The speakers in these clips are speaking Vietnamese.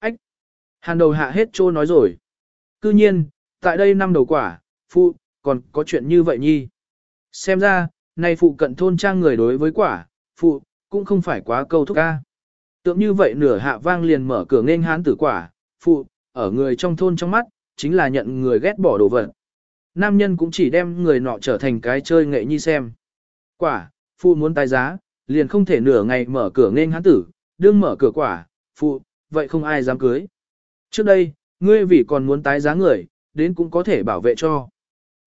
ách. Hàn đầu hạ hết trô nói rồi. Cư nhiên, tại đây năm đầu quả, phụ, còn có chuyện như vậy nhi. Xem ra, nay phụ cận thôn trang người đối với quả, phụ, cũng không phải quá câu thúc ca. Tượng như vậy nửa hạ vang liền mở cửa nghênh hán tử quả, phụ, ở người trong thôn trong mắt, chính là nhận người ghét bỏ đồ vật. Nam nhân cũng chỉ đem người nọ trở thành cái chơi nghệ nhi xem. Quả, phụ muốn tài giá, liền không thể nửa ngày mở cửa nghênh hán tử, đương mở cửa quả, phụ, vậy không ai dám cưới. Trước đây, ngươi vì còn muốn tái giá người, đến cũng có thể bảo vệ cho.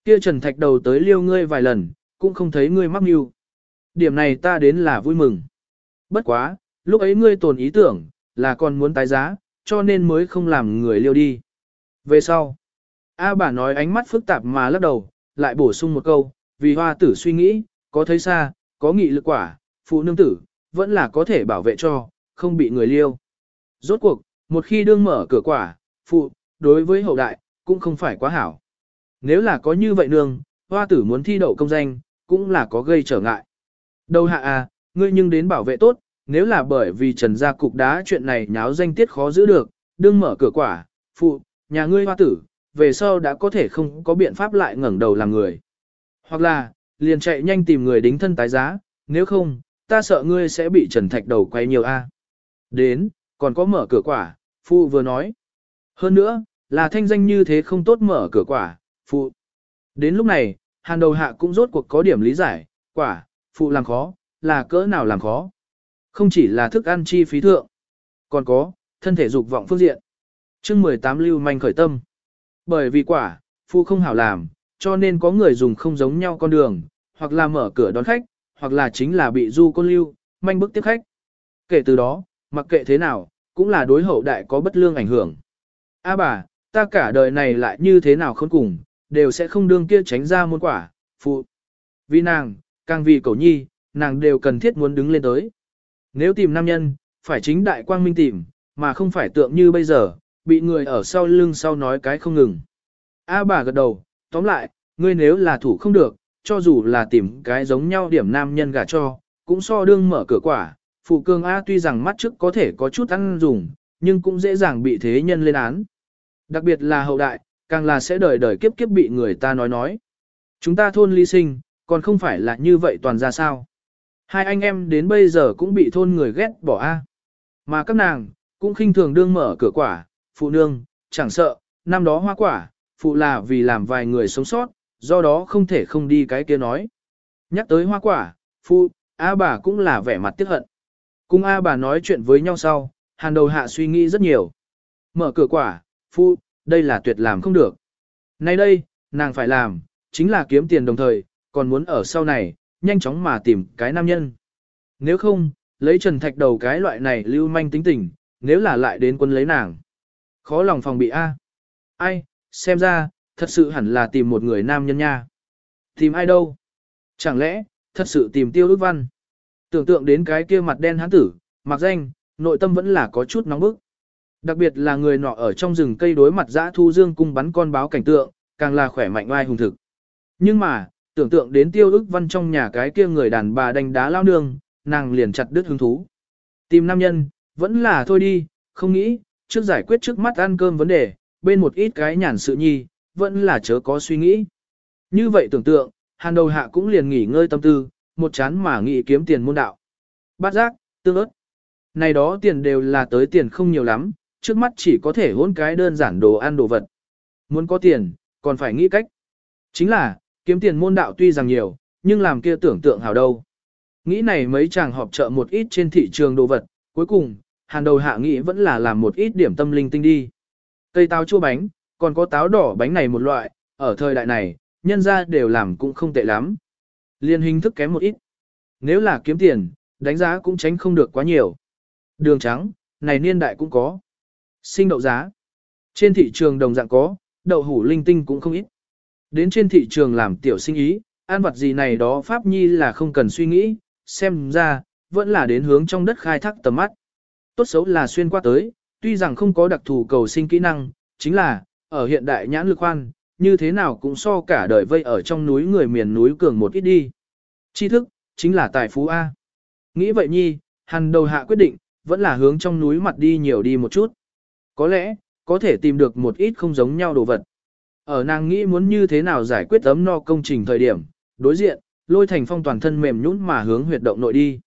Kia Trần Thạch đầu tới liêu ngươi vài lần, cũng không thấy ngươi mắc mưu. Điểm này ta đến là vui mừng. Bất quá, lúc ấy ngươi tồn ý tưởng, là còn muốn tái giá, cho nên mới không làm người liêu đi. Về sau, A bà nói ánh mắt phức tạp mà lắc đầu, lại bổ sung một câu, vì hoa tử suy nghĩ, có thấy xa, có nghị lực quả, phụ nương tử, vẫn là có thể bảo vệ cho, không bị người liêu. Rốt cuộc, một khi đương mở cửa quả, phụ, đối với hậu đại, cũng không phải quá hảo. Nếu là có như vậy nương, hoa tử muốn thi đậu công danh, cũng là có gây trở ngại. Đầu hạ à, ngươi nhưng đến bảo vệ tốt, nếu là bởi vì trần gia cục đá chuyện này nháo danh tiết khó giữ được, đương mở cửa quả, phụ, nhà ngươi hoa tử, về sau đã có thể không có biện pháp lại ngẩng đầu làm người. Hoặc là, liền chạy nhanh tìm người đính thân tái giá, nếu không, ta sợ ngươi sẽ bị trần thạch đầu quay nhiều a. Đến, còn có mở cửa quả, phụ vừa nói. Hơn nữa, là thanh danh như thế không tốt mở cửa quả, phụ. Đến lúc này, hàn đầu hạ cũng rốt cuộc có điểm lý giải, quả, phụ làm khó, là cỡ nào làm khó. Không chỉ là thức ăn chi phí thượng, còn có, thân thể dục vọng phương diện. chương 18 lưu manh khởi tâm. Bởi vì quả, phụ không hảo làm, cho nên có người dùng không giống nhau con đường, hoặc là mở cửa đón khách, hoặc là chính là bị du con lưu, manh bức tiếp khách. Kể từ đó, mặc kệ thế nào, cũng là đối hậu đại có bất lương ảnh hưởng. A bà, ta cả đời này lại như thế nào khốn cùng, đều sẽ không đương kia tránh ra môn quả, phụ. Vì nàng, càng vì cầu nhi, nàng đều cần thiết muốn đứng lên tới. Nếu tìm nam nhân, phải chính đại quang minh tìm, mà không phải tượng như bây giờ, bị người ở sau lưng sau nói cái không ngừng. A bà gật đầu, tóm lại, ngươi nếu là thủ không được, cho dù là tìm cái giống nhau điểm nam nhân gả cho, cũng so đương mở cửa quả. Phụ cường A tuy rằng mắt trước có thể có chút ăn dùng, nhưng cũng dễ dàng bị thế nhân lên án. Đặc biệt là hậu đại, càng là sẽ đời đời kiếp kiếp bị người ta nói nói. Chúng ta thôn ly sinh, còn không phải là như vậy toàn ra sao. Hai anh em đến bây giờ cũng bị thôn người ghét bỏ A. Mà các nàng, cũng khinh thường đương mở cửa quả, phụ nương, chẳng sợ, năm đó hoa quả, phụ là vì làm vài người sống sót, do đó không thể không đi cái kia nói. Nhắc tới hoa quả, phụ, A bà cũng là vẻ mặt tiếc hận. Cùng A bà nói chuyện với nhau sau, hàn đầu hạ suy nghĩ rất nhiều. Mở cửa quả, Phu, đây là tuyệt làm không được. Nay đây, nàng phải làm, chính là kiếm tiền đồng thời, còn muốn ở sau này, nhanh chóng mà tìm cái nam nhân. Nếu không, lấy trần thạch đầu cái loại này lưu manh tính tình, nếu là lại đến quân lấy nàng. Khó lòng phòng bị A. Ai, xem ra, thật sự hẳn là tìm một người nam nhân nha. Tìm ai đâu? Chẳng lẽ, thật sự tìm tiêu đức văn? Tưởng tượng đến cái kia mặt đen hán tử, mặc danh, nội tâm vẫn là có chút nóng bức. Đặc biệt là người nọ ở trong rừng cây đối mặt dã thu dương cung bắn con báo cảnh tượng, càng là khỏe mạnh oai hùng thực. Nhưng mà, tưởng tượng đến tiêu ức văn trong nhà cái kia người đàn bà đánh đá lao nương, nàng liền chặt đứt hứng thú. Tìm nam nhân, vẫn là thôi đi, không nghĩ, trước giải quyết trước mắt ăn cơm vấn đề, bên một ít cái nhàn sự nhi, vẫn là chớ có suy nghĩ. Như vậy tưởng tượng, hàn đầu hạ cũng liền nghỉ ngơi tâm tư, một chán mà nghĩ kiếm tiền môn đạo. Bát giác, tương ớt. Này đó tiền đều là tới tiền không nhiều lắm, trước mắt chỉ có thể hôn cái đơn giản đồ ăn đồ vật. Muốn có tiền, còn phải nghĩ cách. Chính là, kiếm tiền môn đạo tuy rằng nhiều, nhưng làm kia tưởng tượng hào đâu. Nghĩ này mấy chàng họp chợ một ít trên thị trường đồ vật, cuối cùng, hàn đầu hạ nghĩ vẫn là làm một ít điểm tâm linh tinh đi. Cây táo chua bánh, còn có táo đỏ bánh này một loại, ở thời đại này, nhân ra đều làm cũng không tệ lắm. Liên hình thức kém một ít. Nếu là kiếm tiền, đánh giá cũng tránh không được quá nhiều. Đường trắng, này niên đại cũng có. Sinh đậu giá. Trên thị trường đồng dạng có, đậu hủ linh tinh cũng không ít. Đến trên thị trường làm tiểu sinh ý, ăn vật gì này đó Pháp Nhi là không cần suy nghĩ, xem ra, vẫn là đến hướng trong đất khai thác tầm mắt. Tốt xấu là xuyên qua tới, tuy rằng không có đặc thù cầu sinh kỹ năng, chính là, ở hiện đại nhãn lực khoan, như thế nào cũng so cả đời vây ở trong núi người miền núi cường một ít đi. Tri thức, chính là tài phú A. Nghĩ vậy nhi, hàn đầu hạ quyết định, vẫn là hướng trong núi mặt đi nhiều đi một chút. Có lẽ, có thể tìm được một ít không giống nhau đồ vật. Ở nàng nghĩ muốn như thế nào giải quyết ấm no công trình thời điểm, đối diện, lôi thành phong toàn thân mềm nhũn mà hướng huyệt động nội đi.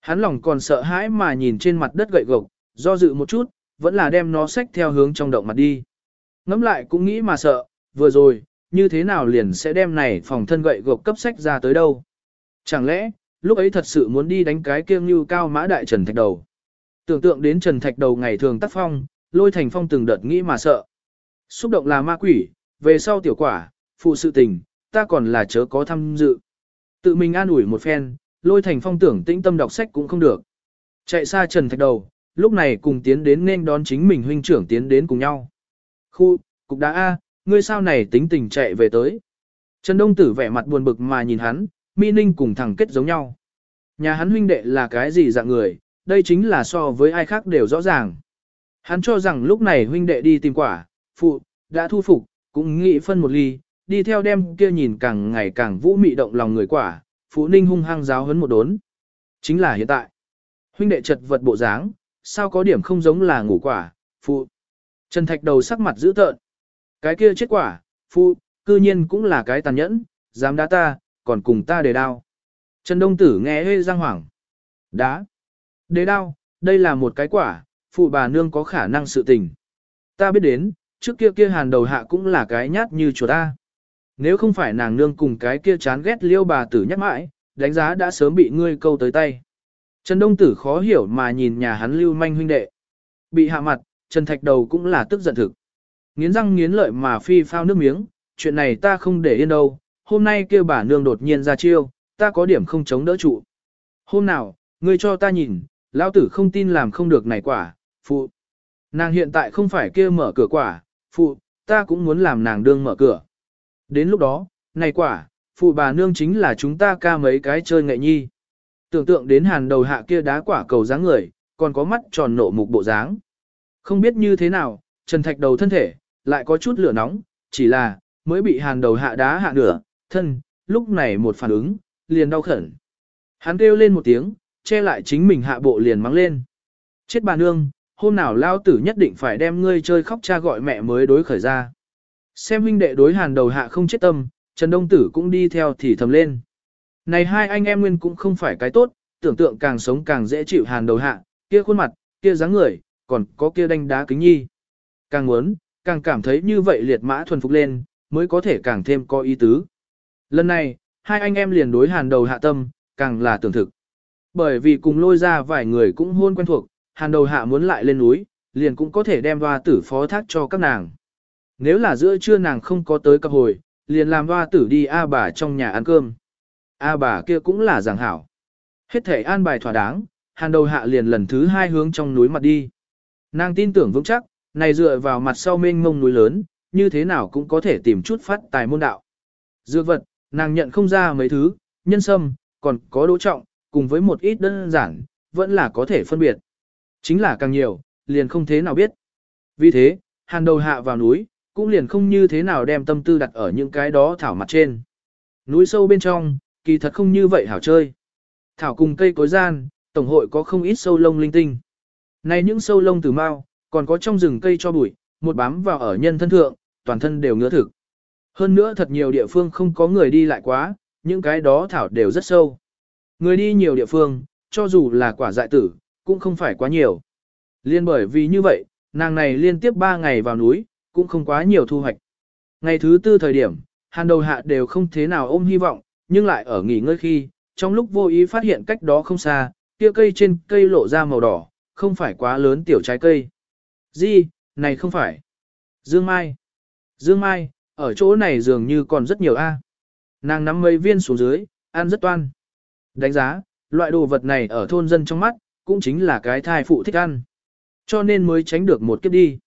Hắn lòng còn sợ hãi mà nhìn trên mặt đất gậy gộc, do dự một chút, vẫn là đem nó xách theo hướng trong động mặt đi. Ngắm lại cũng nghĩ mà sợ, vừa rồi, như thế nào liền sẽ đem này phòng thân gậy gộc cấp sách ra tới đâu. Chẳng lẽ, lúc ấy thật sự muốn đi đánh cái kiêng như cao mã đại Trần Thạch Đầu. Tưởng tượng đến Trần Thạch Đầu ngày thường tác phong, lôi thành phong từng đợt nghĩ mà sợ. Xúc động là ma quỷ, về sau tiểu quả, phụ sự tình, ta còn là chớ có tham dự. Tự mình an ủi một phen, lôi thành phong tưởng tĩnh tâm đọc sách cũng không được. Chạy xa Trần Thạch Đầu, lúc này cùng tiến đến nên đón chính mình huynh trưởng tiến đến cùng nhau. Khu, cục đá A, ngươi sao này tính tình chạy về tới. Trần Đông Tử vẻ mặt buồn bực mà nhìn hắn, mi ninh cùng thằng kết giống nhau. Nhà hắn huynh đệ là cái gì dạng người, đây chính là so với ai khác đều rõ ràng. Hắn cho rằng lúc này huynh đệ đi tìm quả, phụ, đã thu phục, cũng nghĩ phân một ly, đi theo đem kia nhìn càng ngày càng vũ mị động lòng người quả, phụ ninh hung hăng giáo hấn một đốn. Chính là hiện tại. Huynh đệ chật vật bộ dáng, sao có điểm không giống là ngủ quả, phụ. Trần Thạch đầu sắc mặt dữ tợn. Cái kia chết quả, phu, cư nhiên cũng là cái tàn nhẫn, dám đá ta, còn cùng ta đề đao. Trần Đông Tử nghe hê giang hoảng. Đá. Đề đao, đây là một cái quả, phụ bà nương có khả năng sự tình. Ta biết đến, trước kia kia hàn đầu hạ cũng là cái nhát như chùa ta. Nếu không phải nàng nương cùng cái kia chán ghét liêu bà tử nhắc mãi, đánh giá đã sớm bị ngươi câu tới tay. Trần Đông Tử khó hiểu mà nhìn nhà hắn lưu manh huynh đệ. Bị hạ mặt, Trần Thạch Đầu cũng là tức giận thực. Nghiến răng nghiến lợi mà phi phao nước miếng, chuyện này ta không để yên đâu, hôm nay kêu bà nương đột nhiên ra chiêu, ta có điểm không chống đỡ trụ. Hôm nào, ngươi cho ta nhìn, lão tử không tin làm không được này quả, phụ. Nàng hiện tại không phải kia mở cửa quả, phụ, ta cũng muốn làm nàng đương mở cửa. Đến lúc đó, này quả, phụ bà nương chính là chúng ta ca mấy cái chơi nghệ nhi. Tưởng tượng đến hàn đầu hạ kia đá quả cầu dáng người, còn có mắt tròn nộ mục bộ dáng. Không biết như thế nào, Trần Thạch đầu thân thể, lại có chút lửa nóng, chỉ là, mới bị hàn đầu hạ đá hạ nửa, thân, lúc này một phản ứng, liền đau khẩn. Hắn kêu lên một tiếng, che lại chính mình hạ bộ liền mắng lên. Chết bà nương, hôm nào lao tử nhất định phải đem ngươi chơi khóc cha gọi mẹ mới đối khởi ra. Xem huynh đệ đối hàn đầu hạ không chết tâm, Trần Đông Tử cũng đi theo thì thầm lên. Này hai anh em nguyên cũng không phải cái tốt, tưởng tượng càng sống càng dễ chịu hàn đầu hạ, kia khuôn mặt, kia dáng người, còn có kia đanh đá kính nhi. Càng muốn, càng cảm thấy như vậy liệt mã thuần phục lên, mới có thể càng thêm có ý tứ. Lần này, hai anh em liền đối hàn đầu hạ tâm, càng là tưởng thực. Bởi vì cùng lôi ra vài người cũng hôn quen thuộc, hàn đầu hạ muốn lại lên núi, liền cũng có thể đem hoa tử phó thác cho các nàng. Nếu là giữa trưa nàng không có tới cặp hồi, liền làm hoa tử đi A bà trong nhà ăn cơm. A bà kia cũng là giảng hảo. Hết thể an bài thỏa đáng, hàn đầu hạ liền lần thứ hai hướng trong núi mặt đi. Nàng tin tưởng vững chắc, này dựa vào mặt sau mênh mông núi lớn, như thế nào cũng có thể tìm chút phát tài môn đạo. Dược vật, nàng nhận không ra mấy thứ, nhân sâm, còn có đỗ trọng, cùng với một ít đơn giản, vẫn là có thể phân biệt. Chính là càng nhiều, liền không thế nào biết. Vì thế, hàn đầu hạ vào núi, cũng liền không như thế nào đem tâm tư đặt ở những cái đó thảo mặt trên. Núi sâu bên trong, kỳ thật không như vậy hảo chơi. Thảo cùng cây cối gian, tổng hội có không ít sâu lông linh tinh. Này những sâu lông từ mau, còn có trong rừng cây cho bụi, một bám vào ở nhân thân thượng, toàn thân đều ngứa thực. Hơn nữa thật nhiều địa phương không có người đi lại quá, những cái đó thảo đều rất sâu. Người đi nhiều địa phương, cho dù là quả dại tử, cũng không phải quá nhiều. Liên bởi vì như vậy, nàng này liên tiếp 3 ngày vào núi, cũng không quá nhiều thu hoạch. Ngày thứ tư thời điểm, hàn đầu hạ đều không thế nào ôm hy vọng, nhưng lại ở nghỉ ngơi khi, trong lúc vô ý phát hiện cách đó không xa, kia cây trên cây lộ ra màu đỏ, không phải quá lớn tiểu trái cây. Di, này không phải. Dương Mai. Dương Mai, ở chỗ này dường như còn rất nhiều A. Nàng nắm mấy viên xuống dưới, ăn rất toan. Đánh giá, loại đồ vật này ở thôn dân trong mắt, cũng chính là cái thai phụ thích ăn. Cho nên mới tránh được một kiếp đi.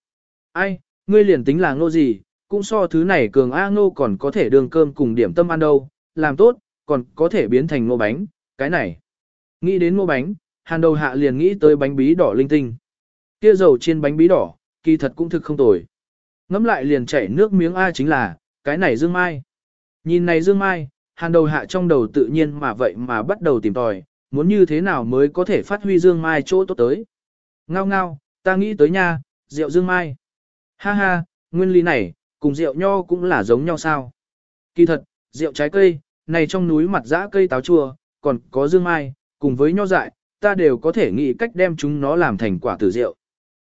Ai, ngươi liền tính là ngô gì, cũng so thứ này cường A ngô còn có thể đường cơm cùng điểm tâm ăn đâu, làm tốt, còn có thể biến thành ngô bánh, cái này. Nghĩ đến ngô bánh, hàn đầu hạ liền nghĩ tới bánh bí đỏ linh tinh. Kia dầu trên bánh bí đỏ, kỳ thật cũng thực không tồi. Ngắm lại liền chảy nước miếng A chính là, cái này Dương Mai. Nhìn này Dương Mai, hàn đầu hạ trong đầu tự nhiên mà vậy mà bắt đầu tìm tòi, muốn như thế nào mới có thể phát huy Dương Mai chỗ tốt tới. Ngao ngao, ta nghĩ tới nha, rượu dương mai. Ha ha, nguyên lý này, cùng rượu nho cũng là giống nhau sao. Kỳ thật, rượu trái cây, này trong núi mặt dã cây táo chua, còn có dương mai, cùng với nho dại, ta đều có thể nghĩ cách đem chúng nó làm thành quả tử rượu.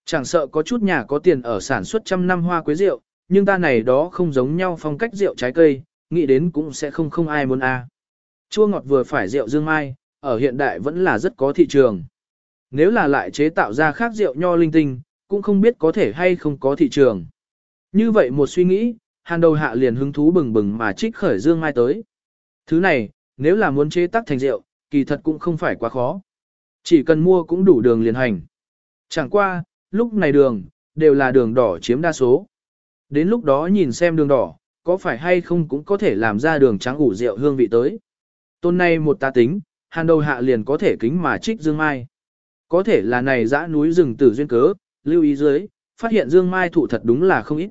Chẳng sợ có chút nhà có tiền ở sản xuất trăm năm hoa quế rượu, nhưng ta này đó không giống nhau phong cách rượu trái cây, nghĩ đến cũng sẽ không không ai muốn a. Chua ngọt vừa phải rượu dương mai, ở hiện đại vẫn là rất có thị trường. Nếu là lại chế tạo ra khác rượu nho linh tinh, cũng không biết có thể hay không có thị trường. Như vậy một suy nghĩ, hàn đầu hạ liền hứng thú bừng bừng mà trích khởi dương mai tới. Thứ này, nếu là muốn chế tác thành rượu, kỳ thật cũng không phải quá khó. Chỉ cần mua cũng đủ đường liền hành. Chẳng qua, lúc này đường, đều là đường đỏ chiếm đa số. Đến lúc đó nhìn xem đường đỏ, có phải hay không cũng có thể làm ra đường trắng ủ rượu hương vị tới. Tôn này một ta tính, hàn đầu hạ liền có thể kính mà trích dương mai. Có thể là này dã núi rừng tử duyên cớ, lưu ý dưới, phát hiện dương mai thụ thật đúng là không ít.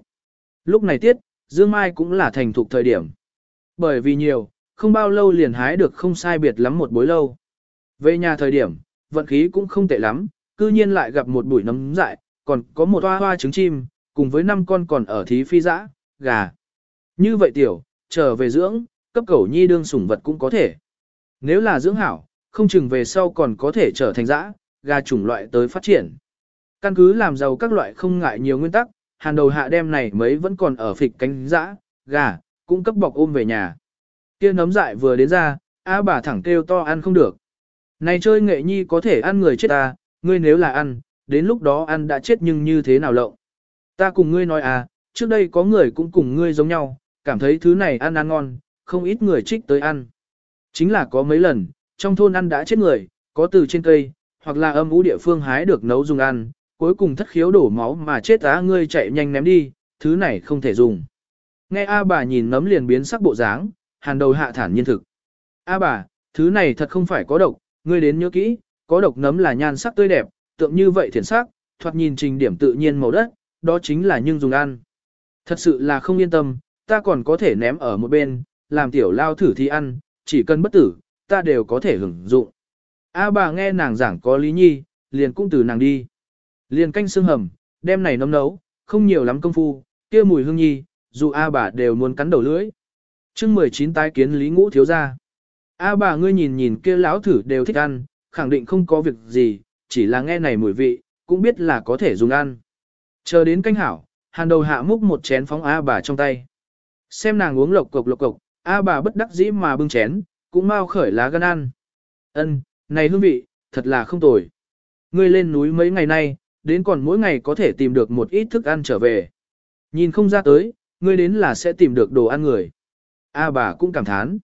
Lúc này tiết, dương mai cũng là thành thục thời điểm. Bởi vì nhiều, không bao lâu liền hái được không sai biệt lắm một bối lâu. Về nhà thời điểm, vận khí cũng không tệ lắm, cư nhiên lại gặp một bụi nấm dại, còn có một hoa hoa trứng chim, cùng với năm con còn ở thí phi dã, gà. Như vậy tiểu, trở về dưỡng, cấp cẩu nhi đương sủng vật cũng có thể. Nếu là dưỡng hảo, không chừng về sau còn có thể trở thành dã, gà chủng loại tới phát triển. Căn cứ làm giàu các loại không ngại nhiều nguyên tắc, hàn đầu hạ đem này mấy vẫn còn ở phịch cánh dã, gà, cũng cấp bọc ôm về nhà. Kia nấm dại vừa đến ra, á bà thẳng kêu to ăn không được. Này chơi nghệ nhi có thể ăn người chết ta, ngươi nếu là ăn, đến lúc đó ăn đã chết nhưng như thế nào lộng. Ta cùng ngươi nói à, trước đây có người cũng cùng ngươi giống nhau, cảm thấy thứ này ăn ăn ngon, không ít người trích tới ăn. Chính là có mấy lần, trong thôn ăn đã chết người, có từ trên cây, hoặc là âm ú địa phương hái được nấu dùng ăn, cuối cùng thất khiếu đổ máu mà chết á ngươi chạy nhanh ném đi, thứ này không thể dùng. Nghe A bà nhìn nấm liền biến sắc bộ dáng, hàn đầu hạ thản nhiên thực. A bà, thứ này thật không phải có độc, ngươi đến nhớ kỹ, có độc nấm là nhan sắc tươi đẹp, tượng như vậy thiển sắc, thoạt nhìn trình điểm tự nhiên màu đất, đó chính là nhưng dùng ăn. Thật sự là không yên tâm, ta còn có thể ném ở một bên, làm tiểu lao thử thi ăn, chỉ cần bất tử, ta đều có thể hưởng dụng. A bà nghe nàng giảng có lý nhi, liền cũng từ nàng đi. Liền canh xương hầm, đem này nấm nấu, không nhiều lắm công phu, kia mùi hương nhi, dù A bà đều muốn cắn đầu lưỡi. chương 19 tái kiến Lý Ngũ thiếu ra. A bà ngươi nhìn nhìn kia lão thử đều thích ăn, khẳng định không có việc gì, chỉ là nghe này mùi vị, cũng biết là có thể dùng ăn. Chờ đến canh hảo, hàn đầu hạ múc một chén phóng A bà trong tay. Xem nàng uống lộc cộc lộc cộc, A bà bất đắc dĩ mà bưng chén, cũng mau khởi lá gan ăn. Ân, này hương vị, thật là không tồi. Ngươi lên núi mấy ngày nay, đến còn mỗi ngày có thể tìm được một ít thức ăn trở về. Nhìn không ra tới, ngươi đến là sẽ tìm được đồ ăn người. A bà cũng cảm thán.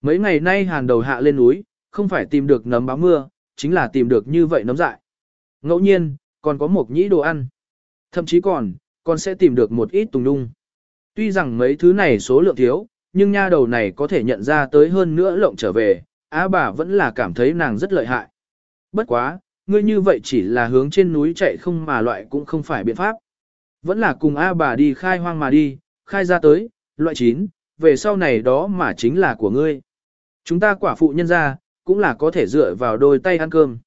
Mấy ngày nay hàn đầu hạ lên núi, không phải tìm được nấm báo mưa, chính là tìm được như vậy nấm dại. Ngẫu nhiên, còn có một nhĩ đồ ăn. Thậm chí còn, còn sẽ tìm được một ít tùng đung. Tuy rằng mấy thứ này số lượng thiếu, nhưng nha đầu này có thể nhận ra tới hơn nữa lộng trở về, á bà vẫn là cảm thấy nàng rất lợi hại. Bất quá, ngươi như vậy chỉ là hướng trên núi chạy không mà loại cũng không phải biện pháp. Vẫn là cùng A bà đi khai hoang mà đi, khai ra tới, loại chín, về sau này đó mà chính là của ngươi. Chúng ta quả phụ nhân ra, cũng là có thể dựa vào đôi tay ăn cơm.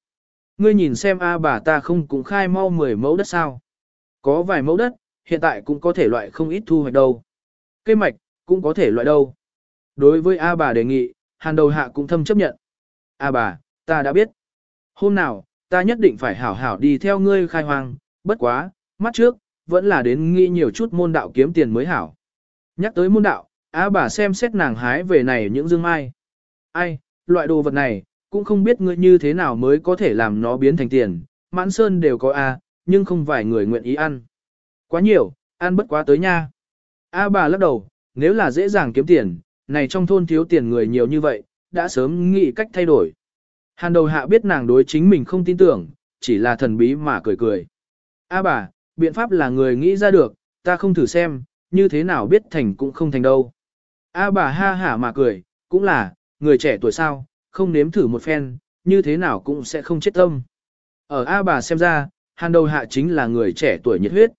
Ngươi nhìn xem A bà ta không cũng khai mau 10 mẫu đất sao. Có vài mẫu đất, hiện tại cũng có thể loại không ít thu hoạch đâu. Cây mạch, cũng có thể loại đâu. Đối với A bà đề nghị, hàn đầu hạ cũng thâm chấp nhận. A bà, ta đã biết. Hôm nào, ta nhất định phải hảo hảo đi theo ngươi khai hoang, bất quá, mắt trước, vẫn là đến nghĩ nhiều chút môn đạo kiếm tiền mới hảo. Nhắc tới môn đạo, A bà xem xét nàng hái về này những dương mai. Ai, loại đồ vật này, cũng không biết ngươi như thế nào mới có thể làm nó biến thành tiền, mãn sơn đều có A, nhưng không vài người nguyện ý ăn. Quá nhiều, ăn bất quá tới nha. A bà lắc đầu, nếu là dễ dàng kiếm tiền, này trong thôn thiếu tiền người nhiều như vậy, đã sớm nghĩ cách thay đổi. Hàn đầu hạ biết nàng đối chính mình không tin tưởng, chỉ là thần bí mà cười cười. A bà, biện pháp là người nghĩ ra được, ta không thử xem, như thế nào biết thành cũng không thành đâu. A bà ha hả mà cười, cũng là, người trẻ tuổi sao, không nếm thử một phen, như thế nào cũng sẽ không chết tâm. Ở A bà xem ra, hàn đầu hạ chính là người trẻ tuổi nhiệt huyết.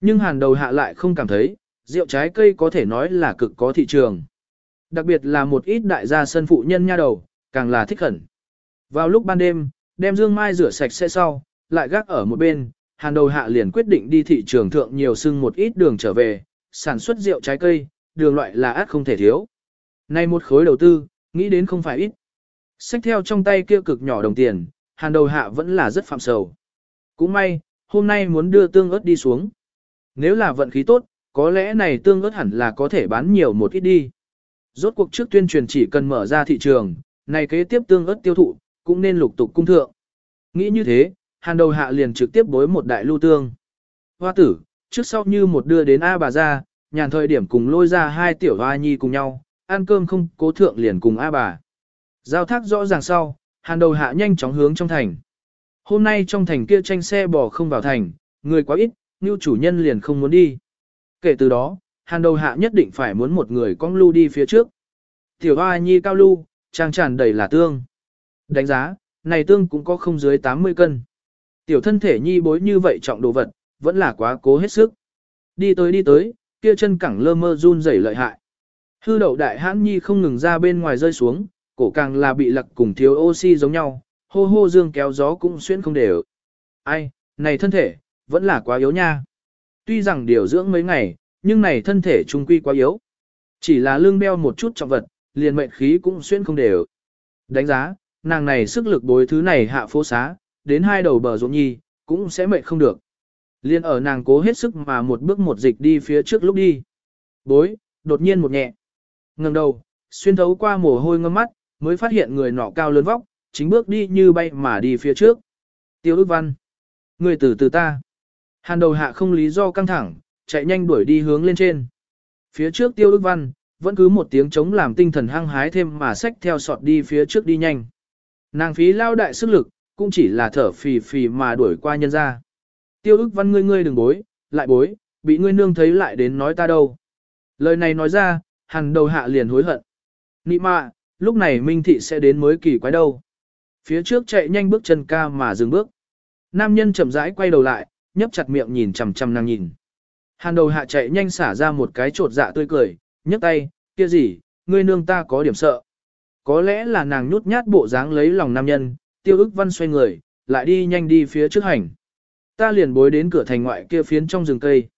Nhưng hàn đầu hạ lại không cảm thấy, rượu trái cây có thể nói là cực có thị trường. Đặc biệt là một ít đại gia sân phụ nhân nha đầu, càng là thích khẩn. Vào lúc ban đêm, đem dương mai rửa sạch sẽ sau, lại gác ở một bên, hàn đầu hạ liền quyết định đi thị trường thượng nhiều sưng một ít đường trở về, sản xuất rượu trái cây, đường loại là át không thể thiếu. Nay một khối đầu tư, nghĩ đến không phải ít. Xách theo trong tay kia cực nhỏ đồng tiền, hàn đầu hạ vẫn là rất phạm sầu. Cũng may, hôm nay muốn đưa tương ớt đi xuống. Nếu là vận khí tốt, có lẽ này tương ớt hẳn là có thể bán nhiều một ít đi. Rốt cuộc trước tuyên truyền chỉ cần mở ra thị trường, này kế tiếp tương ớt tiêu thụ, cũng nên lục tục cung thượng. Nghĩ như thế, hàn đầu hạ liền trực tiếp bối một đại lưu tương. Hoa tử, trước sau như một đưa đến A bà ra, nhàn thời điểm cùng lôi ra hai tiểu hoa nhi cùng nhau, ăn cơm không cố thượng liền cùng A bà. Giao thác rõ ràng sau, hàn đầu hạ nhanh chóng hướng trong thành. Hôm nay trong thành kia tranh xe bò không vào thành, người quá ít, như chủ nhân liền không muốn đi. Kể từ đó, hàn đầu hạ nhất định phải muốn một người con lưu đi phía trước. Tiểu hoa nhi cao lưu, trang tràn đầy là tương. Đánh giá, này tương cũng có không dưới 80 cân. Tiểu thân thể nhi bối như vậy trọng đồ vật, vẫn là quá cố hết sức. Đi tới đi tới, kia chân cẳng lơ mơ run rẩy lợi hại. Hư đậu đại hãn nhi không ngừng ra bên ngoài rơi xuống, cổ càng là bị lặc cùng thiếu oxy giống nhau, hô hô dương kéo gió cũng xuyên không đều. Ai, này thân thể, vẫn là quá yếu nha. Tuy rằng điều dưỡng mấy ngày, nhưng này thân thể trung quy quá yếu. Chỉ là lương beo một chút trọng vật, liền mệnh khí cũng xuyên không đều. Đánh giá, nàng này sức lực bối thứ này hạ phố xá, đến hai đầu bờ ruộng nhi, cũng sẽ mệt không được. Liên ở nàng cố hết sức mà một bước một dịch đi phía trước lúc đi. Bối, đột nhiên một nhẹ ngẩng đầu, xuyên thấu qua mồ hôi ngâm mắt, mới phát hiện người nọ cao lớn vóc, chính bước đi như bay mà đi phía trước. Tiêu ước văn. Người từ từ ta. Hàn đầu hạ không lý do căng thẳng, chạy nhanh đuổi đi hướng lên trên. Phía trước tiêu ước văn, vẫn cứ một tiếng chống làm tinh thần hăng hái thêm mà xách theo sọt đi phía trước đi nhanh. Nàng phí lao đại sức lực, cũng chỉ là thở phì phì mà đuổi qua nhân ra. Tiêu Đức văn ngươi ngươi đừng bối, lại bối, bị ngươi nương thấy lại đến nói ta đâu. Lời này nói ra, hàn đầu hạ liền hối hận. Nị mạ, lúc này Minh Thị sẽ đến mới kỳ quái đâu. Phía trước chạy nhanh bước chân ca mà dừng bước. Nam nhân chậm rãi quay đầu lại, nhấp chặt miệng nhìn chằm chằm nàng nhìn. Hàn đầu hạ chạy nhanh xả ra một cái trột dạ tươi cười, nhấc tay, kia gì, ngươi nương ta có điểm sợ. Có lẽ là nàng nhút nhát bộ dáng lấy lòng nam nhân, tiêu ức văn xoay người, lại đi nhanh đi phía trước hành. Ta liền bối đến cửa thành ngoại kia phiến trong rừng cây.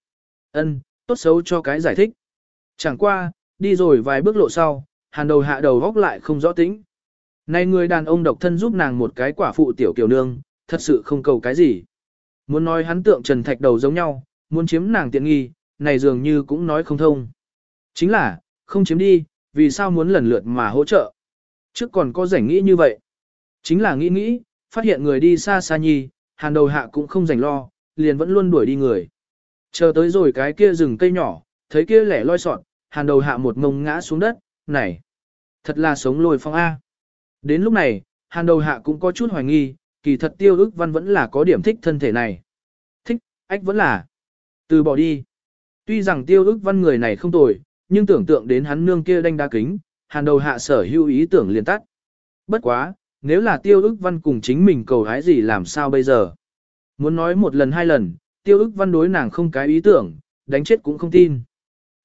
Ân, tốt xấu cho cái giải thích. Chẳng qua, đi rồi vài bước lộ sau, hàn đầu hạ đầu góc lại không rõ tính. Này người đàn ông độc thân giúp nàng một cái quả phụ tiểu kiều nương, thật sự không cầu cái gì. Muốn nói hắn tượng trần thạch đầu giống nhau, muốn chiếm nàng tiện nghi, này dường như cũng nói không thông. Chính là, không chiếm đi, vì sao muốn lần lượt mà hỗ trợ. Trước còn có rảnh nghĩ như vậy. Chính là nghĩ nghĩ, phát hiện người đi xa xa nhi, hàn đầu hạ cũng không rảnh lo, liền vẫn luôn đuổi đi người. Chờ tới rồi cái kia rừng cây nhỏ, thấy kia lẻ loi sọt hàn đầu hạ một ngông ngã xuống đất, này, thật là sống lôi phong A. Đến lúc này, hàn đầu hạ cũng có chút hoài nghi, kỳ thật tiêu ức văn vẫn là có điểm thích thân thể này. Thích, ách vẫn là. Từ bỏ đi. Tuy rằng tiêu ức văn người này không tồi, nhưng tưởng tượng đến hắn nương kia đanh đa kính, hàn đầu hạ sở hữu ý tưởng liền tắt. Bất quá, nếu là tiêu ức văn cùng chính mình cầu hái gì làm sao bây giờ? Muốn nói một lần hai lần, tiêu ức văn đối nàng không cái ý tưởng, đánh chết cũng không tin.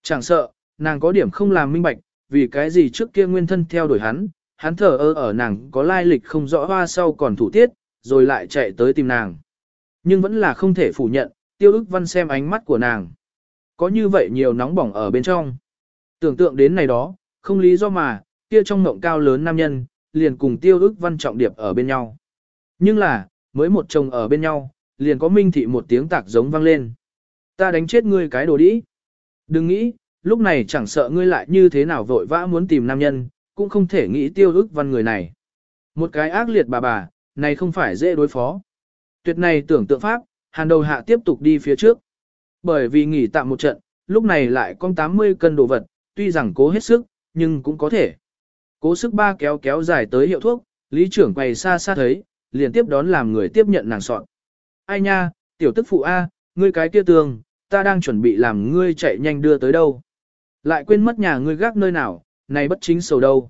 Chẳng sợ, nàng có điểm không làm minh bạch, vì cái gì trước kia nguyên thân theo đuổi hắn, hắn thở ơ ở nàng có lai lịch không rõ hoa sau còn thủ tiết, rồi lại chạy tới tìm nàng. Nhưng vẫn là không thể phủ nhận, tiêu ức văn xem ánh mắt của nàng. Có như vậy nhiều nóng bỏng ở bên trong. Tưởng tượng đến này đó, không lý do mà, kia trong mộng cao lớn nam nhân, liền cùng tiêu ức văn trọng điệp ở bên nhau. Nhưng là, mới một chồng ở bên nhau, liền có minh thị một tiếng tạc giống vang lên. Ta đánh chết ngươi cái đồ đĩ. Đừng nghĩ, lúc này chẳng sợ ngươi lại như thế nào vội vã muốn tìm nam nhân, cũng không thể nghĩ tiêu ức văn người này. Một cái ác liệt bà bà, này không phải dễ đối phó. Tuyệt này tưởng tượng pháp, hàn đầu hạ tiếp tục đi phía trước. Bởi vì nghỉ tạm một trận, lúc này lại con 80 cân đồ vật, tuy rằng cố hết sức, nhưng cũng có thể. Cố sức ba kéo kéo dài tới hiệu thuốc, lý trưởng quay xa xa thấy, liền tiếp đón làm người tiếp nhận nàng soạn. Ai nha, tiểu tức phụ A, ngươi cái kia tường, ta đang chuẩn bị làm ngươi chạy nhanh đưa tới đâu. Lại quên mất nhà ngươi gác nơi nào, này bất chính sầu đâu.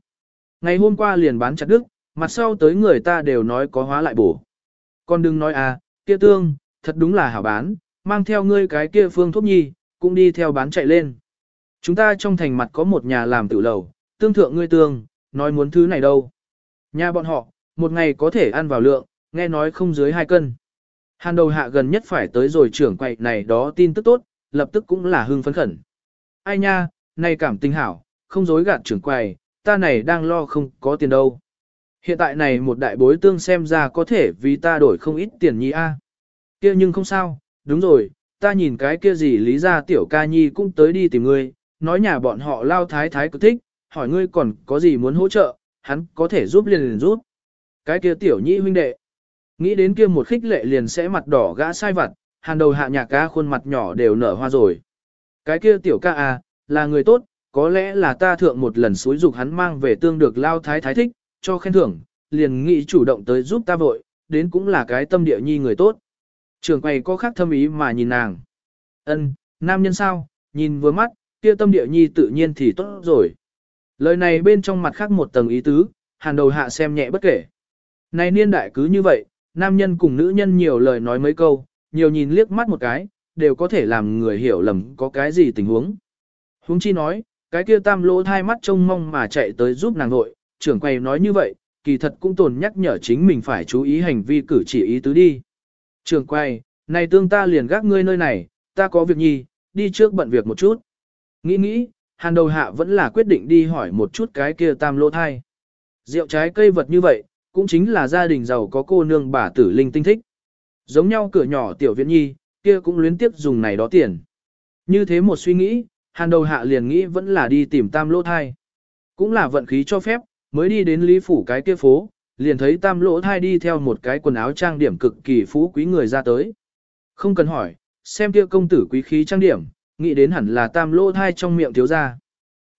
Ngày hôm qua liền bán chặt đức, mặt sau tới người ta đều nói có hóa lại bổ. Con đừng nói à, kia tương, thật đúng là hảo bán, mang theo ngươi cái kia phương thuốc nhi, cũng đi theo bán chạy lên. Chúng ta trong thành mặt có một nhà làm tự lầu, tương thượng ngươi tương, nói muốn thứ này đâu. Nhà bọn họ, một ngày có thể ăn vào lượng, nghe nói không dưới hai cân. Hàn đầu hạ gần nhất phải tới rồi trưởng quậy này đó tin tức tốt, lập tức cũng là hưng phấn khẩn. Ai nha, này cảm tình hảo, không dối gạt trưởng quầy, ta này đang lo không có tiền đâu. Hiện tại này một đại bối tương xem ra có thể vì ta đổi không ít tiền nhi a. Kia nhưng không sao, đúng rồi, ta nhìn cái kia gì lý ra tiểu ca nhi cũng tới đi tìm ngươi, nói nhà bọn họ lao thái thái cứ thích, hỏi ngươi còn có gì muốn hỗ trợ, hắn có thể giúp liền liền giúp. Cái kia tiểu nhị huynh đệ, nghĩ đến kia một khích lệ liền sẽ mặt đỏ gã sai vặt, hàn đầu hạ nhạc ca khuôn mặt nhỏ đều nở hoa rồi. Cái kia tiểu ca à, là người tốt, có lẽ là ta thượng một lần suối dục hắn mang về tương được lao thái thái thích, cho khen thưởng, liền nghĩ chủ động tới giúp ta vội, đến cũng là cái tâm địa nhi người tốt. Trường quầy có khác thâm ý mà nhìn nàng. Ân, nam nhân sao, nhìn vừa mắt, kia tâm địa nhi tự nhiên thì tốt rồi. Lời này bên trong mặt khác một tầng ý tứ, hàn đầu hạ xem nhẹ bất kể. Này niên đại cứ như vậy, nam nhân cùng nữ nhân nhiều lời nói mấy câu, nhiều nhìn liếc mắt một cái, đều có thể làm người hiểu lầm có cái gì tình huống. Huống chi nói, cái kia tam lỗ thai mắt trông mong mà chạy tới giúp nàng nội, trưởng quầy nói như vậy, kỳ thật cũng tồn nhắc nhở chính mình phải chú ý hành vi cử chỉ ý tứ đi. Trưởng quầy, này tương ta liền gác ngươi nơi này, ta có việc nhi, đi trước bận việc một chút. Nghĩ nghĩ, hàn đầu hạ vẫn là quyết định đi hỏi một chút cái kia tam lỗ thai. Rượu trái cây vật như vậy, cũng chính là gia đình giàu có cô nương bà tử linh tinh thích. Giống nhau cửa nhỏ tiểu viện nhi, kia cũng luyến tiếp dùng này đó tiền. Như thế một suy nghĩ, hàn đầu hạ liền nghĩ vẫn là đi tìm tam lỗ thai. Cũng là vận khí cho phép, mới đi đến lý phủ cái kia phố, liền thấy tam lỗ thai đi theo một cái quần áo trang điểm cực kỳ phú quý người ra tới. Không cần hỏi, xem kia công tử quý khí trang điểm, nghĩ đến hẳn là tam lỗ thai trong miệng thiếu ra.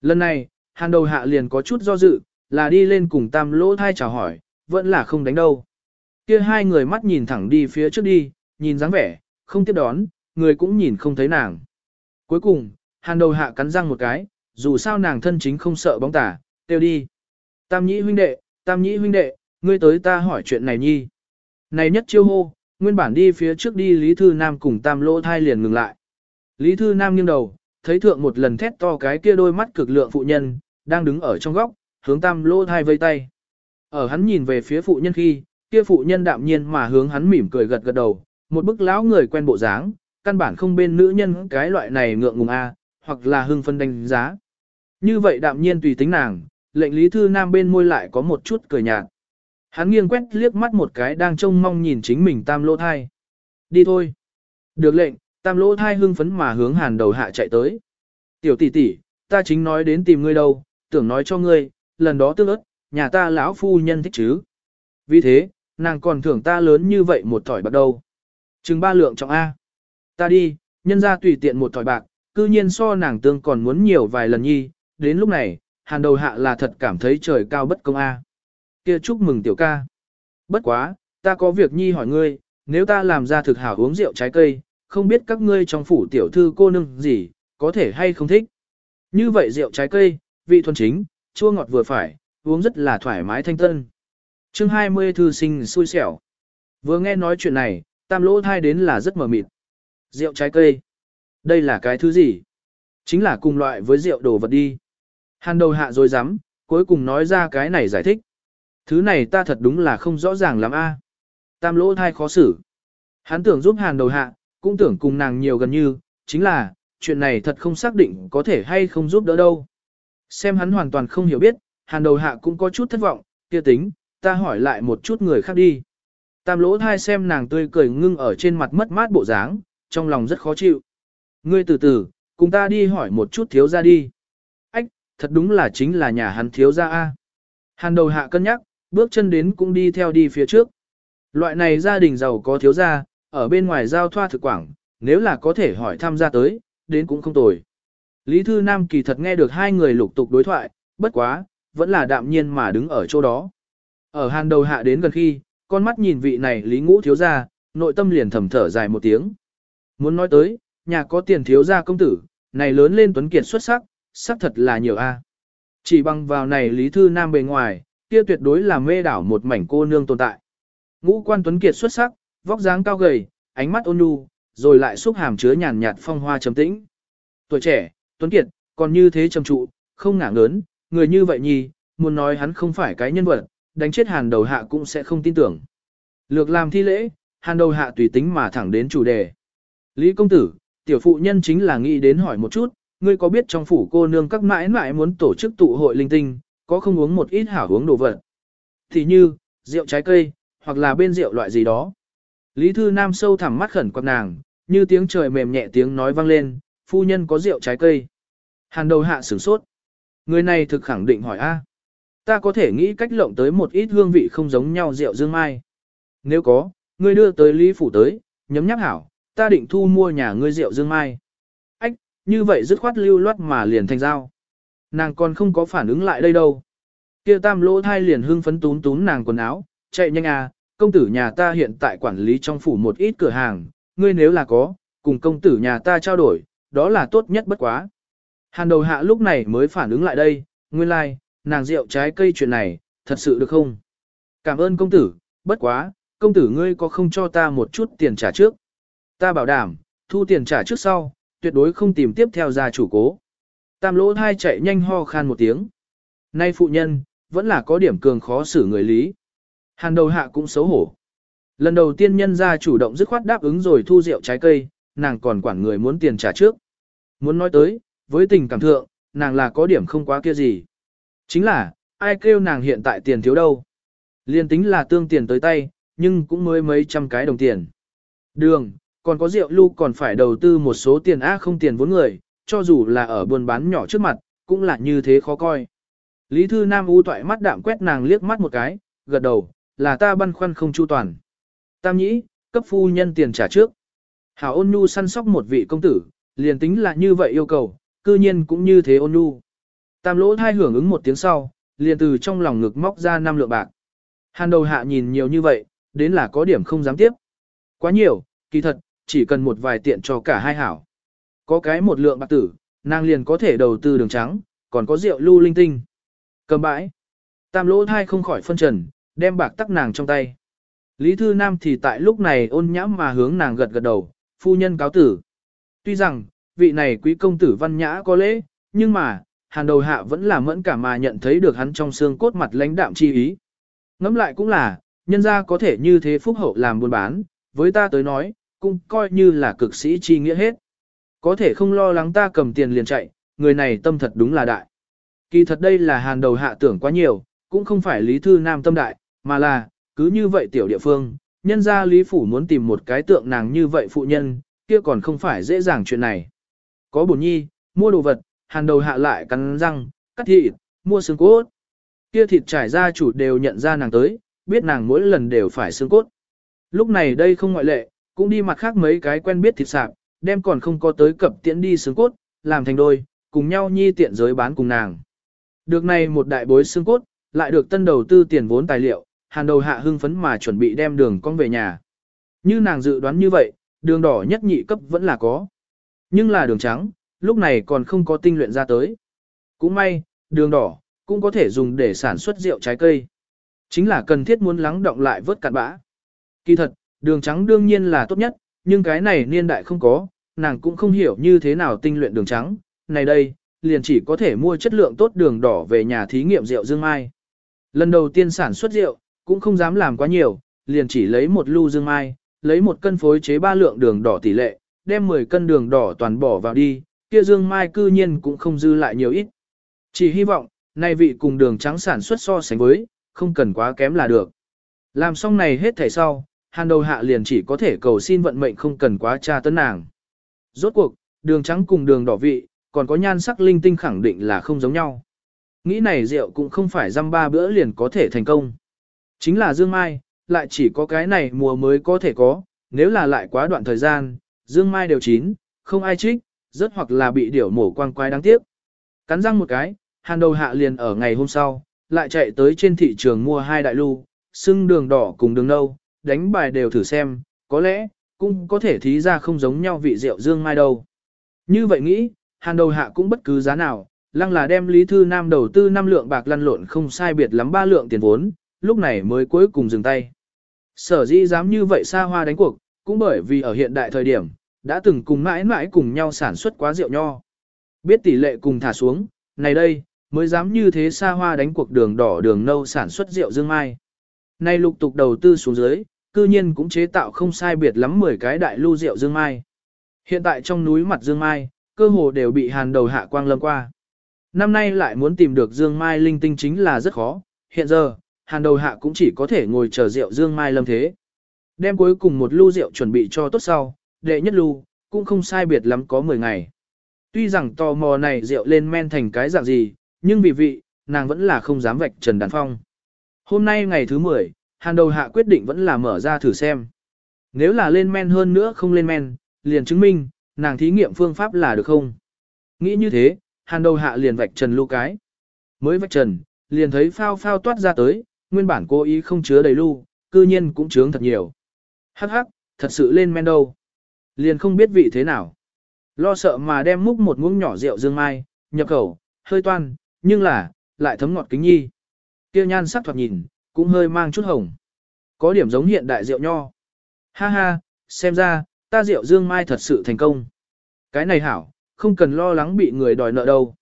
Lần này, hàn đầu hạ liền có chút do dự, là đi lên cùng tam lỗ thai chào hỏi, vẫn là không đánh đâu. Kia hai người mắt nhìn thẳng đi phía trước đi, nhìn dáng vẻ, không tiếp đón, người cũng nhìn không thấy nàng. Cuối cùng, hàn đầu hạ cắn răng một cái, dù sao nàng thân chính không sợ bóng tả, tiêu đi. Tam nhĩ huynh đệ, tam nhĩ huynh đệ, ngươi tới ta hỏi chuyện này nhi. Này nhất chiêu hô, nguyên bản đi phía trước đi Lý Thư Nam cùng tam lỗ thai liền ngừng lại. Lý Thư Nam nghiêng đầu, thấy thượng một lần thét to cái kia đôi mắt cực lượng phụ nhân, đang đứng ở trong góc, hướng tam lỗ thai vây tay. Ở hắn nhìn về phía phụ nhân khi, kia phụ nhân đạm nhiên mà hướng hắn mỉm cười gật gật đầu, một bức lão người quen bộ dáng, căn bản không bên nữ nhân cái loại này ngượng ngùng a, hoặc là hưng phân đánh giá. Như vậy đạm nhiên tùy tính nàng, lệnh Lý Thư Nam bên môi lại có một chút cười nhạt. Hắn nghiêng quét liếc mắt một cái đang trông mong nhìn chính mình tam lỗ thai. Đi thôi. Được lệnh, tam lỗ thai hưng phấn mà hướng hàn đầu hạ chạy tới. Tiểu tỷ tỷ, ta chính nói đến tìm ngươi đâu, tưởng nói cho ngươi, lần đó tương ớt, nhà ta lão phu nhân thích chứ. Vì thế, nàng còn thưởng ta lớn như vậy một thỏi bạc đâu. Chừng ba lượng trọng A. Ta đi, nhân ra tùy tiện một thỏi bạc, cư nhiên so nàng tương còn muốn nhiều vài lần nhi, đến lúc này, hàn đầu hạ là thật cảm thấy trời cao bất công A. Kia chúc mừng tiểu ca. Bất quá, ta có việc nhi hỏi ngươi, nếu ta làm ra thực hảo uống rượu trái cây, không biết các ngươi trong phủ tiểu thư cô nương gì, có thể hay không thích. Như vậy rượu trái cây, vị thuần chính, chua ngọt vừa phải, uống rất là thoải mái thanh tân. chương 20 thư sinh xui xẻo. Vừa nghe nói chuyện này, tam lỗ thai đến là rất mờ mịt. Rượu trái cây. Đây là cái thứ gì? Chính là cùng loại với rượu đồ vật đi. Hàn đầu hạ rồi dám, cuối cùng nói ra cái này giải thích. Thứ này ta thật đúng là không rõ ràng lắm a. Tam lỗ thai khó xử. Hắn tưởng giúp hàn đầu hạ, cũng tưởng cùng nàng nhiều gần như, chính là, chuyện này thật không xác định có thể hay không giúp đỡ đâu. Xem hắn hoàn toàn không hiểu biết, hàn đầu hạ cũng có chút thất vọng, kia tính, ta hỏi lại một chút người khác đi. Tam lỗ thai xem nàng tươi cười ngưng ở trên mặt mất mát bộ dáng, trong lòng rất khó chịu. Ngươi từ từ, cùng ta đi hỏi một chút thiếu ra đi. Ách, thật đúng là chính là nhà hắn thiếu ra A. Hàn đầu hạ cân nhắc, bước chân đến cũng đi theo đi phía trước. Loại này gia đình giàu có thiếu ra, ở bên ngoài giao thoa thực quảng, nếu là có thể hỏi tham gia tới, đến cũng không tồi. Lý Thư Nam kỳ thật nghe được hai người lục tục đối thoại, bất quá, vẫn là đạm nhiên mà đứng ở chỗ đó. Ở hàn đầu hạ đến gần khi, con mắt nhìn vị này Lý Ngũ thiếu ra, nội tâm liền thầm thở dài một tiếng. Muốn nói tới, nhà có tiền thiếu gia công tử, này lớn lên tuấn kiệt xuất sắc, sắc thật là nhiều a. Chỉ bằng vào này Lý Thư Nam bề ngoài, kia tuyệt đối là mê đảo một mảnh cô nương tồn tại. Ngũ quan tuấn kiệt xuất sắc, vóc dáng cao gầy, ánh mắt ôn nhu, rồi lại xúc hàm chứa nhàn nhạt phong hoa trầm tĩnh. Tuổi trẻ, tuấn kiệt, còn như thế trầm trụ, không ngả ngớn, người như vậy nhì, muốn nói hắn không phải cái nhân vật, đánh chết hàn đầu hạ cũng sẽ không tin tưởng. Lược làm thi lễ, hàn đầu hạ tùy tính mà thẳng đến chủ đề. Lý công tử, tiểu phụ nhân chính là nghĩ đến hỏi một chút, ngươi có biết trong phủ cô nương các mãi mãi muốn tổ chức tụ hội linh tinh, có không uống một ít hảo uống đồ vật. Thì như, rượu trái cây, hoặc là bên rượu loại gì đó. Lý Thư Nam sâu thẳm mắt khẩn quạt nàng, như tiếng trời mềm nhẹ tiếng nói vang lên, phu nhân có rượu trái cây. Hàn đầu hạ sửng sốt. Người này thực khẳng định hỏi a Ta có thể nghĩ cách lộng tới một ít hương vị không giống nhau rượu dương mai. Nếu có, ngươi đưa tới Lý Phủ tới, nhấm nhắc hảo, ta định thu mua nhà ngươi rượu dương mai. Ách, như vậy dứt khoát lưu loát mà liền thành giao. Nàng còn không có phản ứng lại đây đâu. Kia tam lỗ thai liền hưng phấn tún tún nàng quần áo, chạy nhanh à, công tử nhà ta hiện tại quản lý trong phủ một ít cửa hàng, ngươi nếu là có, cùng công tử nhà ta trao đổi, đó là tốt nhất bất quá. Hàn đầu hạ lúc này mới phản ứng lại đây, nguyên lai, like, nàng rượu trái cây chuyện này, thật sự được không? Cảm ơn công tử, bất quá, công tử ngươi có không cho ta một chút tiền trả trước? Ta bảo đảm, thu tiền trả trước sau, tuyệt đối không tìm tiếp theo gia chủ cố. Tam lỗ thai chạy nhanh ho khan một tiếng. Nay phụ nhân, vẫn là có điểm cường khó xử người lý. Hàn đầu hạ cũng xấu hổ. Lần đầu tiên nhân gia chủ động dứt khoát đáp ứng rồi thu rượu trái cây, nàng còn quản người muốn tiền trả trước. Muốn nói tới, với tình cảm thượng, nàng là có điểm không quá kia gì. Chính là, ai kêu nàng hiện tại tiền thiếu đâu. Liên tính là tương tiền tới tay, nhưng cũng mới mấy trăm cái đồng tiền. Đường, còn có rượu lưu còn phải đầu tư một số tiền a không tiền vốn người, cho dù là ở buôn bán nhỏ trước mặt, cũng là như thế khó coi. Lý Thư Nam u toại mắt đạm quét nàng liếc mắt một cái, gật đầu, là ta băn khoăn không chu toàn. Tam nhĩ, cấp phu nhân tiền trả trước. Hảo ôn nhu săn sóc một vị công tử, liền tính là như vậy yêu cầu, cư nhiên cũng như thế ôn nhu. Tam lỗ thai hưởng ứng một tiếng sau, liền từ trong lòng ngực móc ra năm lượng bạc. Hàn đầu hạ nhìn nhiều như vậy, đến là có điểm không dám tiếp. Quá nhiều, kỳ thật, chỉ cần một vài tiện cho cả hai hảo. Có cái một lượng bạc tử, nàng liền có thể đầu tư đường trắng, còn có rượu lưu linh tinh. Cầm bãi. Tam lỗ thai không khỏi phân trần, đem bạc tắc nàng trong tay. Lý Thư Nam thì tại lúc này ôn nhãm mà hướng nàng gật gật đầu, phu nhân cáo tử. Tuy rằng, vị này quý công tử văn nhã có lễ, nhưng mà, hàn đầu hạ vẫn là mẫn cả mà nhận thấy được hắn trong xương cốt mặt lãnh đạm chi ý. Ngẫm lại cũng là, nhân ra có thể như thế phúc hậu làm buôn bán, với ta tới nói, cũng coi như là cực sĩ chi nghĩa hết. Có thể không lo lắng ta cầm tiền liền chạy, người này tâm thật đúng là đại. Kỳ thật đây là hàn đầu hạ tưởng quá nhiều, cũng không phải lý thư nam tâm đại, mà là, cứ như vậy tiểu địa phương, nhân ra lý phủ muốn tìm một cái tượng nàng như vậy phụ nhân, kia còn không phải dễ dàng chuyện này. Có bổn nhi, mua đồ vật, hàn đầu hạ lại cắn răng, cắt thịt, mua xương cốt. Kia thịt trải ra chủ đều nhận ra nàng tới, biết nàng mỗi lần đều phải xương cốt. Lúc này đây không ngoại lệ, cũng đi mặt khác mấy cái quen biết thịt sạp, đem còn không có tới cập tiễn đi xương cốt, làm thành đôi, cùng nhau nhi tiện giới bán cùng nàng. Được này một đại bối xương cốt, lại được tân đầu tư tiền vốn tài liệu, hàn đầu hạ hưng phấn mà chuẩn bị đem đường con về nhà. Như nàng dự đoán như vậy, đường đỏ nhất nhị cấp vẫn là có. Nhưng là đường trắng, lúc này còn không có tinh luyện ra tới. Cũng may, đường đỏ, cũng có thể dùng để sản xuất rượu trái cây. Chính là cần thiết muốn lắng động lại vớt cạn bã. Kỳ thật, đường trắng đương nhiên là tốt nhất, nhưng cái này niên đại không có, nàng cũng không hiểu như thế nào tinh luyện đường trắng. Này đây, liền chỉ có thể mua chất lượng tốt đường đỏ về nhà thí nghiệm rượu dương mai. Lần đầu tiên sản xuất rượu, cũng không dám làm quá nhiều, liền chỉ lấy một lu dương mai, lấy một cân phối chế ba lượng đường đỏ tỷ lệ, đem 10 cân đường đỏ toàn bỏ vào đi, kia dương mai cư nhiên cũng không dư lại nhiều ít. Chỉ hy vọng, nay vị cùng đường trắng sản xuất so sánh với, không cần quá kém là được. Làm xong này hết thảy sau, hàn đầu hạ liền chỉ có thể cầu xin vận mệnh không cần quá tra tấn nàng. Rốt cuộc, đường trắng cùng đường đỏ vị, còn có nhan sắc linh tinh khẳng định là không giống nhau. Nghĩ này rượu cũng không phải dăm ba bữa liền có thể thành công. Chính là Dương Mai, lại chỉ có cái này mùa mới có thể có, nếu là lại quá đoạn thời gian, Dương Mai đều chín, không ai trích, rất hoặc là bị điểu mổ quang quái đáng tiếc. Cắn răng một cái, hàn đầu hạ liền ở ngày hôm sau, lại chạy tới trên thị trường mua hai đại lưu, xưng đường đỏ cùng đường nâu, đánh bài đều thử xem, có lẽ, cũng có thể thí ra không giống nhau vị rượu Dương Mai đâu. Như vậy nghĩ, hàn đầu hạ cũng bất cứ giá nào, lăng là đem Lý Thư Nam đầu tư năm lượng bạc lăn lộn không sai biệt lắm ba lượng tiền vốn, lúc này mới cuối cùng dừng tay. Sở dĩ dám như vậy xa hoa đánh cuộc, cũng bởi vì ở hiện đại thời điểm, đã từng cùng mãi mãi cùng nhau sản xuất quá rượu nho. Biết tỷ lệ cùng thả xuống, này đây, mới dám như thế xa hoa đánh cuộc đường đỏ đường nâu sản xuất rượu dương mai. Nay lục tục đầu tư xuống dưới, cư nhiên cũng chế tạo không sai biệt lắm 10 cái đại lưu rượu dương mai. Hiện tại trong núi mặt dương mai, cơ hồ đều bị hàn đầu hạ quang lâm qua. Năm nay lại muốn tìm được dương mai linh tinh chính là rất khó, hiện giờ, hàn đầu hạ cũng chỉ có thể ngồi chờ rượu dương mai lâm thế. Đem cuối cùng một lưu rượu chuẩn bị cho tốt sau, đệ nhất lưu, cũng không sai biệt lắm có 10 ngày. Tuy rằng tò mò này rượu lên men thành cái dạng gì, nhưng vì vị, nàng vẫn là không dám vạch trần đàn phong. Hôm nay ngày thứ 10, hàn đầu hạ quyết định vẫn là mở ra thử xem. Nếu là lên men hơn nữa không lên men, liền chứng minh, nàng thí nghiệm phương pháp là được không? Nghĩ như thế, hàn đầu hạ liền vạch trần lưu cái. Mới vạch trần, liền thấy phao phao toát ra tới, nguyên bản cố ý không chứa đầy lưu, cư nhiên cũng chướng thật nhiều. Hắc hắc, thật sự lên men đâu. Liền không biết vị thế nào. Lo sợ mà đem múc một muỗng nhỏ rượu dương mai, nhập khẩu, hơi toan, nhưng là, lại thấm ngọt kính nhi. Kia nhan sắc thoạt nhìn, cũng hơi mang chút hồng. Có điểm giống hiện đại rượu nho. Ha ha, xem ra, ta rượu dương mai thật sự thành công. Cái này hảo, không cần lo lắng bị người đòi nợ đâu.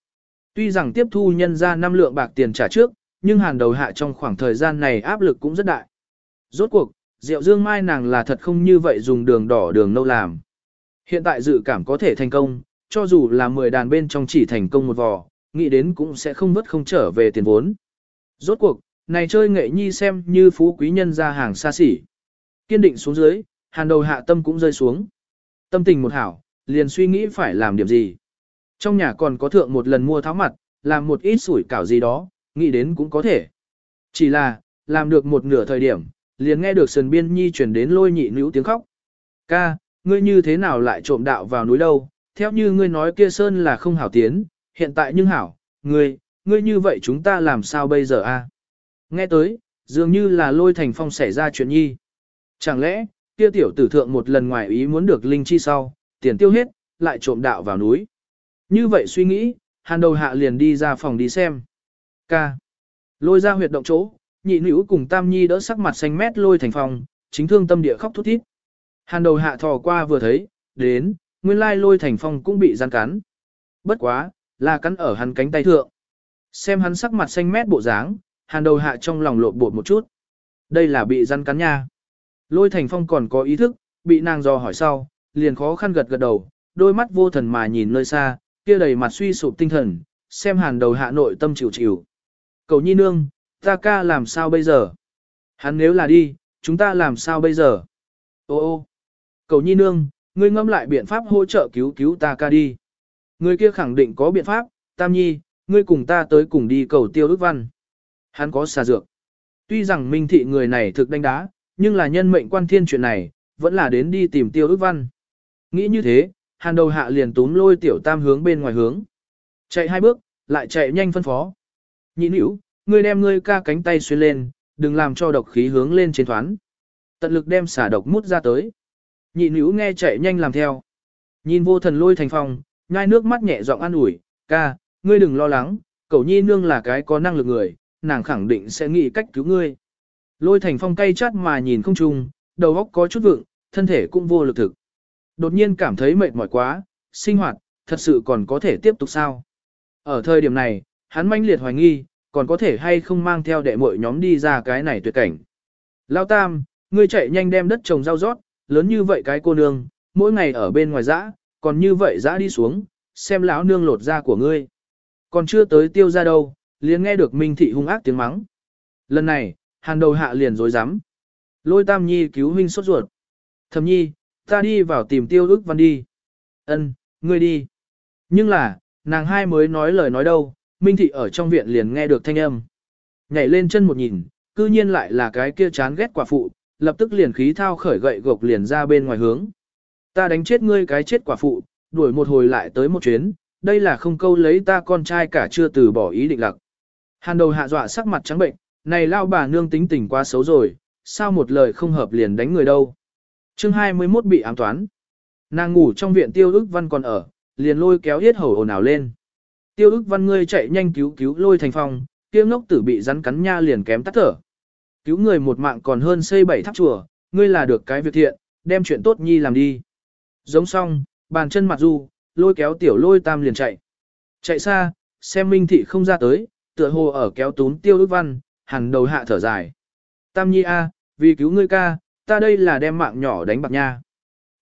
Tuy rằng tiếp thu nhân ra năm lượng bạc tiền trả trước, nhưng hàn đầu hạ trong khoảng thời gian này áp lực cũng rất đại. Rốt cuộc, rượu dương mai nàng là thật không như vậy dùng đường đỏ đường nâu làm. Hiện tại dự cảm có thể thành công, cho dù là 10 đàn bên trong chỉ thành công một vò, nghĩ đến cũng sẽ không vất không trở về tiền vốn. Rốt cuộc, này chơi nghệ nhi xem như phú quý nhân ra hàng xa xỉ. Kiên định xuống dưới, hàn đầu hạ tâm cũng rơi xuống. Tâm tình một hảo, liền suy nghĩ phải làm điểm gì. Trong nhà còn có thượng một lần mua tháo mặt, làm một ít sủi cảo gì đó, nghĩ đến cũng có thể. Chỉ là, làm được một nửa thời điểm, liền nghe được sườn biên nhi chuyển đến lôi nhị nữ tiếng khóc. Ca, ngươi như thế nào lại trộm đạo vào núi đâu, theo như ngươi nói kia sơn là không hảo tiến, hiện tại nhưng hảo, ngươi, ngươi như vậy chúng ta làm sao bây giờ a? Nghe tới, dường như là lôi thành phong xảy ra chuyện nhi. Chẳng lẽ, kia tiểu tử thượng một lần ngoài ý muốn được linh chi sau, tiền tiêu hết, lại trộm đạo vào núi. Như vậy suy nghĩ, hàn đầu hạ liền đi ra phòng đi xem. Ca. Lôi ra huyệt động chỗ, nhị nữ cùng tam nhi đỡ sắc mặt xanh mét lôi thành phong chính thương tâm địa khóc thút thít. Hàn đầu hạ thò qua vừa thấy, đến, nguyên lai lôi thành phong cũng bị gian cắn. Bất quá, là cắn ở hắn cánh tay thượng. Xem hắn sắc mặt xanh mét bộ dáng, hàn đầu hạ trong lòng lộn bột một chút. Đây là bị gian cắn nha. Lôi thành phong còn có ý thức, bị nàng dò hỏi sau, liền khó khăn gật gật đầu, đôi mắt vô thần mà nhìn nơi xa, kia đầy mặt suy sụp tinh thần, xem hàn đầu hạ nội tâm chịu chịu. Cầu nhi nương, ta ca làm sao bây giờ? Hắn nếu là đi, chúng ta làm sao bây giờ? Ô ô, cầu nhi nương, ngươi ngâm lại biện pháp hỗ trợ cứu cứu ta ca đi. Người kia khẳng định có biện pháp, tam nhi, ngươi cùng ta tới cùng đi cầu tiêu Đức văn. Hắn có xà dược. Tuy rằng minh thị người này thực đánh đá, nhưng là nhân mệnh quan thiên chuyện này, vẫn là đến đi tìm tiêu ước văn. Nghĩ như thế, hàn đầu hạ liền túm lôi tiểu tam hướng bên ngoài hướng. Chạy hai bước, lại chạy nhanh phân phó. Nhị nữ, ngươi đem ngươi ca cánh tay xuyên lên, đừng làm cho độc khí hướng lên trên thoán. Tận lực đem xả độc mút ra tới. Nhị nữ nghe chạy nhanh làm theo. Nhìn vô thần lôi thành phòng, nhai nước mắt nhẹ giọng an ủi, ca, ngươi đừng lo lắng, cậu nhi nương là cái có năng lực người, nàng khẳng định sẽ nghĩ cách cứu ngươi. Lôi thành phong cay chát mà nhìn không trùng, đầu óc có chút vượng, thân thể cũng vô lực thực. Đột nhiên cảm thấy mệt mỏi quá, sinh hoạt, thật sự còn có thể tiếp tục sao? Ở thời điểm này, hắn manh liệt hoài nghi, còn có thể hay không mang theo đệ mội nhóm đi ra cái này tuyệt cảnh. Lao Tam, ngươi chạy nhanh đem đất trồng rau rót, lớn như vậy cái cô nương, mỗi ngày ở bên ngoài dã, còn như vậy dã đi xuống, xem lão nương lột da của ngươi. Còn chưa tới tiêu ra đâu, liền nghe được Minh Thị hung ác tiếng mắng. Lần này, hàn đầu hạ liền dối rắm Lôi Tam Nhi cứu huynh sốt ruột. Thầm Nhi, ta đi vào tìm tiêu ức văn đi. Ân, ngươi đi. Nhưng là, nàng hai mới nói lời nói đâu, Minh Thị ở trong viện liền nghe được thanh âm. Nhảy lên chân một nhìn, cư nhiên lại là cái kia chán ghét quả phụ, lập tức liền khí thao khởi gậy gộc liền ra bên ngoài hướng. Ta đánh chết ngươi cái chết quả phụ, đuổi một hồi lại tới một chuyến, đây là không câu lấy ta con trai cả chưa từ bỏ ý định lặc. Hàn đầu hạ dọa sắc mặt trắng bệnh, này lao bà nương tính tình quá xấu rồi, sao một lời không hợp liền đánh người đâu. chương 21 bị ám toán. Nàng ngủ trong viện tiêu ức văn còn ở, liền lôi kéo yết hầu ồn ào lên. Tiêu ức văn ngươi chạy nhanh cứu cứu lôi thành phong, tiêu ngốc tử bị rắn cắn nha liền kém tắt thở. Cứu người một mạng còn hơn xây bảy tháp chùa, ngươi là được cái việc thiện, đem chuyện tốt nhi làm đi. Giống xong, bàn chân mặt du, lôi kéo tiểu lôi tam liền chạy. Chạy xa, xem minh thị không ra tới, tựa hồ ở kéo tún tiêu ức văn, hàn đầu hạ thở dài. Tam nhi a, vì cứu ngươi ca, ta đây là đem mạng nhỏ đánh bạc nha.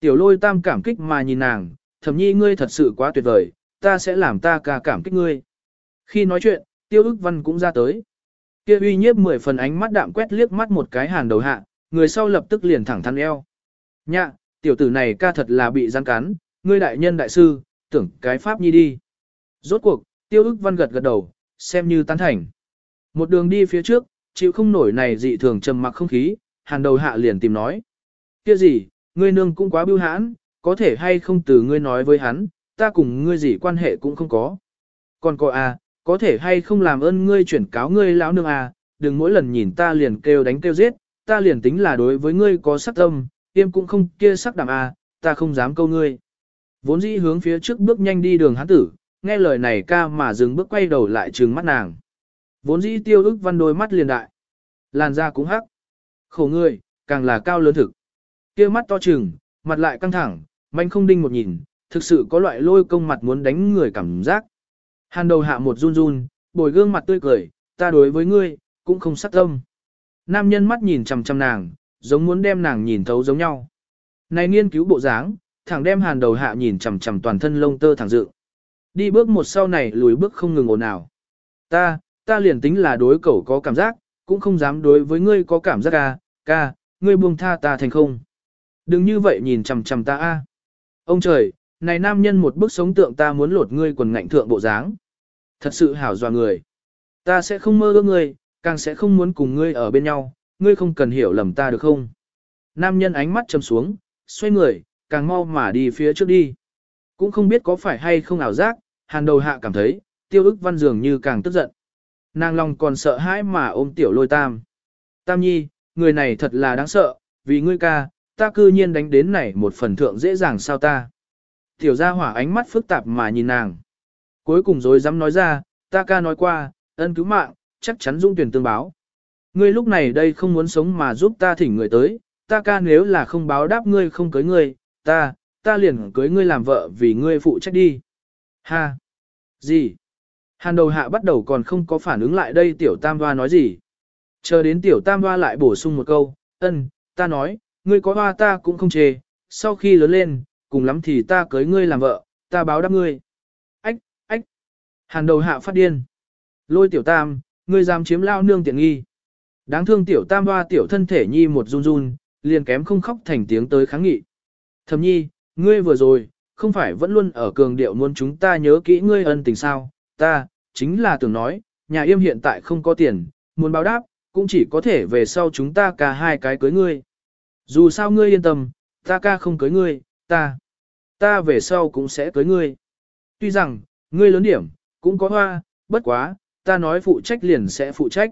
Tiểu lôi tam cảm kích mà nhìn nàng, thầm nhi ngươi thật sự quá tuyệt vời, ta sẽ làm ta ca cảm kích ngươi. Khi nói chuyện, tiêu ức văn cũng ra tới. Kia uy nhiếp mười phần ánh mắt đạm quét liếc mắt một cái hàn đầu hạ, người sau lập tức liền thẳng thắn eo. Nhạ, tiểu tử này ca thật là bị gian cắn, ngươi đại nhân đại sư, tưởng cái pháp nhi đi. Rốt cuộc, tiêu ức văn gật gật đầu, xem như tán thành. Một đường đi phía trước, chịu không nổi này dị thường trầm mặc không khí, hàn đầu hạ liền tìm nói. Kia gì, ngươi nương cũng quá bưu hãn, có thể hay không từ ngươi nói với hắn, ta cùng ngươi gì quan hệ cũng không có. Còn có à, có thể hay không làm ơn ngươi chuyển cáo ngươi lão nương à, đừng mỗi lần nhìn ta liền kêu đánh kêu giết, ta liền tính là đối với ngươi có sắc tâm, tiêm cũng không kia sắc đảm à, ta không dám câu ngươi. Vốn dĩ hướng phía trước bước nhanh đi đường hắn tử, nghe lời này ca mà dừng bước quay đầu lại trừng mắt nàng. Vốn dĩ tiêu ức văn đôi mắt liền đại. Làn da cũng hắc. Khổ người, càng là cao lớn thực. kia mắt to trừng, mặt lại căng thẳng, manh không đinh một nhìn, thực sự có loại lôi công mặt muốn đánh người cảm giác. Hàn đầu hạ một run run, bồi gương mặt tươi cười, ta đối với ngươi, cũng không sắc tâm. Nam nhân mắt nhìn chằm chằm nàng, giống muốn đem nàng nhìn thấu giống nhau. Này nghiên cứu bộ dáng, thẳng đem hàn đầu hạ nhìn chằm chằm toàn thân lông tơ thẳng dự. Đi bước một sau này lùi bước không ngừng ồn nào. Ta, ta liền tính là đối cẩu có cảm giác, cũng không dám đối với ngươi có cảm giác ca, ca, ngươi buông tha ta thành không. Đừng như vậy nhìn chằm chằm ta a. Ông trời, này nam nhân một bức sống tượng ta muốn lột ngươi quần ngạnh thượng bộ dáng. Thật sự hảo dọa người. Ta sẽ không mơ ước ngươi, càng sẽ không muốn cùng ngươi ở bên nhau, ngươi không cần hiểu lầm ta được không? Nam nhân ánh mắt trầm xuống, xoay người, càng mau mà đi phía trước đi. Cũng không biết có phải hay không ảo giác, hàn đầu hạ cảm thấy, tiêu ức văn dường như càng tức giận. Nàng lòng còn sợ hãi mà ôm tiểu lôi tam. Tam nhi, người này thật là đáng sợ, vì ngươi ca, ta cư nhiên đánh đến này một phần thượng dễ dàng sao ta. Tiểu gia hỏa ánh mắt phức tạp mà nhìn nàng. Cuối cùng rồi dám nói ra, ta ca nói qua, ân cứu mạng, chắc chắn dung tuyển tương báo. Ngươi lúc này đây không muốn sống mà giúp ta thỉnh người tới, ta ca nếu là không báo đáp ngươi không cưới ngươi, ta, ta liền cưới ngươi làm vợ vì ngươi phụ trách đi. Ha! Gì? Hàn đầu hạ bắt đầu còn không có phản ứng lại đây tiểu tam hoa nói gì. Chờ đến tiểu tam hoa lại bổ sung một câu, ân, ta nói, ngươi có hoa ta cũng không chê, sau khi lớn lên, cùng lắm thì ta cưới ngươi làm vợ, ta báo đáp ngươi. Ách, ách. Hàn đầu hạ phát điên. Lôi tiểu tam, ngươi dám chiếm lao nương tiện nghi. Đáng thương tiểu tam hoa tiểu thân thể nhi một run run, liền kém không khóc thành tiếng tới kháng nghị. Thầm nhi, ngươi vừa rồi, không phải vẫn luôn ở cường điệu muốn chúng ta nhớ kỹ ngươi ân tình sao, ta, chính là tưởng nói, nhà yêm hiện tại không có tiền, muốn báo đáp, cũng chỉ có thể về sau chúng ta cả hai cái cưới ngươi. Dù sao ngươi yên tâm, ta ca không cưới ngươi, ta, ta về sau cũng sẽ cưới ngươi. Tuy rằng, ngươi lớn điểm, cũng có hoa, bất quá, ta nói phụ trách liền sẽ phụ trách.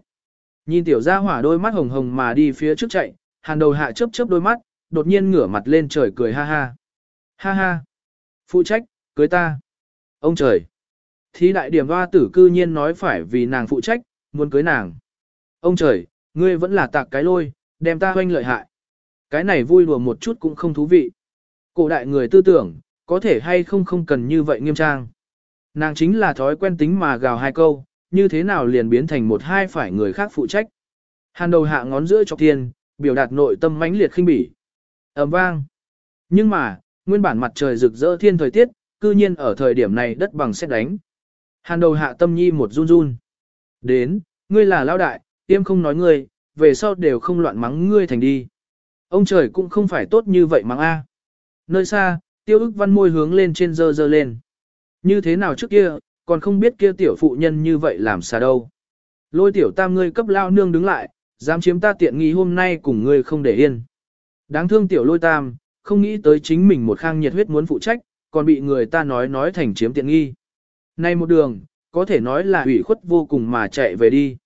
Nhìn tiểu gia hỏa đôi mắt hồng hồng mà đi phía trước chạy, hàn đầu hạ chớp chớp đôi mắt, đột nhiên ngửa mặt lên trời cười ha ha. Ha ha. Phụ trách, cưới ta. Ông trời. Thí đại điểm hoa tử cư nhiên nói phải vì nàng phụ trách, muốn cưới nàng. Ông trời, ngươi vẫn là tạc cái lôi, đem ta hoanh lợi hại. Cái này vui đùa một chút cũng không thú vị. Cổ đại người tư tưởng, có thể hay không không cần như vậy nghiêm trang. Nàng chính là thói quen tính mà gào hai câu, như thế nào liền biến thành một hai phải người khác phụ trách. Hàn đầu hạ ngón giữa chọc tiền, biểu đạt nội tâm mãnh liệt khinh bỉ. ầm vang. Nhưng mà, nguyên bản mặt trời rực rỡ thiên thời tiết, cư nhiên ở thời điểm này đất bằng xét đánh. Hàn đầu hạ tâm nhi một run run. Đến, ngươi là lao đại, tiêm không nói ngươi, về sau đều không loạn mắng ngươi thành đi. Ông trời cũng không phải tốt như vậy mắng a. Nơi xa, tiêu ức văn môi hướng lên trên dơ dơ lên. Như thế nào trước kia, còn không biết kia tiểu phụ nhân như vậy làm sao đâu. Lôi tiểu tam ngươi cấp lao nương đứng lại, dám chiếm ta tiện nghi hôm nay cùng ngươi không để yên. Đáng thương tiểu lôi tam, không nghĩ tới chính mình một khang nhiệt huyết muốn phụ trách, còn bị người ta nói nói thành chiếm tiện nghi. Nay một đường, có thể nói là ủy khuất vô cùng mà chạy về đi.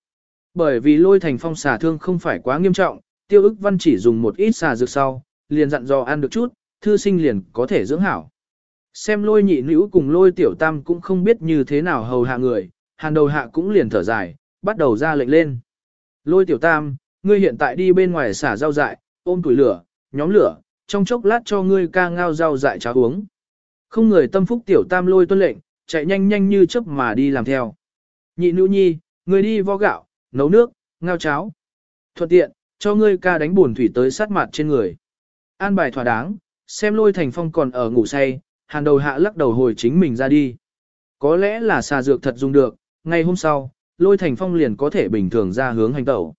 Bởi vì lôi thành phong xà thương không phải quá nghiêm trọng, tiêu ức văn chỉ dùng một ít xà dược sau, liền dặn dò ăn được chút, thư sinh liền có thể dưỡng hảo. Xem lôi nhị nữ cùng lôi tiểu tam cũng không biết như thế nào hầu hạ người, hàn đầu hạ cũng liền thở dài, bắt đầu ra lệnh lên. Lôi tiểu tam, ngươi hiện tại đi bên ngoài xả rau dại, ôm tuổi lửa, nhóm lửa, trong chốc lát cho ngươi ca ngao rau dại cháo uống. Không người tâm phúc tiểu tam lôi tuân lệnh, chạy nhanh nhanh như chớp mà đi làm theo. Nhị nữ nhi, người đi vo gạo, nấu nước, ngao cháo. Thuận tiện, cho ngươi ca đánh buồn thủy tới sát mặt trên người. An bài thỏa đáng, xem lôi thành phong còn ở ngủ say, hàn đầu hạ lắc đầu hồi chính mình ra đi. Có lẽ là xà dược thật dùng được, ngày hôm sau, lôi thành phong liền có thể bình thường ra hướng hành tẩu.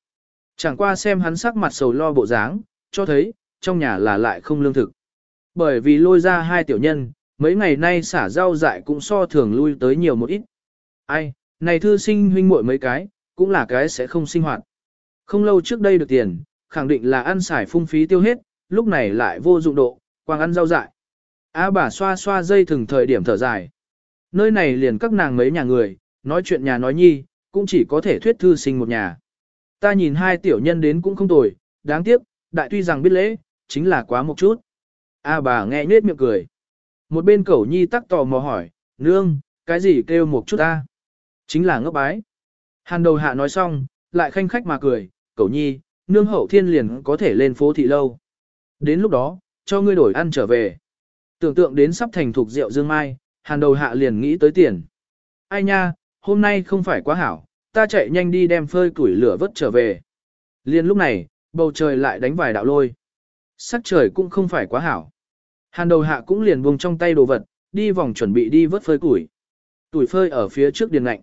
Chẳng qua xem hắn sắc mặt sầu lo bộ dáng, cho thấy, trong nhà là lại không lương thực. Bởi vì lôi ra hai tiểu nhân, mấy ngày nay xả rau dại cũng so thường lui tới nhiều một ít. Ai, này thư sinh huynh muội mấy cái, cũng là cái sẽ không sinh hoạt. Không lâu trước đây được tiền, khẳng định là ăn xài phung phí tiêu hết, lúc này lại vô dụng độ, quang ăn rau dại. A bà xoa xoa dây thừng thời điểm thở dài. Nơi này liền các nàng mấy nhà người, nói chuyện nhà nói nhi, cũng chỉ có thể thuyết thư sinh một nhà. Ta nhìn hai tiểu nhân đến cũng không tồi, đáng tiếc, đại tuy rằng biết lễ, chính là quá một chút. A bà nghe nết miệng cười. Một bên cẩu nhi tắc tò mò hỏi, nương, cái gì kêu một chút ta? Chính là ngốc bái. Hàn đầu hạ nói xong, lại khanh khách mà cười, cẩu nhi, nương hậu thiên liền có thể lên phố thị lâu. Đến lúc đó, cho ngươi đổi ăn trở về. Tưởng tượng đến sắp thành thuộc rượu dương mai, hàn đầu hạ liền nghĩ tới tiền. Ai nha, hôm nay không phải quá hảo, ta chạy nhanh đi đem phơi củi lửa vớt trở về. Liên lúc này, bầu trời lại đánh vài đạo lôi. Sắc trời cũng không phải quá hảo. Hàn đầu hạ cũng liền buông trong tay đồ vật, đi vòng chuẩn bị đi vớt phơi củi. Tuổi phơi ở phía trước điền lạnh.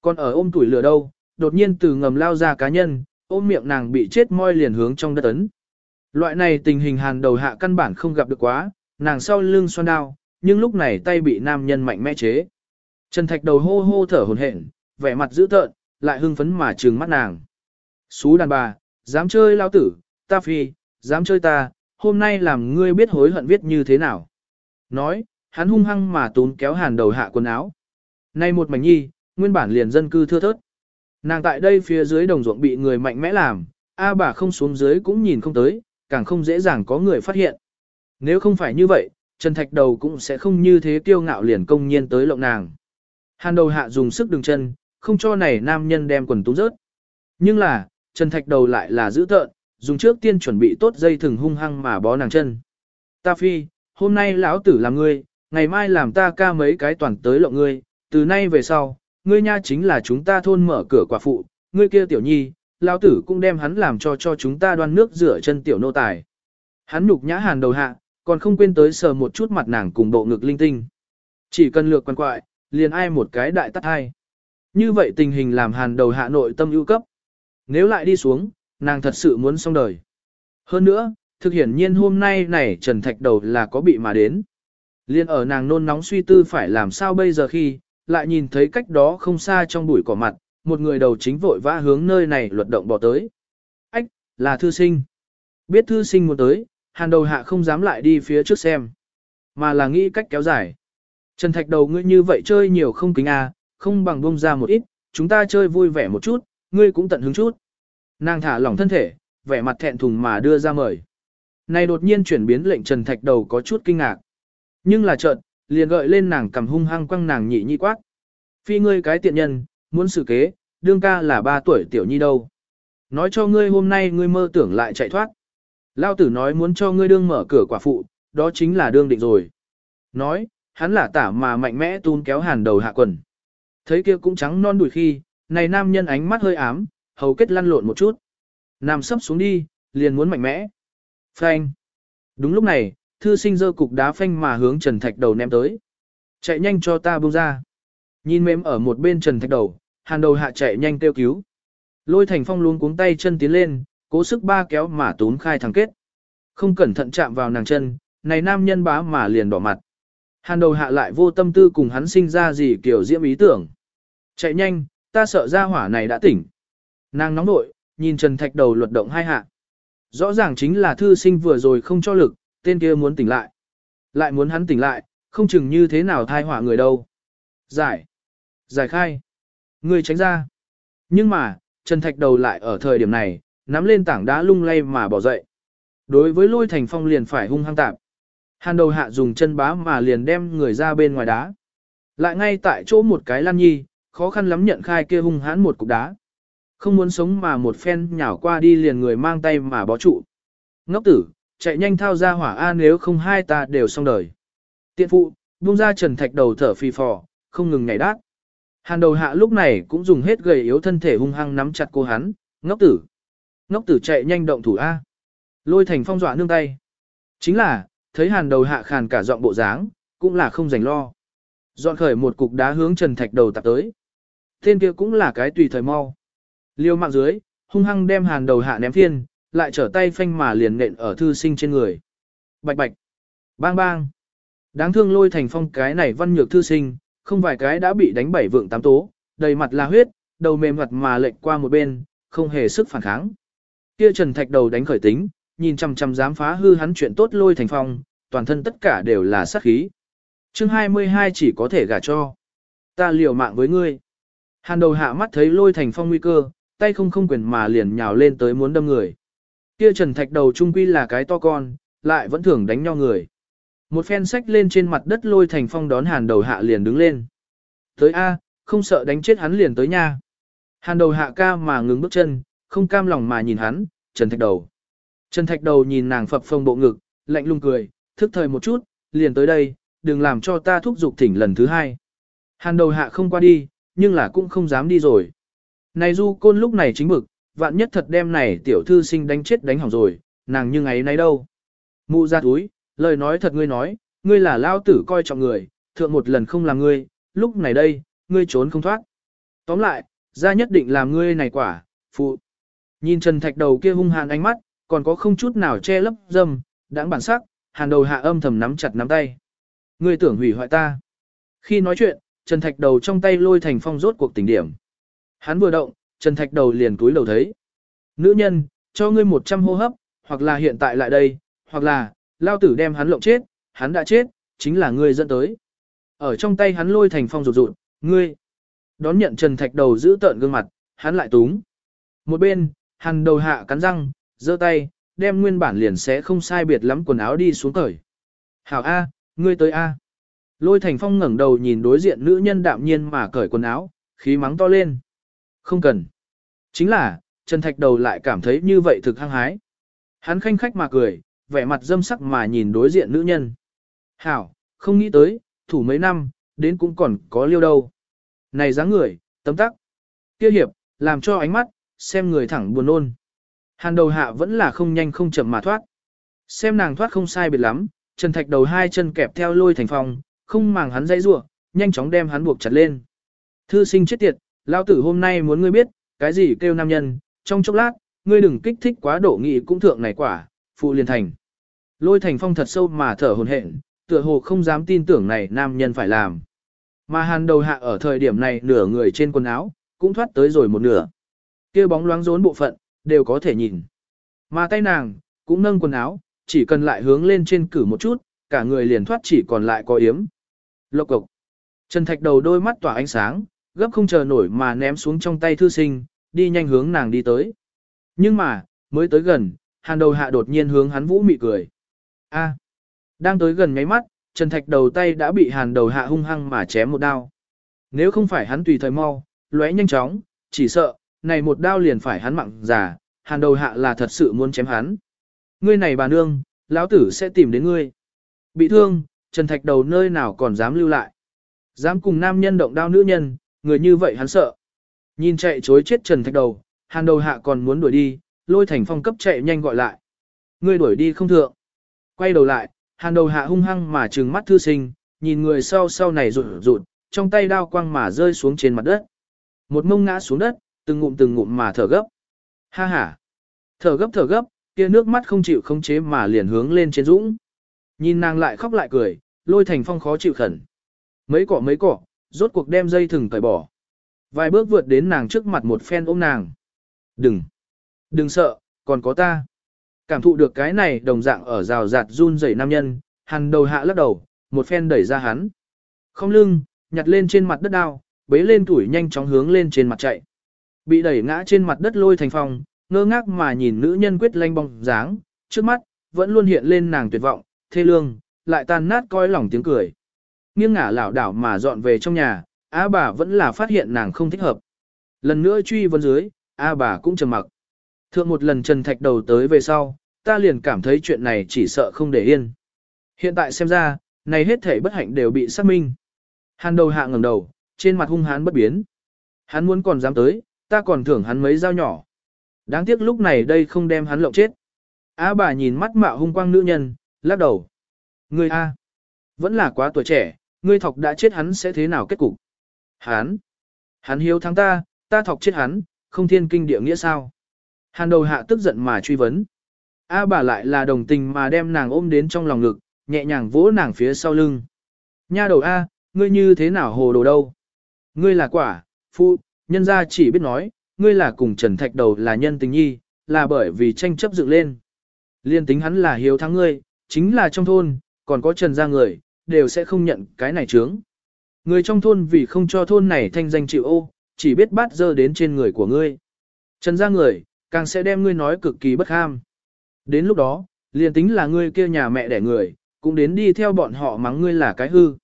Còn ở ôm tuổi lửa đâu, đột nhiên từ ngầm lao ra cá nhân, ôm miệng nàng bị chết moi liền hướng trong đất ấn. Loại này tình hình hàn đầu hạ căn bản không gặp được quá, nàng sau lưng xoan đao, nhưng lúc này tay bị nam nhân mạnh mẽ chế. Trần Thạch đầu hô hô thở hổn hển, vẻ mặt dữ tợn, lại hưng phấn mà trừng mắt nàng. Xú đàn bà, dám chơi lao tử, ta phi, dám chơi ta, hôm nay làm ngươi biết hối hận viết như thế nào. Nói, hắn hung hăng mà tún kéo hàn đầu hạ quần áo. Nay một mảnh nhi, nguyên bản liền dân cư thưa thớt. Nàng tại đây phía dưới đồng ruộng bị người mạnh mẽ làm, A bà không xuống dưới cũng nhìn không tới, càng không dễ dàng có người phát hiện. Nếu không phải như vậy, Trần Thạch đầu cũng sẽ không như thế kiêu ngạo liền công nhiên tới lộng nàng. Hàn đầu hạ dùng sức đứng chân, không cho này nam nhân đem quần túng rớt. Nhưng là, Trần Thạch đầu lại là giữ tợn, dùng trước tiên chuẩn bị tốt dây thừng hung hăng mà bó nàng chân. Ta phi, hôm nay lão tử làm ngươi, ngày mai làm ta ca mấy cái toàn tới lộng ngươi, từ nay về sau, ngươi nha chính là chúng ta thôn mở cửa quả phụ, ngươi kia tiểu nhi, lão tử cũng đem hắn làm cho cho chúng ta đoan nước rửa chân tiểu nô tài. Hắn nhục nhã hàn đầu hạ, còn không quên tới sờ một chút mặt nàng cùng bộ ngực linh tinh. Chỉ cần lược quan quại, liền ai một cái đại tắt hai. Như vậy tình hình làm hàn đầu hạ nội tâm ưu cấp. Nếu lại đi xuống, nàng thật sự muốn xong đời. Hơn nữa, thực hiển nhiên hôm nay này Trần Thạch đầu là có bị mà đến. Liên ở nàng nôn nóng suy tư phải làm sao bây giờ khi, lại nhìn thấy cách đó không xa trong bụi cỏ mặt, một người đầu chính vội vã hướng nơi này luật động bỏ tới. Ách, là thư sinh. Biết thư sinh muốn tới, hàn đầu hạ không dám lại đi phía trước xem, mà là nghĩ cách kéo dài. Trần Thạch đầu ngươi như vậy chơi nhiều không kính à, không bằng bông ra một ít, chúng ta chơi vui vẻ một chút, ngươi cũng tận hứng chút. Nàng thả lỏng thân thể, vẻ mặt thẹn thùng mà đưa ra mời. Này đột nhiên chuyển biến lệnh Trần Thạch đầu có chút kinh ngạc. Nhưng là chợt, liền gợi lên nàng cầm hung hăng quăng nàng nhị nhị quát. Phi ngươi cái tiện nhân, muốn xử kế, đương ca là ba tuổi tiểu nhi đâu. Nói cho ngươi hôm nay ngươi mơ tưởng lại chạy thoát. Lao tử nói muốn cho ngươi đương mở cửa quả phụ, đó chính là đương định rồi. Nói, hắn là tả mà mạnh mẽ tún kéo hàn đầu hạ quần. Thấy kia cũng trắng non đùi khi, này nam nhân ánh mắt hơi ám, hầu kết lăn lộn một chút. Nằm sấp xuống đi, liền muốn mạnh mẽ. Phanh. Đúng lúc này, thư sinh dơ cục đá phanh mà hướng Trần Thạch đầu ném tới. Chạy nhanh cho ta buông ra. Nhìn mềm ở một bên Trần Thạch đầu, hàn đầu hạ chạy nhanh kêu cứu. Lôi thành phong luôn cuống tay chân tiến lên, cố sức ba kéo mà tốn khai thằng kết. Không cẩn thận chạm vào nàng chân, này nam nhân bá mà liền đỏ mặt. Hàn đầu hạ lại vô tâm tư cùng hắn sinh ra gì kiểu diễm ý tưởng. Chạy nhanh, ta sợ ra hỏa này đã tỉnh. Nàng nóng nội, nhìn Trần Thạch đầu luật động hai hạ. Rõ ràng chính là thư sinh vừa rồi không cho lực, tên kia muốn tỉnh lại. Lại muốn hắn tỉnh lại, không chừng như thế nào thai họa người đâu. Giải. Giải khai. Người tránh ra. Nhưng mà, Trần Thạch đầu lại ở thời điểm này, nắm lên tảng đá lung lay mà bỏ dậy. Đối với lôi thành phong liền phải hung hăng tạp. Hàn đầu hạ dùng chân bá mà liền đem người ra bên ngoài đá. Lại ngay tại chỗ một cái lăn nhi, khó khăn lắm nhận khai kia hung hãn một cục đá. Không muốn sống mà một phen nhào qua đi liền người mang tay mà bó trụ. Ngốc tử, chạy nhanh thao ra hỏa A nếu không hai ta đều xong đời. Tiện phụ, buông ra trần thạch đầu thở phì phò, không ngừng nhảy đát. Hàn đầu hạ lúc này cũng dùng hết gầy yếu thân thể hung hăng nắm chặt cô hắn, ngốc tử. Ngốc tử chạy nhanh động thủ A. Lôi thành phong dọa nương tay. Chính là, thấy hàn đầu hạ khàn cả giọng bộ dáng, cũng là không dành lo. Dọn khởi một cục đá hướng Trần Thạch đầu tạp tới. Tên kia cũng là cái tùy thời mau. Liêu mạng dưới, hung hăng đem hàn đầu hạ ném thiên, lại trở tay phanh mà liền nện ở thư sinh trên người. Bạch bạch. Bang bang. Đáng thương lôi thành phong cái này văn nhược thư sinh, không vài cái đã bị đánh bảy vượng tám tố, đầy mặt là huyết, đầu mềm mặt mà lệch qua một bên, không hề sức phản kháng. Kia Trần Thạch đầu đánh khởi tính, nhìn chằm chằm dám phá hư hắn chuyện tốt lôi thành phong, toàn thân tất cả đều là sát khí. Chương 22 chỉ có thể gả cho. Ta liều mạng với ngươi. Hàn đầu hạ mắt thấy lôi thành phong nguy cơ, tay không không quyền mà liền nhào lên tới muốn đâm người. Kia Trần Thạch đầu trung quy là cái to con, lại vẫn thường đánh nhau người. Một phen sách lên trên mặt đất lôi thành phong đón hàn đầu hạ liền đứng lên. Tới A, không sợ đánh chết hắn liền tới nha. Hàn đầu hạ ca mà ngừng bước chân, không cam lòng mà nhìn hắn, Trần Thạch đầu. Trần Thạch đầu nhìn nàng phập phồng bộ ngực, lạnh lùng cười, thức thời một chút, liền tới đây, đừng làm cho ta thúc giục thỉnh lần thứ hai. Hàn đầu hạ không qua đi, nhưng là cũng không dám đi rồi. Này du côn lúc này chính bực, vạn nhất thật đem này tiểu thư sinh đánh chết đánh hỏng rồi, nàng như ngày nay đâu. Mụ ra túi, lời nói thật ngươi nói, ngươi là lao tử coi trọng người, thượng một lần không làm ngươi, lúc này đây, ngươi trốn không thoát. Tóm lại, ra nhất định làm ngươi này quả, phụ. Nhìn Trần Thạch đầu kia hung hàn ánh mắt, còn có không chút nào che lấp dâm, đãng bản sắc, hàn đầu hạ âm thầm nắm chặt nắm tay. Ngươi tưởng hủy hoại ta. Khi nói chuyện, Trần Thạch đầu trong tay lôi thành phong rốt cuộc tỉnh điểm. Hắn vừa động, Trần Thạch đầu liền túi đầu thấy. Nữ nhân, cho ngươi 100 hô hấp, hoặc là hiện tại lại đây, hoặc là, lao tử đem hắn lộng chết, hắn đã chết, chính là ngươi dẫn tới. Ở trong tay hắn lôi thành phong rụt rụt, ngươi. Đón nhận Trần Thạch đầu giữ tợn gương mặt, hắn lại túng. Một bên, hàn đầu hạ cắn răng, giơ tay, đem nguyên bản liền sẽ không sai biệt lắm quần áo đi xuống cởi. Hảo A, ngươi tới A. Lôi thành phong ngẩng đầu nhìn đối diện nữ nhân đạm nhiên mà cởi quần áo, khí mắng to lên. Không cần. Chính là, Trần Thạch đầu lại cảm thấy như vậy thực hăng hái. Hắn khanh khách mà cười, vẻ mặt dâm sắc mà nhìn đối diện nữ nhân. Hảo, không nghĩ tới, thủ mấy năm, đến cũng còn có liêu đâu. Này dáng người, tấm tắc. Kia hiệp, làm cho ánh mắt, xem người thẳng buồn nôn. Hàn đầu hạ vẫn là không nhanh không chậm mà thoát. Xem nàng thoát không sai biệt lắm, Trần Thạch đầu hai chân kẹp theo lôi thành phòng, không màng hắn dây rủa, nhanh chóng đem hắn buộc chặt lên. Thư sinh chết tiệt, lao tử hôm nay muốn ngươi biết, cái gì kêu nam nhân, trong chốc lát, ngươi đừng kích thích quá độ nghị cũng thượng này quả, phụ liền thành. Lôi thành phong thật sâu mà thở hồn hển, tựa hồ không dám tin tưởng này nam nhân phải làm. Mà hàn đầu hạ ở thời điểm này nửa người trên quần áo, cũng thoát tới rồi một nửa. kia bóng loáng rốn bộ phận, đều có thể nhìn. Mà tay nàng, cũng nâng quần áo, chỉ cần lại hướng lên trên cử một chút, cả người liền thoát chỉ còn lại có yếm. Lộc cục. Trần Thạch đầu đôi mắt tỏa ánh sáng, gấp không chờ nổi mà ném xuống trong tay thư sinh, đi nhanh hướng nàng đi tới. Nhưng mà, mới tới gần, hàn đầu hạ đột nhiên hướng hắn vũ mị cười. A. Đang tới gần nháy mắt, Trần Thạch đầu tay đã bị hàn đầu hạ hung hăng mà chém một đao. Nếu không phải hắn tùy thời mau, lóe nhanh chóng, chỉ sợ, này một đao liền phải hắn mặn giả, hàn đầu hạ là thật sự muốn chém hắn. Ngươi này bà nương, lão tử sẽ tìm đến ngươi. Bị thương, Trần Thạch đầu nơi nào còn dám lưu lại. Dám cùng nam nhân động đao nữ nhân, người như vậy hắn sợ. Nhìn chạy chối chết Trần Thạch đầu, hàn đầu hạ còn muốn đuổi đi, lôi thành phong cấp chạy nhanh gọi lại. Ngươi đuổi đi không thượng. Quay đầu lại, hàn đầu hạ hung hăng mà trừng mắt thư sinh, nhìn người sau sau này rụt rụt, trong tay đao quang mà rơi xuống trên mặt đất. Một mông ngã xuống đất, từng ngụm từng ngụm mà thở gấp. Ha ha. Thở gấp thở gấp, kia nước mắt không chịu khống chế mà liền hướng lên trên dũng. Nhìn nàng lại khóc lại cười, lôi thành phong khó chịu khẩn. Mấy cỏ mấy cỏ, rốt cuộc đem dây thừng cởi bỏ. Vài bước vượt đến nàng trước mặt một phen ôm nàng. Đừng, đừng sợ, còn có ta. Cảm thụ được cái này đồng dạng ở rào rạt run rẩy nam nhân, hằn đầu hạ lắc đầu, một phen đẩy ra hắn. Không lưng, nhặt lên trên mặt đất đao, bế lên tuổi nhanh chóng hướng lên trên mặt chạy. Bị đẩy ngã trên mặt đất lôi thành phong, ngơ ngác mà nhìn nữ nhân quyết lanh bóng dáng, trước mắt, vẫn luôn hiện lên nàng tuyệt vọng, thê lương, lại tan nát coi lòng tiếng cười. Nghiêng ngả lảo đảo mà dọn về trong nhà, A bà vẫn là phát hiện nàng không thích hợp. Lần nữa truy vấn dưới, A bà cũng trầm mặc. Thượng một lần Trần Thạch đầu tới về sau, ta liền cảm thấy chuyện này chỉ sợ không để yên. Hiện tại xem ra, này hết thể bất hạnh đều bị xác minh. Hàn đầu hạ ngẩng đầu, trên mặt hung hán bất biến. Hắn muốn còn dám tới, ta còn thưởng hắn mấy dao nhỏ. Đáng tiếc lúc này đây không đem hắn lộng chết. A bà nhìn mắt mạo hung quang nữ nhân, lắc đầu. người A. Vẫn là quá tuổi trẻ, ngươi thọc đã chết hắn sẽ thế nào kết cục? Hắn. Hắn hiếu thắng ta, ta thọc chết hắn, không thiên kinh địa nghĩa sao? Hàn đầu hạ tức giận mà truy vấn. A bà lại là đồng tình mà đem nàng ôm đến trong lòng ngực, nhẹ nhàng vỗ nàng phía sau lưng. Nha đầu A, ngươi như thế nào hồ đồ đâu? Ngươi là quả, phụ nhân gia chỉ biết nói, ngươi là cùng Trần Thạch đầu là nhân tình nhi, là bởi vì tranh chấp dựng lên. Liên tính hắn là hiếu thắng ngươi, chính là trong thôn, còn có Trần gia người, đều sẽ không nhận cái này chướng. Người trong thôn vì không cho thôn này thanh danh chịu ô, chỉ biết bắt dơ đến trên người của ngươi. Trần gia người, càng sẽ đem ngươi nói cực kỳ bất ham. Đến lúc đó, liền tính là ngươi kia nhà mẹ đẻ người, cũng đến đi theo bọn họ mắng ngươi là cái hư.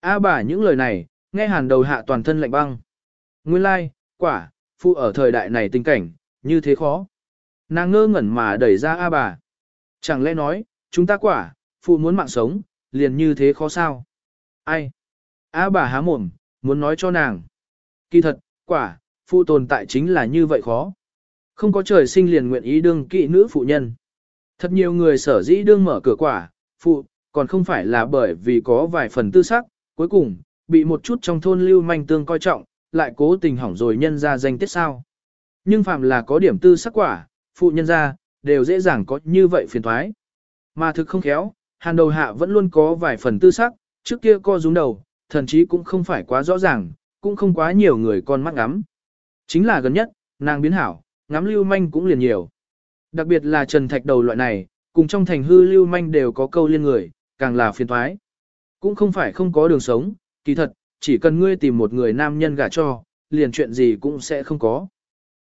A bà những lời này, nghe hàn đầu hạ toàn thân lạnh băng. Nguyên lai, quả, phụ ở thời đại này tình cảnh, như thế khó. Nàng ngơ ngẩn mà đẩy ra A bà. Chẳng lẽ nói, chúng ta quả, phụ muốn mạng sống, liền như thế khó sao? Ai? A bà há mồm, muốn nói cho nàng. Kỳ thật, quả, phụ tồn tại chính là như vậy khó. Không có trời sinh liền nguyện ý đương kỵ nữ phụ nhân. Thật nhiều người sở dĩ đương mở cửa quả, phụ, còn không phải là bởi vì có vài phần tư sắc, cuối cùng, bị một chút trong thôn lưu manh tương coi trọng, lại cố tình hỏng rồi nhân ra danh tiết sao. Nhưng phạm là có điểm tư sắc quả, phụ nhân ra, đều dễ dàng có như vậy phiền thoái. Mà thực không khéo, hàn đầu hạ vẫn luôn có vài phần tư sắc, trước kia co rúm đầu, thần chí cũng không phải quá rõ ràng, cũng không quá nhiều người con mắt ngắm. Chính là gần nhất, nàng biến hảo, ngắm lưu manh cũng liền nhiều. Đặc biệt là trần thạch đầu loại này, cùng trong thành hư lưu manh đều có câu liên người, càng là phiền thoái. Cũng không phải không có đường sống, kỳ thật, chỉ cần ngươi tìm một người nam nhân gả cho, liền chuyện gì cũng sẽ không có.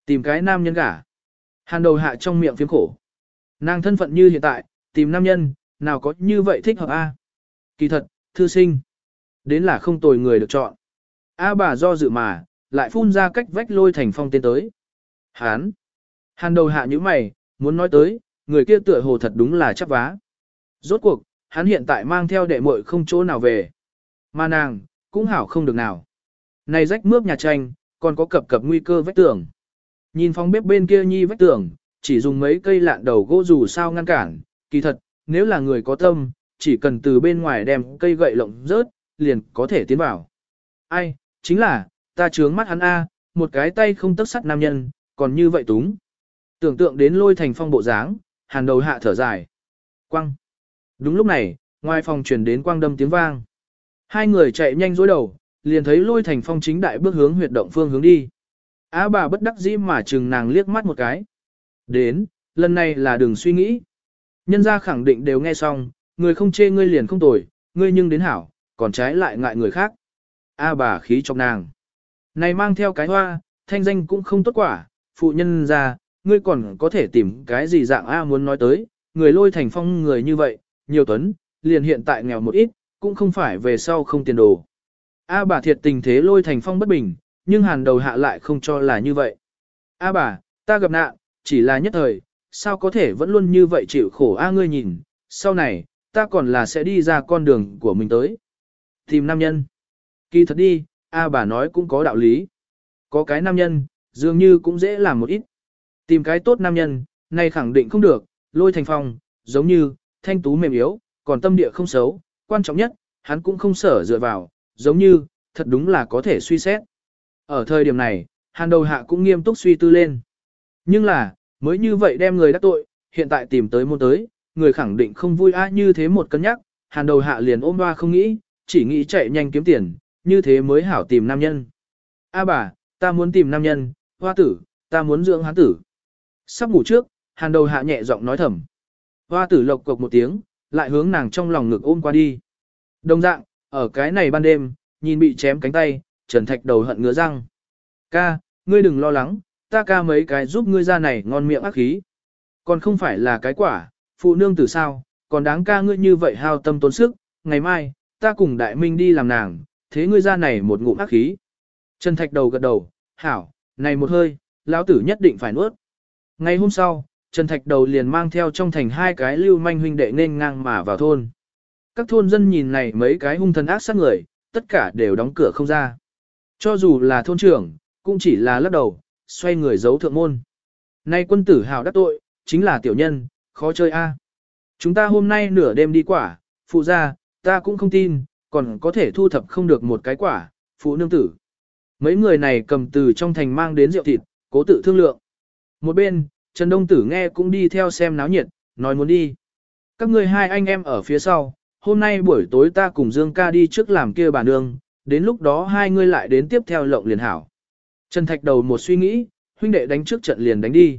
Tìm cái nam nhân gả. Hàn đầu hạ trong miệng phiếm khổ. Nàng thân phận như hiện tại, tìm nam nhân, nào có như vậy thích hợp a? Kỳ thật, thư sinh. Đến là không tồi người được chọn. A bà do dự mà, lại phun ra cách vách lôi thành phong tên tới. Hán. Hàn đầu hạ như mày, muốn nói tới, người kia tựa hồ thật đúng là chắc vá. Rốt cuộc, hắn hiện tại mang theo đệ muội không chỗ nào về. Mà nàng, cũng hảo không được nào. Này rách mướp nhà tranh, còn có cập cập nguy cơ vách tường. Nhìn phòng bếp bên kia nhi vách tường, chỉ dùng mấy cây lạn đầu gỗ dù sao ngăn cản, kỳ thật, nếu là người có tâm, chỉ cần từ bên ngoài đem cây gậy lộng rớt, liền có thể tiến vào. Ai, chính là, ta trướng mắt hắn A, một cái tay không tấc sắt nam nhân, còn như vậy túng. Tưởng tượng đến lôi thành phong bộ dáng, hàn đầu hạ thở dài. Quăng. Đúng lúc này, ngoài phòng truyền đến quang đâm tiếng vang. Hai người chạy nhanh dối đầu, liền thấy lôi thành phong chính đại bước hướng huyệt động phương hướng đi. Á bà bất đắc dĩ mà chừng nàng liếc mắt một cái. Đến, lần này là đừng suy nghĩ. Nhân gia khẳng định đều nghe xong, người không chê ngươi liền không tồi, ngươi nhưng đến hảo, còn trái lại ngại người khác. A bà khí trong nàng. Này mang theo cái hoa, thanh danh cũng không tốt quả, phụ nhân ra, ngươi còn có thể tìm cái gì dạng A muốn nói tới, người lôi thành phong người như vậy, nhiều tuấn, liền hiện tại nghèo một ít, cũng không phải về sau không tiền đồ. A bà thiệt tình thế lôi thành phong bất bình, nhưng hàn đầu hạ lại không cho là như vậy. A bà, ta gặp nạn, chỉ là nhất thời, sao có thể vẫn luôn như vậy chịu khổ A ngươi nhìn, sau này, ta còn là sẽ đi ra con đường của mình tới. Tìm nam nhân. Kỳ thật đi, A bà nói cũng có đạo lý. Có cái nam nhân, dường như cũng dễ làm một ít. Tìm cái tốt nam nhân, này khẳng định không được, lôi thành phong, giống như, thanh tú mềm yếu, còn tâm địa không xấu, quan trọng nhất, hắn cũng không sở dựa vào, giống như, thật đúng là có thể suy xét. Ở thời điểm này, hàn đầu hạ cũng nghiêm túc suy tư lên. Nhưng là, mới như vậy đem người đắc tội, hiện tại tìm tới môn tới, người khẳng định không vui a như thế một cân nhắc, hàn đầu hạ liền ôm hoa không nghĩ, chỉ nghĩ chạy nhanh kiếm tiền, như thế mới hảo tìm nam nhân. A bà, ta muốn tìm nam nhân, hoa tử, ta muốn dưỡng hán tử. Sắp ngủ trước, hàn đầu hạ nhẹ giọng nói thầm. Hoa tử lộc cộc một tiếng, lại hướng nàng trong lòng ngực ôm qua đi. Đồng dạng, ở cái này ban đêm, nhìn bị chém cánh tay, Trần Thạch đầu hận ngứa răng. Ca, ngươi đừng lo lắng, ta ca mấy cái giúp ngươi ra này ngon miệng ác khí. Còn không phải là cái quả, phụ nương tử sao, còn đáng ca ngươi như vậy hao tâm tốn sức, ngày mai, ta cùng đại minh đi làm nàng, thế ngươi ra này một ngụm ác khí. Trần Thạch đầu gật đầu, hảo, này một hơi, lão tử nhất định phải nuốt. Ngày hôm sau, Trần Thạch đầu liền mang theo trong thành hai cái lưu manh huynh đệ nên ngang mà vào thôn. Các thôn dân nhìn này mấy cái hung thần ác sát người, tất cả đều đóng cửa không ra. Cho dù là thôn trưởng, cũng chỉ là lắc đầu, xoay người giấu thượng môn. Nay quân tử hào đắc tội, chính là tiểu nhân, khó chơi a. Chúng ta hôm nay nửa đêm đi quả, phụ ra, ta cũng không tin, còn có thể thu thập không được một cái quả, phụ nương tử. Mấy người này cầm từ trong thành mang đến rượu thịt, cố tự thương lượng. Một bên, Trần Đông Tử nghe cũng đi theo xem náo nhiệt, nói muốn đi. Các người hai anh em ở phía sau, hôm nay buổi tối ta cùng Dương ca đi trước làm kia bà nương, đến lúc đó hai người lại đến tiếp theo lộng liền hảo. Trần Thạch đầu một suy nghĩ, huynh đệ đánh trước trận liền đánh đi.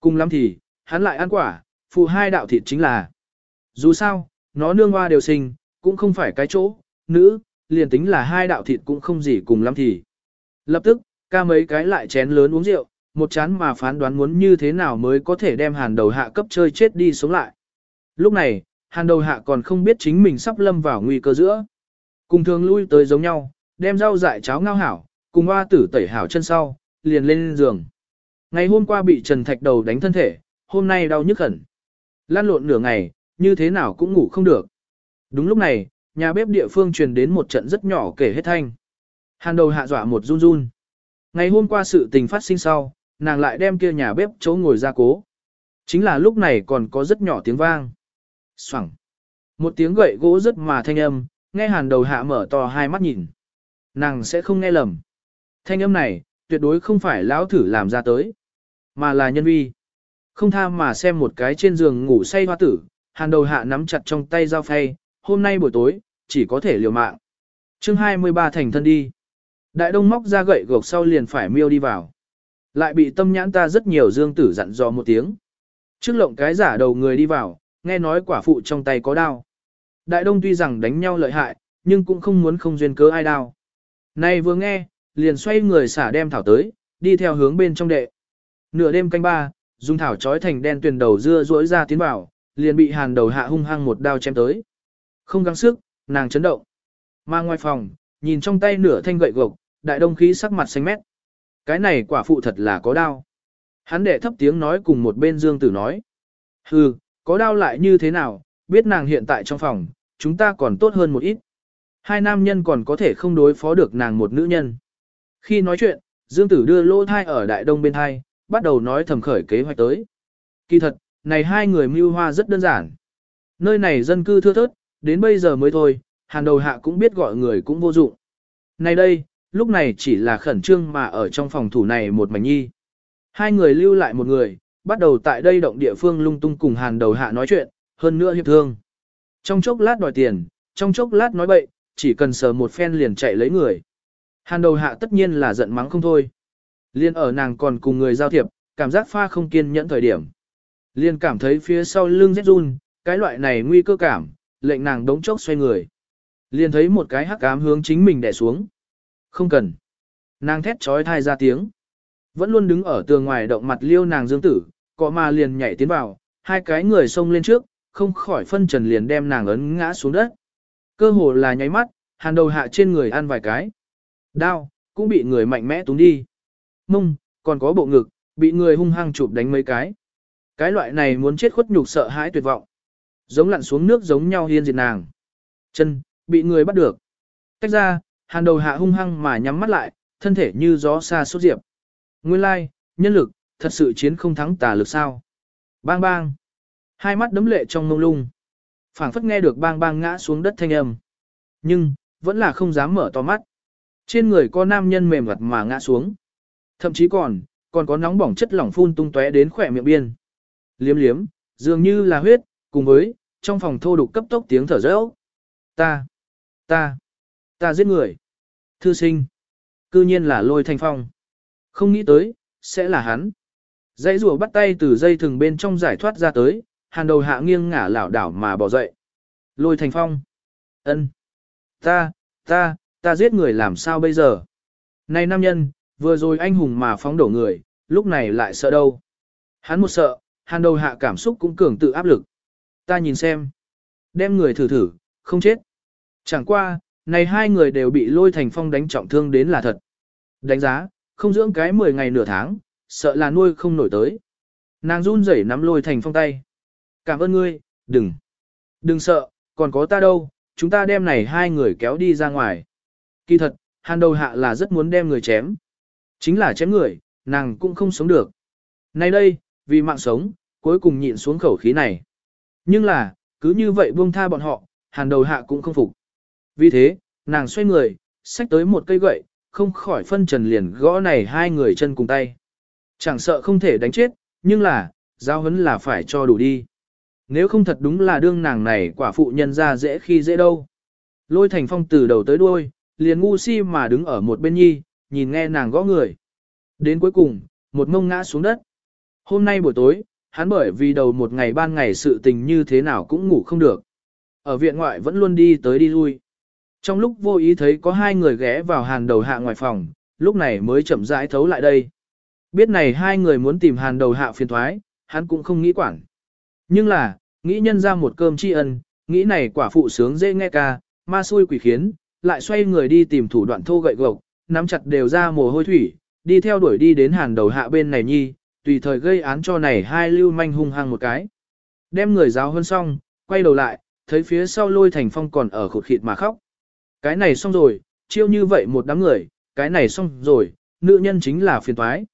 Cùng lắm thì, hắn lại ăn quả, phụ hai đạo thịt chính là. Dù sao, nó nương hoa đều sinh, cũng không phải cái chỗ, nữ, liền tính là hai đạo thịt cũng không gì cùng lắm thì. Lập tức, ca mấy cái lại chén lớn uống rượu, một chán mà phán đoán muốn như thế nào mới có thể đem hàn đầu hạ cấp chơi chết đi sống lại. Lúc này, hàn đầu hạ còn không biết chính mình sắp lâm vào nguy cơ giữa. Cùng thường lui tới giống nhau, đem rau dại cháo ngao hảo, cùng hoa tử tẩy hảo chân sau, liền lên giường. Ngày hôm qua bị Trần Thạch đầu đánh thân thể, hôm nay đau nhức hẳn. Lan lộn nửa ngày, như thế nào cũng ngủ không được. Đúng lúc này, nhà bếp địa phương truyền đến một trận rất nhỏ kể hết thanh. Hàn đầu hạ dọa một run run. Ngày hôm qua sự tình phát sinh sau, nàng lại đem kia nhà bếp chỗ ngồi ra cố. Chính là lúc này còn có rất nhỏ tiếng vang. Xoẳng. Một tiếng gậy gỗ rất mà thanh âm, nghe hàn đầu hạ mở to hai mắt nhìn. Nàng sẽ không nghe lầm. Thanh âm này, tuyệt đối không phải lão thử làm ra tới, mà là nhân vi. Không tha mà xem một cái trên giường ngủ say hoa tử, hàn đầu hạ nắm chặt trong tay dao phay, hôm nay buổi tối, chỉ có thể liều mạng. chương 23 thành thân đi. Đại đông móc ra gậy gộc sau liền phải miêu đi vào. Lại bị tâm nhãn ta rất nhiều dương tử dặn dò một tiếng. Trước lộng cái giả đầu người đi vào, nghe nói quả phụ trong tay có đao. Đại đông tuy rằng đánh nhau lợi hại, nhưng cũng không muốn không duyên cớ ai đao. Này vừa nghe, liền xoay người xả đem thảo tới, đi theo hướng bên trong đệ. Nửa đêm canh ba, dùng thảo trói thành đen tuyền đầu dưa rỗi ra tiến vào, liền bị hàn đầu hạ hung hăng một đao chém tới. Không gắng sức, nàng chấn động. Mà ngoài phòng, nhìn trong tay nửa thanh gậy gộc, đại đông khí sắc mặt xanh mét. Cái này quả phụ thật là có đao. Hắn đệ thấp tiếng nói cùng một bên dương tử nói. Hừ, có đao lại như thế nào, biết nàng hiện tại trong phòng, chúng ta còn tốt hơn một ít. Hai nam nhân còn có thể không đối phó được nàng một nữ nhân. Khi nói chuyện, Dương Tử đưa lô thai ở đại đông bên thai, bắt đầu nói thầm khởi kế hoạch tới. Kỳ thật, này hai người mưu hoa rất đơn giản. Nơi này dân cư thưa thớt, đến bây giờ mới thôi, hàn đầu hạ cũng biết gọi người cũng vô dụng. Này đây, lúc này chỉ là khẩn trương mà ở trong phòng thủ này một mảnh nhi. Hai người lưu lại một người, bắt đầu tại đây động địa phương lung tung cùng hàn đầu hạ nói chuyện, hơn nữa hiệp thương. Trong chốc lát đòi tiền, trong chốc lát nói bậy, chỉ cần sờ một phen liền chạy lấy người. Hàn đầu hạ tất nhiên là giận mắng không thôi. Liên ở nàng còn cùng người giao thiệp, cảm giác pha không kiên nhẫn thời điểm. Liên cảm thấy phía sau lưng rét run, cái loại này nguy cơ cảm, lệnh nàng đống chốc xoay người. Liên thấy một cái hắc ám hướng chính mình đè xuống. Không cần. Nàng thét trói thai ra tiếng. Vẫn luôn đứng ở tường ngoài động mặt liêu nàng dương tử, cọ mà liền nhảy tiến vào, hai cái người xông lên trước, không khỏi phân trần liền đem nàng ấn ngã xuống đất. Cơ hồ là nháy mắt, hàn đầu hạ trên người ăn vài cái. Đao, cũng bị người mạnh mẽ túng đi. Mông, còn có bộ ngực, bị người hung hăng chụp đánh mấy cái. Cái loại này muốn chết khuất nhục sợ hãi tuyệt vọng. Giống lặn xuống nước giống nhau hiên diệt nàng. Chân, bị người bắt được. Tách ra, hàn đầu hạ hung hăng mà nhắm mắt lại, thân thể như gió xa sốt diệp. Nguyên lai, nhân lực, thật sự chiến không thắng tà lực sao. Bang bang. Hai mắt đấm lệ trong mông lung. phảng phất nghe được bang bang ngã xuống đất thanh âm. Nhưng, vẫn là không dám mở to mắt. Trên người có nam nhân mềm mặt mà ngã xuống. Thậm chí còn, còn có nóng bỏng chất lỏng phun tung tóe đến khỏe miệng biên. Liếm liếm, dường như là huyết, cùng với, trong phòng thô đục cấp tốc tiếng thở rỡ. Ta, ta, ta giết người. Thư sinh. Cư nhiên là lôi thanh phong. Không nghĩ tới, sẽ là hắn. Dãy rùa bắt tay từ dây thừng bên trong giải thoát ra tới, hàn đầu hạ nghiêng ngả lảo đảo mà bỏ dậy. Lôi thành phong. ân, Ta, ta, ta giết người làm sao bây giờ? Này nam nhân, vừa rồi anh hùng mà phóng đổ người, lúc này lại sợ đâu? Hắn một sợ, hàn đầu hạ cảm xúc cũng cường tự áp lực. Ta nhìn xem. Đem người thử thử, không chết. Chẳng qua, này hai người đều bị lôi thành phong đánh trọng thương đến là thật. Đánh giá, không dưỡng cái 10 ngày nửa tháng, sợ là nuôi không nổi tới. Nàng run rẩy nắm lôi thành phong tay. Cảm ơn ngươi, đừng. Đừng sợ, còn có ta đâu, chúng ta đem này hai người kéo đi ra ngoài. Kỳ thật, hàn đầu hạ là rất muốn đem người chém. Chính là chém người, nàng cũng không sống được. Nay đây, vì mạng sống, cuối cùng nhịn xuống khẩu khí này. Nhưng là, cứ như vậy buông tha bọn họ, hàn đầu hạ cũng không phục. Vì thế, nàng xoay người, xách tới một cây gậy, không khỏi phân trần liền gõ này hai người chân cùng tay. Chẳng sợ không thể đánh chết, nhưng là, giao hấn là phải cho đủ đi. Nếu không thật đúng là đương nàng này quả phụ nhân ra dễ khi dễ đâu. Lôi thành phong từ đầu tới đuôi, liền ngu si mà đứng ở một bên nhi, nhìn nghe nàng gõ người. Đến cuối cùng, một mông ngã xuống đất. Hôm nay buổi tối, hắn bởi vì đầu một ngày ban ngày sự tình như thế nào cũng ngủ không được. Ở viện ngoại vẫn luôn đi tới đi lui. Trong lúc vô ý thấy có hai người ghé vào hàn đầu hạ ngoài phòng, lúc này mới chậm rãi thấu lại đây. Biết này hai người muốn tìm hàn đầu hạ phiền thoái, hắn cũng không nghĩ quản. Nhưng là, nghĩ nhân ra một cơm tri ân, nghĩ này quả phụ sướng dễ nghe ca, ma xui quỷ khiến, lại xoay người đi tìm thủ đoạn thô gậy gộc, nắm chặt đều ra mồ hôi thủy, đi theo đuổi đi đến hàn đầu hạ bên này nhi, tùy thời gây án cho này hai lưu manh hung hăng một cái. Đem người giáo hơn xong, quay đầu lại, thấy phía sau lôi thành phong còn ở khột khịt mà khóc. Cái này xong rồi, chiêu như vậy một đám người, cái này xong rồi, nữ nhân chính là phiền toái.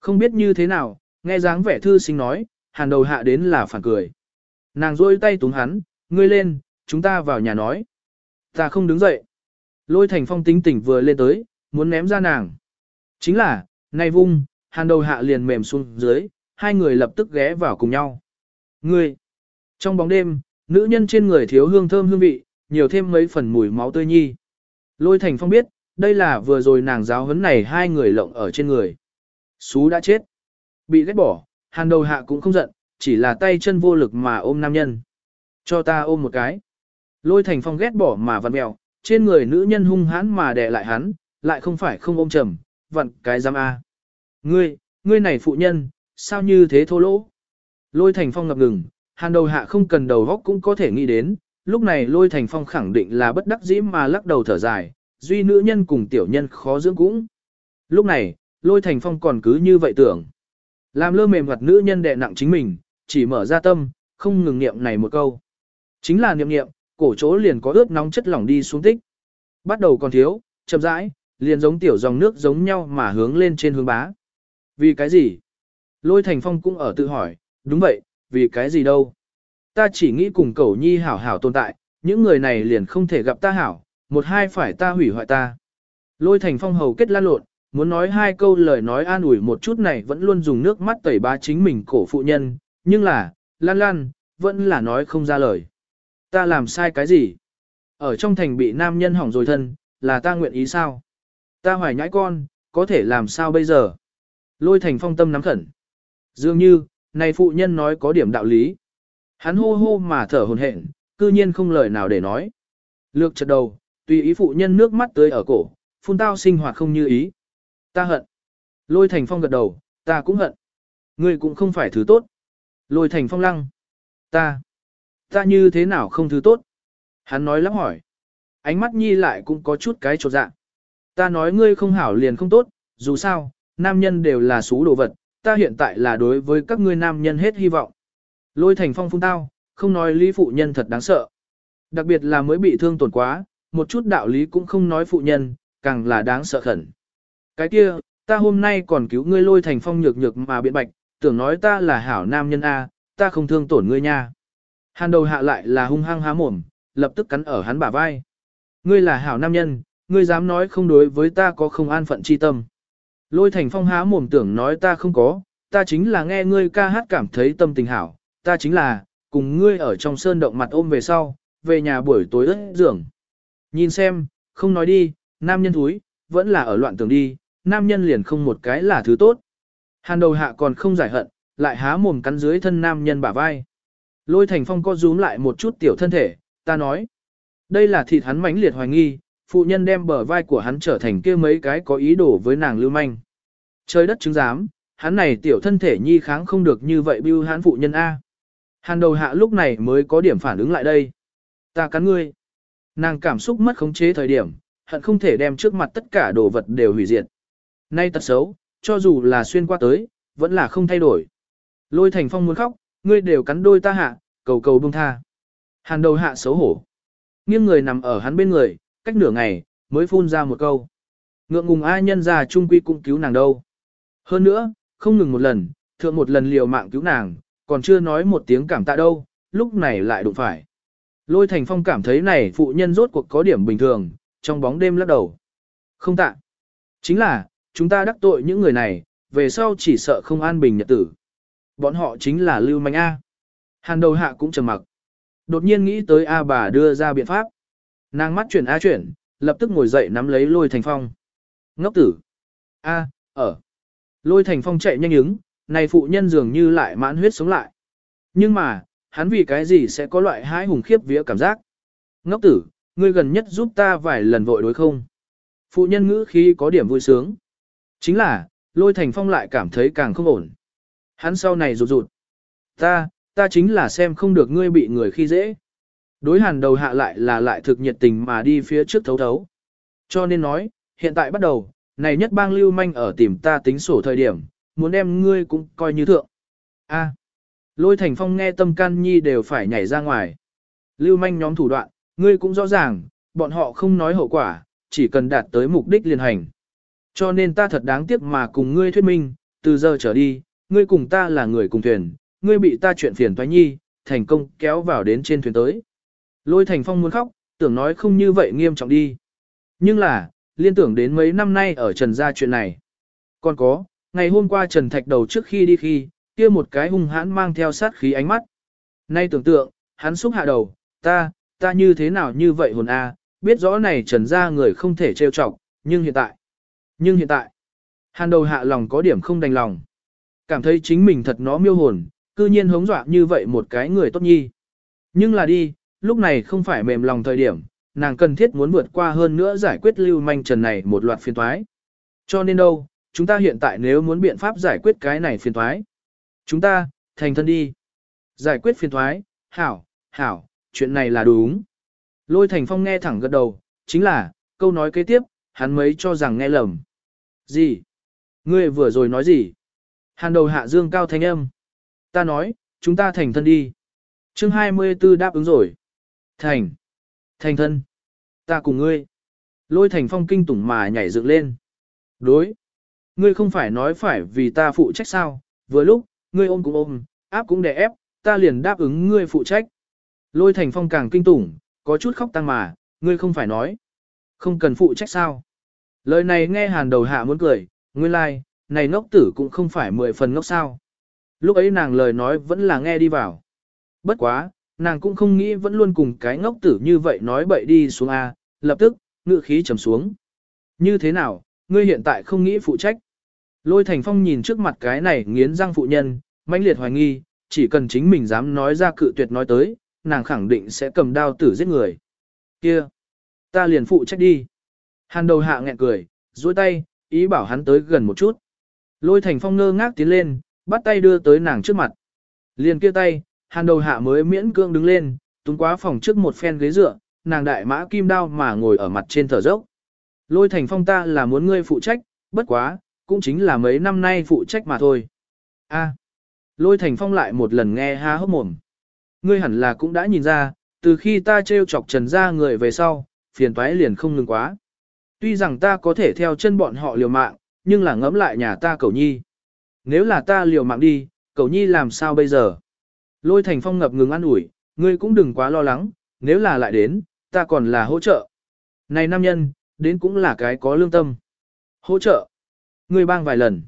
Không biết như thế nào, nghe dáng vẻ thư sinh nói, hàn đầu hạ đến là phản cười. Nàng rôi tay túng hắn, ngươi lên, chúng ta vào nhà nói. Ta không đứng dậy. Lôi thành phong tính tỉnh vừa lên tới, muốn ném ra nàng. Chính là, nay vung, hàn đầu hạ liền mềm xuống dưới, hai người lập tức ghé vào cùng nhau. Ngươi! Trong bóng đêm, nữ nhân trên người thiếu hương thơm hương vị, nhiều thêm mấy phần mùi máu tươi nhi. Lôi thành phong biết, đây là vừa rồi nàng giáo huấn này hai người lộng ở trên người. Xú đã chết. Bị ghét bỏ, hàn đầu hạ cũng không giận, chỉ là tay chân vô lực mà ôm nam nhân. Cho ta ôm một cái. Lôi thành phong ghét bỏ mà vặn mèo, trên người nữ nhân hung hãn mà đè lại hắn, lại không phải không ôm trầm, vặn cái giam A. Ngươi, ngươi này phụ nhân, sao như thế thô lỗ? Lôi thành phong ngập ngừng, hàn đầu hạ không cần đầu góc cũng có thể nghĩ đến, lúc này lôi thành phong khẳng định là bất đắc dĩ mà lắc đầu thở dài, duy nữ nhân cùng tiểu nhân khó dưỡng cũng. Lúc này, lôi thành phong còn cứ như vậy tưởng. Làm lơ mềm mặt nữ nhân đè nặng chính mình, chỉ mở ra tâm, không ngừng niệm này một câu. Chính là niệm niệm, cổ chỗ liền có ướt nóng chất lỏng đi xuống tích. Bắt đầu còn thiếu, chậm rãi, liền giống tiểu dòng nước giống nhau mà hướng lên trên hướng bá. Vì cái gì? Lôi thành phong cũng ở tự hỏi, đúng vậy, vì cái gì đâu? Ta chỉ nghĩ cùng cẩu nhi hảo hảo tồn tại, những người này liền không thể gặp ta hảo, một hai phải ta hủy hoại ta. Lôi thành phong hầu kết lan lộn, muốn nói hai câu lời nói an ủi một chút này vẫn luôn dùng nước mắt tẩy bá chính mình cổ phụ nhân, nhưng là, lan lan, vẫn là nói không ra lời. Ta làm sai cái gì? Ở trong thành bị nam nhân hỏng rồi thân, là ta nguyện ý sao? Ta hoài nhãi con, có thể làm sao bây giờ? Lôi thành phong tâm nắm khẩn. Dường như, này phụ nhân nói có điểm đạo lý. Hắn hô hô mà thở hồn hển, cư nhiên không lời nào để nói. Lược chật đầu, tùy ý phụ nhân nước mắt tới ở cổ, phun tao sinh hoạt không như ý. Ta hận. Lôi thành phong gật đầu, ta cũng hận. Ngươi cũng không phải thứ tốt. Lôi thành phong lăng. Ta. Ta như thế nào không thứ tốt? Hắn nói lắp hỏi. Ánh mắt nhi lại cũng có chút cái trột dạ. Ta nói ngươi không hảo liền không tốt, dù sao, nam nhân đều là xú đồ vật, ta hiện tại là đối với các ngươi nam nhân hết hy vọng. Lôi thành phong phun tao, không nói lý phụ nhân thật đáng sợ. Đặc biệt là mới bị thương tổn quá, một chút đạo lý cũng không nói phụ nhân, càng là đáng sợ khẩn. Cái kia, ta hôm nay còn cứu ngươi lôi thành phong nhược nhược mà biện bạch, tưởng nói ta là hảo nam nhân A, ta không thương tổn ngươi nha. Hàn đầu hạ lại là hung hăng há mồm, lập tức cắn ở hắn bả vai. Ngươi là hảo nam nhân, ngươi dám nói không đối với ta có không an phận chi tâm. Lôi thành phong há mồm tưởng nói ta không có, ta chính là nghe ngươi ca hát cảm thấy tâm tình hảo, ta chính là, cùng ngươi ở trong sơn động mặt ôm về sau, về nhà buổi tối ớt giường. Nhìn xem, không nói đi, nam nhân thúi, vẫn là ở loạn tưởng đi, nam nhân liền không một cái là thứ tốt. Hàn đầu hạ còn không giải hận, lại há mồm cắn dưới thân nam nhân bả vai. Lôi thành phong co rúm lại một chút tiểu thân thể, ta nói. Đây là thịt hắn mãnh liệt hoài nghi, phụ nhân đem bờ vai của hắn trở thành kia mấy cái có ý đồ với nàng lưu manh. Trời đất chứng giám, hắn này tiểu thân thể nhi kháng không được như vậy bưu hắn phụ nhân A. Hàn đầu hạ lúc này mới có điểm phản ứng lại đây. Ta cắn ngươi. Nàng cảm xúc mất khống chế thời điểm, hận không thể đem trước mặt tất cả đồ vật đều hủy diệt. Nay tật xấu, cho dù là xuyên qua tới, vẫn là không thay đổi. Lôi thành phong muốn khóc, ngươi đều cắn đôi ta hạ, cầu cầu buông tha. Hàn đầu hạ xấu hổ. Nghiêng người nằm ở hắn bên người, cách nửa ngày, mới phun ra một câu. Ngượng ngùng ai nhân ra trung quy cũng cứu nàng đâu. Hơn nữa, không ngừng một lần, thượng một lần liều mạng cứu nàng, còn chưa nói một tiếng cảm tạ đâu, lúc này lại đụng phải. Lôi thành phong cảm thấy này phụ nhân rốt cuộc có điểm bình thường, trong bóng đêm lắc đầu. Không tạ. Chính là, chúng ta đắc tội những người này, về sau chỉ sợ không an bình nhật tử. Bọn họ chính là lưu manh A. Hàn đầu hạ cũng trầm mặc. Đột nhiên nghĩ tới A bà đưa ra biện pháp. Nàng mắt chuyển A chuyển, lập tức ngồi dậy nắm lấy lôi thành phong. Ngốc tử. A, ở. Lôi thành phong chạy nhanh ứng, này phụ nhân dường như lại mãn huyết sống lại. Nhưng mà, hắn vì cái gì sẽ có loại hái hùng khiếp vía cảm giác. Ngốc tử, ngươi gần nhất giúp ta vài lần vội đối không? Phụ nhân ngữ khi có điểm vui sướng. Chính là, lôi thành phong lại cảm thấy càng không ổn. Hắn sau này rụt rụt. Ta, ta chính là xem không được ngươi bị người khi dễ. Đối hàn đầu hạ lại là lại thực nhiệt tình mà đi phía trước thấu thấu. Cho nên nói, hiện tại bắt đầu, này nhất bang lưu manh ở tìm ta tính sổ thời điểm, muốn đem ngươi cũng coi như thượng. A. lôi thành phong nghe tâm can nhi đều phải nhảy ra ngoài. Lưu manh nhóm thủ đoạn, ngươi cũng rõ ràng, bọn họ không nói hậu quả, chỉ cần đạt tới mục đích liền hành. Cho nên ta thật đáng tiếc mà cùng ngươi thuyết minh, từ giờ trở đi, ngươi cùng ta là người cùng thuyền, ngươi bị ta chuyện phiền toái nhi, thành công kéo vào đến trên thuyền tới. Lôi thành phong muốn khóc, tưởng nói không như vậy nghiêm trọng đi. Nhưng là, liên tưởng đến mấy năm nay ở Trần gia chuyện này. Còn có, ngày hôm qua Trần Thạch đầu trước khi đi khi, kia một cái hung hãn mang theo sát khí ánh mắt. Nay tưởng tượng, hắn xúc hạ đầu, ta, ta như thế nào như vậy hồn a, biết rõ này Trần gia người không thể trêu chọc, nhưng hiện tại, nhưng hiện tại, hàn đầu hạ lòng có điểm không đành lòng. Cảm thấy chính mình thật nó miêu hồn, cư nhiên hống dọa như vậy một cái người tốt nhi. Nhưng là đi, lúc này không phải mềm lòng thời điểm, nàng cần thiết muốn vượt qua hơn nữa giải quyết lưu manh trần này một loạt phiền toái. Cho nên đâu, chúng ta hiện tại nếu muốn biện pháp giải quyết cái này phiền toái, chúng ta, thành thân đi. Giải quyết phiền toái, hảo, hảo, chuyện này là đúng. Lôi thành phong nghe thẳng gật đầu, chính là, câu nói kế tiếp, hắn mấy cho rằng nghe lầm. Gì? Ngươi vừa rồi nói gì? Hàn đầu hạ dương cao thanh âm. Ta nói, chúng ta thành thân đi. chương 24 đáp ứng rồi. Thành. Thành thân. Ta cùng ngươi. Lôi thành phong kinh tủng mà nhảy dựng lên. Đối. Ngươi không phải nói phải vì ta phụ trách sao, vừa lúc, ngươi ôm cũng ôm, áp cũng đè ép, ta liền đáp ứng ngươi phụ trách. Lôi thành phong càng kinh tủng, có chút khóc tăng mà, ngươi không phải nói. Không cần phụ trách sao. Lời này nghe hàn đầu hạ muốn cười, nguyên lai, like, này ngốc tử cũng không phải mười phần ngốc sao. Lúc ấy nàng lời nói vẫn là nghe đi vào. Bất quá, nàng cũng không nghĩ vẫn luôn cùng cái ngốc tử như vậy nói bậy đi xuống A, lập tức, ngự khí trầm xuống. Như thế nào, ngươi hiện tại không nghĩ phụ trách. Lôi Thành Phong nhìn trước mặt cái này nghiến răng phụ nhân, mãnh liệt hoài nghi, chỉ cần chính mình dám nói ra cự tuyệt nói tới, nàng khẳng định sẽ cầm đao tử giết người. Kia, ta liền phụ trách đi. Hàn đầu hạ nghẹn cười, duỗi tay, ý bảo hắn tới gần một chút. Lôi Thành Phong ngơ ngác tiến lên, bắt tay đưa tới nàng trước mặt. Liền kia tay, hàn đầu hạ mới miễn cương đứng lên, túng quá phòng trước một phen ghế dựa, nàng đại mã kim đao mà ngồi ở mặt trên thở dốc. Lôi thành phong ta là muốn ngươi phụ trách, bất quá, cũng chính là mấy năm nay phụ trách mà thôi. A. À. lôi thành phong lại một lần nghe há hốc mồm. Ngươi hẳn là cũng đã nhìn ra, từ khi ta trêu chọc trần ra người về sau, phiền toái liền không ngừng quá. Tuy rằng ta có thể theo chân bọn họ liều mạng, nhưng là ngẫm lại nhà ta cầu nhi. Nếu là ta liều mạng đi, cầu nhi làm sao bây giờ? Lôi thành phong ngập ngừng ăn ủi, ngươi cũng đừng quá lo lắng, nếu là lại đến, ta còn là hỗ trợ. Này nam nhân, đến cũng là cái có lương tâm. Hỗ trợ. Ngươi bang vài lần.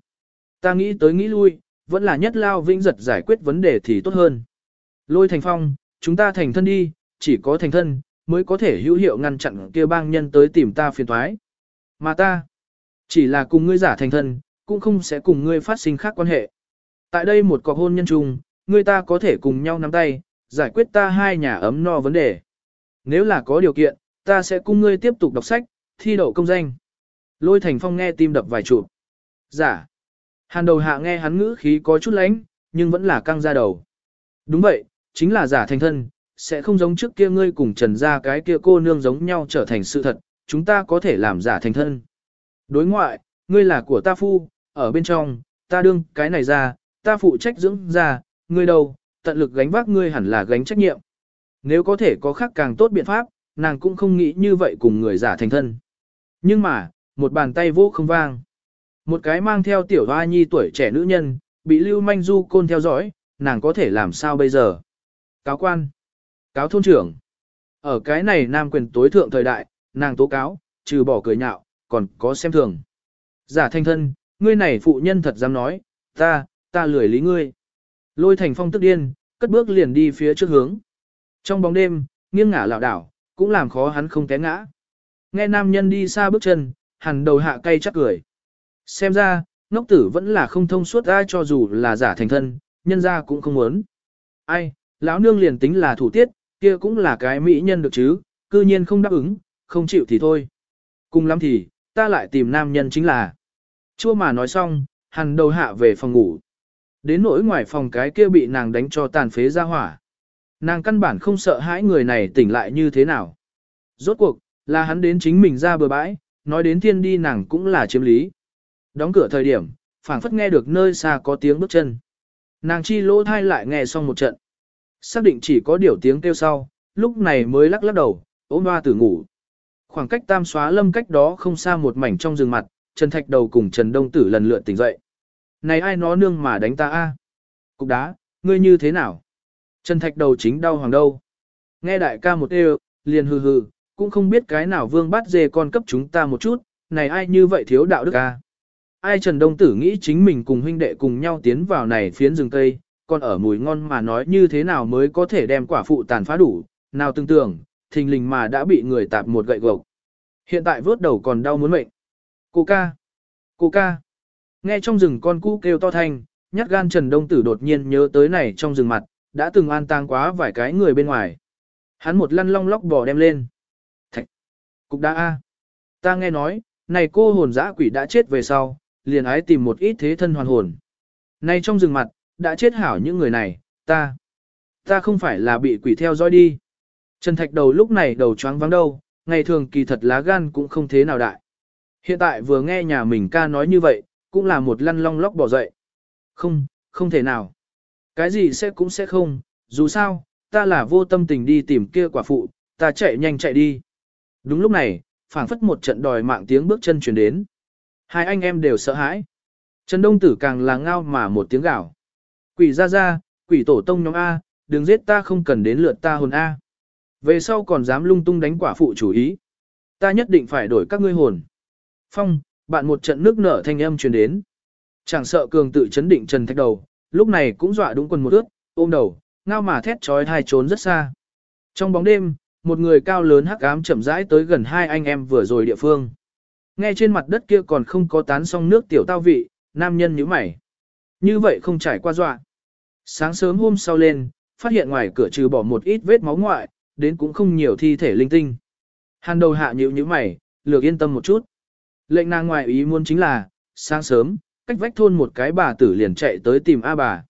Ta nghĩ tới nghĩ lui, vẫn là nhất lao vĩnh giật giải quyết vấn đề thì tốt hơn. Lôi thành phong, chúng ta thành thân đi, chỉ có thành thân, mới có thể hữu hiệu ngăn chặn kia bang nhân tới tìm ta phiền thoái. Mà ta, chỉ là cùng ngươi giả thành thân, cũng không sẽ cùng ngươi phát sinh khác quan hệ. Tại đây một cọc hôn nhân chung, ngươi ta có thể cùng nhau nắm tay, giải quyết ta hai nhà ấm no vấn đề. Nếu là có điều kiện, ta sẽ cùng ngươi tiếp tục đọc sách, thi đậu công danh. Lôi thành phong nghe tim đập vài chụp. Giả. Hàn đầu hạ nghe hắn ngữ khí có chút lánh, nhưng vẫn là căng ra đầu. Đúng vậy, chính là giả thành thân, sẽ không giống trước kia ngươi cùng trần ra cái kia cô nương giống nhau trở thành sự thật, chúng ta có thể làm giả thành thân. Đối ngoại, ngươi là của ta phu, ở bên trong, ta đương cái này ra, ta phụ trách dưỡng ra, ngươi đâu, tận lực gánh vác ngươi hẳn là gánh trách nhiệm. Nếu có thể có khác càng tốt biện pháp, nàng cũng không nghĩ như vậy cùng người giả thành thân. Nhưng mà, một bàn tay vô không vang. Một cái mang theo tiểu hoa nhi tuổi trẻ nữ nhân, bị lưu manh du côn theo dõi, nàng có thể làm sao bây giờ? Cáo quan, cáo thôn trưởng. Ở cái này nam quyền tối thượng thời đại, nàng tố cáo, trừ bỏ cười nhạo, còn có xem thường. Giả thanh thân, ngươi này phụ nhân thật dám nói, ta, ta lười lý ngươi. Lôi thành phong tức điên, cất bước liền đi phía trước hướng. Trong bóng đêm, nghiêng ngả lảo đảo, cũng làm khó hắn không té ngã. Nghe nam nhân đi xa bước chân, hẳn đầu hạ cay chắc cười. Xem ra, ngốc tử vẫn là không thông suốt ai cho dù là giả thành thân, nhân ra cũng không muốn. Ai, lão nương liền tính là thủ tiết, kia cũng là cái mỹ nhân được chứ, cư nhiên không đáp ứng, không chịu thì thôi. Cùng lắm thì, ta lại tìm nam nhân chính là. Chua mà nói xong, hắn đầu hạ về phòng ngủ. Đến nỗi ngoài phòng cái kia bị nàng đánh cho tàn phế ra hỏa. Nàng căn bản không sợ hãi người này tỉnh lại như thế nào. Rốt cuộc, là hắn đến chính mình ra bờ bãi, nói đến thiên đi nàng cũng là chiếm lý. Đóng cửa thời điểm, phảng phất nghe được nơi xa có tiếng bước chân. Nàng chi lỗ thai lại nghe xong một trận. Xác định chỉ có điều tiếng kêu sau, lúc này mới lắc lắc đầu, ôm hoa tử ngủ. Khoảng cách tam xóa lâm cách đó không xa một mảnh trong rừng mặt, Trần Thạch đầu cùng Trần Đông Tử lần lượt tỉnh dậy. Này ai nó nương mà đánh ta a? Cục đá, ngươi như thế nào? Trần Thạch đầu chính đau hoàng đâu. Nghe đại ca một đều, liền hừ hừ, cũng không biết cái nào vương bắt dê con cấp chúng ta một chút, này ai như vậy thiếu đạo đức a? Ai Trần Đông Tử nghĩ chính mình cùng huynh đệ cùng nhau tiến vào này phiến rừng cây, còn ở mùi ngon mà nói như thế nào mới có thể đem quả phụ tàn phá đủ, nào tương tưởng, thình lình mà đã bị người tạp một gậy gộc. Hiện tại vớt đầu còn đau muốn mệnh. Cô ca! Cô ca! Nghe trong rừng con cũ kêu to thanh, nhát gan Trần Đông Tử đột nhiên nhớ tới này trong rừng mặt, đã từng an tang quá vài cái người bên ngoài. Hắn một lăn long lóc bò đem lên. Thạch! Cục đã A! Ta nghe nói, này cô hồn dã quỷ đã chết về sau, liền ái tìm một ít thế thân hoàn hồn. Này trong rừng mặt, đã chết hảo những người này, ta, ta không phải là bị quỷ theo dõi đi. Trần Thạch đầu lúc này đầu choáng vắng đâu, ngày thường kỳ thật lá gan cũng không thế nào đại. Hiện tại vừa nghe nhà mình ca nói như vậy, cũng là một lăn long lóc bỏ dậy. Không, không thể nào. Cái gì sẽ cũng sẽ không, dù sao, ta là vô tâm tình đi tìm kia quả phụ, ta chạy nhanh chạy đi. Đúng lúc này, phảng phất một trận đòi mạng tiếng bước chân chuyển đến. Hai anh em đều sợ hãi. Trần Đông Tử càng là ngao mà một tiếng gào. Quỷ ra ra, quỷ tổ tông nhóm A, đừng giết ta không cần đến lượt ta hồn A. Về sau còn dám lung tung đánh quả phụ chủ ý. Ta nhất định phải đổi các ngươi hồn. Phong, bạn một trận nước nở thanh âm truyền đến. Chẳng sợ cường tự chấn định Trần Thạch đầu, lúc này cũng dọa đúng quần một ướt, ôm đầu, ngao mà thét trói thai trốn rất xa. Trong bóng đêm, một người cao lớn hắc ám chậm rãi tới gần hai anh em vừa rồi địa phương. Nghe trên mặt đất kia còn không có tán xong nước tiểu tao vị, nam nhân nhíu mày. Như vậy không trải qua dọa. Sáng sớm hôm sau lên, phát hiện ngoài cửa trừ bỏ một ít vết máu ngoại, đến cũng không nhiều thi thể linh tinh. Hàn đầu hạ nhíu như mày, lược yên tâm một chút. Lệnh nàng ngoài ý muốn chính là, sáng sớm, cách vách thôn một cái bà tử liền chạy tới tìm A bà.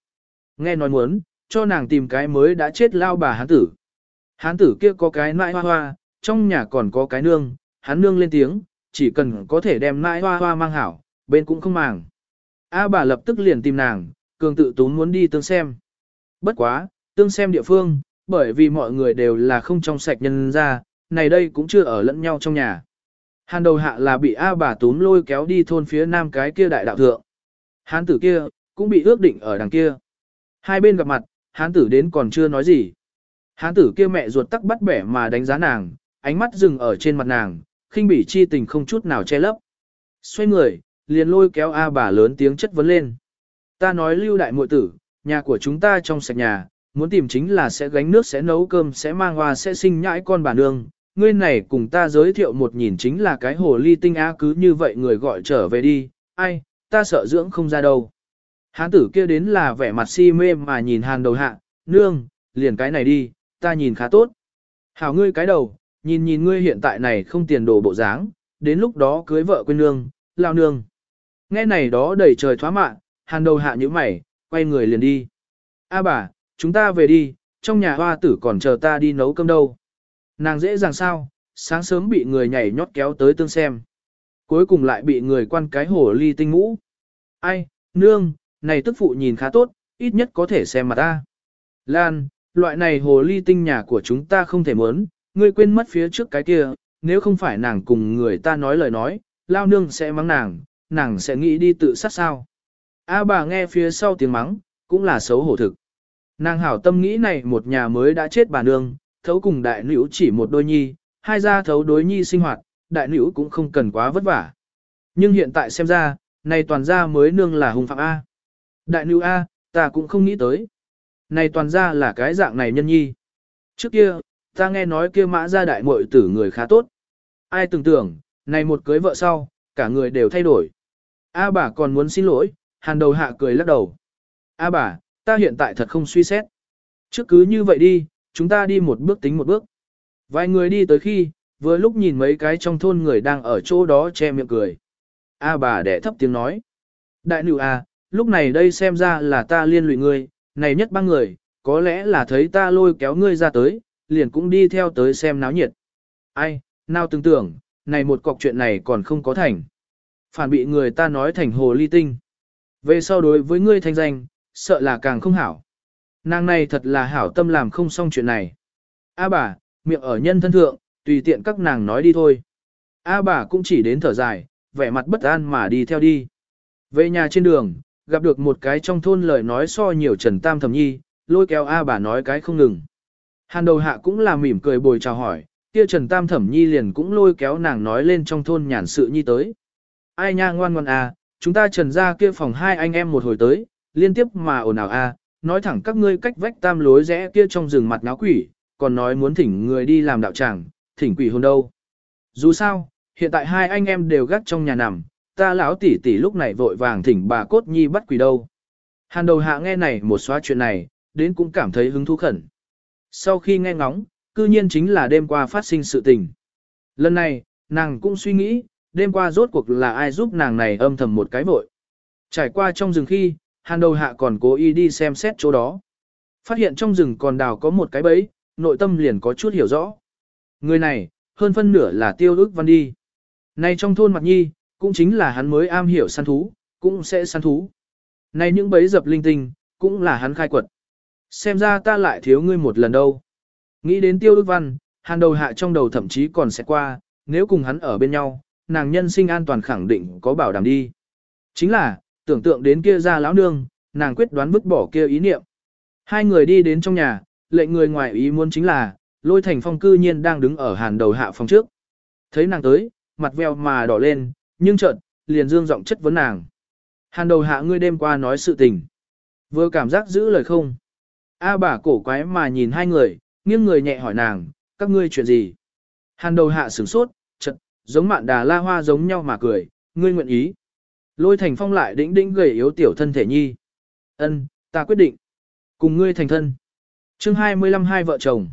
Nghe nói muốn, cho nàng tìm cái mới đã chết lao bà hán tử. Hán tử kia có cái nãi hoa hoa, trong nhà còn có cái nương, hắn nương lên tiếng, chỉ cần có thể đem nãi hoa hoa mang hảo, bên cũng không màng. A bà lập tức liền tìm nàng, cường tự tún muốn đi tương xem. Bất quá, tương xem địa phương, bởi vì mọi người đều là không trong sạch nhân ra, này đây cũng chưa ở lẫn nhau trong nhà. Hàn đầu hạ là bị A bà túm lôi kéo đi thôn phía nam cái kia đại đạo thượng. Hán tử kia, cũng bị ước định ở đằng kia. Hai bên gặp mặt, hán tử đến còn chưa nói gì. Hán tử kia mẹ ruột tắc bắt bẻ mà đánh giá nàng, ánh mắt dừng ở trên mặt nàng, khinh bỉ chi tình không chút nào che lấp. Xoay người, liền lôi kéo A bà lớn tiếng chất vấn lên. Ta nói lưu đại muội tử, nhà của chúng ta trong sạch nhà, muốn tìm chính là sẽ gánh nước sẽ nấu cơm sẽ mang hoa sẽ sinh nhãi con bà nương. Ngươi này cùng ta giới thiệu một nhìn chính là cái hồ ly tinh á cứ như vậy người gọi trở về đi, ai, ta sợ dưỡng không ra đâu. Hán tử kia đến là vẻ mặt si mê mà nhìn hàn đầu hạ, nương, liền cái này đi, ta nhìn khá tốt. Hảo ngươi cái đầu, nhìn nhìn ngươi hiện tại này không tiền đồ bộ dáng, đến lúc đó cưới vợ quên nương, lao nương. Nghe này đó đầy trời thoá mạ, hàn đầu hạ như mày, quay người liền đi. A bà, chúng ta về đi, trong nhà hoa tử còn chờ ta đi nấu cơm đâu. Nàng dễ dàng sao, sáng sớm bị người nhảy nhót kéo tới tương xem. Cuối cùng lại bị người quan cái hổ ly tinh ngũ. Ai, nương, này tức phụ nhìn khá tốt, ít nhất có thể xem mặt ta. Lan, loại này hồ ly tinh nhà của chúng ta không thể muốn, ngươi quên mất phía trước cái kia, nếu không phải nàng cùng người ta nói lời nói, lao nương sẽ mắng nàng, nàng sẽ nghĩ đi tự sát sao. A bà nghe phía sau tiếng mắng, cũng là xấu hổ thực. Nàng hảo tâm nghĩ này một nhà mới đã chết bà nương, thấu cùng đại nữ chỉ một đôi nhi, hai gia thấu đối nhi sinh hoạt, đại nữ cũng không cần quá vất vả. Nhưng hiện tại xem ra, này toàn gia mới nương là hung phạm A. Đại nữ A, ta cũng không nghĩ tới. Này toàn gia là cái dạng này nhân nhi. Trước kia, ta nghe nói kia mã gia đại muội tử người khá tốt. Ai tưởng tưởng, này một cưới vợ sau, cả người đều thay đổi. A bà còn muốn xin lỗi, hàn đầu hạ cười lắc đầu. A bà, ta hiện tại thật không suy xét. Trước cứ như vậy đi, chúng ta đi một bước tính một bước. Vài người đi tới khi, vừa lúc nhìn mấy cái trong thôn người đang ở chỗ đó che miệng cười. A bà đẻ thấp tiếng nói. Đại nữ à, lúc này đây xem ra là ta liên lụy ngươi, này nhất ba người, có lẽ là thấy ta lôi kéo ngươi ra tới, liền cũng đi theo tới xem náo nhiệt. Ai, nào tưởng tưởng, này một cọc chuyện này còn không có thành. Phản bị người ta nói thành hồ ly tinh. Về sau đối với ngươi thanh danh, sợ là càng không hảo. Nàng này thật là hảo tâm làm không xong chuyện này. A bà, miệng ở nhân thân thượng, tùy tiện các nàng nói đi thôi. A bà cũng chỉ đến thở dài, vẻ mặt bất an mà đi theo đi. Về nhà trên đường, gặp được một cái trong thôn lời nói so nhiều Trần Tam Thẩm Nhi, lôi kéo A bà nói cái không ngừng. Hàn đầu hạ cũng là mỉm cười bồi chào hỏi, kia Trần Tam Thẩm Nhi liền cũng lôi kéo nàng nói lên trong thôn nhàn sự nhi tới. Ai nha ngoan ngoan à, chúng ta trần ra kia phòng hai anh em một hồi tới, liên tiếp mà ồn ào à, nói thẳng các ngươi cách vách tam lối rẽ kia trong rừng mặt náo quỷ, còn nói muốn thỉnh người đi làm đạo tràng, thỉnh quỷ hồn đâu. Dù sao, hiện tại hai anh em đều gác trong nhà nằm, ta lão tỷ tỷ lúc này vội vàng thỉnh bà cốt nhi bắt quỷ đâu. Hàn đầu hạ nghe này một xóa chuyện này, đến cũng cảm thấy hứng thú khẩn. Sau khi nghe ngóng, cư nhiên chính là đêm qua phát sinh sự tình. Lần này, nàng cũng suy nghĩ, đêm qua rốt cuộc là ai giúp nàng này âm thầm một cái vội. Trải qua trong rừng khi, hàn đầu hạ còn cố ý đi xem xét chỗ đó. Phát hiện trong rừng còn đào có một cái bẫy, nội tâm liền có chút hiểu rõ. Người này, hơn phân nửa là tiêu ước văn đi. Này trong thôn mặt nhi, cũng chính là hắn mới am hiểu săn thú, cũng sẽ săn thú. Này những bẫy dập linh tinh, cũng là hắn khai quật. Xem ra ta lại thiếu ngươi một lần đâu. Nghĩ đến tiêu ước văn, hàn đầu hạ trong đầu thậm chí còn sẽ qua, nếu cùng hắn ở bên nhau, nàng nhân sinh an toàn khẳng định có bảo đảm đi. Chính là, tưởng tượng đến kia ra lão nương, nàng quyết đoán vứt bỏ kia ý niệm. Hai người đi đến trong nhà, lệnh người ngoài ý muốn chính là, lôi thành phong cư nhiên đang đứng ở hàn đầu hạ phòng trước. Thấy nàng tới, mặt veo mà đỏ lên, nhưng chợt liền dương giọng chất vấn nàng. Hàn đầu hạ ngươi đêm qua nói sự tình. Vừa cảm giác giữ lời không. A bà cổ quái mà nhìn hai người, nghiêng người nhẹ hỏi nàng, các ngươi chuyện gì? Hàn đầu hạ sửng sốt, chợt giống mạn đà la hoa giống nhau mà cười, ngươi nguyện ý. Lôi thành phong lại đĩnh đĩnh gầy yếu tiểu thân thể nhi. Ân, ta quyết định. Cùng ngươi thành thân. chương 25 hai vợ chồng.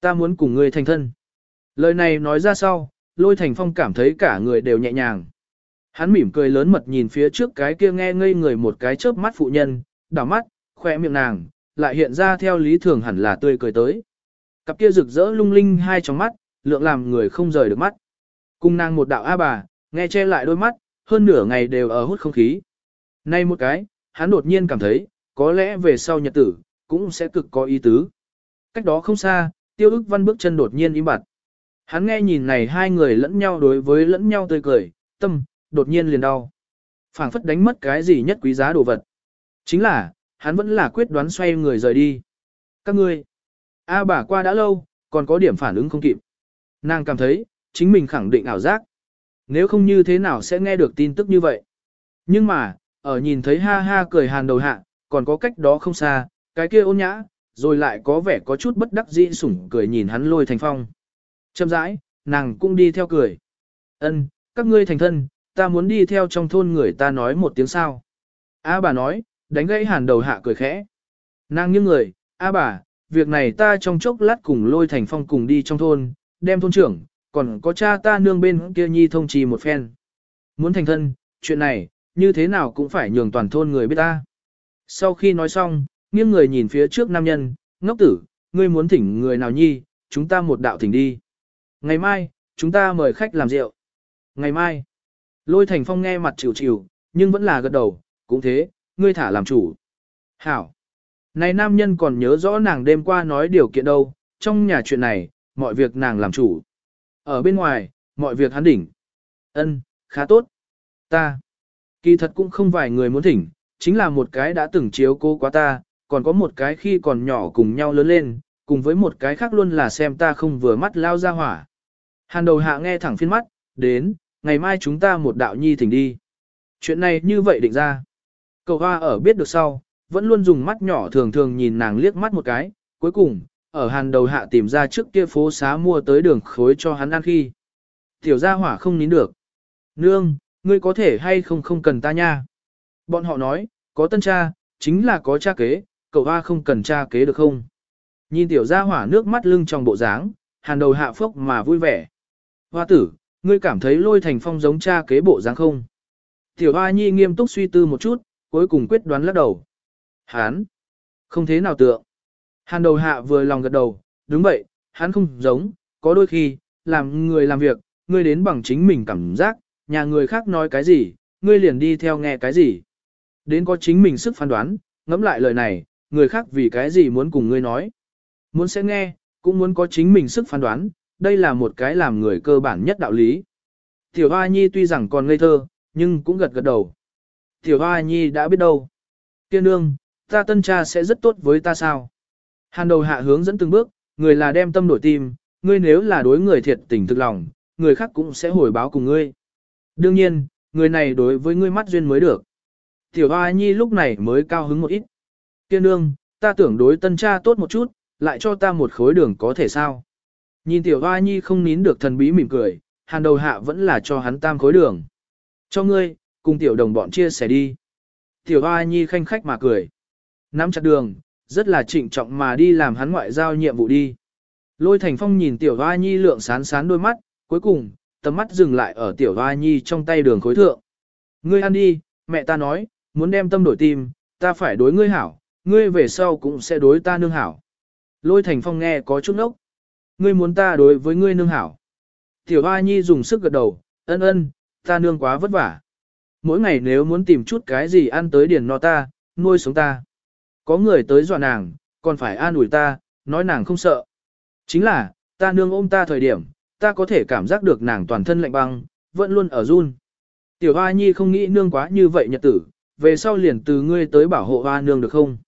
Ta muốn cùng ngươi thành thân. Lời này nói ra sau, lôi thành phong cảm thấy cả người đều nhẹ nhàng. Hắn mỉm cười lớn mật nhìn phía trước cái kia nghe ngây người một cái chớp mắt phụ nhân, đảo mắt, khoe miệng nàng, lại hiện ra theo lý thường hẳn là tươi cười tới. Cặp kia rực rỡ lung linh hai trong mắt, lượng làm người không rời được mắt. Cung nàng một đạo A bà, nghe che lại đôi mắt, hơn nửa ngày đều ở hút không khí. Nay một cái, hắn đột nhiên cảm thấy, có lẽ về sau nhật tử, cũng sẽ cực có ý tứ. Cách đó không xa, tiêu ức văn bước chân đột nhiên im bặt. Hắn nghe nhìn này hai người lẫn nhau đối với lẫn nhau tươi cười, tâm, đột nhiên liền đau. phảng phất đánh mất cái gì nhất quý giá đồ vật. Chính là, hắn vẫn là quyết đoán xoay người rời đi. Các ngươi, A bà qua đã lâu, còn có điểm phản ứng không kịp. Nàng cảm thấy, chính mình khẳng định ảo giác. Nếu không như thế nào sẽ nghe được tin tức như vậy. Nhưng mà, ở nhìn thấy ha ha cười hàn đầu hạ, còn có cách đó không xa, cái kia ôn nhã, rồi lại có vẻ có chút bất đắc dĩ sủng cười nhìn hắn lôi thành phong. Chậm rãi, nàng cũng đi theo cười. Ân, các ngươi thành thân, ta muốn đi theo trong thôn người ta nói một tiếng sao. A bà nói, đánh gãy hàn đầu hạ cười khẽ. Nàng như người, A bà, việc này ta trong chốc lát cùng lôi thành phong cùng đi trong thôn, đem thôn trưởng, còn có cha ta nương bên kia nhi thông trì một phen. Muốn thành thân, chuyện này, như thế nào cũng phải nhường toàn thôn người biết ta. Sau khi nói xong, nghiêng người nhìn phía trước nam nhân, ngốc tử, ngươi muốn thỉnh người nào nhi, chúng ta một đạo thỉnh đi. Ngày mai, chúng ta mời khách làm rượu. Ngày mai, lôi thành phong nghe mặt chịu chịu, nhưng vẫn là gật đầu, cũng thế, ngươi thả làm chủ. Hảo. Này nam nhân còn nhớ rõ nàng đêm qua nói điều kiện đâu, trong nhà chuyện này, mọi việc nàng làm chủ. Ở bên ngoài, mọi việc hắn đỉnh. Ân, khá tốt. Ta. Kỳ thật cũng không vài người muốn thỉnh, chính là một cái đã từng chiếu cố quá ta, còn có một cái khi còn nhỏ cùng nhau lớn lên, cùng với một cái khác luôn là xem ta không vừa mắt lao ra hỏa. Hàn đầu hạ nghe thẳng phiên mắt, đến, ngày mai chúng ta một đạo nhi thỉnh đi. Chuyện này như vậy định ra. cầu hoa ở biết được sau, vẫn luôn dùng mắt nhỏ thường thường nhìn nàng liếc mắt một cái, cuối cùng, ở hàn đầu hạ tìm ra trước kia phố xá mua tới đường khối cho hắn ăn khi. Tiểu gia hỏa không nín được. Nương, ngươi có thể hay không không cần ta nha. Bọn họ nói, có tân cha, chính là có cha kế, cậu hoa không cần cha kế được không? Nhìn tiểu gia hỏa nước mắt lưng trong bộ dáng, hàn đầu hạ phốc mà vui vẻ. Hoa tử, ngươi cảm thấy lôi thành phong giống cha kế bộ dáng không? Tiểu hoa nhi nghiêm túc suy tư một chút, cuối cùng quyết đoán lắc đầu. Hán, không thế nào tượng. Hàn đầu hạ vừa lòng gật đầu, đúng vậy, hắn không giống, có đôi khi, làm người làm việc, ngươi đến bằng chính mình cảm giác, nhà người khác nói cái gì, ngươi liền đi theo nghe cái gì. Đến có chính mình sức phán đoán, ngẫm lại lời này, người khác vì cái gì muốn cùng ngươi nói. Muốn sẽ nghe, cũng muốn có chính mình sức phán đoán, đây là một cái làm người cơ bản nhất đạo lý. Tiểu Hoa Nhi tuy rằng còn ngây thơ, nhưng cũng gật gật đầu. Tiểu Hoa Nhi đã biết đâu. Tiên nương, ta tân cha sẽ rất tốt với ta sao? Hàn đầu hạ hướng dẫn từng bước, người là đem tâm đổi tim, ngươi nếu là đối người thiệt tình thực lòng, người khác cũng sẽ hồi báo cùng ngươi. Đương nhiên, người này đối với ngươi mắt duyên mới được. Tiểu Hoa Nhi lúc này mới cao hứng một ít. Tiên nương, ta tưởng đối tân cha tốt một chút, lại cho ta một khối đường có thể sao? Nhìn Tiểu Hoa Nhi không nín được thần bí mỉm cười, hàn đầu hạ vẫn là cho hắn tam khối đường. Cho ngươi, cùng tiểu đồng bọn chia sẻ đi. Tiểu Hoa Nhi khanh khách mà cười. Nắm chặt đường, rất là trịnh trọng mà đi làm hắn ngoại giao nhiệm vụ đi. Lôi Thành Phong nhìn Tiểu Hoa Nhi lượng sán sán đôi mắt, cuối cùng, tầm mắt dừng lại ở Tiểu Hoa Nhi trong tay đường khối thượng. Ngươi ăn đi, mẹ ta nói, muốn đem tâm đổi tim, ta phải đối ngươi hảo, ngươi về sau cũng sẽ đối ta nương hảo. Lôi Thành Phong nghe có chút nốc. Ngươi muốn ta đối với ngươi nương hảo. Tiểu Hoa Nhi dùng sức gật đầu, ân ân, ta nương quá vất vả. Mỗi ngày nếu muốn tìm chút cái gì ăn tới điền no ta, nuôi sống ta. Có người tới dọa nàng, còn phải an ủi ta, nói nàng không sợ. Chính là, ta nương ôm ta thời điểm, ta có thể cảm giác được nàng toàn thân lạnh băng, vẫn luôn ở run. Tiểu Hoa Nhi không nghĩ nương quá như vậy nhật tử, về sau liền từ ngươi tới bảo hộ Hoa nương được không?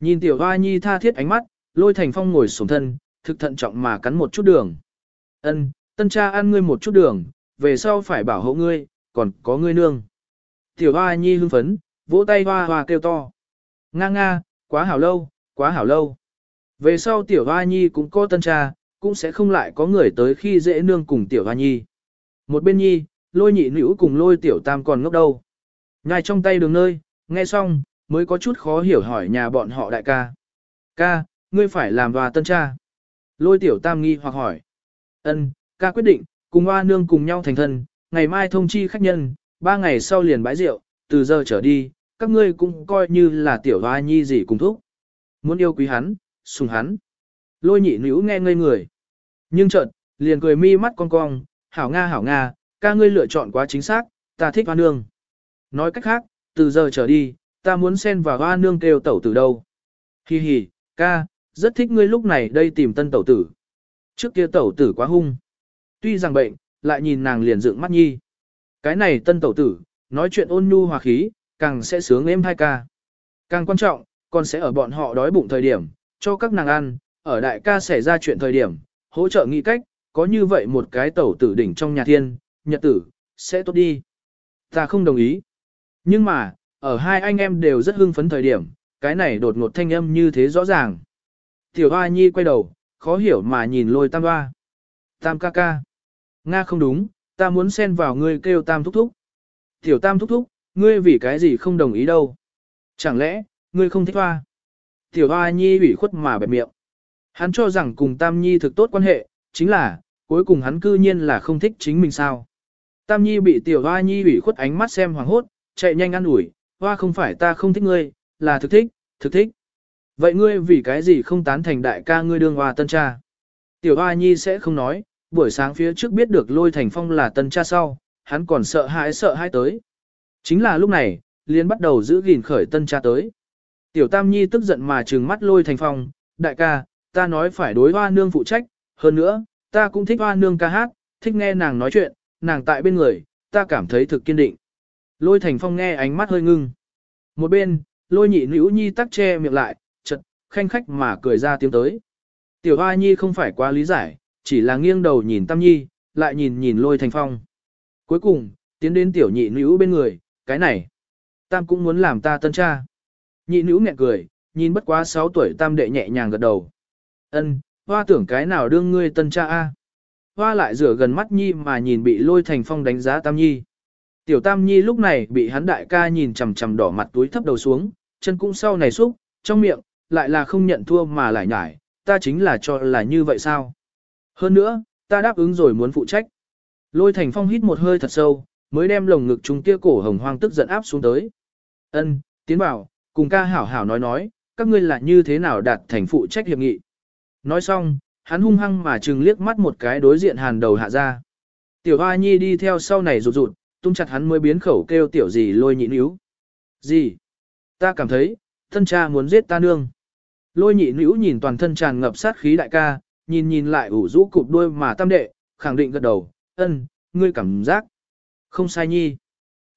Nhìn Tiểu Hoa Nhi tha thiết ánh mắt, lôi thành phong ngồi sổng thân, thực thận trọng mà cắn một chút đường. Ân, tân cha ăn ngươi một chút đường, về sau phải bảo hộ ngươi, còn có ngươi nương. Tiểu Hoa Nhi hưng phấn, vỗ tay hoa hoa kêu to. Nga nga, quá hảo lâu, quá hảo lâu. Về sau Tiểu Hoa Nhi cũng có tân cha, cũng sẽ không lại có người tới khi dễ nương cùng Tiểu Hoa Nhi. Một bên Nhi, lôi nhị nữ cùng lôi Tiểu Tam còn ngốc đâu. Ngài trong tay đường nơi, nghe xong, mới có chút khó hiểu hỏi nhà bọn họ đại ca. Ca, ngươi phải làm hòa tân cha. Lôi Tiểu Tam nghi hoặc hỏi. Ân, ca quyết định, cùng hoa nương cùng nhau thành thân, ngày mai thông chi khách nhân, ba ngày sau liền bãi rượu, từ giờ trở đi, các ngươi cũng coi như là tiểu hoa nhi gì cùng thúc. Muốn yêu quý hắn, sùng hắn. Lôi nhị nữ nghe ngây người. Nhưng chợt, liền cười mi mắt cong cong, hảo nga hảo nga, ca ngươi lựa chọn quá chính xác, ta thích hoa nương. Nói cách khác, từ giờ trở đi, ta muốn xen vào hoa nương kêu tẩu từ đâu. Hi hi, ca, rất thích ngươi lúc này đây tìm tân tẩu tử. Trước kia tẩu tử quá hung. Tuy rằng bệnh, lại nhìn nàng liền dựng mắt nhi. Cái này tân tẩu tử, nói chuyện ôn nhu hòa khí, càng sẽ sướng êm hai ca. Càng quan trọng, còn sẽ ở bọn họ đói bụng thời điểm, cho các nàng ăn, ở đại ca xảy ra chuyện thời điểm, hỗ trợ nghĩ cách, có như vậy một cái tẩu tử đỉnh trong nhà thiên, nhật tử, sẽ tốt đi. Ta không đồng ý. Nhưng mà, ở hai anh em đều rất hưng phấn thời điểm, cái này đột ngột thanh âm như thế rõ ràng. Tiểu Hoa Nhi quay đầu, khó hiểu mà nhìn lôi tam hoa. Tam ca ca. Nga không đúng, ta muốn xen vào ngươi kêu tam thúc thúc. Tiểu tam thúc thúc, ngươi vì cái gì không đồng ý đâu. Chẳng lẽ, ngươi không thích hoa? Tiểu hoa nhi ủy khuất mà bẹp miệng. Hắn cho rằng cùng tam nhi thực tốt quan hệ, chính là, cuối cùng hắn cư nhiên là không thích chính mình sao. Tam nhi bị tiểu hoa nhi ủy khuất ánh mắt xem hoàng hốt, chạy nhanh ăn ủi, hoa không phải ta không thích ngươi, là thực thích, thực thích. Vậy ngươi vì cái gì không tán thành đại ca ngươi đương hoa tân cha? Tiểu hoa nhi sẽ không nói, buổi sáng phía trước biết được lôi thành phong là tân cha sau, hắn còn sợ hãi sợ hãi tới. Chính là lúc này, liền bắt đầu giữ gìn khởi tân cha tới. Tiểu Tam Nhi tức giận mà trừng mắt lôi thành phong, đại ca, ta nói phải đối hoa nương phụ trách, hơn nữa, ta cũng thích hoa nương ca hát, thích nghe nàng nói chuyện, nàng tại bên người, ta cảm thấy thực kiên định. Lôi thành phong nghe ánh mắt hơi ngưng. Một bên, lôi nhị nữ nhi tắc che miệng lại, chật, khanh khách mà cười ra tiếng tới. Tiểu hoa nhi không phải quá lý giải, chỉ là nghiêng đầu nhìn tam nhi, lại nhìn nhìn lôi thành phong. Cuối cùng, tiến đến tiểu nhị nữ bên người, cái này. Tam cũng muốn làm ta tân cha. Nhị nữ nghẹn cười, nhìn bất quá 6 tuổi tam đệ nhẹ nhàng gật đầu. Ân, hoa tưởng cái nào đương ngươi tân cha a? Hoa lại rửa gần mắt nhi mà nhìn bị lôi thành phong đánh giá tam nhi. Tiểu tam nhi lúc này bị hắn đại ca nhìn chằm chằm đỏ mặt túi thấp đầu xuống, chân cũng sau này xúc, trong miệng, lại là không nhận thua mà lại nhải, ta chính là cho là như vậy sao? Hơn nữa, ta đáp ứng rồi muốn phụ trách. Lôi thành phong hít một hơi thật sâu, mới đem lồng ngực chúng kia cổ hồng hoang tức giận áp xuống tới. Ân, tiến bảo, cùng ca hảo hảo nói nói, các ngươi là như thế nào đạt thành phụ trách hiệp nghị. Nói xong, hắn hung hăng mà trừng liếc mắt một cái đối diện hàn đầu hạ ra. Tiểu hoa nhi đi theo sau này rụt rụt, tung chặt hắn mới biến khẩu kêu tiểu gì lôi nhị níu. Gì? Ta cảm thấy, thân cha muốn giết ta nương. Lôi nhị níu nhìn toàn thân tràn ngập sát khí đại ca, nhìn nhìn lại ủ rũ cụp đuôi mà tam đệ, khẳng định gật đầu, ân, ngươi cảm giác. Không sai nhi.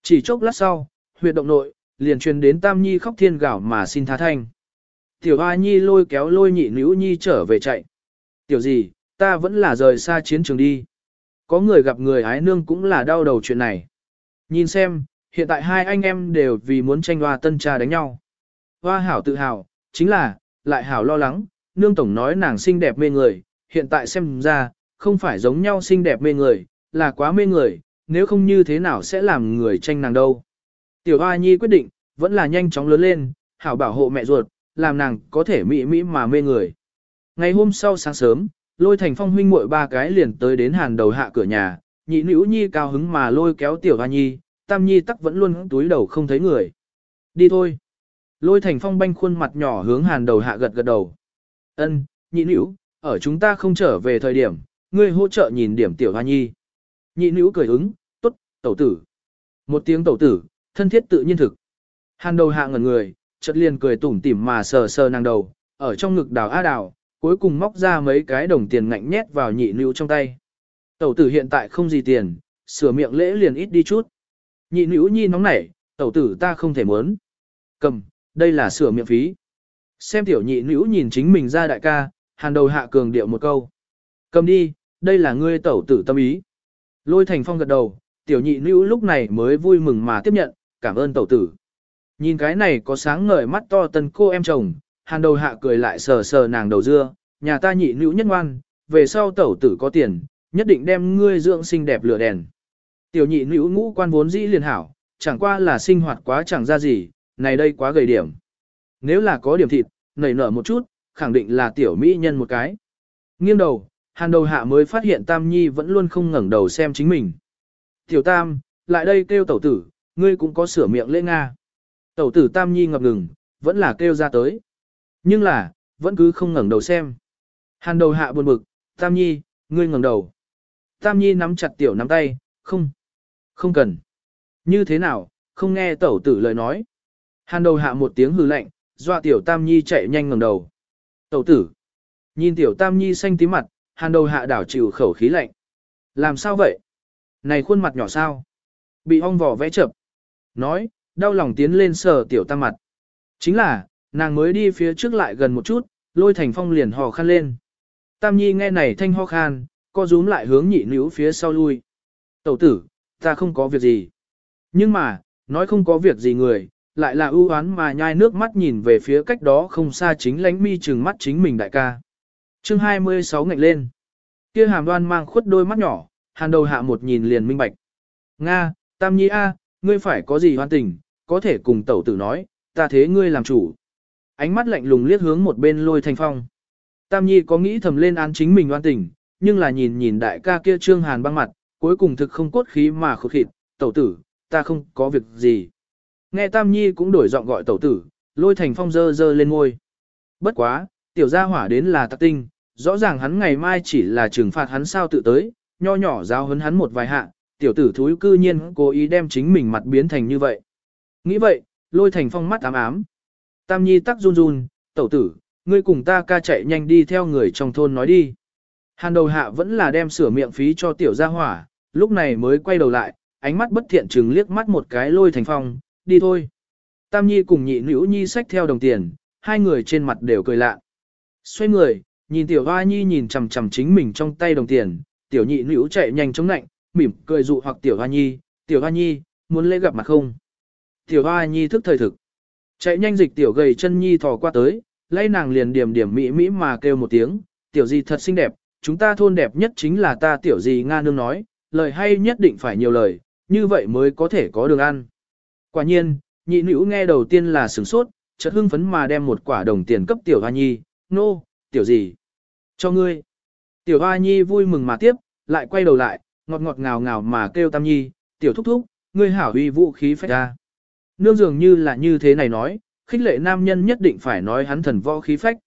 Chỉ chốc lát sau, huyệt động nội, liền truyền đến tam nhi khóc thiên gạo mà xin tha thanh. Tiểu A Nhi lôi kéo lôi nhị nữ nhi trở về chạy. Tiểu gì, ta vẫn là rời xa chiến trường đi. Có người gặp người ái nương cũng là đau đầu chuyện này. Nhìn xem, hiện tại hai anh em đều vì muốn tranh hoa tân cha đánh nhau. Hoa hảo tự hào, chính là, lại hảo lo lắng, nương tổng nói nàng xinh đẹp mê người, hiện tại xem ra, không phải giống nhau xinh đẹp mê người, là quá mê người, nếu không như thế nào sẽ làm người tranh nàng đâu. Tiểu Hoa Nhi quyết định, vẫn là nhanh chóng lớn lên, hảo bảo hộ mẹ ruột, làm nàng có thể mỹ mỹ mà mê người. Ngày hôm sau sáng sớm, lôi thành phong huynh muội ba cái liền tới đến hàn đầu hạ cửa nhà, nhị nữ nhi cao hứng mà lôi kéo tiểu hoa nhi, tam nhi tắc vẫn luôn túi đầu không thấy người. Đi thôi. Lôi thành phong banh khuôn mặt nhỏ hướng hàn đầu hạ gật gật đầu. Ân, nhị nữ, ở chúng ta không trở về thời điểm, ngươi hỗ trợ nhìn điểm tiểu hoa nhi. Nhị nữ cười ứng, tốt, tẩu tử. Một tiếng tẩu tử, thân thiết tự nhiên thực. Hàn đầu hạ ngẩn người, chợt liền cười tủm tỉm mà sờ sờ nàng đầu, ở trong ngực đào á đào, cuối cùng móc ra mấy cái đồng tiền ngạnh nhét vào nhị nữ trong tay. Tẩu tử hiện tại không gì tiền, sửa miệng lễ liền ít đi chút. Nhị nữ nhi nóng nảy, tẩu tử ta không thể muốn. Cầm, đây là sửa miệng phí. Xem tiểu nhị nữ nhìn chính mình ra đại ca, hàn đầu hạ cường điệu một câu. Cầm đi, đây là ngươi tẩu tử tâm ý. Lôi thành phong gật đầu, tiểu nhị nữ lúc này mới vui mừng mà tiếp nhận, cảm ơn tẩu tử. Nhìn cái này có sáng ngời mắt to tân cô em chồng, hàn đầu hạ cười lại sờ sờ nàng đầu dưa, nhà ta nhị nữ nhất ngoan, về sau tẩu tử có tiền, nhất định đem ngươi dưỡng xinh đẹp lửa đèn. Tiểu nhị nữ ngũ quan vốn dĩ liền hảo, chẳng qua là sinh hoạt quá chẳng ra gì, này đây quá gầy điểm. Nếu là có điểm thịt, nảy nở một chút, khẳng định là tiểu mỹ nhân một cái. Nghiêng đầu, hàn đầu hạ mới phát hiện Tam Nhi vẫn luôn không ngẩng đầu xem chính mình. Tiểu Tam, lại đây kêu tẩu tử, ngươi cũng có sửa miệng lễ Nga. Tẩu tử Tam Nhi ngập ngừng, vẫn là kêu ra tới. Nhưng là, vẫn cứ không ngẩng đầu xem. Hàn đầu hạ buồn bực, Tam Nhi, ngươi ngẩng đầu. Tam Nhi nắm chặt tiểu nắm tay, không, không cần. Như thế nào, không nghe tẩu tử lời nói. Hàn đầu hạ một tiếng hừ lạnh, dọa tiểu Tam Nhi chạy nhanh ngẩng đầu. Tẩu tử, nhìn tiểu Tam Nhi xanh tí mặt, hàn đầu hạ đảo chịu khẩu khí lạnh. Làm sao vậy? Này khuôn mặt nhỏ sao? Bị ong vỏ vẽ chập. Nói, đau lòng tiến lên sờ tiểu tam mặt. Chính là, nàng mới đi phía trước lại gần một chút, lôi thành phong liền hò khăn lên. Tam nhi nghe này thanh ho khan, co rúm lại hướng nhị nữ phía sau lui. Tẩu tử, ta không có việc gì. Nhưng mà, nói không có việc gì người, lại là ưu oán mà nhai nước mắt nhìn về phía cách đó không xa chính lánh mi trừng mắt chính mình đại ca chương 26 ngạnh lên. kia hàm đoan mang khuất đôi mắt nhỏ, hàn đầu hạ một nhìn liền minh bạch. Nga, Tam Nhi A, ngươi phải có gì hoan tình, có thể cùng tẩu tử nói, ta thế ngươi làm chủ. Ánh mắt lạnh lùng liếc hướng một bên lôi thanh phong. Tam Nhi có nghĩ thầm lên án chính mình hoan tình, nhưng là nhìn nhìn đại ca kia trương hàn băng mặt, cuối cùng thực không cốt khí mà khổ khịt, tẩu tử, ta không có việc gì. Nghe Tam Nhi cũng đổi giọng gọi tẩu tử, lôi thành phong dơ dơ lên ngôi. Bất quá, tiểu gia hỏa đến là tắc tinh, rõ ràng hắn ngày mai chỉ là trừng phạt hắn sao tự tới, nho nhỏ giáo hấn hắn một vài hạ, tiểu tử thúi cư nhiên cố ý đem chính mình mặt biến thành như vậy. Nghĩ vậy, lôi thành phong mắt ám ám. Tam nhi tắc run run, tẩu tử, ngươi cùng ta ca chạy nhanh đi theo người trong thôn nói đi. Hàn đầu hạ vẫn là đem sửa miệng phí cho tiểu gia hỏa, lúc này mới quay đầu lại, ánh mắt bất thiện chừng liếc mắt một cái lôi thành phong, đi thôi. Tam Nhi cùng nhị nữ Nhi xách theo đồng tiền, hai người trên mặt đều cười lạ. Xoay người, nhìn tiểu hoa Nhi nhìn chằm chằm chính mình trong tay đồng tiền, tiểu nhị nữ chạy nhanh chống nạnh, mỉm cười dụ hoặc tiểu hoa Nhi, tiểu hoa Nhi, muốn lễ gặp mặt không? Tiểu hoa Nhi thức thời thực. Chạy nhanh dịch tiểu gầy chân Nhi thò qua tới, lấy nàng liền điểm điểm mỹ mỹ mà kêu một tiếng, tiểu gì thật xinh đẹp, chúng ta thôn đẹp nhất chính là ta tiểu gì Nga nương nói, lời hay nhất định phải nhiều lời, như vậy mới có thể có đường ăn. Quả nhiên, nhị nữ nghe đầu tiên là sửng sốt, chợt hưng phấn mà đem một quả đồng tiền cấp tiểu hoa nhi, nô, no, tiểu gì? Cho ngươi. Tiểu hoa nhi vui mừng mà tiếp, lại quay đầu lại, ngọt ngọt ngào ngào mà kêu tam nhi, tiểu thúc thúc, ngươi hảo uy vũ khí phách ra. Nương dường như là như thế này nói, khích lệ nam nhân nhất định phải nói hắn thần võ khí phách.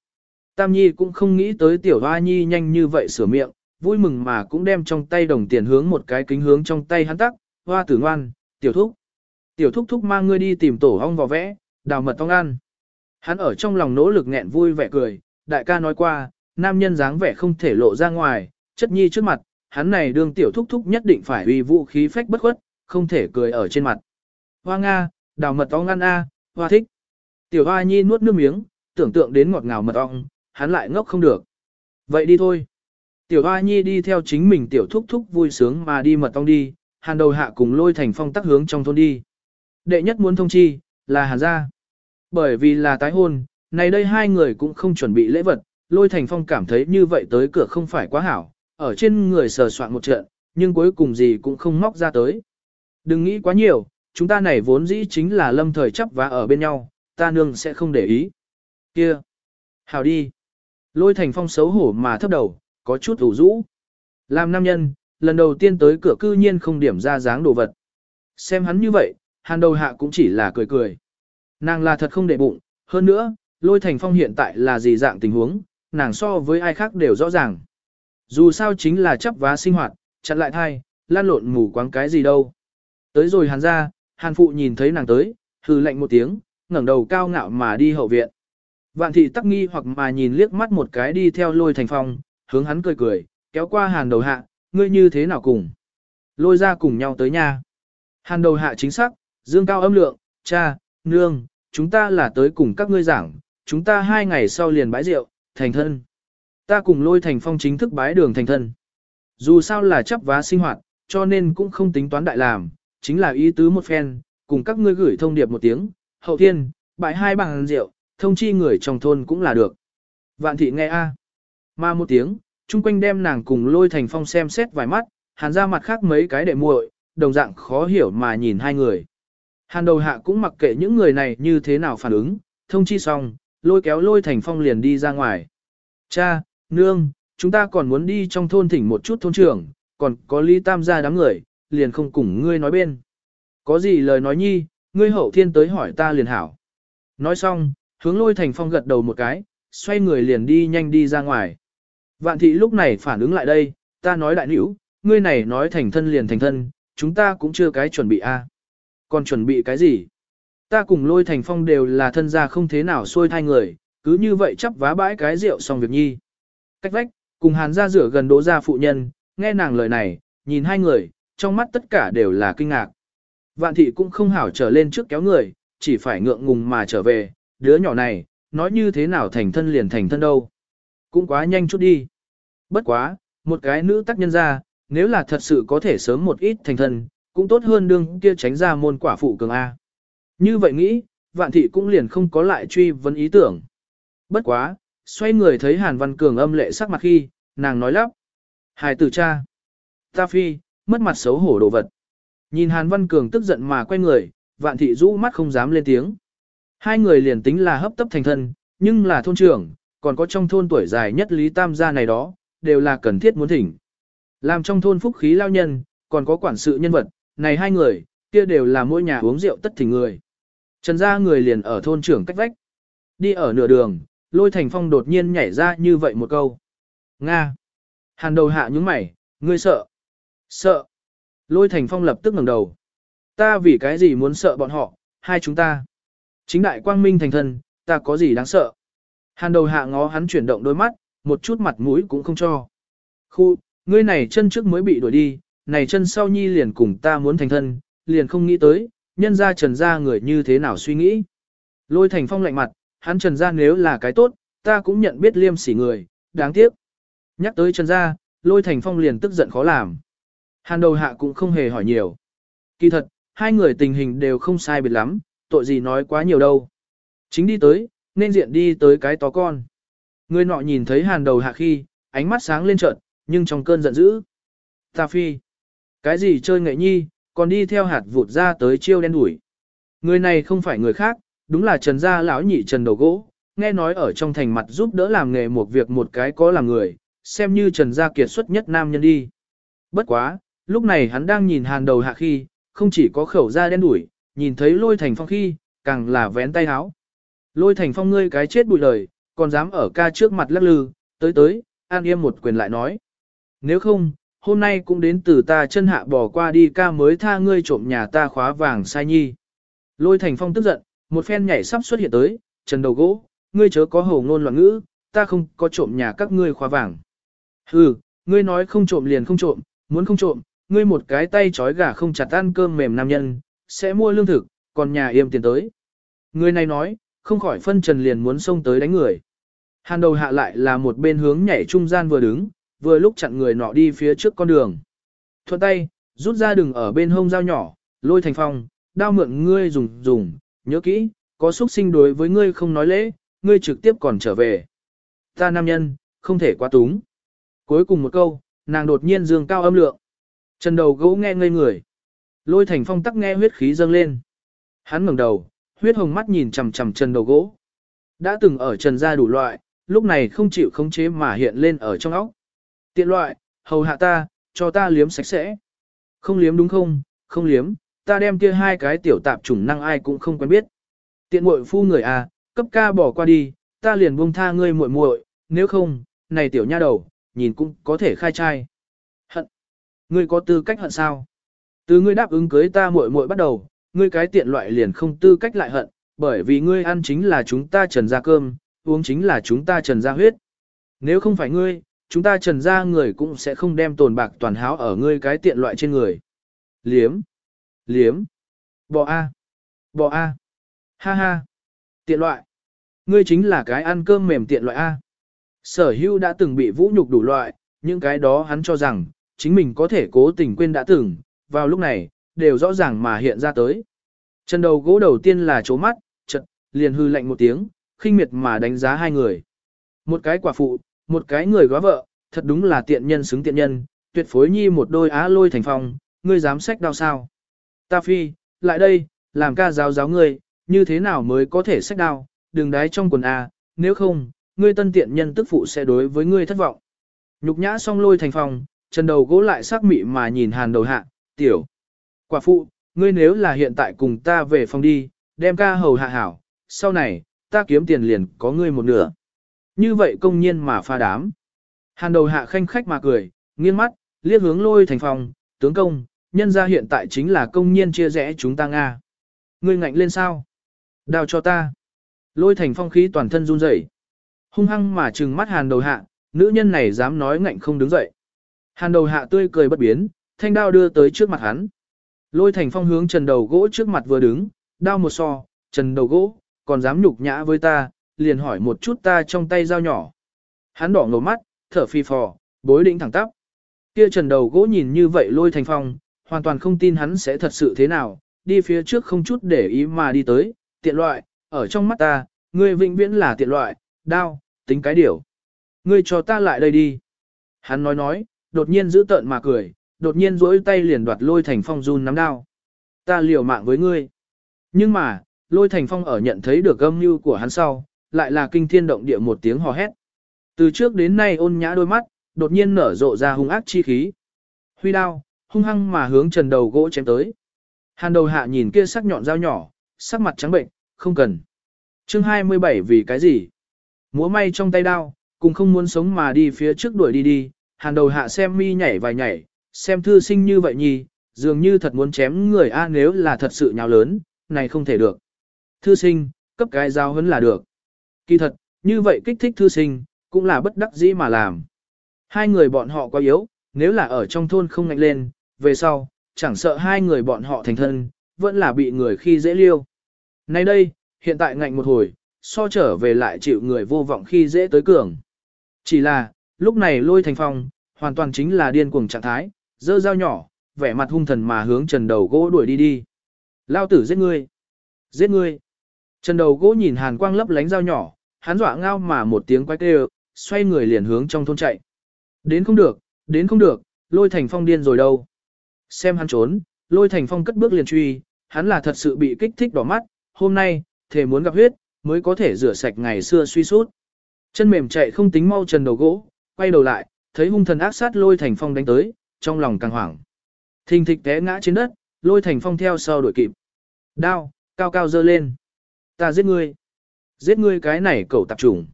Tam nhi cũng không nghĩ tới tiểu hoa nhi nhanh như vậy sửa miệng, vui mừng mà cũng đem trong tay đồng tiền hướng một cái kính hướng trong tay hắn tắc, hoa tử ngoan, tiểu thúc. Tiểu thúc thúc mang ngươi đi tìm tổ ong vò vẽ, đào mật ong ăn. Hắn ở trong lòng nỗ lực nghẹn vui vẻ cười, đại ca nói qua, nam nhân dáng vẻ không thể lộ ra ngoài, chất nhi trước mặt, hắn này đương tiểu thúc thúc nhất định phải uy vũ khí phách bất khuất, không thể cười ở trên mặt. Hoa Nga, đào mật ong ăn a, hoa thích. Tiểu hoa nhi nuốt nước miếng, tưởng tượng đến ngọt ngào mật ong, hắn lại ngốc không được. Vậy đi thôi. Tiểu hoa nhi đi theo chính mình tiểu thúc thúc vui sướng mà đi mật ong đi, hàn đầu hạ cùng lôi thành phong tắc hướng trong thôn đi. Đệ nhất muốn thông chi, là hàn gia. Bởi vì là tái hôn, này đây hai người cũng không chuẩn bị lễ vật, lôi thành phong cảm thấy như vậy tới cửa không phải quá hảo, ở trên người sờ soạn một trận, nhưng cuối cùng gì cũng không móc ra tới. Đừng nghĩ quá nhiều, chúng ta này vốn dĩ chính là lâm thời chấp và ở bên nhau, ta nương sẽ không để ý. Kia! Hảo đi! Lôi thành phong xấu hổ mà thấp đầu, có chút ủ rũ. Làm nam nhân, lần đầu tiên tới cửa cư nhiên không điểm ra dáng đồ vật. Xem hắn như vậy, hàn đầu hạ cũng chỉ là cười cười. Nàng là thật không để bụng, hơn nữa, lôi thành phong hiện tại là gì dạng tình huống, nàng so với ai khác đều rõ ràng. Dù sao chính là chấp vá sinh hoạt, chặn lại thai, lan lộn mù quáng cái gì đâu. Tới rồi hàn ra, hàn phụ nhìn thấy nàng tới, hừ lạnh một tiếng, ngẩng đầu cao ngạo mà đi hậu viện. Vạn thị tắc nghi hoặc mà nhìn liếc mắt một cái đi theo lôi thành phong, hướng hắn cười cười, kéo qua hàn đầu hạ, ngươi như thế nào cùng. Lôi ra cùng nhau tới nhà. Hàn đầu hạ chính xác, dương cao âm lượng, cha, nương, chúng ta là tới cùng các ngươi giảng, chúng ta hai ngày sau liền bái rượu, thành thân. Ta cùng lôi thành phong chính thức bái đường thành thân. Dù sao là chấp vá sinh hoạt, cho nên cũng không tính toán đại làm, chính là ý tứ một phen, cùng các ngươi gửi thông điệp một tiếng, hậu thiên, bãi hai bằng rượu, thông chi người trong thôn cũng là được. Vạn thị nghe a Mà một tiếng, chung quanh đem nàng cùng lôi thành phong xem xét vài mắt, hàn ra mặt khác mấy cái đệ muội, đồng dạng khó hiểu mà nhìn hai người. Hàn đầu hạ cũng mặc kệ những người này như thế nào phản ứng, thông chi xong, lôi kéo lôi thành phong liền đi ra ngoài. Cha, nương, chúng ta còn muốn đi trong thôn thỉnh một chút thôn trưởng, còn có ly tam gia đám người, liền không cùng ngươi nói bên. Có gì lời nói nhi, ngươi hậu thiên tới hỏi ta liền hảo. Nói xong, hướng lôi thành phong gật đầu một cái, xoay người liền đi nhanh đi ra ngoài. Vạn thị lúc này phản ứng lại đây, ta nói đại nữ, ngươi này nói thành thân liền thành thân, chúng ta cũng chưa cái chuẩn bị a. Còn chuẩn bị cái gì? Ta cùng lôi thành phong đều là thân gia không thế nào xôi thai người, cứ như vậy chấp vá bãi cái rượu xong việc nhi. Cách vách, cùng hàn ra rửa gần đỗ gia phụ nhân, nghe nàng lời này, nhìn hai người, trong mắt tất cả đều là kinh ngạc. Vạn thị cũng không hảo trở lên trước kéo người, chỉ phải ngượng ngùng mà trở về, đứa nhỏ này, nói như thế nào thành thân liền thành thân đâu. Cũng quá nhanh chút đi. Bất quá, một cái nữ tác nhân ra, nếu là thật sự có thể sớm một ít thành thân, cũng tốt hơn đương kia tránh ra môn quả phụ cường A. Như vậy nghĩ, vạn thị cũng liền không có lại truy vấn ý tưởng. Bất quá, xoay người thấy Hàn Văn Cường âm lệ sắc mặt khi, nàng nói lắp. Hài tử cha. Ta phi, mất mặt xấu hổ đồ vật. Nhìn Hàn Văn Cường tức giận mà quay người, vạn thị rũ mắt không dám lên tiếng. Hai người liền tính là hấp tấp thành thân, nhưng là thôn trưởng, còn có trong thôn tuổi dài nhất Lý Tam gia này đó, đều là cần thiết muốn thỉnh. Làm trong thôn phúc khí lao nhân, còn có quản sự nhân vật, này hai người, kia đều là mỗi nhà uống rượu tất thỉnh người. Trần gia người liền ở thôn trưởng cách vách. Đi ở nửa đường, lôi thành phong đột nhiên nhảy ra như vậy một câu. Nga. Hàn đầu hạ những mày, ngươi sợ. Sợ. Lôi thành phong lập tức ngẩng đầu. Ta vì cái gì muốn sợ bọn họ, hai chúng ta. Chính đại quang minh thành thân, ta có gì đáng sợ. Hàn đầu hạ ngó hắn chuyển động đôi mắt, một chút mặt mũi cũng không cho. Khu, ngươi này chân trước mới bị đuổi đi, này chân sau nhi liền cùng ta muốn thành thân, liền không nghĩ tới, nhân ra trần ra người như thế nào suy nghĩ. Lôi thành phong lạnh mặt, hắn trần gia nếu là cái tốt, ta cũng nhận biết liêm sỉ người, đáng tiếc. Nhắc tới trần gia, lôi thành phong liền tức giận khó làm. Hàn đầu hạ cũng không hề hỏi nhiều. Kỳ thật, hai người tình hình đều không sai biệt lắm, tội gì nói quá nhiều đâu. Chính đi tới, nên diện đi tới cái tó con. Người nọ nhìn thấy hàn đầu hạ khi, ánh mắt sáng lên trợn, nhưng trong cơn giận dữ. Ta phi. Cái gì chơi nghệ nhi, còn đi theo hạt vụt ra tới chiêu đen đuổi. Người này không phải người khác, đúng là Trần gia lão nhị Trần đầu gỗ, nghe nói ở trong thành mặt giúp đỡ làm nghề một việc một cái có làm người, xem như Trần gia kiệt xuất nhất nam nhân đi. Bất quá, lúc này hắn đang nhìn hàn đầu hạ khi, không chỉ có khẩu da đen đuổi, nhìn thấy lôi thành phong khi, càng là vén tay áo. Lôi thành phong ngươi cái chết bụi lời, còn dám ở ca trước mặt lắc lư, tới tới, an yêm một quyền lại nói. Nếu không, hôm nay cũng đến từ ta chân hạ bỏ qua đi ca mới tha ngươi trộm nhà ta khóa vàng sai nhi. Lôi thành phong tức giận, một phen nhảy sắp xuất hiện tới, trần đầu gỗ, ngươi chớ có hổ ngôn loạn ngữ, ta không có trộm nhà các ngươi khóa vàng. Hừ, ngươi nói không trộm liền không trộm, muốn không trộm, ngươi một cái tay trói gà không chặt ăn cơm mềm nam nhân, sẽ mua lương thực, còn nhà yêm tiền tới. Người này nói, không khỏi phân trần liền muốn xông tới đánh người. Hàn đầu hạ lại là một bên hướng nhảy trung gian vừa đứng, vừa lúc chặn người nọ đi phía trước con đường. Thuận tay, rút ra đường ở bên hông dao nhỏ, lôi thành phong, đao mượn ngươi dùng dùng, nhớ kỹ, có xúc sinh đối với ngươi không nói lễ, ngươi trực tiếp còn trở về. Ta nam nhân, không thể quá túng. Cuối cùng một câu, nàng đột nhiên dương cao âm lượng. Trần đầu gỗ nghe ngây người. Lôi thành phong tắc nghe huyết khí dâng lên. Hắn ngẩng đầu, huyết hồng mắt nhìn chằm chằm trần đầu gỗ. Đã từng ở trần gia đủ loại, lúc này không chịu khống chế mà hiện lên ở trong óc. Tiện loại, hầu hạ ta, cho ta liếm sạch sẽ. Không liếm đúng không, không liếm, ta đem kia hai cái tiểu tạp chủng năng ai cũng không quen biết. Tiện muội phu người à, cấp ca bỏ qua đi, ta liền buông tha ngươi muội muội, nếu không, này tiểu nha đầu, nhìn cũng có thể khai trai. Hận. Ngươi có tư cách hận sao? Từ ngươi đáp ứng cưới ta muội muội bắt đầu, ngươi cái tiện loại liền không tư cách lại hận, bởi vì ngươi ăn chính là chúng ta trần ra cơm, uống chính là chúng ta trần ra huyết. Nếu không phải ngươi, chúng ta trần ra người cũng sẽ không đem tồn bạc toàn háo ở ngươi cái tiện loại trên người. Liếm, liếm, bò a, bò a, ha ha, tiện loại. Ngươi chính là cái ăn cơm mềm tiện loại A. Sở hưu đã từng bị vũ nhục đủ loại, những cái đó hắn cho rằng, chính mình có thể cố tình quên đã từng, vào lúc này, đều rõ ràng mà hiện ra tới. Chân đầu gỗ đầu tiên là chố mắt, chật, liền hư lạnh một tiếng, khinh miệt mà đánh giá hai người. Một cái quả phụ, một cái người góa vợ, thật đúng là tiện nhân xứng tiện nhân, tuyệt phối nhi một đôi á lôi thành phong, ngươi dám sách đao sao. Ta phi, lại đây, làm ca giáo giáo ngươi, như thế nào mới có thể sách đao, đừng đái trong quần A, nếu không, ngươi tân tiện nhân tức phụ sẽ đối với ngươi thất vọng. Nhục nhã xong lôi thành phong, chân đầu gỗ lại sắc mị mà nhìn hàn đầu hạ, tiểu. Quả phụ, ngươi nếu là hiện tại cùng ta về phòng đi, đem ca hầu hạ hảo, sau này, ta kiếm tiền liền có ngươi một nửa. Như vậy công nhiên mà pha đám. Hàn đầu hạ khanh khách mà cười, nghiêng mắt, liếc hướng lôi thành phòng, tướng công, nhân ra hiện tại chính là công nhiên chia rẽ chúng ta Nga. Ngươi ngạnh lên sao? Đào cho ta. Lôi thành phong khí toàn thân run rẩy, Hung hăng mà trừng mắt hàn đầu hạ, nữ nhân này dám nói ngạnh không đứng dậy. Hàn đầu hạ tươi cười bất biến, thanh đao đưa tới trước mặt hắn. Lôi thành phong hướng trần đầu gỗ trước mặt vừa đứng, đao một so, trần đầu gỗ, còn dám nhục nhã với ta, liền hỏi một chút ta trong tay dao nhỏ. Hắn đỏ ngầu mắt, thở phi phò, bối định thẳng tắp. Kia trần đầu gỗ nhìn như vậy lôi thành phong, hoàn toàn không tin hắn sẽ thật sự thế nào, đi phía trước không chút để ý mà đi tới, tiện loại, ở trong mắt ta, ngươi vĩnh viễn là tiện loại, đao, tính cái điều. Ngươi cho ta lại đây đi. Hắn nói nói, đột nhiên giữ tợn mà cười, đột nhiên rỗi tay liền đoạt lôi thành phong run nắm đao. Ta liều mạng với ngươi. Nhưng mà, lôi thành phong ở nhận thấy được âm mưu của hắn sau, lại là kinh thiên động địa một tiếng hò hét. Từ trước đến nay ôn nhã đôi mắt, đột nhiên nở rộ ra hung ác chi khí. Huy đao, hung hăng mà hướng trần đầu gỗ chém tới. Hàn đầu hạ nhìn kia sắc nhọn dao nhỏ, sắc mặt trắng bệnh, không cần. chương 27 vì cái gì? Múa may trong tay đao, cùng không muốn sống mà đi phía trước đuổi đi đi, hàn đầu hạ xem mi nhảy vài nhảy, xem thư sinh như vậy nhì, dường như thật muốn chém người A nếu là thật sự nhào lớn, này không thể được. Thư sinh, cấp cái giao hấn là được. Kỳ thật, như vậy kích thích thư sinh, cũng là bất đắc dĩ mà làm. Hai người bọn họ quá yếu, nếu là ở trong thôn không ngạnh lên, về sau, chẳng sợ hai người bọn họ thành thân, vẫn là bị người khi dễ liêu. Nay đây, hiện tại ngạnh một hồi, so trở về lại chịu người vô vọng khi dễ tới cường. Chỉ là, lúc này lôi thành phong, hoàn toàn chính là điên cuồng trạng thái, dơ dao nhỏ, vẻ mặt hung thần mà hướng trần đầu gỗ đuổi đi đi. Lao tử giết ngươi! Giết ngươi! Trần đầu gỗ nhìn hàn quang lấp lánh dao nhỏ, hắn dọa ngao mà một tiếng quái kêu, xoay người liền hướng trong thôn chạy. Đến không được, đến không được, lôi thành phong điên rồi đâu. Xem hắn trốn, lôi thành phong cất bước liền truy, hắn là thật sự bị kích thích đỏ mắt, hôm nay, thề muốn gặp huyết, mới có thể rửa sạch ngày xưa suy sút. Chân mềm chạy không tính mau trần đầu gỗ, quay đầu lại, thấy hung thần ác sát lôi thành phong đánh tới, trong lòng càng hoảng. Thình thịch té ngã trên đất, lôi thành phong theo sau đuổi kịp. Đao, cao cao dơ lên. Ta giết ngươi. Giết ngươi cái này cẩu tạp trùng.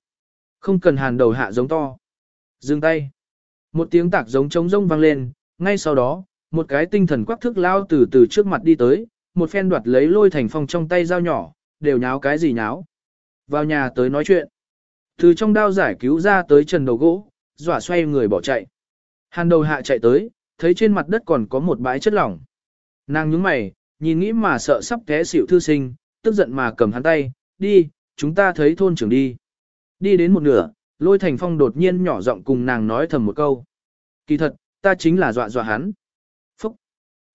Không cần hàn đầu hạ giống to. Dừng tay. Một tiếng tạc giống trống rông vang lên, ngay sau đó, một cái tinh thần quắc thước lao từ từ trước mặt đi tới, một phen đoạt lấy lôi thành phong trong tay dao nhỏ, đều nháo cái gì nháo. Vào nhà tới nói chuyện. Từ trong đao giải cứu ra tới trần đầu gỗ, dọa xoay người bỏ chạy. Hàn đầu hạ chạy tới, thấy trên mặt đất còn có một bãi chất lỏng. Nàng nhướng mày, nhìn nghĩ mà sợ sắp té xỉu thư sinh, tức giận mà cầm hắn tay, đi, chúng ta thấy thôn trưởng đi. Đi đến một nửa, lôi thành phong đột nhiên nhỏ giọng cùng nàng nói thầm một câu. Kỳ thật, ta chính là dọa dọa hắn. Phúc!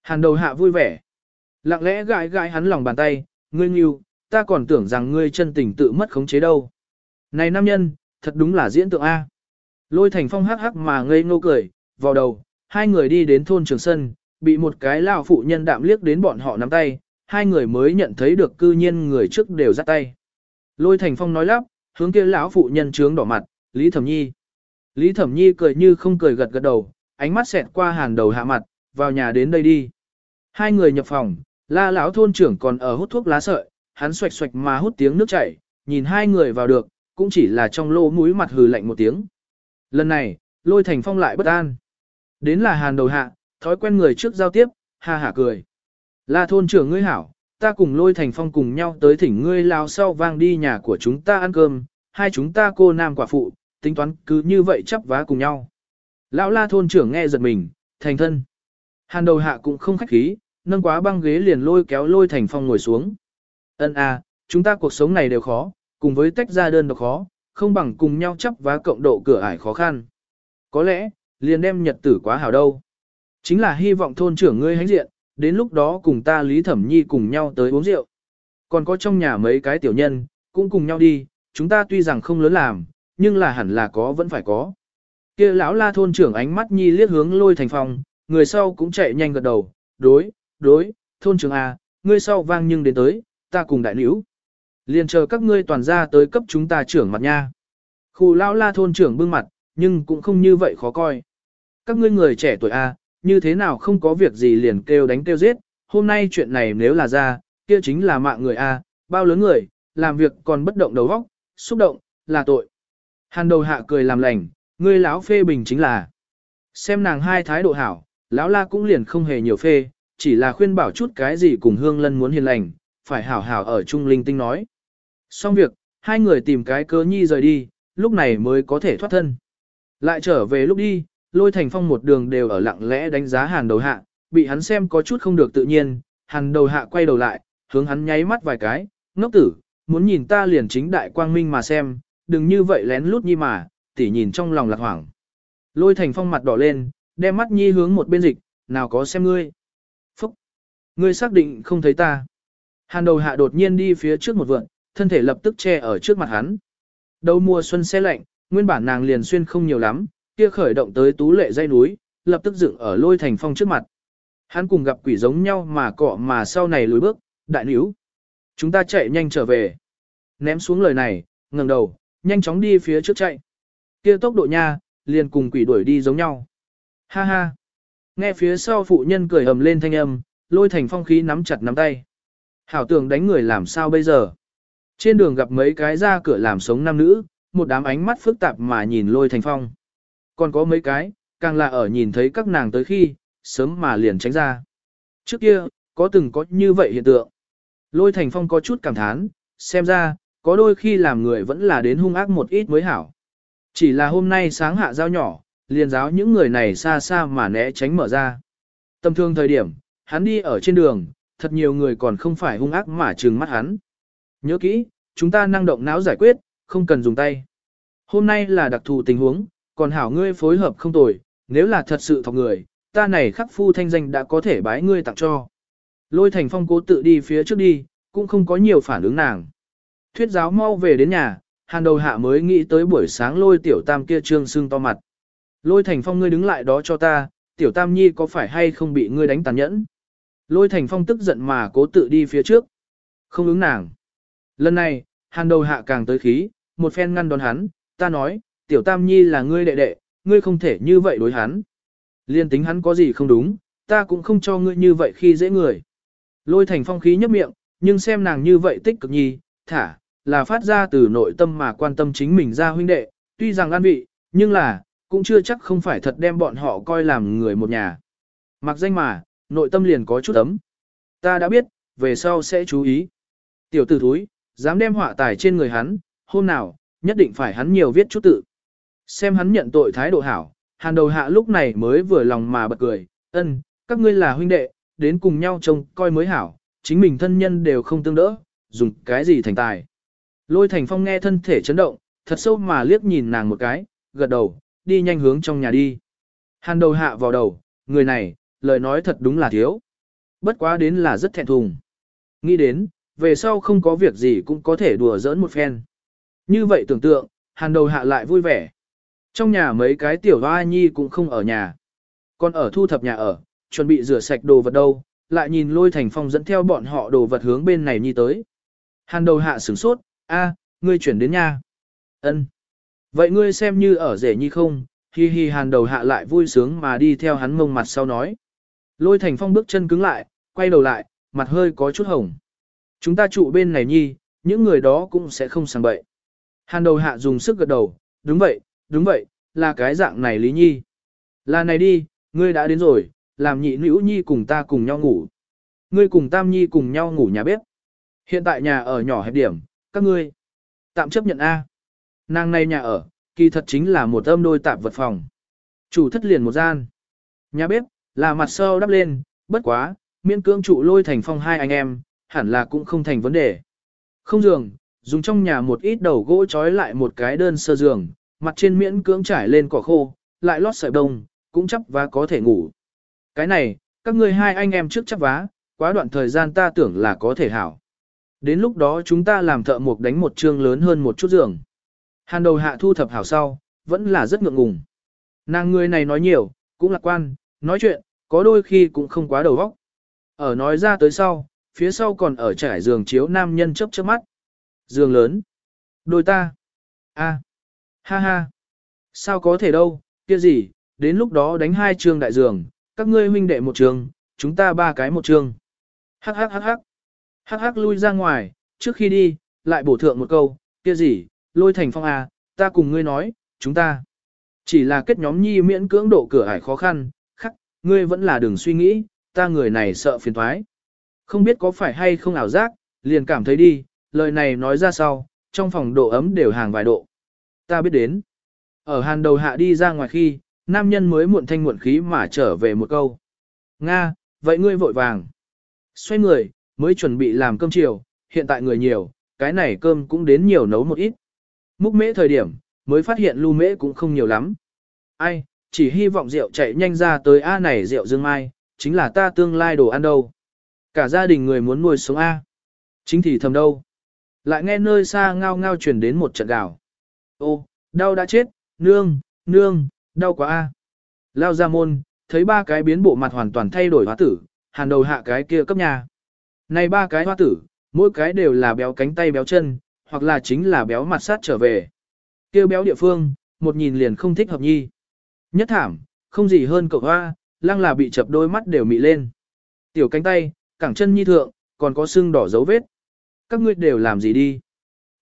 Hàn đầu hạ vui vẻ. Lặng lẽ gãi gãi hắn lòng bàn tay, ngươi nghiêu, ta còn tưởng rằng ngươi chân tình tự mất khống chế đâu. Này nam nhân, thật đúng là diễn tượng A. Lôi thành phong hắc hắc mà ngây ngô cười, vào đầu, hai người đi đến thôn trường sân, bị một cái lão phụ nhân đạm liếc đến bọn họ nắm tay, hai người mới nhận thấy được cư nhiên người trước đều dắt tay. Lôi thành phong nói lắp, hướng kia lão phụ nhân trướng đỏ mặt, Lý Thẩm Nhi. Lý Thẩm Nhi cười như không cười gật gật đầu, ánh mắt xẹt qua hàn đầu hạ mặt, vào nhà đến đây đi. Hai người nhập phòng, la lão thôn trưởng còn ở hút thuốc lá sợi, hắn xoạch xoạch mà hút tiếng nước chảy, nhìn hai người vào được, cũng chỉ là trong lô mũi mặt hừ lạnh một tiếng. Lần này, lôi thành phong lại bất an. Đến là hàn đầu hạ, thói quen người trước giao tiếp, ha hả cười. La thôn trưởng ngươi hảo, ta cùng lôi thành phong cùng nhau tới thỉnh ngươi lao sau vang đi nhà của chúng ta ăn cơm, hai chúng ta cô nam quả phụ, tính toán cứ như vậy chấp vá cùng nhau. Lão la thôn trưởng nghe giật mình, thành thân. Hàn đầu hạ cũng không khách khí, nâng quá băng ghế liền lôi kéo lôi thành phong ngồi xuống. Ân à, chúng ta cuộc sống này đều khó, cùng với tách ra đơn độc khó, không bằng cùng nhau chấp vá cộng độ cửa ải khó khăn. Có lẽ, liền đem nhật tử quá hảo đâu. Chính là hy vọng thôn trưởng ngươi hãnh diện, đến lúc đó cùng ta Lý Thẩm Nhi cùng nhau tới uống rượu. Còn có trong nhà mấy cái tiểu nhân, cũng cùng nhau đi, chúng ta tuy rằng không lớn làm, nhưng là hẳn là có vẫn phải có. Kia lão la thôn trưởng ánh mắt nhi liếc hướng lôi thành phòng, người sau cũng chạy nhanh gật đầu, đối, đối, thôn trưởng à, ngươi sau vang nhưng đến tới, ta cùng đại nữ. Liền chờ các ngươi toàn ra tới cấp chúng ta trưởng mặt nha. Khu lão la thôn trưởng bưng mặt, nhưng cũng không như vậy khó coi. Các ngươi người trẻ tuổi à, như thế nào không có việc gì liền kêu đánh kêu giết, hôm nay chuyện này nếu là ra, kia chính là mạng người a, bao lớn người, làm việc còn bất động đầu óc, xúc động, là tội. Hàn đầu hạ cười làm lành, ngươi lão phê bình chính là. Xem nàng hai thái độ hảo, lão la cũng liền không hề nhiều phê, chỉ là khuyên bảo chút cái gì cùng hương lân muốn hiền lành, phải hảo hảo ở trung linh tinh nói. Xong việc, hai người tìm cái cơ nhi rời đi, lúc này mới có thể thoát thân. Lại trở về lúc đi, lôi thành phong một đường đều ở lặng lẽ đánh giá hàn đầu hạ, bị hắn xem có chút không được tự nhiên, hàn đầu hạ quay đầu lại, hướng hắn nháy mắt vài cái, ngốc tử, muốn nhìn ta liền chính đại quang minh mà xem, đừng như vậy lén lút nhi mà, tỉ nhìn trong lòng lạc hoảng. Lôi thành phong mặt đỏ lên, đem mắt nhi hướng một bên dịch, nào có xem ngươi. Phúc! Ngươi xác định không thấy ta. Hàn đầu hạ đột nhiên đi phía trước một vượn, thân thể lập tức che ở trước mặt hắn. Đầu mùa xuân xe lạnh, nguyên bản nàng liền xuyên không nhiều lắm, kia khởi động tới tú lệ dây núi, lập tức dựng ở lôi thành phong trước mặt. Hắn cùng gặp quỷ giống nhau mà cọ mà sau này lùi bước, đại níu. Chúng ta chạy nhanh trở về. Ném xuống lời này, ngẩng đầu, nhanh chóng đi phía trước chạy. Kia tốc độ nha, liền cùng quỷ đuổi đi giống nhau. Ha ha. Nghe phía sau phụ nhân cười ầm lên thanh âm, lôi thành phong khí nắm chặt nắm tay. Hảo tưởng đánh người làm sao bây giờ. Trên đường gặp mấy cái ra cửa làm sống nam nữ, một đám ánh mắt phức tạp mà nhìn lôi thành phong. Còn có mấy cái, càng là ở nhìn thấy các nàng tới khi, sớm mà liền tránh ra. Trước kia, có từng có như vậy hiện tượng. Lôi thành phong có chút cảm thán, xem ra, có đôi khi làm người vẫn là đến hung ác một ít mới hảo. Chỉ là hôm nay sáng hạ giao nhỏ, liền giáo những người này xa xa mà né tránh mở ra. Tâm thương thời điểm, hắn đi ở trên đường, thật nhiều người còn không phải hung ác mà trừng mắt hắn. Nhớ kỹ, chúng ta năng động não giải quyết, không cần dùng tay. Hôm nay là đặc thù tình huống, còn hảo ngươi phối hợp không tồi, nếu là thật sự thọc người, ta này khắc phu thanh danh đã có thể bái ngươi tặng cho. Lôi thành phong cố tự đi phía trước đi, cũng không có nhiều phản ứng nàng. Thuyết giáo mau về đến nhà, hàn đầu hạ mới nghĩ tới buổi sáng lôi tiểu tam kia trương sưng to mặt. Lôi thành phong ngươi đứng lại đó cho ta, tiểu tam nhi có phải hay không bị ngươi đánh tàn nhẫn. Lôi thành phong tức giận mà cố tự đi phía trước. Không ứng nàng. Lần này, hàn đầu hạ càng tới khí, một phen ngăn đón hắn, ta nói, tiểu tam nhi là ngươi đệ đệ, ngươi không thể như vậy đối hắn. Liên tính hắn có gì không đúng, ta cũng không cho ngươi như vậy khi dễ người. Lôi thành phong khí nhấp miệng, nhưng xem nàng như vậy tích cực nhi, thả, là phát ra từ nội tâm mà quan tâm chính mình ra huynh đệ, tuy rằng an vị, nhưng là, cũng chưa chắc không phải thật đem bọn họ coi làm người một nhà. Mặc danh mà, nội tâm liền có chút ấm. Ta đã biết, về sau sẽ chú ý. Tiểu tử thúi, dám đem họa tài trên người hắn, hôm nào, nhất định phải hắn nhiều viết chút tự. Xem hắn nhận tội thái độ hảo, hàn đầu hạ lúc này mới vừa lòng mà bật cười, ân, các ngươi là huynh đệ, đến cùng nhau trông coi mới hảo, chính mình thân nhân đều không tương đỡ, dùng cái gì thành tài. Lôi thành phong nghe thân thể chấn động, thật sâu mà liếc nhìn nàng một cái, gật đầu, đi nhanh hướng trong nhà đi. Hàn đầu hạ vào đầu, người này, lời nói thật đúng là thiếu. Bất quá đến là rất thẹn thùng. Nghĩ đến, về sau không có việc gì cũng có thể đùa giỡn một phen. Như vậy tưởng tượng, hàn đầu hạ lại vui vẻ. Trong nhà mấy cái tiểu hoa nhi cũng không ở nhà. Còn ở thu thập nhà ở, chuẩn bị rửa sạch đồ vật đâu, lại nhìn lôi thành phong dẫn theo bọn họ đồ vật hướng bên này nhi tới. Hàn đầu hạ sửng sốt, a, ngươi chuyển đến nhà. ân Vậy ngươi xem như ở rể nhi không, hi hi hàn đầu hạ lại vui sướng mà đi theo hắn mông mặt sau nói. Lôi thành phong bước chân cứng lại, quay đầu lại, mặt hơi có chút hồng. Chúng ta trụ bên này nhi, những người đó cũng sẽ không sang bậy. Hàn đầu hạ dùng sức gật đầu, đúng vậy, đúng vậy, là cái dạng này Lý Nhi. Là này đi, ngươi đã đến rồi, làm nhị nữ nhi cùng ta cùng nhau ngủ. Ngươi cùng tam nhi cùng nhau ngủ nhà bếp. Hiện tại nhà ở nhỏ hẹp điểm, các ngươi. Tạm chấp nhận A. Nàng này nhà ở, kỳ thật chính là một âm đôi tạp vật phòng. Chủ thất liền một gian. Nhà bếp, là mặt sơ đắp lên, bất quá, miễn cưỡng trụ lôi thành phong hai anh em, hẳn là cũng không thành vấn đề. Không giường, dùng trong nhà một ít đầu gỗ trói lại một cái đơn sơ giường, mặt trên miễn cưỡng trải lên cỏ khô, lại lót sợi đông, cũng chắp và có thể ngủ. Cái này, các ngươi hai anh em trước chắp vá, quá đoạn thời gian ta tưởng là có thể hảo. Đến lúc đó chúng ta làm thợ mộc đánh một chương lớn hơn một chút giường. Hàn đầu hạ thu thập hảo sau, vẫn là rất ngượng ngùng. Nàng người này nói nhiều, cũng lạc quan, nói chuyện, có đôi khi cũng không quá đầu óc. Ở nói ra tới sau, phía sau còn ở trải giường chiếu nam nhân chớp chớp mắt. Giường lớn. Đôi ta. a Ha ha. Sao có thể đâu, kia gì, đến lúc đó đánh hai trường đại dường, các ngươi huynh đệ một trường, chúng ta ba cái một trường. Hắc hắc hắc hắc. Hắc hắc lui ra ngoài, trước khi đi, lại bổ thượng một câu, kia gì, lôi thành phong à, ta cùng ngươi nói, chúng ta. Chỉ là kết nhóm nhi miễn cưỡng độ cửa ải khó khăn, khắc, ngươi vẫn là đừng suy nghĩ, ta người này sợ phiền thoái. Không biết có phải hay không ảo giác, liền cảm thấy đi, lời này nói ra sau, trong phòng độ ấm đều hàng vài độ. Ta biết đến. Ở hàn đầu hạ đi ra ngoài khi, nam nhân mới muộn thanh muộn khí mà trở về một câu. Nga, vậy ngươi vội vàng. Xoay người, mới chuẩn bị làm cơm chiều, hiện tại người nhiều, cái này cơm cũng đến nhiều nấu một ít. Múc mễ thời điểm, mới phát hiện lưu mễ cũng không nhiều lắm. Ai, chỉ hy vọng rượu chạy nhanh ra tới A này rượu dương mai, chính là ta tương lai đồ ăn đâu. Cả gia đình người muốn nuôi sống A. Chính thì thầm đâu. Lại nghe nơi xa ngao ngao truyền đến một trận gào. Ô, đau đã chết, nương, nương, đau quá A. Lao ra môn, thấy ba cái biến bộ mặt hoàn toàn thay đổi hóa tử, hàn đầu hạ cái kia cấp nhà. Này ba cái hoa tử, mỗi cái đều là béo cánh tay béo chân, hoặc là chính là béo mặt sát trở về. Kêu béo địa phương, một nhìn liền không thích hợp nhi. Nhất thảm, không gì hơn cậu hoa, lăng là bị chập đôi mắt đều mị lên. Tiểu cánh tay, cẳng chân nhi thượng, còn có sưng đỏ dấu vết. Các ngươi đều làm gì đi?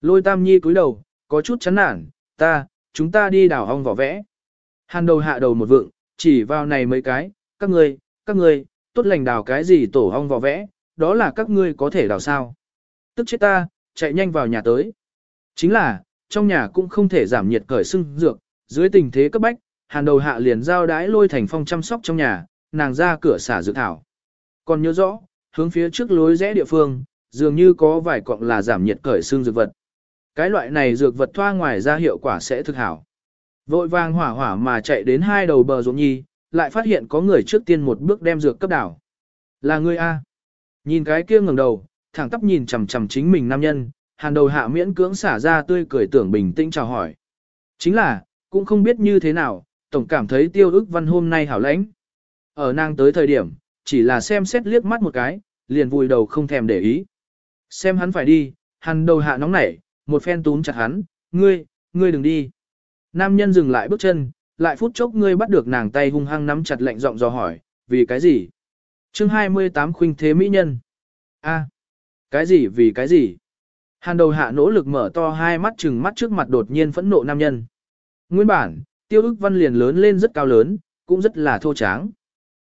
Lôi tam nhi cúi đầu, có chút chán nản, ta, chúng ta đi đào hong vỏ vẽ. Hàn đầu hạ đầu một vượng, chỉ vào này mấy cái, các ngươi, các ngươi, tốt lành đào cái gì tổ hong vỏ vẽ, đó là các ngươi có thể đào sao. Tức chết ta, chạy nhanh vào nhà tới. Chính là, trong nhà cũng không thể giảm nhiệt cởi sưng dược, dưới tình thế cấp bách, hàn đầu hạ liền giao đái lôi thành phong chăm sóc trong nhà, nàng ra cửa xả dược thảo. Còn nhớ rõ, hướng phía trước lối rẽ địa phương, dường như có vài cọng là giảm nhiệt cởi xương dược vật. Cái loại này dược vật thoa ngoài ra hiệu quả sẽ thực hảo. Vội vàng hỏa hỏa mà chạy đến hai đầu bờ ruộng nhi, lại phát hiện có người trước tiên một bước đem dược cấp đảo. Là ngươi A. Nhìn cái kia ngẩng đầu, thẳng tắp nhìn chằm chằm chính mình nam nhân, hàn đầu hạ miễn cưỡng xả ra tươi cười tưởng bình tĩnh chào hỏi. Chính là, cũng không biết như thế nào, tổng cảm thấy tiêu ức văn hôm nay hảo lãnh. Ở nàng tới thời điểm, chỉ là xem xét liếc mắt một cái, liền vùi đầu không thèm để ý. Xem hắn phải đi, hàn đầu hạ nóng nảy, một phen túm chặt hắn, ngươi, ngươi đừng đi. Nam nhân dừng lại bước chân, lại phút chốc ngươi bắt được nàng tay hung hăng nắm chặt lạnh giọng dò hỏi, vì cái gì? chương 28 khuynh thế mỹ nhân. a cái gì vì cái gì? Hàn đầu hạ nỗ lực mở to hai mắt chừng mắt trước mặt đột nhiên phẫn nộ nam nhân. Nguyên bản, tiêu ức văn liền lớn lên rất cao lớn, cũng rất là thô tráng.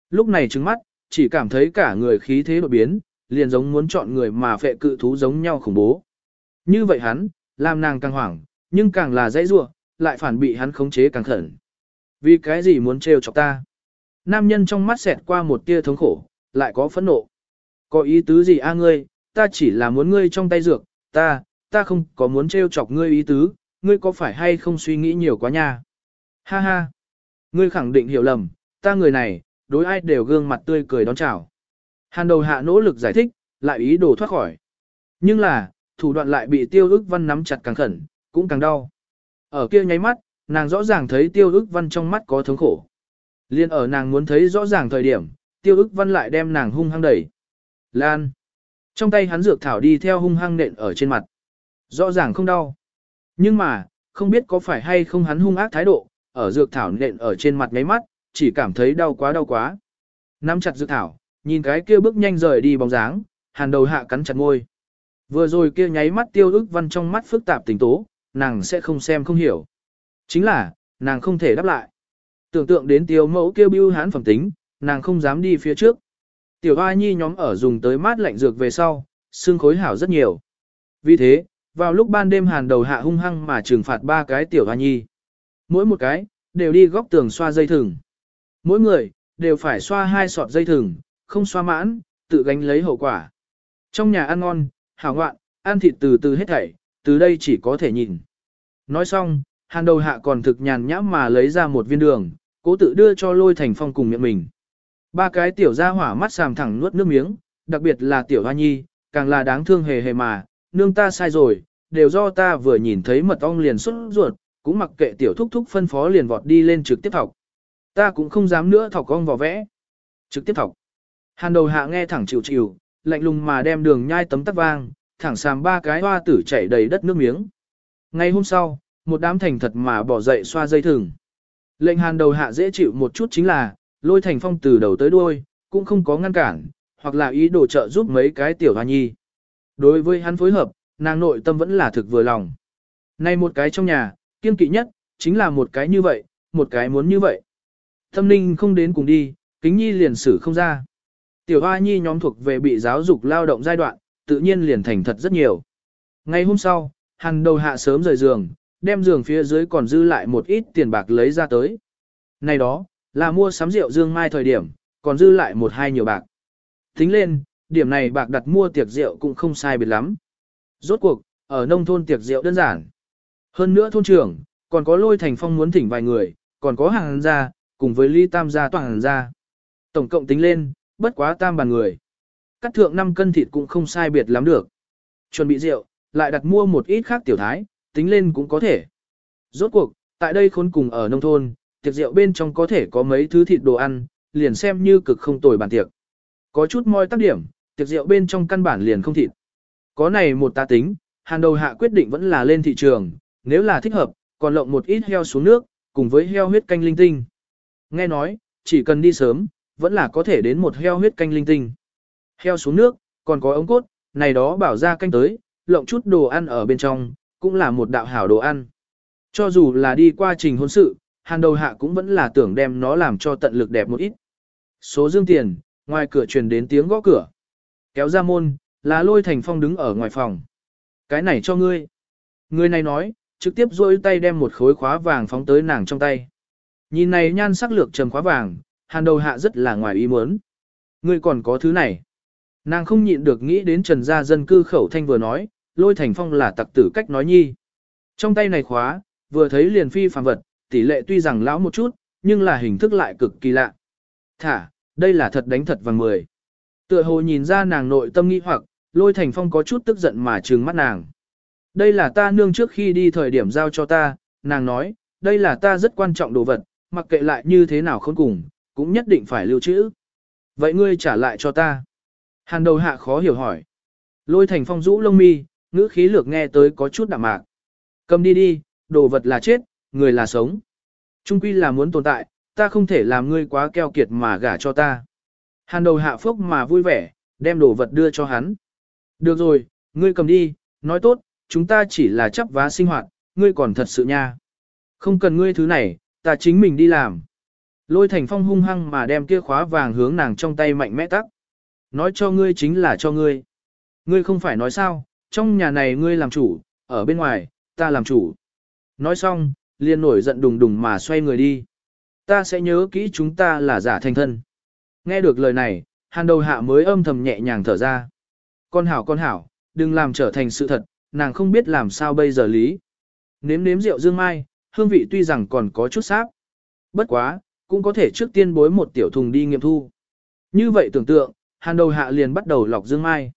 Lúc này trừng mắt, chỉ cảm thấy cả người khí thế đột biến, liền giống muốn chọn người mà phệ cự thú giống nhau khủng bố. Như vậy hắn, làm nàng càng hoảng, nhưng càng là dãy ruộng, lại phản bị hắn khống chế càng khẩn. Vì cái gì muốn trêu chọc ta? Nam nhân trong mắt xẹt qua một tia thống khổ, lại có phẫn nộ. Có ý tứ gì a ngươi, ta chỉ là muốn ngươi trong tay dược, ta, ta không có muốn trêu chọc ngươi ý tứ, ngươi có phải hay không suy nghĩ nhiều quá nha? Ha ha, ngươi khẳng định hiểu lầm, ta người này, đối ai đều gương mặt tươi cười đón chào. Hàn đầu hạ nỗ lực giải thích, lại ý đồ thoát khỏi. Nhưng là, thủ đoạn lại bị tiêu ức văn nắm chặt càng khẩn, cũng càng đau. Ở kia nháy mắt, nàng rõ ràng thấy tiêu ức văn trong mắt có thống khổ. Liên ở nàng muốn thấy rõ ràng thời điểm, tiêu ức văn lại đem nàng hung hăng đẩy. Lan. Trong tay hắn dược thảo đi theo hung hăng nện ở trên mặt. Rõ ràng không đau. Nhưng mà, không biết có phải hay không hắn hung ác thái độ, ở dược thảo nện ở trên mặt ngáy mắt, chỉ cảm thấy đau quá đau quá. Nắm chặt dược thảo, nhìn cái kia bước nhanh rời đi bóng dáng, hàn đầu hạ cắn chặt môi. Vừa rồi kia nháy mắt tiêu ức văn trong mắt phức tạp tình tố, nàng sẽ không xem không hiểu. Chính là, nàng không thể đáp lại. Tưởng tượng đến tiêu mẫu kêu bưu hán phẩm tính, nàng không dám đi phía trước. Tiểu hoa nhi nhóm ở dùng tới mát lạnh dược về sau, xương khối hảo rất nhiều. Vì thế, vào lúc ban đêm hàn đầu hạ hung hăng mà trừng phạt ba cái tiểu hoa nhi. Mỗi một cái, đều đi góc tường xoa dây thừng. Mỗi người, đều phải xoa hai sọt dây thừng, không xoa mãn, tự gánh lấy hậu quả. Trong nhà ăn ngon, hảo ngoạn, ăn thịt từ từ hết thảy, từ đây chỉ có thể nhìn. Nói xong, hàn đầu hạ còn thực nhàn nhã mà lấy ra một viên đường, cố tự đưa cho lôi thành phong cùng miệng mình. Ba cái tiểu ra hỏa mắt sàm thẳng nuốt nước miếng, đặc biệt là tiểu hoa nhi, càng là đáng thương hề hề mà, nương ta sai rồi, đều do ta vừa nhìn thấy mật ong liền xuất ruột, cũng mặc kệ tiểu thúc thúc phân phó liền vọt đi lên trực tiếp học. Ta cũng không dám nữa thọc ong vỏ vẽ. Trực tiếp thọc. Hàn đầu hạ nghe thẳng chịu chịu, lạnh lùng mà đem đường nhai tấm tắc vang, thẳng sàm ba cái hoa tử chảy đầy đất nước miếng. Ngày hôm sau, một đám thành thật mà bỏ dậy xoa dây thừng. Lệnh hàn đầu hạ dễ chịu một chút chính là, lôi thành phong từ đầu tới đuôi, cũng không có ngăn cản, hoặc là ý đồ trợ giúp mấy cái tiểu hoa nhi. Đối với hắn phối hợp, nàng nội tâm vẫn là thực vừa lòng. Nay một cái trong nhà, kiên kỵ nhất, chính là một cái như vậy, một cái muốn như vậy. Thâm ninh không đến cùng đi, kính nhi liền xử không ra. Tiểu hoa nhi nhóm thuộc về bị giáo dục lao động giai đoạn, tự nhiên liền thành thật rất nhiều. Ngày hôm sau, hàn đầu hạ sớm rời giường, đem giường phía dưới còn dư lại một ít tiền bạc lấy ra tới. Này đó, là mua sắm rượu dương mai thời điểm, còn dư lại một hai nhiều bạc. Tính lên, điểm này bạc đặt mua tiệc rượu cũng không sai biệt lắm. Rốt cuộc, ở nông thôn tiệc rượu đơn giản. Hơn nữa thôn trưởng, còn có lôi thành phong muốn thỉnh vài người, còn có hàng gia, cùng với ly tam gia toàn gia. Tổng cộng tính lên, bất quá tam bàn người. Cắt thượng 5 cân thịt cũng không sai biệt lắm được. Chuẩn bị rượu, lại đặt mua một ít khác tiểu thái, tính lên cũng có thể. Rốt cuộc, tại đây khốn cùng ở nông thôn, tiệc rượu bên trong có thể có mấy thứ thịt đồ ăn, liền xem như cực không tồi bàn tiệc. Có chút moi tác điểm, tiệc rượu bên trong căn bản liền không thịt. Có này một ta tính, hàn đầu hạ quyết định vẫn là lên thị trường, nếu là thích hợp, còn lộng một ít heo xuống nước, cùng với heo huyết canh linh tinh. Nghe nói, chỉ cần đi sớm, vẫn là có thể đến một heo huyết canh linh tinh. Heo xuống nước, còn có ống cốt, này đó bảo ra canh tới, lộng chút đồ ăn ở bên trong, cũng là một đạo hảo đồ ăn. Cho dù là đi qua trình hôn sự, hàn đầu hạ cũng vẫn là tưởng đem nó làm cho tận lực đẹp một ít. Số dương tiền, ngoài cửa truyền đến tiếng gõ cửa. Kéo ra môn, là lôi thành phong đứng ở ngoài phòng. Cái này cho ngươi. Người này nói, trực tiếp rôi tay đem một khối khóa vàng phóng tới nàng trong tay. Nhìn này nhan sắc lược trầm khóa vàng, hàn đầu hạ rất là ngoài ý muốn. Ngươi còn có thứ này. Nàng không nhịn được nghĩ đến trần gia dân cư khẩu thanh vừa nói, lôi thành phong là tặc tử cách nói nhi. Trong tay này khóa, vừa thấy liền phi phàm vật, tỷ lệ tuy rằng lão một chút, nhưng là hình thức lại cực kỳ lạ. Thả, đây là thật đánh thật vàng mười. Tựa hồ nhìn ra nàng nội tâm nghi hoặc, lôi thành phong có chút tức giận mà trừng mắt nàng. Đây là ta nương trước khi đi thời điểm giao cho ta, nàng nói, đây là ta rất quan trọng đồ vật, mặc kệ lại như thế nào không cùng, cũng nhất định phải lưu trữ. Vậy ngươi trả lại cho ta. Hàn đầu hạ khó hiểu hỏi. Lôi thành phong rũ lông mi, ngữ khí lược nghe tới có chút đạm mạc. Cầm đi đi, đồ vật là chết, người là sống. Trung quy là muốn tồn tại, ta không thể làm ngươi quá keo kiệt mà gả cho ta. Hàn đầu hạ phúc mà vui vẻ, đem đồ vật đưa cho hắn. Được rồi, ngươi cầm đi, nói tốt, chúng ta chỉ là chấp vá sinh hoạt, ngươi còn thật sự nha. Không cần ngươi thứ này, ta chính mình đi làm. Lôi thành phong hung hăng mà đem kia khóa vàng hướng nàng trong tay mạnh mẽ tắc. Nói cho ngươi chính là cho ngươi. Ngươi không phải nói sao, trong nhà này ngươi làm chủ, ở bên ngoài, ta làm chủ. Nói xong, liền nổi giận đùng đùng mà xoay người đi. Ta sẽ nhớ kỹ chúng ta là giả thành thân. Nghe được lời này, hàn đầu hạ mới âm thầm nhẹ nhàng thở ra. Con hảo con hảo, đừng làm trở thành sự thật, nàng không biết làm sao bây giờ lý. Nếm nếm rượu dương mai, hương vị tuy rằng còn có chút sáp. Bất quá, cũng có thể trước tiên bối một tiểu thùng đi nghiệm thu. Như vậy tưởng tượng, hàn đầu hạ liền bắt đầu lọc dương mai.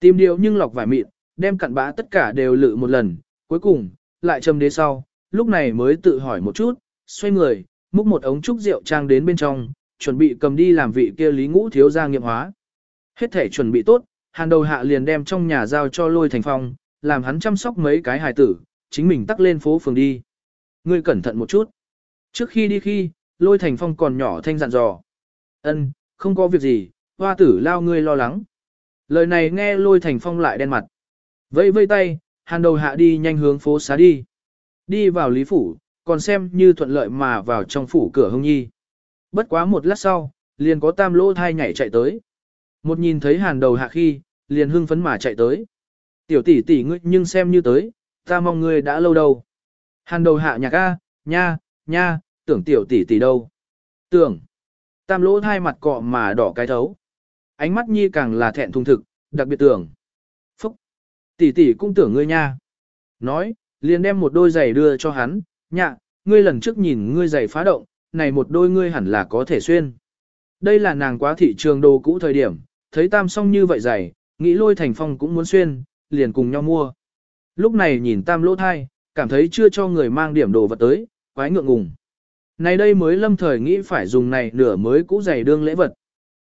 Tìm điều nhưng lọc vải mịn, đem cặn bã tất cả đều lự một lần, cuối cùng, lại châm đế sau, lúc này mới tự hỏi một chút, xoay người, múc một ống trúc rượu trang đến bên trong, chuẩn bị cầm đi làm vị kia lý ngũ thiếu gia nghiệm hóa. Hết thể chuẩn bị tốt, hàn đầu hạ liền đem trong nhà giao cho lôi thành phong, làm hắn chăm sóc mấy cái hài tử, chính mình tắt lên phố phường đi. Ngươi cẩn thận một chút. Trước khi đi khi, lôi thành phong còn nhỏ thanh dặn dò. ân không có việc gì, hoa tử lao ngươi lo lắng. Lời này nghe lôi thành phong lại đen mặt. Vây vây tay, hàn đầu hạ đi nhanh hướng phố xá đi. Đi vào lý phủ, còn xem như thuận lợi mà vào trong phủ cửa hông nhi. Bất quá một lát sau, liền có tam lỗ thai nhảy chạy tới. Một nhìn thấy hàn đầu hạ khi, liền hưng phấn mà chạy tới. Tiểu tỷ tỷ ngươi nhưng xem như tới, ta mong ngươi đã lâu đâu. Hàn đầu hạ nhạc a, nha, nha, tưởng tiểu tỷ tỷ đâu. Tưởng. Tam lỗ hai mặt cọ mà đỏ cái thấu. Ánh mắt nhi càng là thẹn thùng thực, đặc biệt tưởng. Phúc. Tỷ tỷ cũng tưởng ngươi nha. Nói, liền đem một đôi giày đưa cho hắn, nhạ, ngươi lần trước nhìn ngươi giày phá động, này một đôi ngươi hẳn là có thể xuyên. Đây là nàng quá thị trường đồ cũ thời điểm, thấy tam song như vậy giày, nghĩ lôi thành phong cũng muốn xuyên, liền cùng nhau mua. Lúc này nhìn tam lỗ thai, cảm thấy chưa cho người mang điểm đồ vật tới, quái ngượng ngùng. Này đây mới lâm thời nghĩ phải dùng này nửa mới cũ giày đương lễ vật.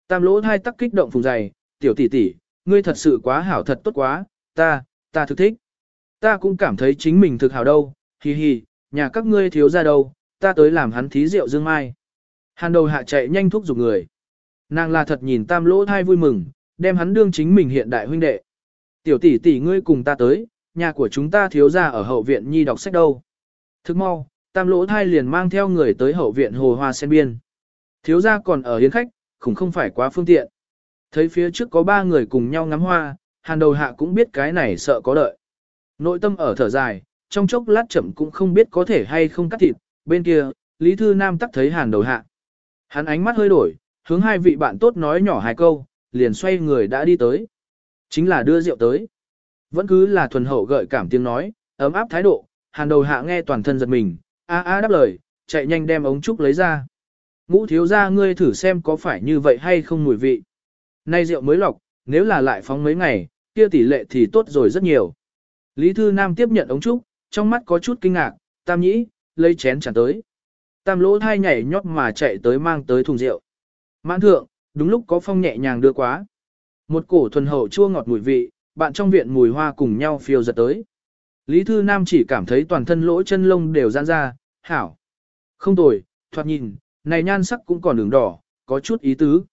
Tam lỗ thai tắc kích động phùng giày, tiểu tỷ tỷ, ngươi thật sự quá hảo thật tốt quá, ta, ta thực thích. Ta cũng cảm thấy chính mình thực hảo đâu, hi hi, nhà các ngươi thiếu ra đâu, ta tới làm hắn thí rượu dương mai. Hàn đầu hạ chạy nhanh thúc giục người. Nàng là thật nhìn tam lỗ thai vui mừng, đem hắn đương chính mình hiện đại huynh đệ. Tiểu tỷ tỷ ngươi cùng ta tới, nhà của chúng ta thiếu ra ở hậu viện nhi đọc sách đâu. Thức mau, tam lỗ thai liền mang theo người tới hậu viện hồ hoa sen biên. Thiếu gia còn ở hiến khách, cũng không phải quá phương tiện. Thấy phía trước có ba người cùng nhau ngắm hoa, hàn đầu hạ cũng biết cái này sợ có đợi. Nội tâm ở thở dài, trong chốc lát chậm cũng không biết có thể hay không cắt thịt, bên kia, Lý Thư Nam tắc thấy hàn đầu hạ. Hắn ánh mắt hơi đổi, hướng hai vị bạn tốt nói nhỏ hai câu, liền xoay người đã đi tới. Chính là đưa rượu tới. Vẫn cứ là thuần hậu gợi cảm tiếng nói, ấm áp thái độ, hàn đầu hạ nghe toàn thân giật mình, a a đáp lời, chạy nhanh đem ống trúc lấy ra. Ngũ thiếu ra ngươi thử xem có phải như vậy hay không mùi vị. Nay rượu mới lọc, nếu là lại phóng mấy ngày, kia tỷ lệ thì tốt rồi rất nhiều. Lý Thư Nam tiếp nhận ống trúc, trong mắt có chút kinh ngạc, tam nhĩ, lấy chén chẳng tới. Tam lỗ thai nhảy nhót mà chạy tới mang tới thùng rượu. Mãn thượng, đúng lúc có phong nhẹ nhàng đưa quá. Một cổ thuần hậu chua ngọt mùi vị, bạn trong viện mùi hoa cùng nhau phiêu giật tới. Lý Thư Nam chỉ cảm thấy toàn thân lỗ chân lông đều giãn ra, hảo. Không tồi, thoạt nhìn, này nhan sắc cũng còn đường đỏ, có chút ý tứ.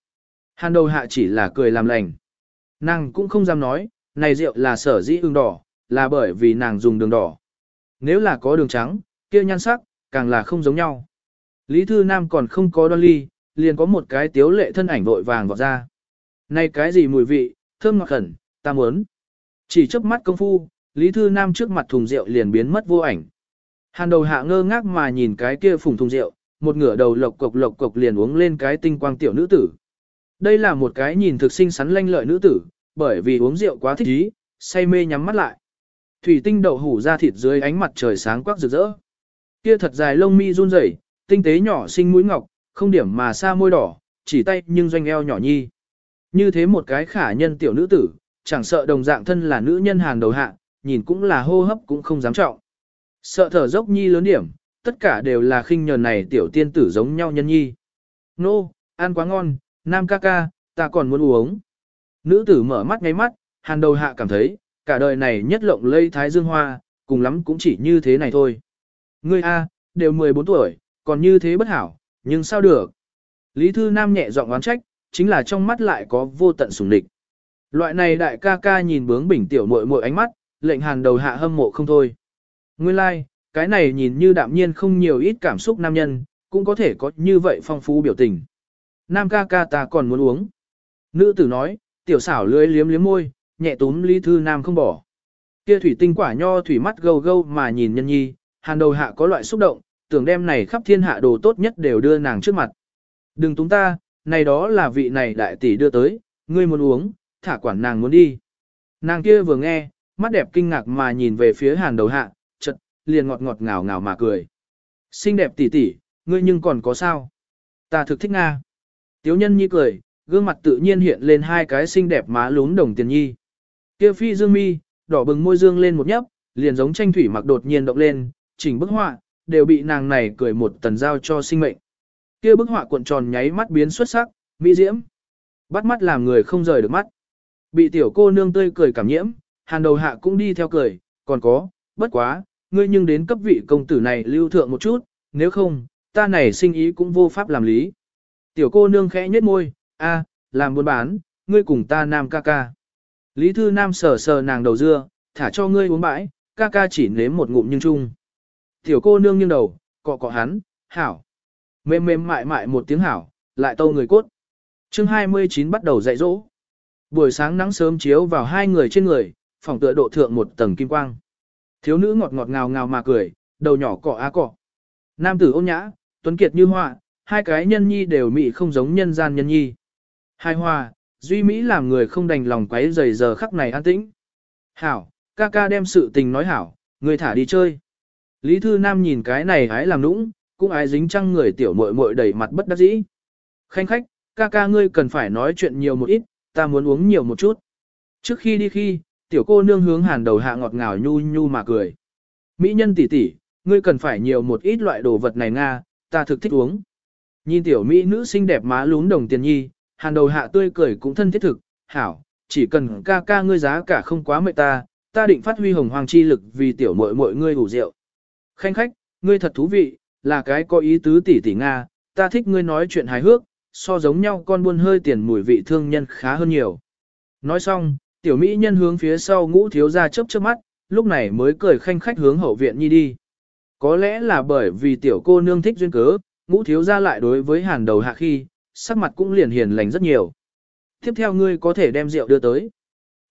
Hàn đầu hạ chỉ là cười làm lành. Nàng cũng không dám nói, này rượu là sở dĩ ương đỏ, là bởi vì nàng dùng đường đỏ. Nếu là có đường trắng, kia nhan sắc, càng là không giống nhau. Lý Thư Nam còn không có đoan ly, liền có một cái tiếu lệ thân ảnh vội vàng vọt ra. Này cái gì mùi vị, thơm ngọt khẩn, ta muốn. Chỉ chớp mắt công phu, Lý Thư Nam trước mặt thùng rượu liền biến mất vô ảnh. Hàn đầu hạ ngơ ngác mà nhìn cái kia phùng thùng rượu, một ngửa đầu lộc cộc lộc cộc liền uống lên cái tinh quang tiểu nữ tử. Đây là một cái nhìn thực sinh sắn lanh lợi nữ tử, bởi vì uống rượu quá thích ý, say mê nhắm mắt lại. Thủy tinh đậu hủ ra thịt dưới ánh mặt trời sáng quắc rực rỡ. Kia thật dài lông mi run rẩy, tinh tế nhỏ xinh mũi ngọc, không điểm mà xa môi đỏ, chỉ tay nhưng doanh eo nhỏ nhi. Như thế một cái khả nhân tiểu nữ tử, chẳng sợ đồng dạng thân là nữ nhân hàng đầu hạ, nhìn cũng là hô hấp cũng không dám trọng. Sợ thở dốc nhi lớn điểm, tất cả đều là khinh nhờn này tiểu tiên tử giống nhau nhân nhi. Nô, ăn quá ngon, nam ca ca, ta còn muốn uống. Nữ tử mở mắt ngay mắt, hàn đầu hạ cảm thấy, cả đời này nhất lộng lây thái dương hoa, cùng lắm cũng chỉ như thế này thôi. Ngươi A, đều 14 tuổi, còn như thế bất hảo, nhưng sao được. Lý Thư Nam nhẹ giọng oán trách, chính là trong mắt lại có vô tận sùng địch. Loại này đại ca ca nhìn bướng bỉnh tiểu muội muội ánh mắt, lệnh hàn đầu hạ hâm mộ không thôi. Nguyên lai, like, cái này nhìn như đạm nhiên không nhiều ít cảm xúc nam nhân, cũng có thể có như vậy phong phú biểu tình. Nam ca ca ta còn muốn uống. Nữ tử nói, tiểu xảo lưới liếm liếm môi, nhẹ túm Lý Thư Nam không bỏ. Kia thủy tinh quả nho thủy mắt gâu gâu mà nhìn nhân nhi, hàn đầu hạ có loại xúc động, tưởng đem này khắp thiên hạ đồ tốt nhất đều đưa nàng trước mặt. Đừng túng ta, này đó là vị này đại tỷ đưa tới, ngươi muốn uống, thả quản nàng muốn đi. Nàng kia vừa nghe, mắt đẹp kinh ngạc mà nhìn về phía hàn đầu hạ, liền ngọt ngọt ngào ngào mà cười. Xinh đẹp tỷ tỷ, ngươi nhưng còn có sao? Ta thực thích Nga. Tiếu nhân nhi cười, gương mặt tự nhiên hiện lên hai cái xinh đẹp má lún đồng tiền nhi. Kia phi dương mi, đỏ bừng môi dương lên một nhấp, liền giống tranh thủy mặc đột nhiên động lên, chỉnh bức họa, đều bị nàng này cười một tần giao cho sinh mệnh. Kia bức họa cuộn tròn nháy mắt biến xuất sắc, mỹ diễm. Bắt mắt làm người không rời được mắt. Bị tiểu cô nương tươi cười cảm nhiễm, hàn đầu hạ cũng đi theo cười, còn có, bất quá, ngươi nhưng đến cấp vị công tử này lưu thượng một chút, nếu không, ta này sinh ý cũng vô pháp làm lý. Tiểu cô nương khẽ nhếch môi, a, làm buôn bán, ngươi cùng ta nam ca ca. Lý Thư Nam sờ sờ nàng đầu dưa, thả cho ngươi uống bãi, ca ca chỉ nếm một ngụm nhưng chung. Tiểu cô nương nghiêng đầu, cọ cọ hắn, hảo. Mềm mềm mại mại một tiếng hảo, lại tâu người cốt. chương 29 bắt đầu dạy dỗ. Buổi sáng nắng sớm chiếu vào hai người trên người, phòng tựa độ thượng một tầng kim quang. Thiếu nữ ngọt ngọt ngào ngào mà cười, đầu nhỏ cọ á cọ. Nam tử ôn nhã, tuấn kiệt như họa, hai cái nhân nhi đều mị không giống nhân gian nhân nhi. Hai hoa, duy mỹ làm người không đành lòng quấy rầy giờ khắc này an tĩnh. Hảo, ca ca đem sự tình nói hảo, người thả đi chơi. Lý Thư Nam nhìn cái này hái làm nũng, cũng ái dính trăng người tiểu muội muội đầy mặt bất đắc dĩ. Khanh khách, ca ca ngươi cần phải nói chuyện nhiều một ít, ta muốn uống nhiều một chút. Trước khi đi khi, tiểu cô nương hướng hàn đầu hạ ngọt ngào nhu nhu mà cười. Mỹ nhân tỷ tỷ, ngươi cần phải nhiều một ít loại đồ vật này nga, ta thực thích uống. Nhìn tiểu Mỹ nữ xinh đẹp má lún đồng tiền nhi, hàn đầu hạ tươi cười cũng thân thiết thực, hảo, chỉ cần ca ca ngươi giá cả không quá mệt ta, ta định phát huy hồng hoàng chi lực vì tiểu muội muội ngươi ủ rượu. Khanh khách, ngươi thật thú vị, là cái có ý tứ tỷ tỷ Nga, ta thích ngươi nói chuyện hài hước, so giống nhau con buôn hơi tiền mùi vị thương nhân khá hơn nhiều. Nói xong, tiểu mỹ nhân hướng phía sau ngũ thiếu ra chớp chớp mắt, lúc này mới cười khanh khách hướng hậu viện nhi đi. Có lẽ là bởi vì tiểu cô nương thích duyên cớ, ngũ thiếu ra lại đối với hàn đầu hạ khi, sắc mặt cũng liền hiền lành rất nhiều. Tiếp theo ngươi có thể đem rượu đưa tới.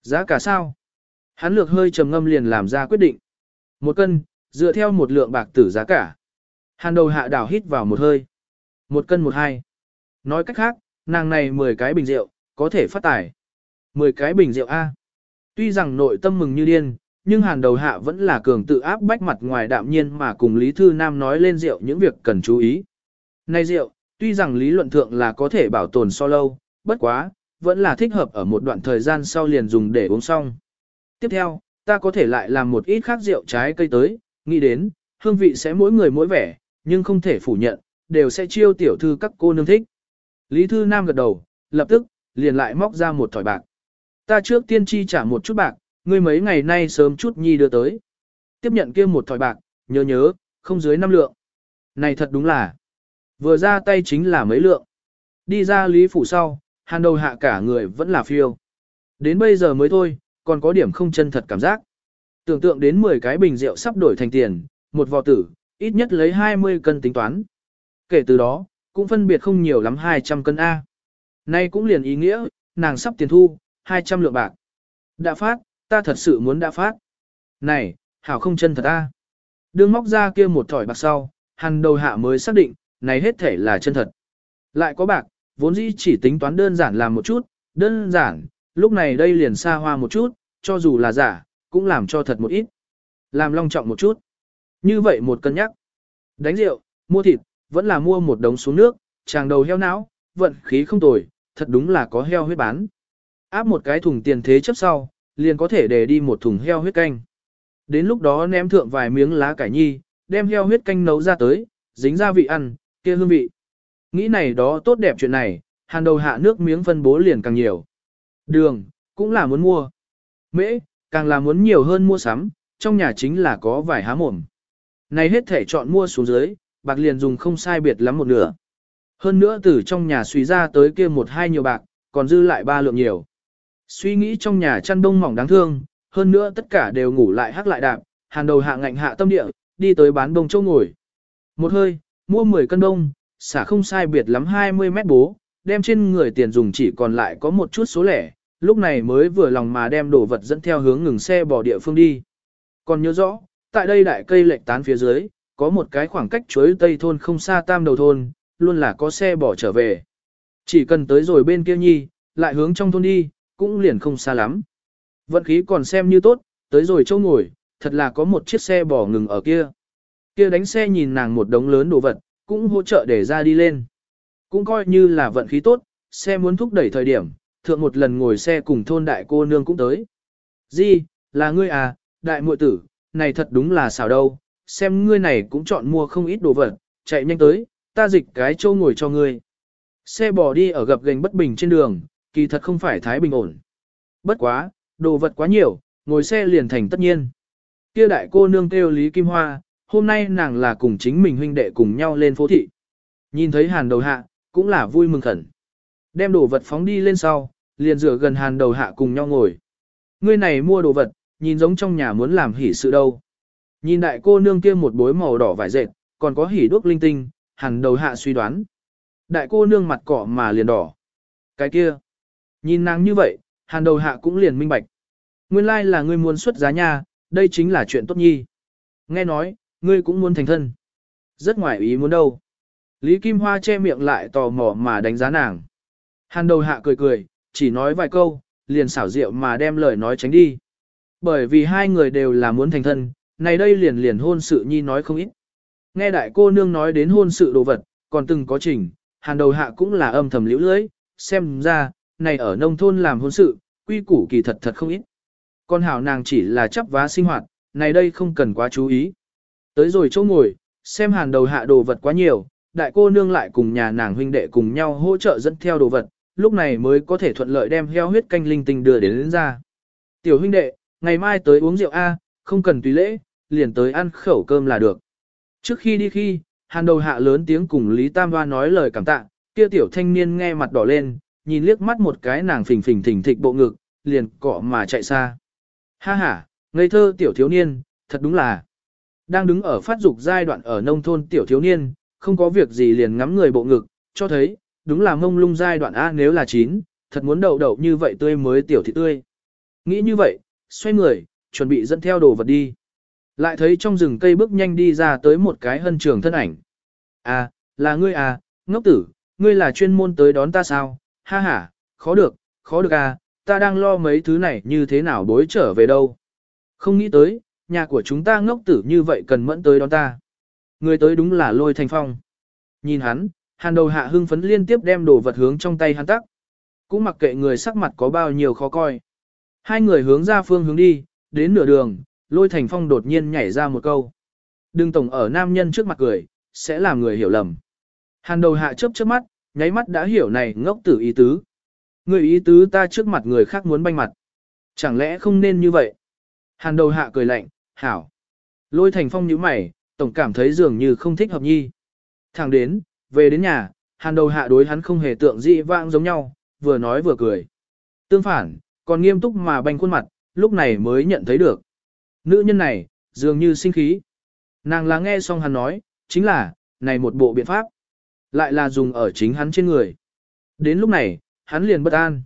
Giá cả sao? Hắn lược hơi trầm ngâm liền làm ra quyết định. Một cân, dựa theo một lượng bạc tử giá cả. Hàn đầu hạ đảo hít vào một hơi. Một cân một hai. Nói cách khác, nàng này 10 cái bình rượu, có thể phát tải. 10 cái bình rượu A. Tuy rằng nội tâm mừng như điên, nhưng hàn đầu hạ vẫn là cường tự áp bách mặt ngoài đạm nhiên mà cùng Lý Thư Nam nói lên rượu những việc cần chú ý. Này rượu, tuy rằng lý luận thượng là có thể bảo tồn so lâu, bất quá, vẫn là thích hợp ở một đoạn thời gian sau liền dùng để uống xong. Tiếp theo, ta có thể lại làm một ít khác rượu trái cây tới, nghĩ đến, hương vị sẽ mỗi người mỗi vẻ, nhưng không thể phủ nhận, đều sẽ chiêu tiểu thư các cô nương thích. Lý Thư Nam gật đầu, lập tức, liền lại móc ra một thỏi bạc. Ta trước tiên chi trả một chút bạc, ngươi mấy ngày nay sớm chút nhi đưa tới. Tiếp nhận kia một thỏi bạc, nhớ nhớ, không dưới năm lượng. Này thật đúng là, vừa ra tay chính là mấy lượng. Đi ra Lý Phủ sau, hàn đầu hạ cả người vẫn là phiêu. Đến bây giờ mới thôi, còn có điểm không chân thật cảm giác. Tưởng tượng đến 10 cái bình rượu sắp đổi thành tiền, một vò tử, ít nhất lấy 20 cân tính toán. Kể từ đó, cũng phân biệt không nhiều lắm 200 cân A. Nay cũng liền ý nghĩa, nàng sắp tiền thu, 200 lượng bạc. Đã phát, ta thật sự muốn đã phát. Này, hảo không chân thật A. Đương móc ra kia một thỏi bạc sau, hàn đầu hạ mới xác định, này hết thể là chân thật. Lại có bạc, vốn dĩ chỉ tính toán đơn giản làm một chút, đơn giản, lúc này đây liền xa hoa một chút, cho dù là giả, cũng làm cho thật một ít. Làm long trọng một chút. Như vậy một cân nhắc. Đánh rượu, mua thịt, vẫn là mua một đống xuống nước, chàng đầu heo não, vận khí không tồi, thật đúng là có heo huyết bán. Áp một cái thùng tiền thế chấp sau, liền có thể để đi một thùng heo huyết canh. Đến lúc đó ném thượng vài miếng lá cải nhi, đem heo huyết canh nấu ra tới, dính ra vị ăn, kia hương vị. Nghĩ này đó tốt đẹp chuyện này, hàn đầu hạ nước miếng phân bố liền càng nhiều. Đường, cũng là muốn mua. Mễ, càng là muốn nhiều hơn mua sắm, trong nhà chính là có vài há mồm. Này hết thể chọn mua xuống dưới, bạc liền dùng không sai biệt lắm một nửa. Hơn nữa từ trong nhà suy ra tới kia một hai nhiều bạc, còn dư lại ba lượng nhiều. Suy nghĩ trong nhà chăn đông mỏng đáng thương, hơn nữa tất cả đều ngủ lại hắc lại đạp, hàn đầu hạ ngạnh hạ tâm địa, đi tới bán đông châu ngồi. Một hơi, mua 10 cân đông, xả không sai biệt lắm 20 mét bố, đem trên người tiền dùng chỉ còn lại có một chút số lẻ, lúc này mới vừa lòng mà đem đồ vật dẫn theo hướng ngừng xe bỏ địa phương đi. Còn nhớ rõ, tại đây đại cây lệch tán phía dưới, có một cái khoảng cách chuối tây thôn không xa tam đầu thôn, luôn là có xe bỏ trở về. Chỉ cần tới rồi bên kia nhi, lại hướng trong thôn đi, cũng liền không xa lắm. Vận khí còn xem như tốt, tới rồi châu ngồi, thật là có một chiếc xe bỏ ngừng ở kia. Kia đánh xe nhìn nàng một đống lớn đồ vật, cũng hỗ trợ để ra đi lên. Cũng coi như là vận khí tốt, xe muốn thúc đẩy thời điểm, thượng một lần ngồi xe cùng thôn đại cô nương cũng tới. Di, là ngươi à, đại muội tử, này thật đúng là xảo đâu, xem ngươi này cũng chọn mua không ít đồ vật, chạy nhanh tới, ta dịch cái châu ngồi cho ngươi. Xe bò đi ở gập gành bất bình trên đường, kỳ thật không phải thái bình ổn. Bất quá, đồ vật quá nhiều, ngồi xe liền thành tất nhiên. Kia đại cô nương kêu Lý Kim Hoa, hôm nay nàng là cùng chính mình huynh đệ cùng nhau lên phố thị. Nhìn thấy hàn đầu hạ, cũng là vui mừng khẩn. Đem đồ vật phóng đi lên sau, liền rửa gần hàn đầu hạ cùng nhau ngồi. Ngươi này mua đồ vật, nhìn giống trong nhà muốn làm hỉ sự đâu. Nhìn đại cô nương kia một bối màu đỏ vải dệt, còn có hỉ đuốc linh tinh, hàn đầu hạ suy đoán. Đại cô nương mặt cỏ mà liền đỏ. Cái kia, nhìn nàng như vậy, hàn đầu hạ cũng liền minh bạch. Nguyên lai like là ngươi muốn xuất giá nha, đây chính là chuyện tốt nhi. Nghe nói, ngươi cũng muốn thành thân. Rất ngoài ý muốn đâu. Lý Kim Hoa che miệng lại tò mò mà đánh giá nàng. Hàn đầu hạ cười cười, chỉ nói vài câu, liền xảo rượu mà đem lời nói tránh đi. Bởi vì hai người đều là muốn thành thân, này đây liền liền hôn sự nhi nói không ít. Nghe đại cô nương nói đến hôn sự đồ vật, còn từng có trình, hàn đầu hạ cũng là âm thầm liễu lưới, xem ra, này ở nông thôn làm hôn sự, quy củ kỳ thật thật không ít. Con hảo nàng chỉ là chấp vá sinh hoạt, này đây không cần quá chú ý. Tới rồi chỗ ngồi, xem hàn đầu hạ đồ vật quá nhiều, đại cô nương lại cùng nhà nàng huynh đệ cùng nhau hỗ trợ dẫn theo đồ vật, lúc này mới có thể thuận lợi đem heo huyết canh linh tinh đưa đến, lên ra. Tiểu huynh đệ, ngày mai tới uống rượu A, không cần tùy lễ, liền tới ăn khẩu cơm là được. Trước khi đi khi, hàn đầu hạ lớn tiếng cùng Lý Tam Hoa nói lời cảm tạ, kia tiểu thanh niên nghe mặt đỏ lên, nhìn liếc mắt một cái nàng phình phình thỉnh thịch bộ ngực, liền cọ mà chạy xa. Ha ha, ngây thơ tiểu thiếu niên, thật đúng là. Đang đứng ở phát dục giai đoạn ở nông thôn tiểu thiếu niên, không có việc gì liền ngắm người bộ ngực, cho thấy, đúng là mông lung giai đoạn A nếu là chín, thật muốn đậu đậu như vậy tươi mới tiểu thị tươi. Nghĩ như vậy, xoay người, chuẩn bị dẫn theo đồ vật đi. Lại thấy trong rừng cây bước nhanh đi ra tới một cái hân trường thân ảnh. À, là ngươi à, ngốc tử, ngươi là chuyên môn tới đón ta sao? Ha ha, khó được, khó được à, ta đang lo mấy thứ này như thế nào bối trở về đâu. Không nghĩ tới, nhà của chúng ta ngốc tử như vậy cần mẫn tới đón ta. Người tới đúng là lôi thành phong. Nhìn hắn, hàn đầu hạ hưng phấn liên tiếp đem đồ vật hướng trong tay hắn tắc. Cũng mặc kệ người sắc mặt có bao nhiêu khó coi. Hai người hướng ra phương hướng đi, đến nửa đường, lôi thành phong đột nhiên nhảy ra một câu. Đừng tổng ở nam nhân trước mặt cười, sẽ làm người hiểu lầm. Hàn đầu hạ chớp chớp mắt, nháy mắt đã hiểu này ngốc tử ý tứ. Người ý tứ ta trước mặt người khác muốn banh mặt. Chẳng lẽ không nên như vậy? Hàn đầu hạ cười lạnh, hảo. Lôi thành phong nhíu mày, tổng cảm thấy dường như không thích hợp nhi. Thẳng đến, về đến nhà, hàn đầu hạ đối hắn không hề tượng dị vãng giống nhau, vừa nói vừa cười. Tương phản, còn nghiêm túc mà banh khuôn mặt, lúc này mới nhận thấy được. Nữ nhân này, dường như sinh khí. Nàng lắng nghe xong hắn nói, chính là, này một bộ biện pháp. Lại là dùng ở chính hắn trên người. Đến lúc này, hắn liền bất an.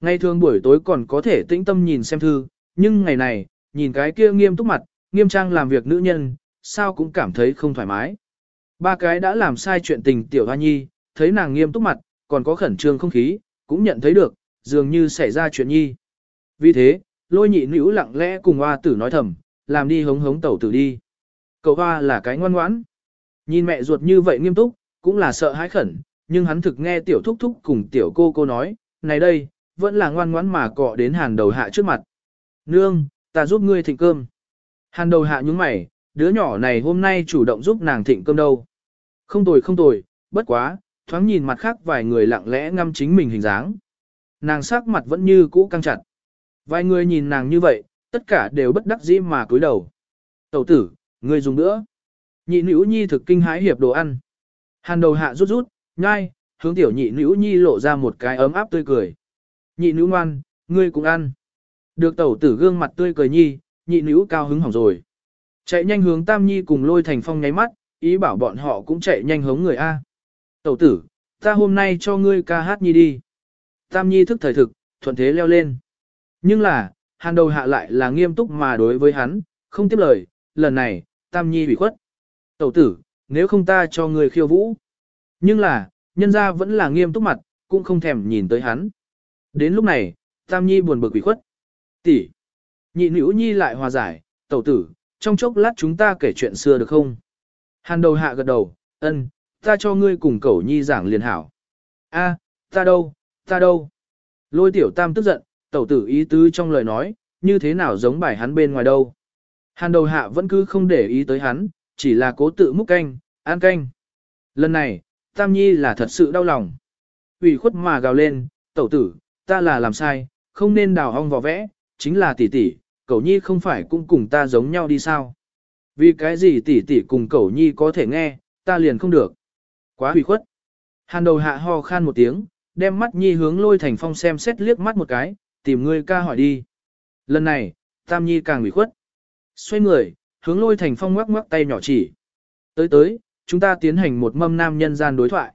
Ngày thường buổi tối còn có thể tĩnh tâm nhìn xem thư, nhưng ngày này, nhìn cái kia nghiêm túc mặt, nghiêm trang làm việc nữ nhân, sao cũng cảm thấy không thoải mái. Ba cái đã làm sai chuyện tình tiểu hoa nhi, thấy nàng nghiêm túc mặt, còn có khẩn trương không khí, cũng nhận thấy được, dường như xảy ra chuyện nhi. Vì thế, lôi nhị nữ lặng lẽ cùng hoa tử nói thầm, làm đi hống hống tẩu tử đi. Cậu hoa là cái ngoan ngoãn. Nhìn mẹ ruột như vậy nghiêm túc, cũng là sợ hãi khẩn, nhưng hắn thực nghe tiểu thúc thúc cùng tiểu cô cô nói, này đây, vẫn là ngoan ngoãn mà cọ đến hàn đầu hạ trước mặt. Nương, ta giúp ngươi thịnh cơm. Hàn đầu hạ nhúng mày, đứa nhỏ này hôm nay chủ động giúp nàng thịnh cơm đâu. Không tồi không tồi, bất quá, thoáng nhìn mặt khác vài người lặng lẽ ngâm chính mình hình dáng. Nàng sắc mặt vẫn như cũ căng chặt. Vài người nhìn nàng như vậy, tất cả đều bất đắc dĩ mà cúi đầu. Tẩu tử, ngươi dùng nữa. Nhị nữ nhi thực kinh hãi hiệp đồ ăn. Hàn đầu hạ rút rút, nhai, hướng tiểu nhị nữ nhi lộ ra một cái ấm áp tươi cười. Nhị nữ ngoan, ngươi cũng ăn. Được tẩu tử gương mặt tươi cười nhi, nhị nữ cao hứng hỏng rồi. Chạy nhanh hướng tam nhi cùng lôi thành phong nháy mắt, ý bảo bọn họ cũng chạy nhanh hống người A. Tẩu tử, ta hôm nay cho ngươi ca hát nhi đi. Tam nhi thức thời thực, thuận thế leo lên. Nhưng là, hàn đầu hạ lại là nghiêm túc mà đối với hắn, không tiếp lời, lần này, tam nhi bị khuất. Tẩu tử, nếu không ta cho người khiêu vũ. Nhưng là, nhân ra vẫn là nghiêm túc mặt, cũng không thèm nhìn tới hắn. Đến lúc này, tam nhi buồn bực bị khuất. Tỷ, nhị nữ nhi lại hòa giải, tẩu tử, trong chốc lát chúng ta kể chuyện xưa được không? Hàn đầu hạ gật đầu, ân, ta cho ngươi cùng cẩu nhi giảng liền hảo. A, ta đâu, ta đâu? Lôi tiểu tam tức giận, tẩu tử ý tứ trong lời nói, như thế nào giống bài hắn bên ngoài đâu. Hàn đầu hạ vẫn cứ không để ý tới hắn, chỉ là cố tự múc canh, ăn canh. Lần này, tam nhi là thật sự đau lòng. ủy khuất mà gào lên, tẩu tử, ta là làm sai, không nên đào hong vò vẽ, chính là tỷ tỷ, cậu nhi không phải cũng cùng ta giống nhau đi sao. Vì cái gì tỷ tỷ cùng cậu nhi có thể nghe, ta liền không được. Quá ủy khuất. Hàn đầu hạ ho khan một tiếng, đem mắt nhi hướng lôi thành phong xem xét liếc mắt một cái, tìm ngươi ca hỏi đi. Lần này, tam nhi càng ủy khuất. Xoay người, hướng lôi thành phong ngoắc ngoắc tay nhỏ chỉ. Tới tới, chúng ta tiến hành một mâm nam nhân gian đối thoại.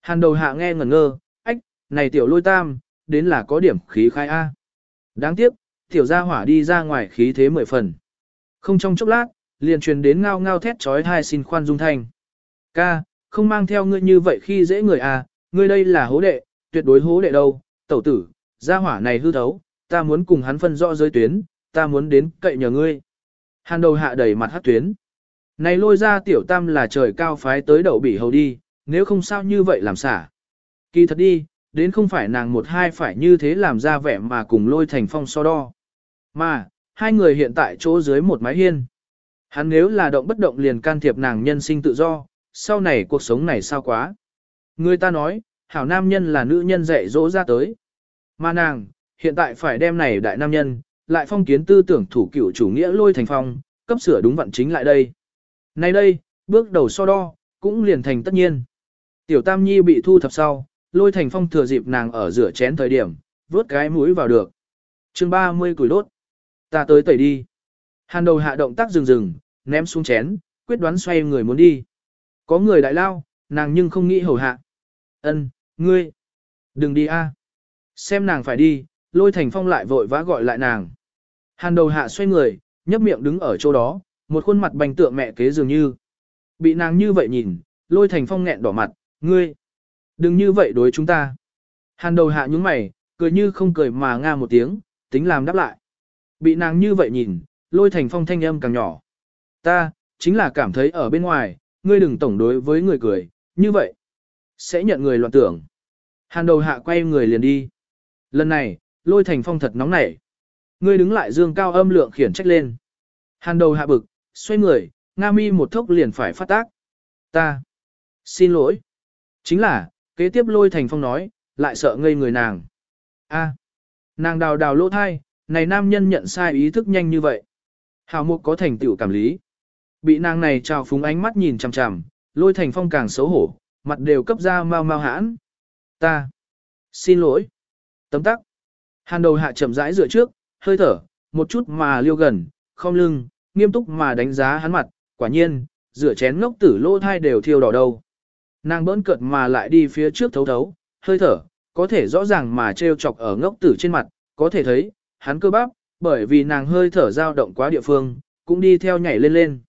Hàn đầu hạ nghe ngẩn ngơ, ách, này tiểu lôi tam, đến là có điểm khí khai A. Đáng tiếc, tiểu gia hỏa đi ra ngoài khí thế mười phần. Không trong chốc lát, liền truyền đến ngao ngao thét trói thai xin khoan dung thanh. Ca, không mang theo ngươi như vậy khi dễ người à, ngươi đây là hố đệ, tuyệt đối hố đệ đâu, tẩu tử, gia hỏa này hư thấu, ta muốn cùng hắn phân rõ giới tuyến, ta muốn đến cậy nhờ ngươi. Hàn đầu hạ đầy mặt hát tuyến. Này lôi ra tiểu tam là trời cao phái tới đậu bỉ hầu đi, nếu không sao như vậy làm xả. Kỳ thật đi, đến không phải nàng một hai phải như thế làm ra vẻ mà cùng lôi thành phong so đo. Mà, hai người hiện tại chỗ dưới một mái hiên. Hắn nếu là động bất động liền can thiệp nàng nhân sinh tự do, sau này cuộc sống này sao quá. Người ta nói, hảo nam nhân là nữ nhân dạy dỗ ra tới. Mà nàng, hiện tại phải đem này đại nam nhân, lại phong kiến tư tưởng thủ cựu chủ nghĩa lôi thành phong, cấp sửa đúng vận chính lại đây. Nay đây, bước đầu so đo, cũng liền thành tất nhiên. Tiểu Tam Nhi bị thu thập sau, lôi thành phong thừa dịp nàng ở rửa chén thời điểm, vớt cái mũi vào được. chương 30 củi đốt. Ta tới tẩy đi. Hàn đầu hạ động tác dừng dừng, ném xuống chén, quyết đoán xoay người muốn đi. Có người đại lao, nàng nhưng không nghĩ hầu hạ. Ân, ngươi. Đừng đi a. Xem nàng phải đi, lôi thành phong lại vội vã gọi lại nàng. Hàn đầu hạ xoay người, nhấp miệng đứng ở chỗ đó, một khuôn mặt bành tượng mẹ kế dường như. Bị nàng như vậy nhìn, lôi thành phong nghẹn đỏ mặt, ngươi. Đừng như vậy đối chúng ta. Hàn đầu hạ nhúng mày, cười như không cười mà nga một tiếng, tính làm đáp lại. Bị nàng như vậy nhìn, lôi thành phong thanh âm càng nhỏ. Ta, chính là cảm thấy ở bên ngoài, ngươi đừng tổng đối với người cười, như vậy. Sẽ nhận người loạn tưởng. Hàn đầu hạ quay người liền đi. Lần này, lôi thành phong thật nóng nảy. Ngươi đứng lại dương cao âm lượng khiển trách lên. Hàn đầu hạ bực, xoay người, Nga mi một thốc liền phải phát tác. Ta. Xin lỗi. Chính là, kế tiếp lôi thành phong nói, lại sợ ngây người nàng. a nàng đào đào lỗ thai, này nam nhân nhận sai ý thức nhanh như vậy. Hào mục có thành tựu cảm lý. Bị nàng này trào phúng ánh mắt nhìn chằm chằm, lôi thành phong càng xấu hổ, mặt đều cấp ra mau mau hãn. Ta. Xin lỗi. Tấm tắc. Hàn đầu hạ chậm rãi rửa trước, hơi thở, một chút mà liêu gần, không lưng, nghiêm túc mà đánh giá hắn mặt, quả nhiên, rửa chén ngốc tử lô thai đều thiêu đỏ đầu Nàng bỡn cợt mà lại đi phía trước thấu thấu, hơi thở, có thể rõ ràng mà treo chọc ở ngốc tử trên mặt, có thể thấy, hắn cơ bắp, bởi vì nàng hơi thở dao động quá địa phương, cũng đi theo nhảy lên lên.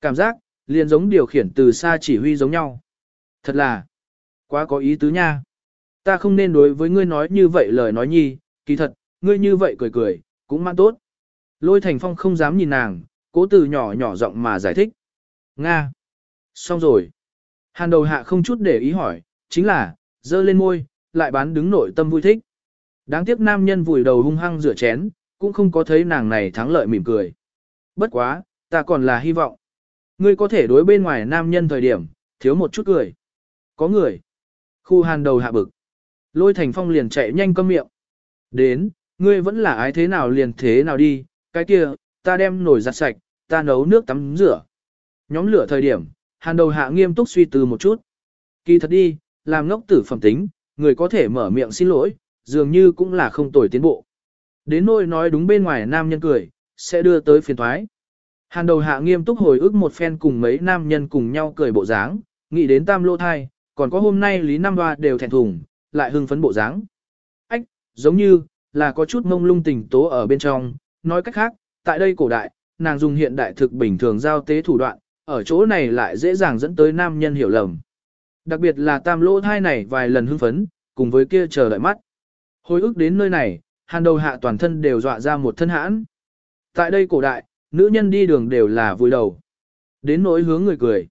Cảm giác, liền giống điều khiển từ xa chỉ huy giống nhau. Thật là, quá có ý tứ nha. Ta không nên đối với ngươi nói như vậy lời nói nhi, kỳ thật, ngươi như vậy cười cười, cũng mang tốt. Lôi thành phong không dám nhìn nàng, cố từ nhỏ nhỏ giọng mà giải thích. Nga. Xong rồi. Hàn đầu hạ không chút để ý hỏi, chính là, dơ lên môi, lại bán đứng nội tâm vui thích. Đáng tiếc nam nhân vùi đầu hung hăng rửa chén, cũng không có thấy nàng này thắng lợi mỉm cười. Bất quá, ta còn là hy vọng. Ngươi có thể đối bên ngoài nam nhân thời điểm, thiếu một chút cười. Có người. Khu hàn đầu hạ bực. Lôi thành phong liền chạy nhanh cơm miệng. Đến, ngươi vẫn là ái thế nào liền thế nào đi, cái kia, ta đem nồi giặt sạch, ta nấu nước tắm rửa. Nhóm lửa thời điểm, hàn đầu hạ nghiêm túc suy tư một chút. Kỳ thật đi, làm ngốc tử phẩm tính, người có thể mở miệng xin lỗi, dường như cũng là không tồi tiến bộ. Đến nỗi nói đúng bên ngoài nam nhân cười, sẽ đưa tới phiền thoái. Hàn đầu hạ nghiêm túc hồi ức một phen cùng mấy nam nhân cùng nhau cười bộ dáng, nghĩ đến tam lô thai, còn có hôm nay Lý Nam Hoa đều thẹn thùng, lại hưng phấn bộ dáng. Ách, giống như, là có chút mông lung tình tố ở bên trong, nói cách khác, tại đây cổ đại, nàng dùng hiện đại thực bình thường giao tế thủ đoạn, ở chỗ này lại dễ dàng dẫn tới nam nhân hiểu lầm. Đặc biệt là tam lỗ thai này vài lần hưng phấn, cùng với kia chờ đợi mắt. Hồi ức đến nơi này, hàn đầu hạ toàn thân đều dọa ra một thân hãn. Tại đây cổ đại, nữ nhân đi đường đều là vui đầu. Đến nỗi hướng người cười.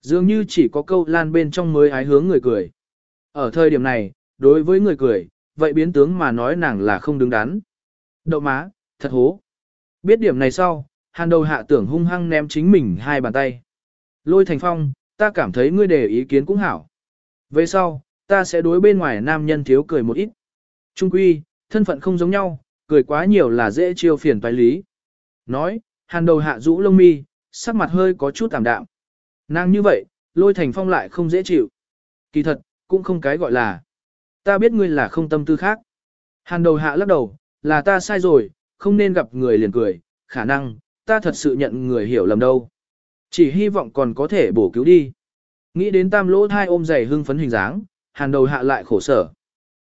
Dường như chỉ có câu lan bên trong mới ái hướng người cười. Ở thời điểm này, đối với người cười, vậy biến tướng mà nói nàng là không đứng đắn. Đậu má, thật hố. Biết điểm này sau, hàn đầu hạ tưởng hung hăng ném chính mình hai bàn tay. Lôi thành phong, ta cảm thấy ngươi đề ý kiến cũng hảo. Về sau, ta sẽ đối bên ngoài nam nhân thiếu cười một ít. Trung quy, thân phận không giống nhau, cười quá nhiều là dễ chiêu phiền toái lý. Nói, hàn đầu hạ rũ lông mi, sắc mặt hơi có chút tạm đạm. Nàng như vậy, lôi thành phong lại không dễ chịu. Kỳ thật, cũng không cái gọi là. Ta biết ngươi là không tâm tư khác. Hàn đầu hạ lắc đầu, là ta sai rồi, không nên gặp người liền cười, khả năng, ta thật sự nhận người hiểu lầm đâu. Chỉ hy vọng còn có thể bổ cứu đi. Nghĩ đến tam lỗ thai ôm giày hưng phấn hình dáng, hàn đầu hạ lại khổ sở.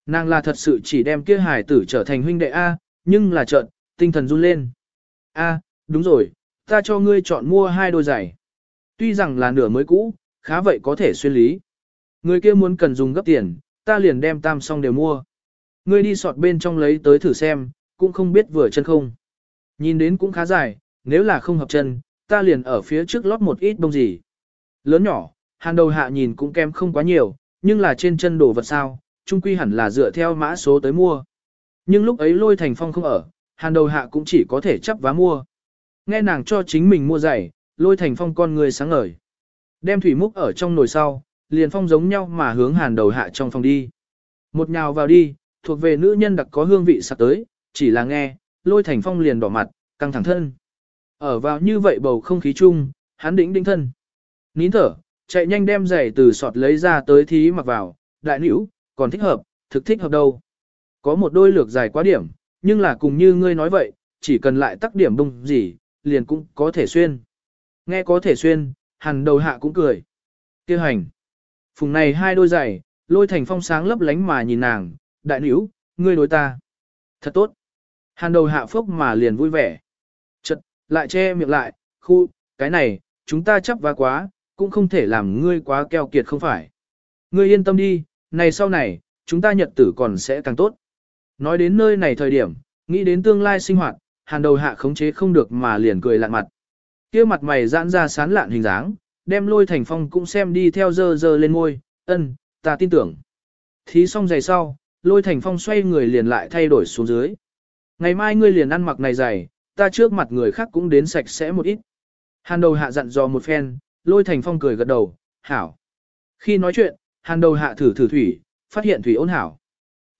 Nàng là thật sự chỉ đem kia hài tử trở thành huynh đệ A, nhưng là trợn, tinh thần run lên. A, đúng rồi, ta cho ngươi chọn mua hai đôi giày. Tuy rằng là nửa mới cũ, khá vậy có thể xuyên lý. Người kia muốn cần dùng gấp tiền, ta liền đem tam xong đều mua. Ngươi đi sọt bên trong lấy tới thử xem, cũng không biết vừa chân không. Nhìn đến cũng khá dài, nếu là không hợp chân, ta liền ở phía trước lót một ít bông gì. Lớn nhỏ, hàng đầu hạ nhìn cũng kém không quá nhiều, nhưng là trên chân đồ vật sao, trung quy hẳn là dựa theo mã số tới mua. Nhưng lúc ấy lôi thành phong không ở, hàng đầu hạ cũng chỉ có thể chấp vá mua. Nghe nàng cho chính mình mua giày, lôi thành phong con người sáng ngời. Đem thủy múc ở trong nồi sau, liền phong giống nhau mà hướng hàn đầu hạ trong phòng đi. Một nhào vào đi, thuộc về nữ nhân đặc có hương vị sặc tới, chỉ là nghe, lôi thành phong liền đỏ mặt, căng thẳng thân. Ở vào như vậy bầu không khí chung, hắn đĩnh đĩnh thân. Nín thở, chạy nhanh đem giày từ sọt lấy ra tới thí mặc vào, đại nữ, còn thích hợp, thực thích hợp đâu. Có một đôi lược dài quá điểm, nhưng là cùng như ngươi nói vậy, chỉ cần lại tắc điểm bông gì, liền cũng có thể xuyên. Nghe có thể xuyên, hàn đầu hạ cũng cười. Kêu hành. Phùng này hai đôi giày, lôi thành phong sáng lấp lánh mà nhìn nàng, đại nữ, ngươi đối ta. Thật tốt. Hàn đầu hạ phốc mà liền vui vẻ. Chật, lại che miệng lại, khu, cái này, chúng ta chấp vá quá, cũng không thể làm ngươi quá keo kiệt không phải. Ngươi yên tâm đi, này sau này, chúng ta nhật tử còn sẽ càng tốt. Nói đến nơi này thời điểm, nghĩ đến tương lai sinh hoạt, hàn đầu hạ khống chế không được mà liền cười lạn mặt. kia mặt mày giãn ra sán lạn hình dáng, đem lôi thành phong cũng xem đi theo dơ dơ lên môi, ân, ta tin tưởng. Thí xong giày sau, lôi thành phong xoay người liền lại thay đổi xuống dưới. Ngày mai ngươi liền ăn mặc này giày, ta trước mặt người khác cũng đến sạch sẽ một ít. Hàn đầu hạ dặn dò một phen, lôi thành phong cười gật đầu, hảo. Khi nói chuyện, hàn đầu hạ thử thử thủy, phát hiện thủy ôn hảo.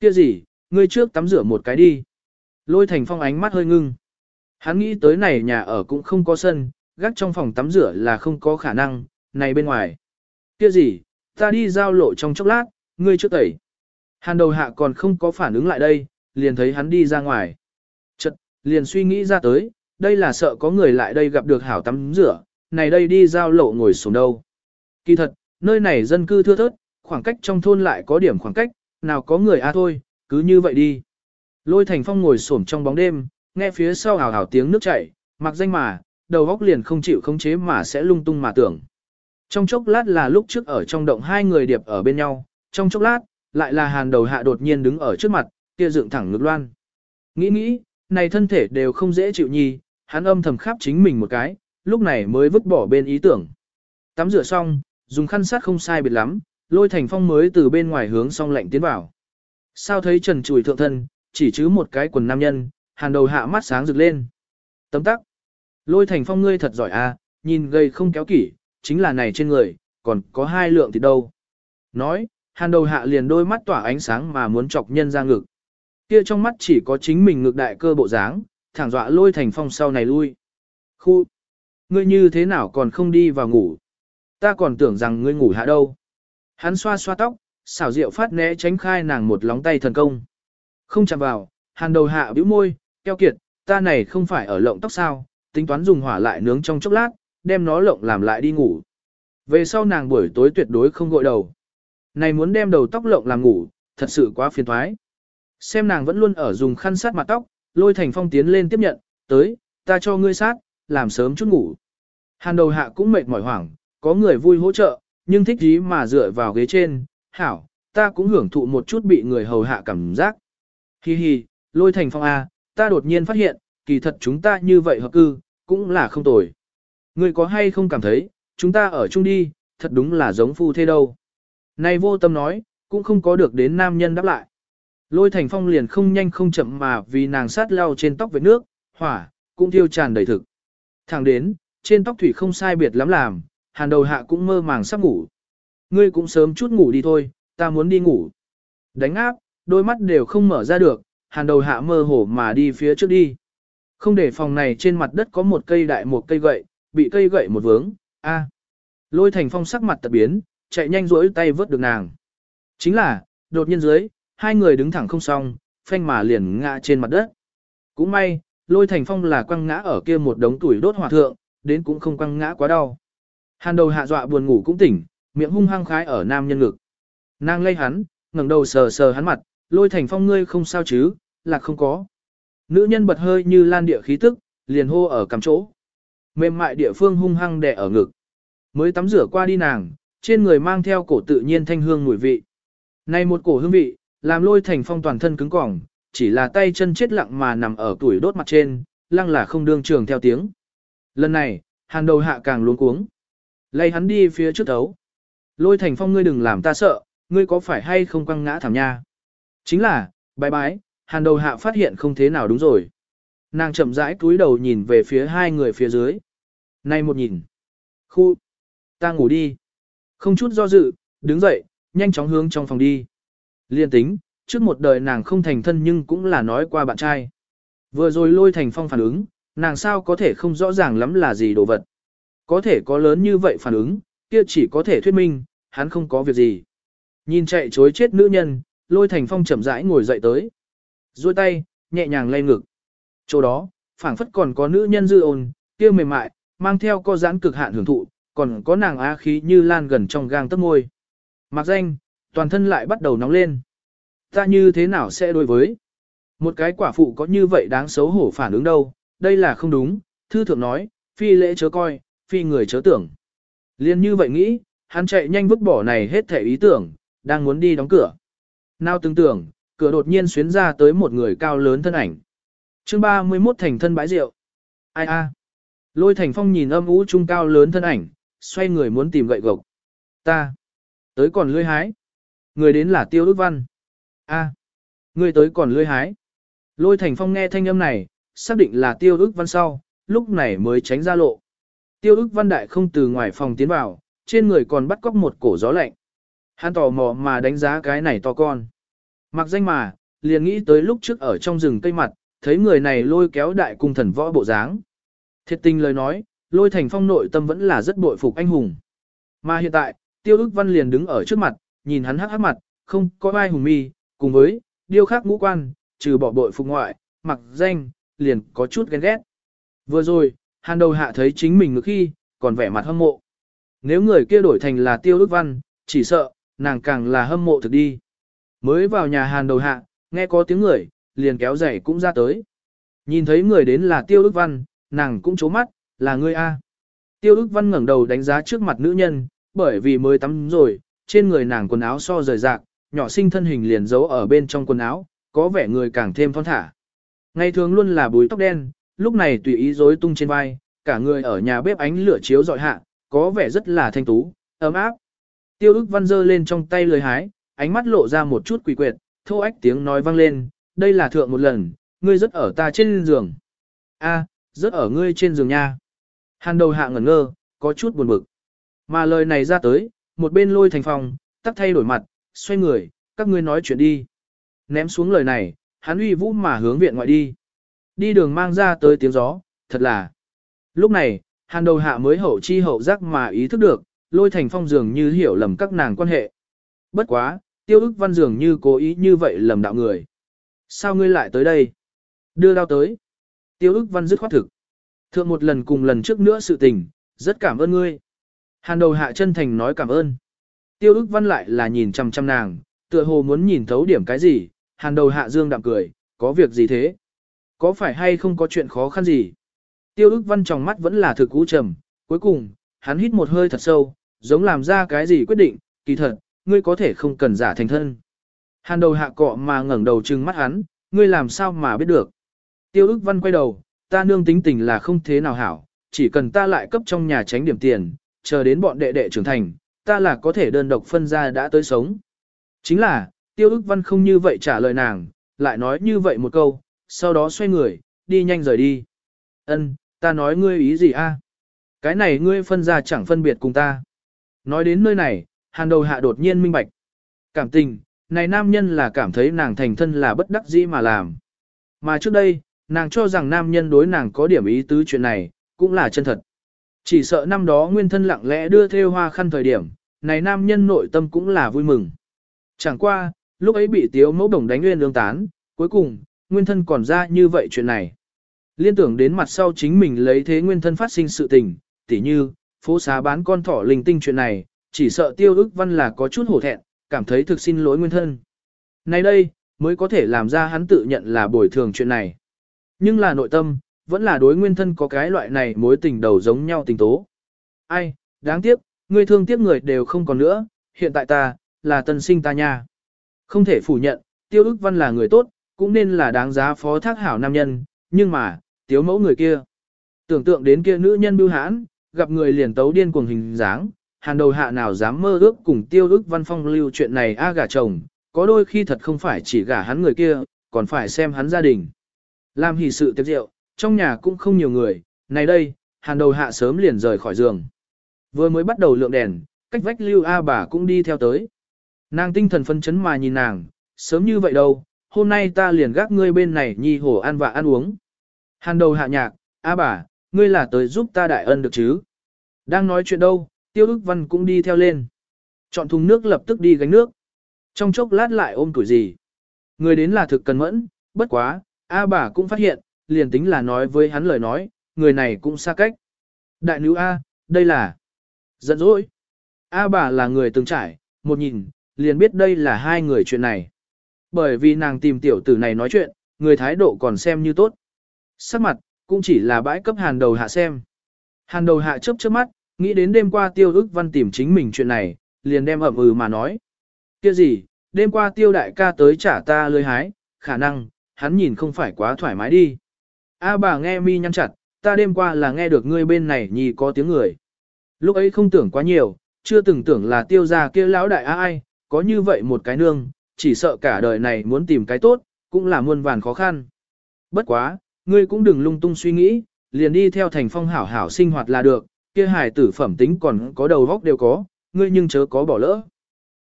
Kia gì, ngươi trước tắm rửa một cái đi. Lôi thành phong ánh mắt hơi ngưng. Hắn nghĩ tới này nhà ở cũng không có sân, gác trong phòng tắm rửa là không có khả năng, này bên ngoài. Kia gì, ta đi giao lộ trong chốc lát, ngươi trước tẩy. Hàn đầu hạ còn không có phản ứng lại đây, liền thấy hắn đi ra ngoài. Chật, liền suy nghĩ ra tới, đây là sợ có người lại đây gặp được hảo tắm rửa, này đây đi giao lộ ngồi xuống đâu. Kỳ thật, nơi này dân cư thưa thớt, khoảng cách trong thôn lại có điểm khoảng cách, nào có người a à thôi, cứ như vậy đi. Lôi thành phong ngồi xổm trong bóng đêm, nghe phía sau hào hào tiếng nước chảy, mặc danh mà, đầu óc liền không chịu khống chế mà sẽ lung tung mà tưởng. Trong chốc lát là lúc trước ở trong động hai người điệp ở bên nhau, trong chốc lát, lại là hàn đầu hạ đột nhiên đứng ở trước mặt, kia dựng thẳng ngực loan. Nghĩ nghĩ, này thân thể đều không dễ chịu nhi, hắn âm thầm khắp chính mình một cái, lúc này mới vứt bỏ bên ý tưởng. Tắm rửa xong, dùng khăn sát không sai biệt lắm, lôi thành phong mới từ bên ngoài hướng song lạnh tiến vào. Sao thấy trần chùi thượng thân, chỉ chứ một cái quần nam nhân, hàn đầu hạ mắt sáng rực lên. Tấm tắc. Lôi thành phong ngươi thật giỏi à, nhìn gầy không kéo kỷ, chính là này trên người, còn có hai lượng thì đâu. Nói, hàn đầu hạ liền đôi mắt tỏa ánh sáng mà muốn chọc nhân ra ngực. Kia trong mắt chỉ có chính mình ngực đại cơ bộ dáng, thẳng dọa lôi thành phong sau này lui. Khu! Ngươi như thế nào còn không đi vào ngủ? Ta còn tưởng rằng ngươi ngủ hạ đâu. Hắn xoa xoa tóc, xảo diệu phát né tránh khai nàng một lóng tay thần công. Không chạm vào, hàn đầu hạ bĩu môi, keo kiệt, ta này không phải ở lộng tóc sao, tính toán dùng hỏa lại nướng trong chốc lát, đem nó lộng làm lại đi ngủ. Về sau nàng buổi tối tuyệt đối không gội đầu. Này muốn đem đầu tóc lộng làm ngủ, thật sự quá phiền thoái. Xem nàng vẫn luôn ở dùng khăn sát mặt tóc, lôi thành phong tiến lên tiếp nhận, tới, ta cho ngươi sát, làm sớm chút ngủ. Hàn đầu hạ cũng mệt mỏi hoảng, có người vui hỗ trợ, nhưng thích ý mà dựa vào ghế trên, hảo, ta cũng hưởng thụ một chút bị người hầu hạ cảm giác. Hi hi, lôi thành phong A, ta đột nhiên phát hiện, kỳ thật chúng ta như vậy hợp cư, cũng là không tồi. Ngươi có hay không cảm thấy, chúng ta ở chung đi, thật đúng là giống phu thế đâu. Này vô tâm nói, cũng không có được đến nam nhân đáp lại. Lôi thành phong liền không nhanh không chậm mà vì nàng sát lau trên tóc với nước, hỏa, cũng thiêu tràn đầy thực. Thẳng đến, trên tóc thủy không sai biệt lắm làm, hàn đầu hạ cũng mơ màng sắp ngủ. Ngươi cũng sớm chút ngủ đi thôi, ta muốn đi ngủ. Đánh áp, đôi mắt đều không mở ra được, hàn đầu hạ mơ hồ mà đi phía trước đi. Không để phòng này trên mặt đất có một cây đại một cây gậy, bị cây gậy một vướng, a. Lôi thành phong sắc mặt tật biến, chạy nhanh rỗi tay vớt được nàng. Chính là, đột nhiên dưới, hai người đứng thẳng không xong, phanh mà liền ngã trên mặt đất. Cũng may, lôi thành phong là quăng ngã ở kia một đống tuổi đốt hỏa thượng, đến cũng không quăng ngã quá đau. Hàn đầu hạ dọa buồn ngủ cũng tỉnh, miệng hung hăng khái ở nam nhân ngực. Nàng lay hắn, ngẩng đầu sờ sờ hắn mặt, lôi thành phong ngươi không sao chứ, là không có. Nữ nhân bật hơi như lan địa khí tức, liền hô ở cằm chỗ. Mềm mại địa phương hung hăng đè ở ngực. Mới tắm rửa qua đi nàng, trên người mang theo cổ tự nhiên thanh hương mùi vị. Này một cổ hương vị, làm lôi thành phong toàn thân cứng cỏng, chỉ là tay chân chết lặng mà nằm ở tuổi đốt mặt trên, lăng là không đương trường theo tiếng. Lần này, hàn đầu hạ càng luống cuống. Lây hắn đi phía trước thấu. Lôi thành phong ngươi đừng làm ta sợ, ngươi có phải hay không quăng ngã thảm nha. Chính là, bái bái, hàn đầu hạ phát hiện không thế nào đúng rồi. Nàng chậm rãi cúi đầu nhìn về phía hai người phía dưới. nay một nhìn. Khu. Ta ngủ đi. Không chút do dự, đứng dậy, nhanh chóng hướng trong phòng đi. Liên tính, trước một đời nàng không thành thân nhưng cũng là nói qua bạn trai. Vừa rồi lôi thành phong phản ứng, nàng sao có thể không rõ ràng lắm là gì đồ vật. Có thể có lớn như vậy phản ứng, kia chỉ có thể thuyết minh, hắn không có việc gì. Nhìn chạy chối chết nữ nhân, lôi thành phong chậm rãi ngồi dậy tới duỗi tay, nhẹ nhàng lay ngực. Chỗ đó, phảng phất còn có nữ nhân dư ồn, kia mềm mại, mang theo co giãn cực hạn hưởng thụ, còn có nàng á khí như lan gần trong gang tấc môi. Mặc danh, toàn thân lại bắt đầu nóng lên. Ta như thế nào sẽ đối với? Một cái quả phụ có như vậy đáng xấu hổ phản ứng đâu, đây là không đúng, thư thượng nói, phi lễ chớ coi, phi người chớ tưởng. Liên như vậy nghĩ, hắn chạy nhanh vứt bỏ này hết thể ý tưởng, đang muốn đi đóng cửa. Nào tưởng tưởng, cửa đột nhiên xuyến ra tới một người cao lớn thân ảnh. chương 31 thành thân bãi rượu. Ai a? Lôi thành phong nhìn âm ú trung cao lớn thân ảnh, xoay người muốn tìm gậy gộc. Ta. Tới còn lươi hái. Người đến là tiêu ước văn. a Người tới còn lươi hái. Lôi thành phong nghe thanh âm này, xác định là tiêu ước văn sau, lúc này mới tránh ra lộ. Tiêu ước văn đại không từ ngoài phòng tiến vào, trên người còn bắt cóc một cổ gió lạnh. Hắn tò mò mà đánh giá cái này to con. Mặc danh mà, liền nghĩ tới lúc trước ở trong rừng cây mặt, thấy người này lôi kéo đại cung thần võ bộ dáng. Thiệt tình lời nói, lôi thành phong nội tâm vẫn là rất bội phục anh hùng. Mà hiện tại, tiêu ức văn liền đứng ở trước mặt, nhìn hắn hắc hắc mặt, không có ai hùng mi, cùng với, điêu khắc ngũ quan, trừ bỏ bội phục ngoại, mặc danh, liền có chút ghen ghét. Vừa rồi, hàn đầu hạ thấy chính mình ngược khi, còn vẻ mặt hâm mộ. Nếu người kia đổi thành là tiêu ức văn, chỉ sợ, nàng càng là hâm mộ thực đi. Mới vào nhà hàn đầu hạ, nghe có tiếng người, liền kéo giày cũng ra tới. Nhìn thấy người đến là tiêu Đức văn, nàng cũng chố mắt, là ngươi A. Tiêu Đức văn ngẩng đầu đánh giá trước mặt nữ nhân, bởi vì mới tắm rồi, trên người nàng quần áo so rời rạc, nhỏ sinh thân hình liền giấu ở bên trong quần áo, có vẻ người càng thêm thon thả. Ngày thường luôn là búi tóc đen, lúc này tùy ý rối tung trên vai, cả người ở nhà bếp ánh lửa chiếu dọi hạ, có vẻ rất là thanh tú, ấm áp. Tiêu Đức văn giơ lên trong tay lười hái, ánh mắt lộ ra một chút quỷ quyệt, thô ách tiếng nói vang lên, đây là thượng một lần, ngươi rất ở ta trên giường. a rất ở ngươi trên giường nha. Hàn đầu hạ ngẩn ngơ, có chút buồn bực. Mà lời này ra tới, một bên lôi thành phòng, tắt thay đổi mặt, xoay người, các ngươi nói chuyện đi. Ném xuống lời này, hắn uy vũ mà hướng viện ngoại đi. Đi đường mang ra tới tiếng gió, thật là. Lúc này, hàn đầu hạ mới hậu chi hậu giác mà ý thức được, lôi thành phong dường như hiểu lầm các nàng quan hệ. Bất quá, tiêu ức văn dường như cố ý như vậy lầm đạo người. Sao ngươi lại tới đây? Đưa đao tới. Tiêu ức văn dứt khoát thực. Thượng một lần cùng lần trước nữa sự tình, rất cảm ơn ngươi. Hàn đầu hạ chân thành nói cảm ơn. Tiêu ức văn lại là nhìn chăm chăm nàng, tựa hồ muốn nhìn thấu điểm cái gì, hàn đầu hạ dương đạm cười, có việc gì thế? Có phải hay không có chuyện khó khăn gì? Tiêu ức văn trong mắt vẫn là thực cũ trầm, cuối cùng, hắn hít một hơi thật sâu, giống làm ra cái gì quyết định, kỳ thật, ngươi có thể không cần giả thành thân. Hàn đầu hạ cọ mà ngẩng đầu trừng mắt hắn, ngươi làm sao mà biết được. Tiêu ức văn quay đầu, ta nương tính tình là không thế nào hảo, chỉ cần ta lại cấp trong nhà tránh điểm tiền, chờ đến bọn đệ đệ trưởng thành, ta là có thể đơn độc phân ra đã tới sống. Chính là, tiêu ức văn không như vậy trả lời nàng, lại nói như vậy một câu, sau đó xoay người, đi nhanh rời đi. Ân, ta nói ngươi ý gì a? Cái này ngươi phân ra chẳng phân biệt cùng ta. Nói đến nơi này, hàn đầu hạ đột nhiên minh bạch. Cảm tình, này nam nhân là cảm thấy nàng thành thân là bất đắc dĩ mà làm. Mà trước đây, nàng cho rằng nam nhân đối nàng có điểm ý tứ chuyện này, cũng là chân thật. Chỉ sợ năm đó nguyên thân lặng lẽ đưa theo hoa khăn thời điểm, này nam nhân nội tâm cũng là vui mừng. Chẳng qua, lúc ấy bị tiếu mẫu đồng đánh nguyên lương tán, cuối cùng, nguyên thân còn ra như vậy chuyện này. Liên tưởng đến mặt sau chính mình lấy thế nguyên thân phát sinh sự tình, tỉ như, phố xá bán con thỏ linh tinh chuyện này, chỉ sợ tiêu ức văn là có chút hổ thẹn, cảm thấy thực xin lỗi nguyên thân. Nay đây, mới có thể làm ra hắn tự nhận là bồi thường chuyện này. Nhưng là nội tâm, vẫn là đối nguyên thân có cái loại này mối tình đầu giống nhau tình tố. Ai, đáng tiếc, người thương tiếc người đều không còn nữa, hiện tại ta, là tân sinh ta nha. Không thể phủ nhận, tiêu ức văn là người tốt, cũng nên là đáng giá phó thác hảo nam nhân, nhưng mà, tiếu mẫu người kia. Tưởng tượng đến kia nữ nhân bưu hãn, gặp người liền tấu điên cuồng hình dáng, hàn đầu hạ nào dám mơ ước cùng tiêu ước văn phong lưu chuyện này a gả chồng, có đôi khi thật không phải chỉ gả hắn người kia, còn phải xem hắn gia đình. Làm hỷ sự tiệc rượu, trong nhà cũng không nhiều người, này đây, hàn đầu hạ sớm liền rời khỏi giường. Vừa mới bắt đầu lượng đèn, cách vách lưu A bà cũng đi theo tới. Nàng tinh thần phân chấn mà nhìn nàng, sớm như vậy đâu, hôm nay ta liền gác ngươi bên này nhi hổ ăn và ăn uống. Hàn đầu hạ nhạc, A bà, ngươi là tới giúp ta đại ân được chứ. Đang nói chuyện đâu, tiêu ức văn cũng đi theo lên. Chọn thùng nước lập tức đi gánh nước. Trong chốc lát lại ôm tuổi gì. Người đến là thực cần mẫn, bất quá, A bà cũng phát hiện, liền tính là nói với hắn lời nói, người này cũng xa cách. Đại nữ A, đây là giận dỗi. A bà là người từng trải, một nhìn, liền biết đây là hai người chuyện này. Bởi vì nàng tìm tiểu tử này nói chuyện, người thái độ còn xem như tốt. Sắc mặt, cũng chỉ là bãi cấp hàn đầu hạ xem. Hàn đầu hạ chớp chớp mắt, nghĩ đến đêm qua tiêu ức văn tìm chính mình chuyện này, liền đem ẩm ừ mà nói. kia gì, đêm qua tiêu đại ca tới trả ta lưới hái, khả năng, hắn nhìn không phải quá thoải mái đi. A bà nghe mi nhăn chặt, ta đêm qua là nghe được ngươi bên này nhì có tiếng người. Lúc ấy không tưởng quá nhiều, chưa từng tưởng là tiêu gia kia lão đại a ai, có như vậy một cái nương, chỉ sợ cả đời này muốn tìm cái tốt, cũng là muôn vàn khó khăn. Bất quá, ngươi cũng đừng lung tung suy nghĩ, liền đi theo thành phong hảo hảo sinh hoạt là được, kia hài tử phẩm tính còn có đầu góc đều có, ngươi nhưng chớ có bỏ lỡ.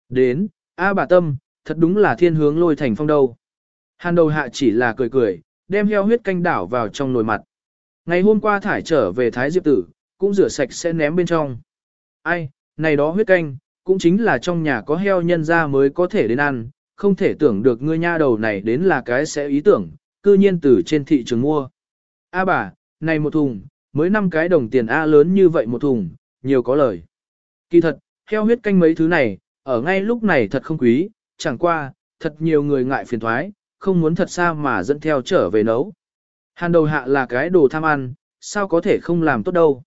Đến, A bà tâm, thật đúng là thiên hướng lôi thành phong đâu. Hàn đầu hạ chỉ là cười cười, đem heo huyết canh đảo vào trong nồi mặt. Ngày hôm qua thải trở về Thái Diệp Tử, cũng rửa sạch sẽ ném bên trong. Ai, này đó huyết canh, cũng chính là trong nhà có heo nhân ra mới có thể đến ăn, không thể tưởng được ngươi nha đầu này đến là cái sẽ ý tưởng, cư nhiên từ trên thị trường mua. A bà, này một thùng, mới 5 cái đồng tiền A lớn như vậy một thùng, nhiều có lời. Kỳ thật, heo huyết canh mấy thứ này, ở ngay lúc này thật không quý, chẳng qua, thật nhiều người ngại phiền thoái, không muốn thật xa mà dẫn theo trở về nấu. Hàn đầu hạ là cái đồ tham ăn, sao có thể không làm tốt đâu.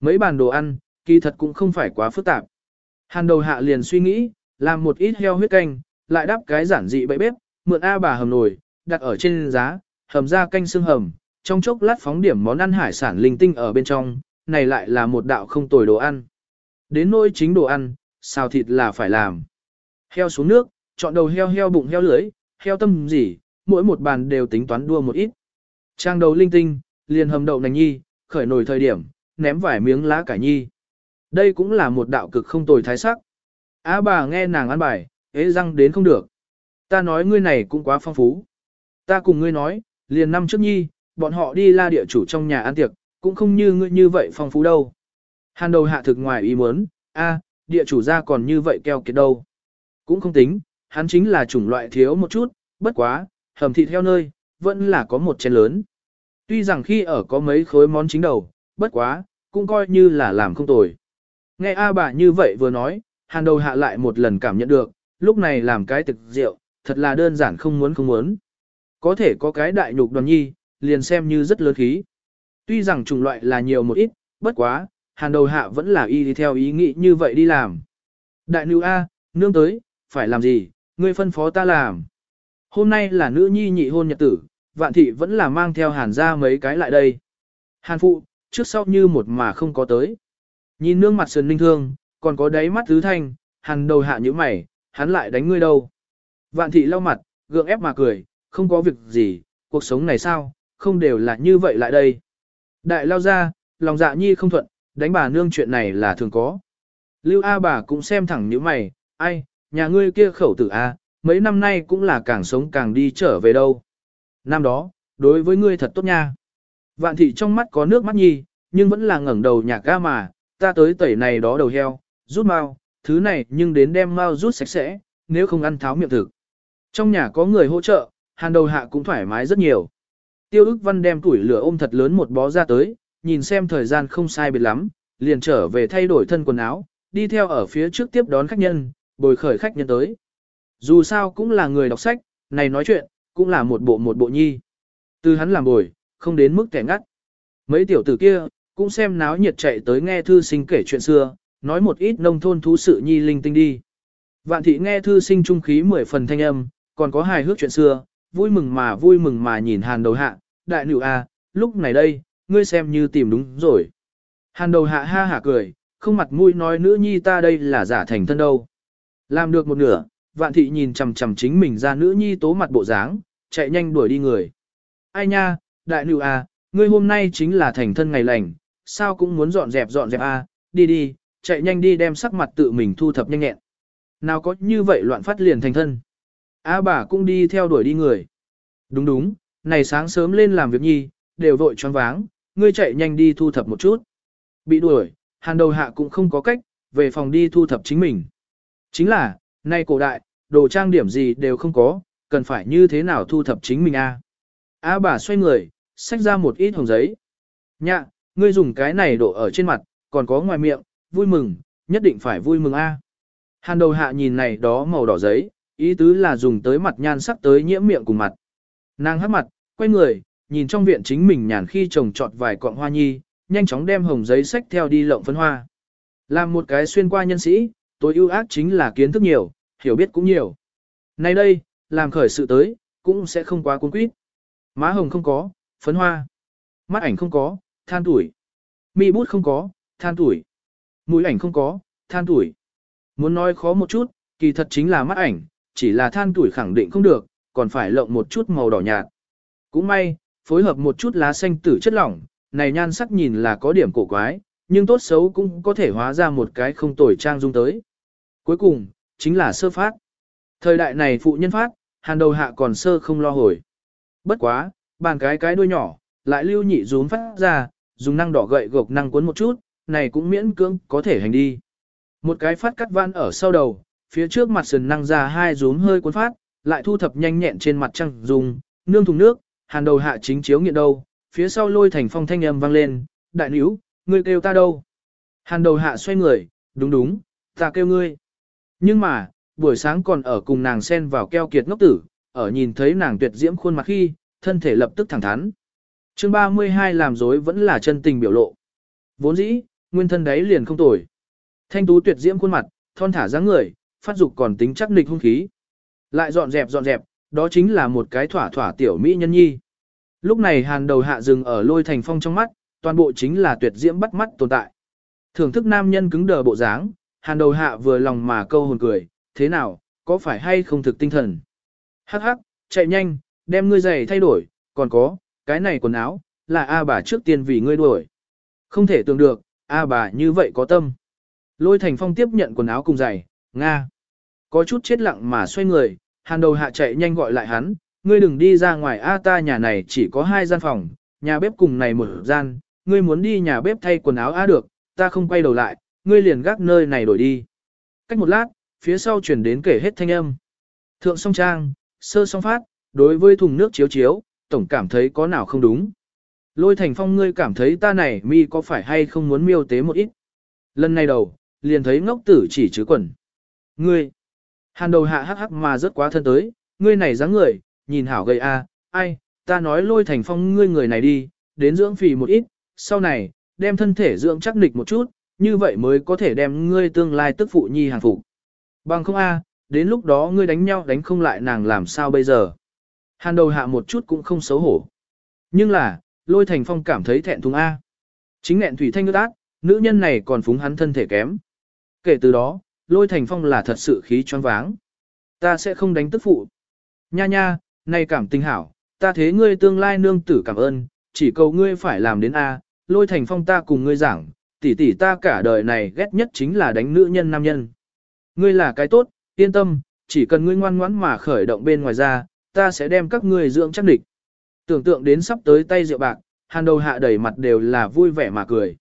Mấy bàn đồ ăn, kỳ thật cũng không phải quá phức tạp. Hàn đầu hạ liền suy nghĩ, làm một ít heo huyết canh, lại đắp cái giản dị bậy bếp, mượn A bà hầm nồi, đặt ở trên giá, hầm ra canh xương hầm, trong chốc lát phóng điểm món ăn hải sản linh tinh ở bên trong, này lại là một đạo không tồi đồ ăn. Đến nôi chính đồ ăn, xào thịt là phải làm. Heo xuống nước, chọn đầu heo heo bụng heo lưới, heo tâm gì, mỗi một bàn đều tính toán đua một ít. Trang đầu linh tinh, liền hầm đậu nành nhi, khởi nồi thời điểm, ném vài miếng lá cải nhi. Đây cũng là một đạo cực không tồi thái sắc. Á bà nghe nàng ăn bài, ế răng đến không được. Ta nói ngươi này cũng quá phong phú. Ta cùng ngươi nói, liền năm trước nhi, bọn họ đi la địa chủ trong nhà ăn tiệc, cũng không như ngươi như vậy phong phú đâu. Hàn đầu hạ thực ngoài ý muốn, a, địa chủ ra còn như vậy keo kiệt đâu. Cũng không tính, hắn chính là chủng loại thiếu một chút, bất quá, hầm thịt theo nơi, vẫn là có một chén lớn. Tuy rằng khi ở có mấy khối món chính đầu, bất quá, cũng coi như là làm không tồi. Nghe A bà như vậy vừa nói, hàn đầu hạ lại một lần cảm nhận được, lúc này làm cái thực rượu, thật là đơn giản không muốn không muốn. Có thể có cái đại nhục đoàn nhi, liền xem như rất lớn khí. Tuy rằng chủng loại là nhiều một ít, bất quá, hàn đầu hạ vẫn là y đi theo ý nghĩ như vậy đi làm. Đại nữ A, nương tới, phải làm gì, ngươi phân phó ta làm. Hôm nay là nữ nhi nhị hôn nhật tử, vạn thị vẫn là mang theo hàn ra mấy cái lại đây. Hàn phụ, trước sau như một mà không có tới. Nhìn nương mặt sườn ninh thương, còn có đáy mắt tứ thanh, hàn đầu hạ như mày, hắn lại đánh ngươi đâu. Vạn thị lau mặt, gượng ép mà cười, không có việc gì, cuộc sống này sao, không đều là như vậy lại đây. Đại lao ra, lòng dạ nhi không thuận, đánh bà nương chuyện này là thường có. Lưu A bà cũng xem thẳng như mày, ai, nhà ngươi kia khẩu tử A, mấy năm nay cũng là càng sống càng đi trở về đâu. Năm đó, đối với ngươi thật tốt nha. Vạn thị trong mắt có nước mắt nhi, nhưng vẫn là ngẩng đầu nhạc ga mà, ta tới tẩy này đó đầu heo, rút mau, thứ này nhưng đến đem mau rút sạch sẽ, nếu không ăn tháo miệng thực. Trong nhà có người hỗ trợ, hàn đầu hạ cũng thoải mái rất nhiều. Tiêu ức văn đem tuổi lửa ôm thật lớn một bó ra tới, nhìn xem thời gian không sai biệt lắm, liền trở về thay đổi thân quần áo, đi theo ở phía trước tiếp đón khách nhân, bồi khởi khách nhân tới. Dù sao cũng là người đọc sách, này nói chuyện, cũng là một bộ một bộ nhi. Từ hắn làm bồi, không đến mức kẻ ngắt. Mấy tiểu tử kia, cũng xem náo nhiệt chạy tới nghe thư sinh kể chuyện xưa, nói một ít nông thôn thú sự nhi linh tinh đi. Vạn thị nghe thư sinh trung khí mười phần thanh âm, còn có hài hước chuyện xưa, vui mừng mà vui mừng mà nhìn hàn đầu hạ, đại nữ a, lúc này đây, ngươi xem như tìm đúng rồi. Hàn đầu hạ ha hả cười, không mặt mũi nói nữ nhi ta đây là giả thành thân đâu. Làm được một nửa, vạn thị nhìn chằm chằm chính mình ra nữ nhi tố mặt bộ dáng, chạy nhanh đuổi đi người. Ai nha, đại nữ a, ngươi hôm nay chính là thành thân ngày lành, sao cũng muốn dọn dẹp dọn dẹp a, đi đi, chạy nhanh đi đem sắc mặt tự mình thu thập nhanh nhẹn. Nào có như vậy loạn phát liền thành thân. A bà cũng đi theo đuổi đi người. Đúng đúng, này sáng sớm lên làm việc nhi, đều vội choáng váng, ngươi chạy nhanh đi thu thập một chút. Bị đuổi, hàn đầu hạ cũng không có cách, về phòng đi thu thập chính mình. Chính là, nay cổ đại, đồ trang điểm gì đều không có, cần phải như thế nào thu thập chính mình a? A bà xoay người, xách ra một ít hồng giấy. Nhạ, ngươi dùng cái này đổ ở trên mặt, còn có ngoài miệng, vui mừng, nhất định phải vui mừng a. Hàn đầu hạ nhìn này đó màu đỏ giấy, ý tứ là dùng tới mặt nhan sắc tới nhiễm miệng cùng mặt. Nàng hắt mặt, quay người, nhìn trong viện chính mình nhàn khi trồng trọt vài cọng hoa nhi, nhanh chóng đem hồng giấy sách theo đi lộng phân hoa. Làm một cái xuyên qua nhân sĩ, tối ưu ác chính là kiến thức nhiều, hiểu biết cũng nhiều. Nay đây, làm khởi sự tới, cũng sẽ không quá cuốn quýt. Má hồng không có, phấn hoa. Mắt ảnh không có, than tuổi. Mi bút không có, than tuổi. Mũi ảnh không có, than tuổi. Muốn nói khó một chút, kỳ thật chính là mắt ảnh, chỉ là than tuổi khẳng định không được, còn phải lộng một chút màu đỏ nhạt. Cũng may, phối hợp một chút lá xanh tử chất lỏng, này nhan sắc nhìn là có điểm cổ quái, nhưng tốt xấu cũng có thể hóa ra một cái không tồi trang dung tới. Cuối cùng, chính là sơ phát. Thời đại này phụ nhân phát, hàn đầu hạ còn sơ không lo hồi. Bất quá, bàn cái cái đuôi nhỏ, lại lưu nhị rúm phát ra, dùng năng đỏ gậy gộc năng cuốn một chút, này cũng miễn cưỡng có thể hành đi. Một cái phát cắt van ở sau đầu, phía trước mặt sườn năng ra hai rúm hơi cuốn phát, lại thu thập nhanh nhẹn trên mặt trăng dùng, nương thùng nước, hàn đầu hạ chính chiếu nghiện đâu, phía sau lôi thành phong thanh âm vang lên, đại níu, ngươi kêu ta đâu? Hàn đầu hạ xoay người, đúng đúng, ta kêu ngươi. Nhưng mà, buổi sáng còn ở cùng nàng xen vào keo kiệt ngốc tử, ở nhìn thấy nàng tuyệt diễm khuôn mặt khi, thân thể lập tức thẳng thắn. chương 32 làm dối vẫn là chân tình biểu lộ. Vốn dĩ, nguyên thân đấy liền không tồi. Thanh tú tuyệt diễm khuôn mặt, thon thả dáng người, phát dục còn tính chắc nịch hung khí. Lại dọn dẹp dọn dẹp, đó chính là một cái thỏa thỏa tiểu mỹ nhân nhi. Lúc này hàn đầu hạ dừng ở lôi thành phong trong mắt, toàn bộ chính là tuyệt diễm bắt mắt tồn tại. Thưởng thức nam nhân cứng đờ bộ dáng, hàn đầu hạ vừa lòng mà câu hồn cười, thế nào, có phải hay không thực tinh thần? Hắc hắc, chạy nhanh, đem ngươi giày thay đổi, còn có, cái này quần áo, là A bà trước tiên vì ngươi đuổi. Không thể tưởng được, A bà như vậy có tâm. Lôi thành phong tiếp nhận quần áo cùng giày, Nga. Có chút chết lặng mà xoay người, hàn đầu hạ chạy nhanh gọi lại hắn, ngươi đừng đi ra ngoài A ta nhà này chỉ có hai gian phòng, nhà bếp cùng này một gian, ngươi muốn đi nhà bếp thay quần áo A được, ta không quay đầu lại, ngươi liền gác nơi này đổi đi. Cách một lát, phía sau chuyển đến kể hết thanh âm. Thượng song trang, sơ song phát, đối với thùng nước chiếu chiếu, tổng cảm thấy có nào không đúng. Lôi thành phong ngươi cảm thấy ta này mi có phải hay không muốn miêu tế một ít. Lần này đầu, liền thấy ngốc tử chỉ chứ quần. Ngươi, hàn đầu hạ hắc hắc mà rất quá thân tới, ngươi này dáng người, nhìn hảo gầy a, ai, ta nói lôi thành phong ngươi người này đi, đến dưỡng phì một ít, sau này, đem thân thể dưỡng chắc nịch một chút, như vậy mới có thể đem ngươi tương lai tức phụ nhi hàng phục. Bằng không a, đến lúc đó ngươi đánh nhau đánh không lại nàng làm sao bây giờ. Hàn đầu hạ một chút cũng không xấu hổ. Nhưng là, lôi thành phong cảm thấy thẹn thùng A. Chính nẹn thủy thanh ước ác, nữ nhân này còn phúng hắn thân thể kém. Kể từ đó, lôi thành phong là thật sự khí choáng váng. Ta sẽ không đánh tức phụ. Nha nha, này cảm tình hảo, ta thế ngươi tương lai nương tử cảm ơn, chỉ cầu ngươi phải làm đến A, lôi thành phong ta cùng ngươi giảng, tỷ tỷ ta cả đời này ghét nhất chính là đánh nữ nhân nam nhân. Ngươi là cái tốt, yên tâm, chỉ cần ngươi ngoan ngoãn mà khởi động bên ngoài ra, ta sẽ đem các ngươi dưỡng chắc địch. Tưởng tượng đến sắp tới tay rượu bạc, hàn đầu hạ đầy mặt đều là vui vẻ mà cười.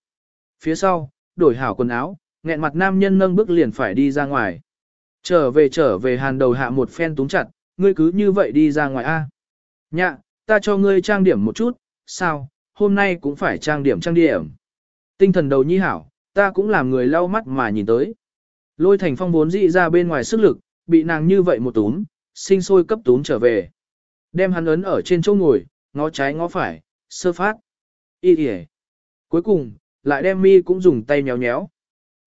Phía sau, đổi hảo quần áo, nghẹn mặt nam nhân nâng bước liền phải đi ra ngoài. Trở về trở về hàn đầu hạ một phen túng chặt, ngươi cứ như vậy đi ra ngoài a. Nhạ, ta cho ngươi trang điểm một chút, sao, hôm nay cũng phải trang điểm trang điểm. Tinh thần đầu nhi hảo, ta cũng làm người lau mắt mà nhìn tới. Lôi thành phong vốn dị ra bên ngoài sức lực, bị nàng như vậy một túm, sinh sôi cấp túm trở về. Đem hắn ấn ở trên chỗ ngồi, ngó trái ngó phải, sơ phát. Y. Cuối cùng, lại đem mi cũng dùng tay nhéo nhéo.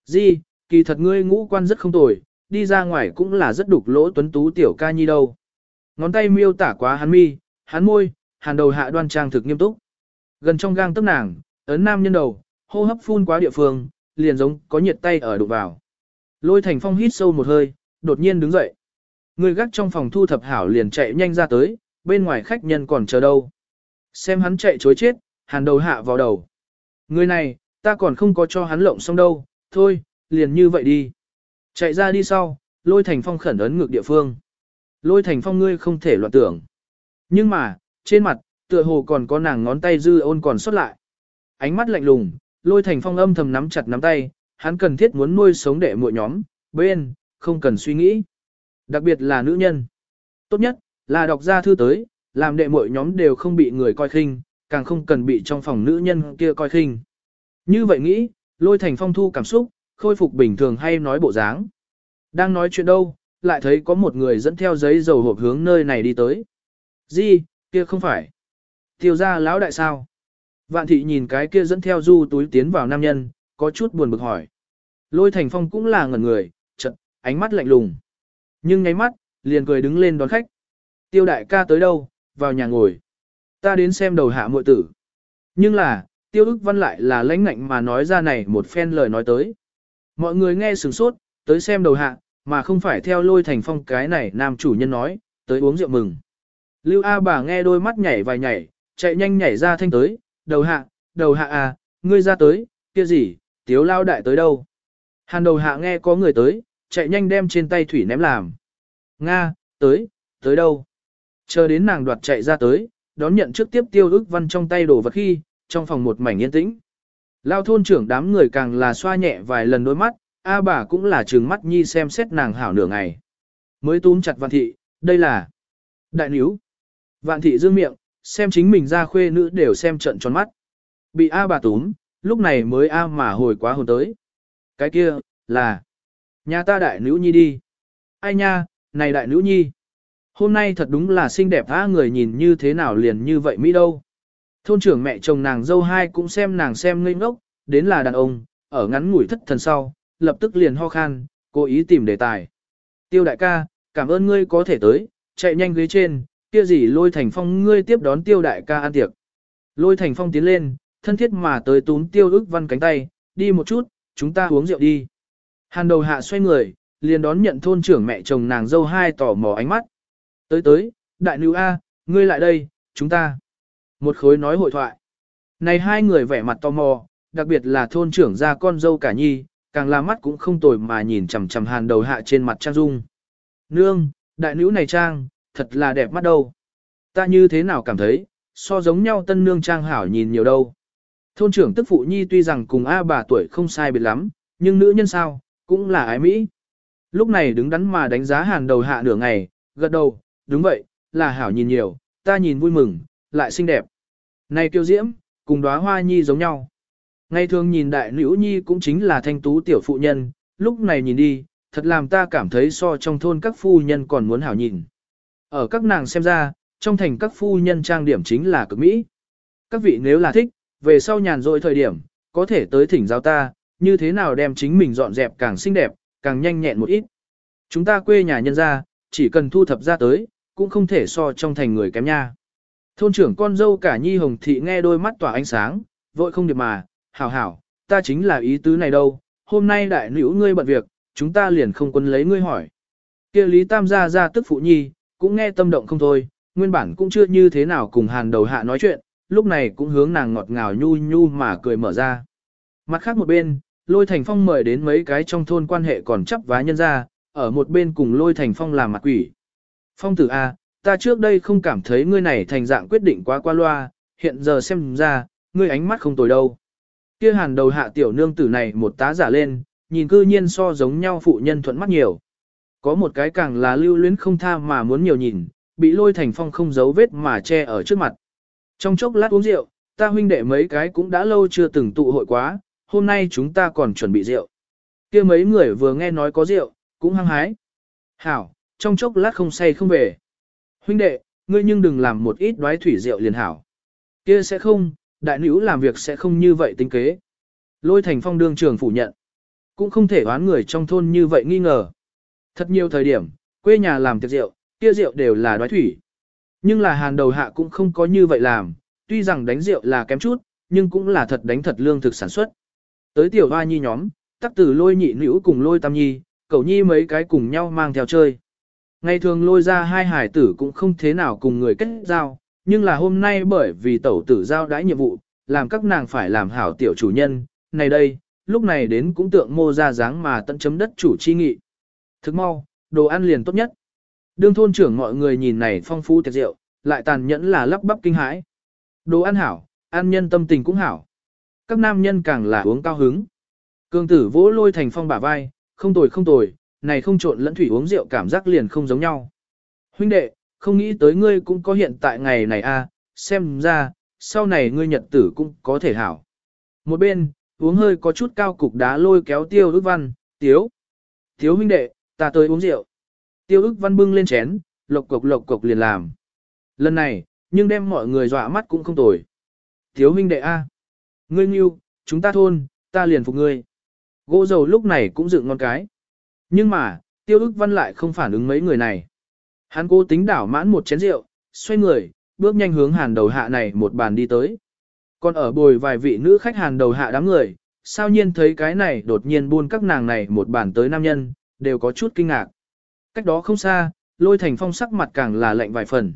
Di, kỳ thật ngươi ngũ quan rất không tồi, đi ra ngoài cũng là rất đục lỗ tuấn tú tiểu ca nhi đâu. Ngón tay miêu tả quá hắn mi, hắn môi, hàn đầu hạ đoan trang thực nghiêm túc. Gần trong gang tấc nàng, ấn nam nhân đầu, hô hấp phun quá địa phương, liền giống có nhiệt tay ở đụng vào. Lôi thành phong hít sâu một hơi, đột nhiên đứng dậy. Người gác trong phòng thu thập hảo liền chạy nhanh ra tới, bên ngoài khách nhân còn chờ đâu. Xem hắn chạy chối chết, hàn đầu hạ vào đầu. Người này, ta còn không có cho hắn lộng xong đâu, thôi, liền như vậy đi. Chạy ra đi sau, lôi thành phong khẩn ấn ngược địa phương. Lôi thành phong ngươi không thể loạn tưởng. Nhưng mà, trên mặt, tựa hồ còn có nàng ngón tay dư ôn còn xuất lại. Ánh mắt lạnh lùng, lôi thành phong âm thầm nắm chặt nắm tay, hắn cần thiết muốn nuôi sống đệ muội nhóm, bên, không cần suy nghĩ. Đặc biệt là nữ nhân. Tốt nhất, là đọc ra thư tới, làm đệ muội nhóm đều không bị người coi khinh, càng không cần bị trong phòng nữ nhân kia coi khinh. Như vậy nghĩ, lôi thành phong thu cảm xúc, khôi phục bình thường hay nói bộ dáng. Đang nói chuyện đâu, lại thấy có một người dẫn theo giấy dầu hộp hướng nơi này đi tới. Gì, kia không phải. Tiêu ra lão đại sao? Vạn thị nhìn cái kia dẫn theo du túi tiến vào nam nhân, có chút buồn bực hỏi. Lôi thành phong cũng là ngẩn người, chật, ánh mắt lạnh lùng. Nhưng ngáy mắt, liền cười đứng lên đón khách. Tiêu đại ca tới đâu, vào nhà ngồi. Ta đến xem đầu hạ muội tử. Nhưng là, tiêu ức văn lại là lãnh ngạnh mà nói ra này một phen lời nói tới. Mọi người nghe sửng sốt, tới xem đầu hạ, mà không phải theo lôi thành phong cái này nam chủ nhân nói, tới uống rượu mừng. Lưu A bà nghe đôi mắt nhảy vài nhảy, chạy nhanh nhảy ra thanh tới, đầu hạ, đầu hạ à, ngươi ra tới, kia gì, tiếu lao đại tới đâu. Hàn đầu hạ nghe có người tới, chạy nhanh đem trên tay thủy ném làm. Nga, tới, tới đâu? Chờ đến nàng đoạt chạy ra tới, đón nhận trước tiếp tiêu ức văn trong tay đổ vật khi, trong phòng một mảnh yên tĩnh. Lao thôn trưởng đám người càng là xoa nhẹ vài lần đôi mắt, A bà cũng là trừng mắt nhi xem xét nàng hảo nửa ngày. Mới túm chặt vạn thị, đây là đại níu. Vạn thị dương miệng, xem chính mình ra khuê nữ đều xem trận tròn mắt. Bị A bà túm, lúc này mới A mà hồi quá hồn tới. Cái kia, là nhà ta đại nữ nhi đi. Ai nha, này đại nữ nhi. Hôm nay thật đúng là xinh đẹp A người nhìn như thế nào liền như vậy Mỹ đâu. Thôn trưởng mẹ chồng nàng dâu hai cũng xem nàng xem ngây ngốc, đến là đàn ông, ở ngắn ngủi thất thần sau, lập tức liền ho khan, cố ý tìm đề tài. Tiêu đại ca, cảm ơn ngươi có thể tới, chạy nhanh ghế trên, kia gì lôi thành phong ngươi tiếp đón tiêu đại ca ăn tiệc. Lôi thành phong tiến lên, thân thiết mà tới túm tiêu ức văn cánh tay, đi một chút, chúng ta uống rượu đi. Hàn đầu hạ xoay người, liền đón nhận thôn trưởng mẹ chồng nàng dâu hai tỏ mò ánh mắt. Tới tới, đại nữ A, ngươi lại đây, chúng ta. Một khối nói hội thoại. Này hai người vẻ mặt tò mò, đặc biệt là thôn trưởng ra con dâu cả nhi, càng là mắt cũng không tồi mà nhìn chằm chằm hàn đầu hạ trên mặt trang dung. Nương, đại nữ này trang, thật là đẹp mắt đâu. Ta như thế nào cảm thấy, so giống nhau tân nương trang hảo nhìn nhiều đâu. Thôn trưởng tức phụ nhi tuy rằng cùng A bà tuổi không sai biệt lắm, nhưng nữ nhân sao, cũng là ái Mỹ. Lúc này đứng đắn mà đánh giá hàn đầu hạ nửa ngày, gật đầu, đúng vậy, là hảo nhìn nhiều, ta nhìn vui mừng, lại xinh đẹp. Này tiêu diễm, cùng đóa hoa nhi giống nhau. Ngày thường nhìn đại nữ nhi cũng chính là thanh tú tiểu phụ nhân, lúc này nhìn đi, thật làm ta cảm thấy so trong thôn các phu nhân còn muốn hảo nhìn. Ở các nàng xem ra, trong thành các phu nhân trang điểm chính là cực mỹ. Các vị nếu là thích, về sau nhàn rỗi thời điểm, có thể tới thỉnh giáo ta, như thế nào đem chính mình dọn dẹp càng xinh đẹp, càng nhanh nhẹn một ít. Chúng ta quê nhà nhân ra, chỉ cần thu thập ra tới, cũng không thể so trong thành người kém nha. Thôn trưởng con dâu cả nhi hồng thị nghe đôi mắt tỏa ánh sáng, vội không được mà, hảo hảo, ta chính là ý tứ này đâu, hôm nay đại nữ ngươi bận việc, chúng ta liền không quân lấy ngươi hỏi. kia Lý Tam gia ra tức phụ nhi, cũng nghe tâm động không thôi, nguyên bản cũng chưa như thế nào cùng hàn đầu hạ nói chuyện, lúc này cũng hướng nàng ngọt ngào nhu nhu mà cười mở ra. Mặt khác một bên, lôi thành phong mời đến mấy cái trong thôn quan hệ còn chấp vá nhân ra, ở một bên cùng lôi thành phong làm mặt quỷ. Phong tử A, ta trước đây không cảm thấy ngươi này thành dạng quyết định quá qua loa, hiện giờ xem ra, ngươi ánh mắt không tồi đâu. Kia hàn đầu hạ tiểu nương tử này một tá giả lên, nhìn cư nhiên so giống nhau phụ nhân thuận mắt nhiều. Có một cái càng là lưu luyến không tha mà muốn nhiều nhìn, bị lôi thành phong không giấu vết mà che ở trước mặt. Trong chốc lát uống rượu, ta huynh đệ mấy cái cũng đã lâu chưa từng tụ hội quá, hôm nay chúng ta còn chuẩn bị rượu. kia mấy người vừa nghe nói có rượu, cũng hăng hái. Hảo, trong chốc lát không say không về. Huynh đệ, ngươi nhưng đừng làm một ít đoái thủy rượu liền hảo. kia sẽ không, đại nữ làm việc sẽ không như vậy tính kế. Lôi thành phong đương trường phủ nhận. Cũng không thể đoán người trong thôn như vậy nghi ngờ. Thật nhiều thời điểm, quê nhà làm tiệc rượu, kia rượu đều là đoái thủy. Nhưng là hàn đầu hạ cũng không có như vậy làm, tuy rằng đánh rượu là kém chút, nhưng cũng là thật đánh thật lương thực sản xuất. Tới tiểu hoa nhi nhóm, tắc tử lôi nhị nữ cùng lôi tam nhi, cậu nhi mấy cái cùng nhau mang theo chơi. Ngày thường lôi ra hai hải tử cũng không thế nào cùng người kết giao, nhưng là hôm nay bởi vì tẩu tử giao đãi nhiệm vụ, làm các nàng phải làm hảo tiểu chủ nhân, này đây, lúc này đến cũng tượng mô ra dáng mà tận chấm đất chủ chi nghị. Thức mau, đồ ăn liền tốt nhất. Đương thôn trưởng mọi người nhìn này phong phú tiệc rượu, lại tàn nhẫn là lắp bắp kinh hãi. Đồ ăn hảo, ăn nhân tâm tình cũng hảo. Các nam nhân càng là uống cao hứng. Cương tử vỗ lôi thành phong bả vai, không tồi không tồi, này không trộn lẫn thủy uống rượu cảm giác liền không giống nhau. Huynh đệ, không nghĩ tới ngươi cũng có hiện tại ngày này a, à, xem ra, sau này ngươi nhật tử cũng có thể hảo. Một bên, uống hơi có chút cao cục đá lôi kéo tiêu ước văn, tiếu. Tiếu huynh đệ, ta tới uống rượu. Tiêu ức văn bưng lên chén, lộc cộc lộc cộc liền làm. Lần này, nhưng đem mọi người dọa mắt cũng không tồi. Tiếu huynh đệ A. Ngươi nghiêu, chúng ta thôn, ta liền phục ngươi. Gỗ dầu lúc này cũng dựng ngon cái. Nhưng mà, tiêu ức văn lại không phản ứng mấy người này. Hắn cố tính đảo mãn một chén rượu, xoay người, bước nhanh hướng hàn đầu hạ này một bàn đi tới. Còn ở bồi vài vị nữ khách hàn đầu hạ đám người, sao nhiên thấy cái này đột nhiên buôn các nàng này một bàn tới nam nhân, đều có chút kinh ngạc. Cách đó không xa, lôi thành phong sắc mặt càng là lạnh vài phần.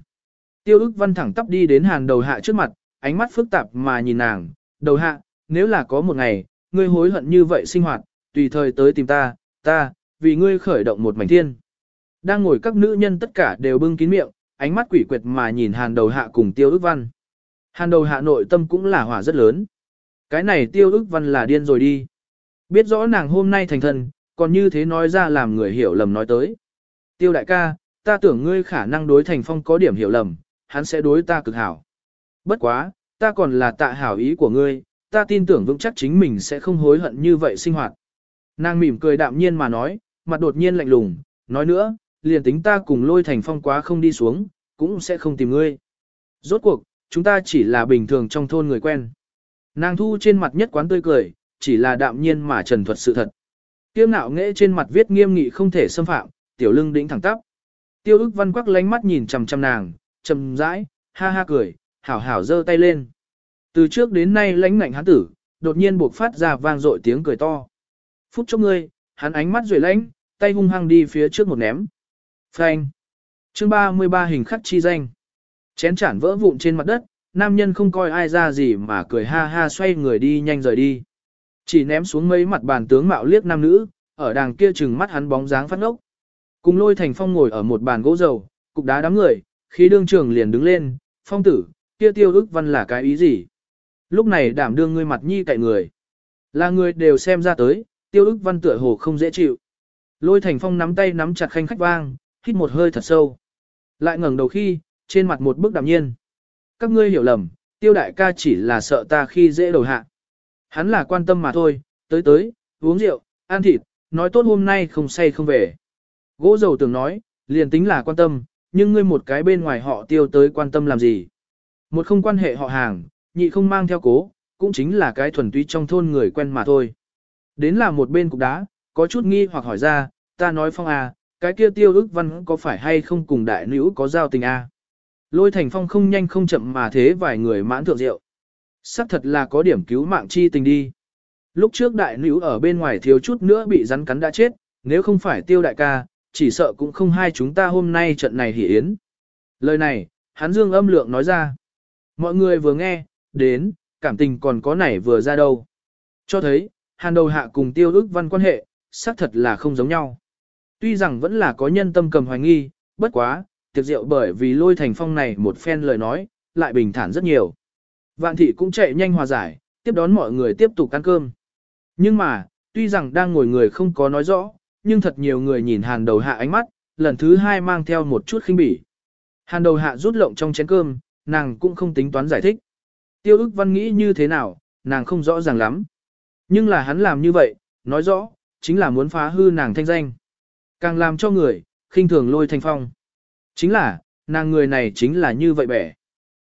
Tiêu ức văn thẳng tắp đi đến hàn đầu hạ trước mặt, ánh mắt phức tạp mà nhìn nàng, đầu hạ, nếu là có một ngày, ngươi hối hận như vậy sinh hoạt, tùy thời tới tìm ta, ta, vì ngươi khởi động một mảnh thiên. Đang ngồi các nữ nhân tất cả đều bưng kín miệng, ánh mắt quỷ quyệt mà nhìn hàn đầu hạ cùng tiêu ức văn. Hàn đầu hạ nội tâm cũng là hỏa rất lớn. Cái này tiêu ức văn là điên rồi đi. Biết rõ nàng hôm nay thành thần, còn như thế nói ra làm người hiểu lầm nói tới. Tiêu đại ca, ta tưởng ngươi khả năng đối thành phong có điểm hiểu lầm, hắn sẽ đối ta cực hảo. Bất quá, ta còn là tạ hảo ý của ngươi, ta tin tưởng vững chắc chính mình sẽ không hối hận như vậy sinh hoạt. Nàng mỉm cười đạm nhiên mà nói, mặt đột nhiên lạnh lùng, nói nữa, liền tính ta cùng lôi thành phong quá không đi xuống, cũng sẽ không tìm ngươi. Rốt cuộc, chúng ta chỉ là bình thường trong thôn người quen. Nàng thu trên mặt nhất quán tươi cười, chỉ là đạm nhiên mà trần thuật sự thật. Tiêu ngạo nghệ trên mặt viết nghiêm nghị không thể xâm phạm, tiểu lưng đĩnh thẳng tắp. Tiêu ức văn quắc lánh mắt nhìn chằm chằm nàng, chầm rãi, ha ha cười, hảo hảo giơ tay lên. Từ trước đến nay lãnh ngạnh hắn tử, đột nhiên buộc phát ra vang dội tiếng cười to. Phút cho ngươi, hắn ánh mắt rủi lãnh, tay hung hăng đi phía trước một ném. Phanh. Chương 33 hình khắc chi danh. Chén chản vỡ vụn trên mặt đất, nam nhân không coi ai ra gì mà cười ha ha xoay người đi nhanh rời đi. Chỉ ném xuống mấy mặt bàn tướng mạo liếc nam nữ, ở đàng kia chừng mắt hắn bóng dáng phát ngốc. Cùng lôi thành phong ngồi ở một bàn gỗ dầu, cục đá đám người, khi đương trưởng liền đứng lên, phong tử, kia tiêu ức văn là cái ý gì? Lúc này đảm đương ngươi mặt nhi cậy người. Là người đều xem ra tới, tiêu ức văn tựa hồ không dễ chịu. Lôi thành phong nắm tay nắm chặt khanh khách vang, hít một hơi thật sâu. Lại ngẩng đầu khi, trên mặt một bức đạm nhiên. Các ngươi hiểu lầm, tiêu đại ca chỉ là sợ ta khi dễ đầu hạ. Hắn là quan tâm mà thôi, tới tới, uống rượu, ăn thịt, nói tốt hôm nay không say không về. Gỗ dầu tưởng nói, liền tính là quan tâm, nhưng ngươi một cái bên ngoài họ tiêu tới quan tâm làm gì. Một không quan hệ họ hàng, nhị không mang theo cố, cũng chính là cái thuần túy trong thôn người quen mà thôi. Đến là một bên cục đá, có chút nghi hoặc hỏi ra, ta nói phong à, cái kia tiêu ức văn có phải hay không cùng đại nữ có giao tình à? Lôi thành phong không nhanh không chậm mà thế vài người mãn thượng rượu. Sắc thật là có điểm cứu mạng chi tình đi. Lúc trước đại nữ ở bên ngoài thiếu chút nữa bị rắn cắn đã chết, nếu không phải tiêu đại ca, chỉ sợ cũng không hai chúng ta hôm nay trận này hỉ yến. Lời này, hắn dương âm lượng nói ra. Mọi người vừa nghe, đến, cảm tình còn có nảy vừa ra đâu. Cho thấy, hàn đầu hạ cùng tiêu ước văn quan hệ, xác thật là không giống nhau. Tuy rằng vẫn là có nhân tâm cầm hoài nghi, bất quá, tiệc rượu bởi vì lôi thành phong này một phen lời nói, lại bình thản rất nhiều. Vạn thị cũng chạy nhanh hòa giải, tiếp đón mọi người tiếp tục ăn cơm. Nhưng mà, tuy rằng đang ngồi người không có nói rõ, nhưng thật nhiều người nhìn hàn đầu hạ ánh mắt, lần thứ hai mang theo một chút khinh bỉ. Hàn đầu hạ rút lộng trong chén cơm, nàng cũng không tính toán giải thích. Tiêu ức văn nghĩ như thế nào, nàng không rõ ràng lắm. Nhưng là hắn làm như vậy, nói rõ, chính là muốn phá hư nàng thanh danh. Càng làm cho người, khinh thường lôi thanh phong. Chính là, nàng người này chính là như vậy bẻ.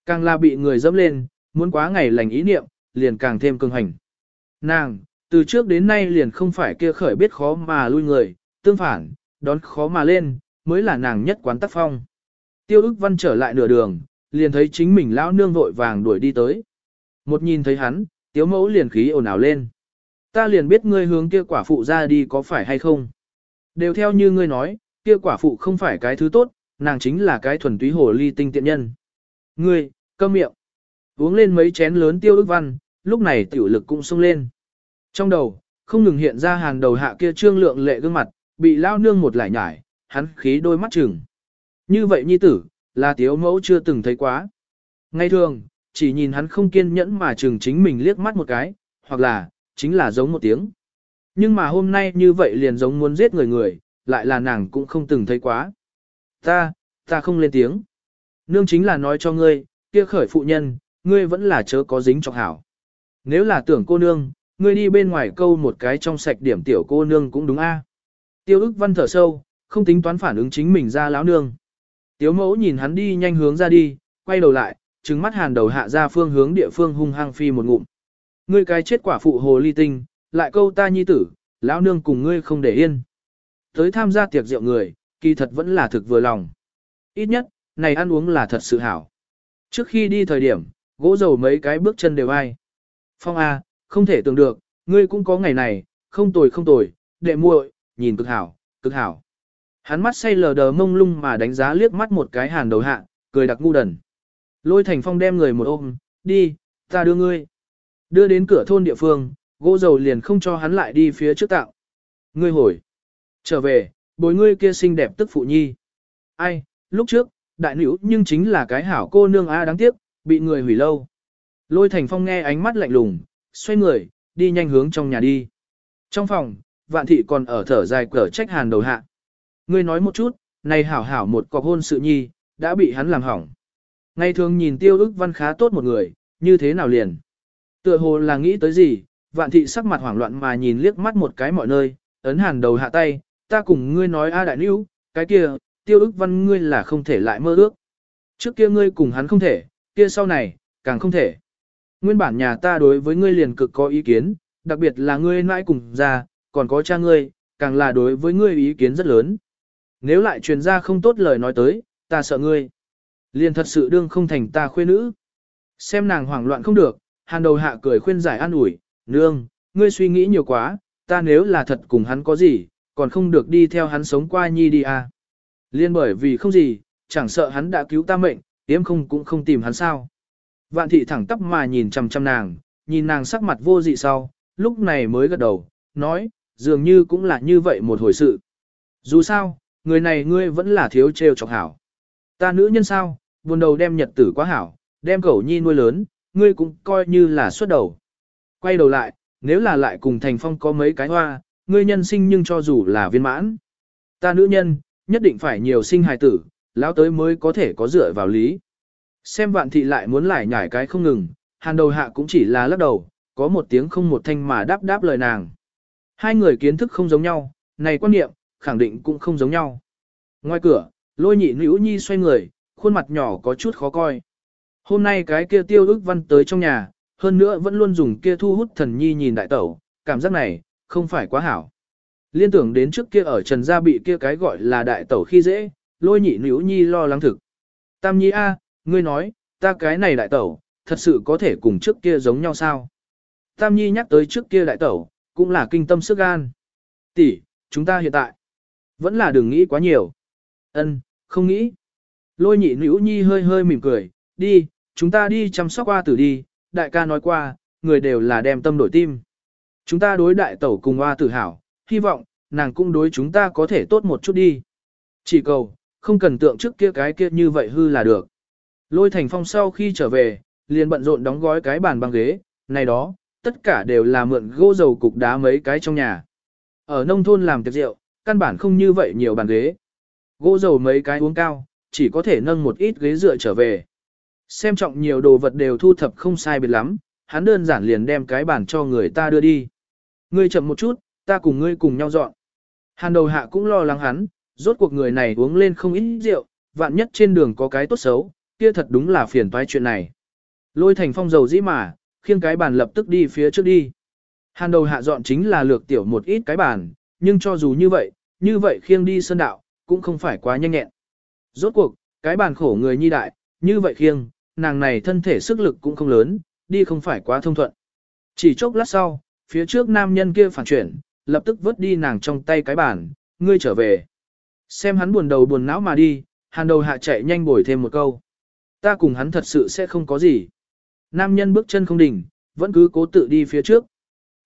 Càng là bị người dẫm lên, muốn quá ngày lành ý niệm, liền càng thêm cường hành. Nàng, từ trước đến nay liền không phải kia khởi biết khó mà lui người, tương phản, đón khó mà lên, mới là nàng nhất quán tác phong. Tiêu ức văn trở lại nửa đường, liền thấy chính mình lão nương vội vàng đuổi đi tới. Một nhìn thấy hắn, tiếu mẫu liền khí ồn ào lên. Ta liền biết ngươi hướng kia quả phụ ra đi có phải hay không. Đều theo như ngươi nói, kia quả phụ không phải cái thứ tốt, nàng chính là cái thuần túy hồ ly tinh tiện nhân. Ngươi, câm miệng. Uống lên mấy chén lớn tiêu ức văn, lúc này tiểu lực cũng sung lên. Trong đầu, không ngừng hiện ra hàng đầu hạ kia trương lượng lệ gương mặt, bị lao nương một lại nhải, hắn khí đôi mắt trừng. Như vậy nhi tử, là tiếu mẫu chưa từng thấy quá. Ngay thường, chỉ nhìn hắn không kiên nhẫn mà trừng chính mình liếc mắt một cái, hoặc là, chính là giống một tiếng. Nhưng mà hôm nay như vậy liền giống muốn giết người người, lại là nàng cũng không từng thấy quá. Ta, ta không lên tiếng. Nương chính là nói cho ngươi, kia khởi phụ nhân, ngươi vẫn là chớ có dính trọng hảo. Nếu là tưởng cô nương, ngươi đi bên ngoài câu một cái trong sạch điểm tiểu cô nương cũng đúng a. À? Tiêu ức văn thở sâu, không tính toán phản ứng chính mình ra lão nương. Tiếu mẫu nhìn hắn đi nhanh hướng ra đi, quay đầu lại, trừng mắt hàn đầu hạ ra phương hướng địa phương hung hăng phi một ngụm. Ngươi cái chết quả phụ hồ ly tinh, lại câu ta nhi tử, lão nương cùng ngươi không để yên. Tới tham gia tiệc rượu người, kỳ thật vẫn là thực vừa lòng. Ít nhất, này ăn uống là thật sự hảo. Trước khi đi thời điểm, gỗ dầu mấy cái bước chân đều ai. Phong A, không thể tưởng được, ngươi cũng có ngày này, không tồi không tồi, đệ muội, nhìn cực hảo, cực hảo. Hắn mắt say lờ đờ mông lung mà đánh giá liếc mắt một cái hàn đầu hạ, cười đặc ngu đần. Lôi thành phong đem người một ôm, đi, ta đưa ngươi. Đưa đến cửa thôn địa phương, gỗ dầu liền không cho hắn lại đi phía trước tạo. Ngươi hồi. Trở về, bồi ngươi kia xinh đẹp tức phụ nhi. Ai, lúc trước, đại nữ nhưng chính là cái hảo cô nương A đáng tiếc, bị người hủy lâu. Lôi thành phong nghe ánh mắt lạnh lùng, xoay người, đi nhanh hướng trong nhà đi. Trong phòng, vạn thị còn ở thở dài cở trách hàn đầu hạ. Ngươi nói một chút, này hảo hảo một cọc hôn sự nhi, đã bị hắn làm hỏng. Ngày thường nhìn tiêu ức văn khá tốt một người, như thế nào liền. Tựa hồ là nghĩ tới gì, vạn thị sắc mặt hoảng loạn mà nhìn liếc mắt một cái mọi nơi, ấn hàn đầu hạ tay, ta cùng ngươi nói a đại níu, cái kia, tiêu ức văn ngươi là không thể lại mơ ước. Trước kia ngươi cùng hắn không thể, kia sau này, càng không thể. Nguyên bản nhà ta đối với ngươi liền cực có ý kiến, đặc biệt là ngươi nãi cùng ra, còn có cha ngươi, càng là đối với ngươi ý kiến rất lớn. nếu lại truyền ra không tốt lời nói tới, ta sợ ngươi. Liền thật sự đương không thành ta khuê nữ. Xem nàng hoảng loạn không được, hàn đầu hạ cười khuyên giải an ủi, nương, ngươi suy nghĩ nhiều quá, ta nếu là thật cùng hắn có gì, còn không được đi theo hắn sống qua nhi đi à. Liên bởi vì không gì, chẳng sợ hắn đã cứu ta mệnh, yếm không cũng không tìm hắn sao. Vạn thị thẳng tắp mà nhìn chằm chằm nàng, nhìn nàng sắc mặt vô dị sau, lúc này mới gật đầu, nói, dường như cũng là như vậy một hồi sự. Dù sao, người này ngươi vẫn là thiếu trêu chọc hảo. Ta nữ nhân sao, buồn đầu đem nhật tử quá hảo, đem cẩu nhi nuôi lớn, ngươi cũng coi như là xuất đầu. Quay đầu lại, nếu là lại cùng thành phong có mấy cái hoa, ngươi nhân sinh nhưng cho dù là viên mãn. Ta nữ nhân, nhất định phải nhiều sinh hài tử, lão tới mới có thể có dựa vào lý. Xem vạn thị lại muốn lại nhảy cái không ngừng, hàn đầu hạ cũng chỉ là lắc đầu, có một tiếng không một thanh mà đáp đáp lời nàng. Hai người kiến thức không giống nhau, này quan niệm, khẳng định cũng không giống nhau. Ngoài cửa, lôi nhị nữ nhi xoay người, khuôn mặt nhỏ có chút khó coi. Hôm nay cái kia tiêu ước văn tới trong nhà, hơn nữa vẫn luôn dùng kia thu hút thần nhi nhìn đại tẩu, cảm giác này, không phải quá hảo. Liên tưởng đến trước kia ở Trần Gia bị kia cái gọi là đại tẩu khi dễ, lôi nhị nữ nhi lo lắng thực. Tam nhi A, ngươi nói, ta cái này đại tẩu, thật sự có thể cùng trước kia giống nhau sao? Tam nhi nhắc tới trước kia đại tẩu, cũng là kinh tâm sức gan. Tỷ, chúng ta hiện tại, vẫn là đừng nghĩ quá nhiều. Ân, không nghĩ. Lôi nhị nữ nhi hơi hơi mỉm cười, đi, chúng ta đi chăm sóc qua tử đi, đại ca nói qua, người đều là đem tâm đổi tim. Chúng ta đối đại tẩu cùng hoa tử hảo, hy vọng, nàng cũng đối chúng ta có thể tốt một chút đi. Chỉ cầu, không cần tượng trước kia cái kia như vậy hư là được. Lôi thành phong sau khi trở về, liền bận rộn đóng gói cái bàn băng ghế, này đó, tất cả đều là mượn gỗ dầu cục đá mấy cái trong nhà. Ở nông thôn làm tiệc rượu, căn bản không như vậy nhiều bàn ghế. Gỗ dầu mấy cái uống cao, chỉ có thể nâng một ít ghế dựa trở về. Xem trọng nhiều đồ vật đều thu thập không sai biệt lắm, hắn đơn giản liền đem cái bàn cho người ta đưa đi. Ngươi chậm một chút, ta cùng ngươi cùng nhau dọn. Hàn đầu hạ cũng lo lắng hắn, rốt cuộc người này uống lên không ít rượu, vạn nhất trên đường có cái tốt xấu, kia thật đúng là phiền toái chuyện này. Lôi thành phong dầu dĩ mà, khiêng cái bàn lập tức đi phía trước đi. Hàn đầu hạ dọn chính là lược tiểu một ít cái bàn, nhưng cho dù như vậy, như vậy khiêng đi sơn đạo, cũng không phải quá nhanh nhẹn. Rốt cuộc, cái bàn khổ người nhi đại, như vậy khiêng, nàng này thân thể sức lực cũng không lớn, đi không phải quá thông thuận. Chỉ chốc lát sau, phía trước nam nhân kia phản chuyển, lập tức vứt đi nàng trong tay cái bàn, ngươi trở về. Xem hắn buồn đầu buồn não mà đi, hàn đầu hạ chạy nhanh bồi thêm một câu. Ta cùng hắn thật sự sẽ không có gì. Nam nhân bước chân không đỉnh, vẫn cứ cố tự đi phía trước.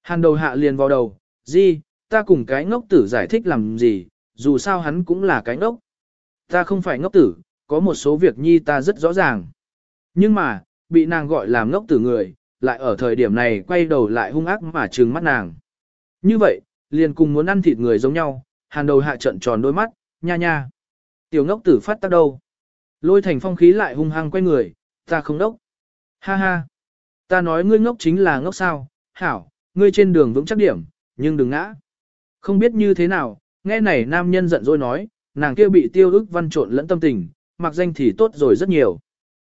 Hàn đầu hạ liền vào đầu, gì, ta cùng cái ngốc tử giải thích làm gì, dù sao hắn cũng là cái ngốc. Ta không phải ngốc tử, có một số việc nhi ta rất rõ ràng. Nhưng mà, bị nàng gọi làm ngốc tử người, lại ở thời điểm này quay đầu lại hung ác mà trừng mắt nàng. Như vậy, liền cùng muốn ăn thịt người giống nhau, hàn đầu hạ trận tròn đôi mắt, nha nha. Tiểu ngốc tử phát tác đâu? Lôi thành phong khí lại hung hăng quay người, ta không đốc. Ha ha. Ta nói ngươi ngốc chính là ngốc sao, hảo, ngươi trên đường vững chắc điểm, nhưng đừng ngã. Không biết như thế nào, nghe này nam nhân giận dỗi nói, nàng kia bị tiêu ức văn trộn lẫn tâm tình, mặc danh thì tốt rồi rất nhiều.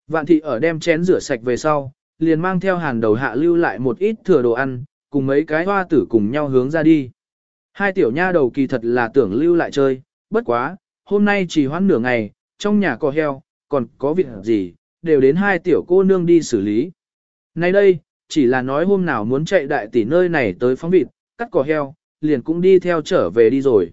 Vạn thị ở đem chén rửa sạch về sau, liền mang theo hàn đầu hạ lưu lại một ít thừa đồ ăn, cùng mấy cái hoa tử cùng nhau hướng ra đi. Hai tiểu nha đầu kỳ thật là tưởng lưu lại chơi, bất quá, hôm nay chỉ hoãn nửa ngày, trong nhà có heo, còn có việc gì, đều đến hai tiểu cô nương đi xử lý. Nay đây, chỉ là nói hôm nào muốn chạy đại tỷ nơi này tới phóng vịt, cắt cỏ heo, liền cũng đi theo trở về đi rồi.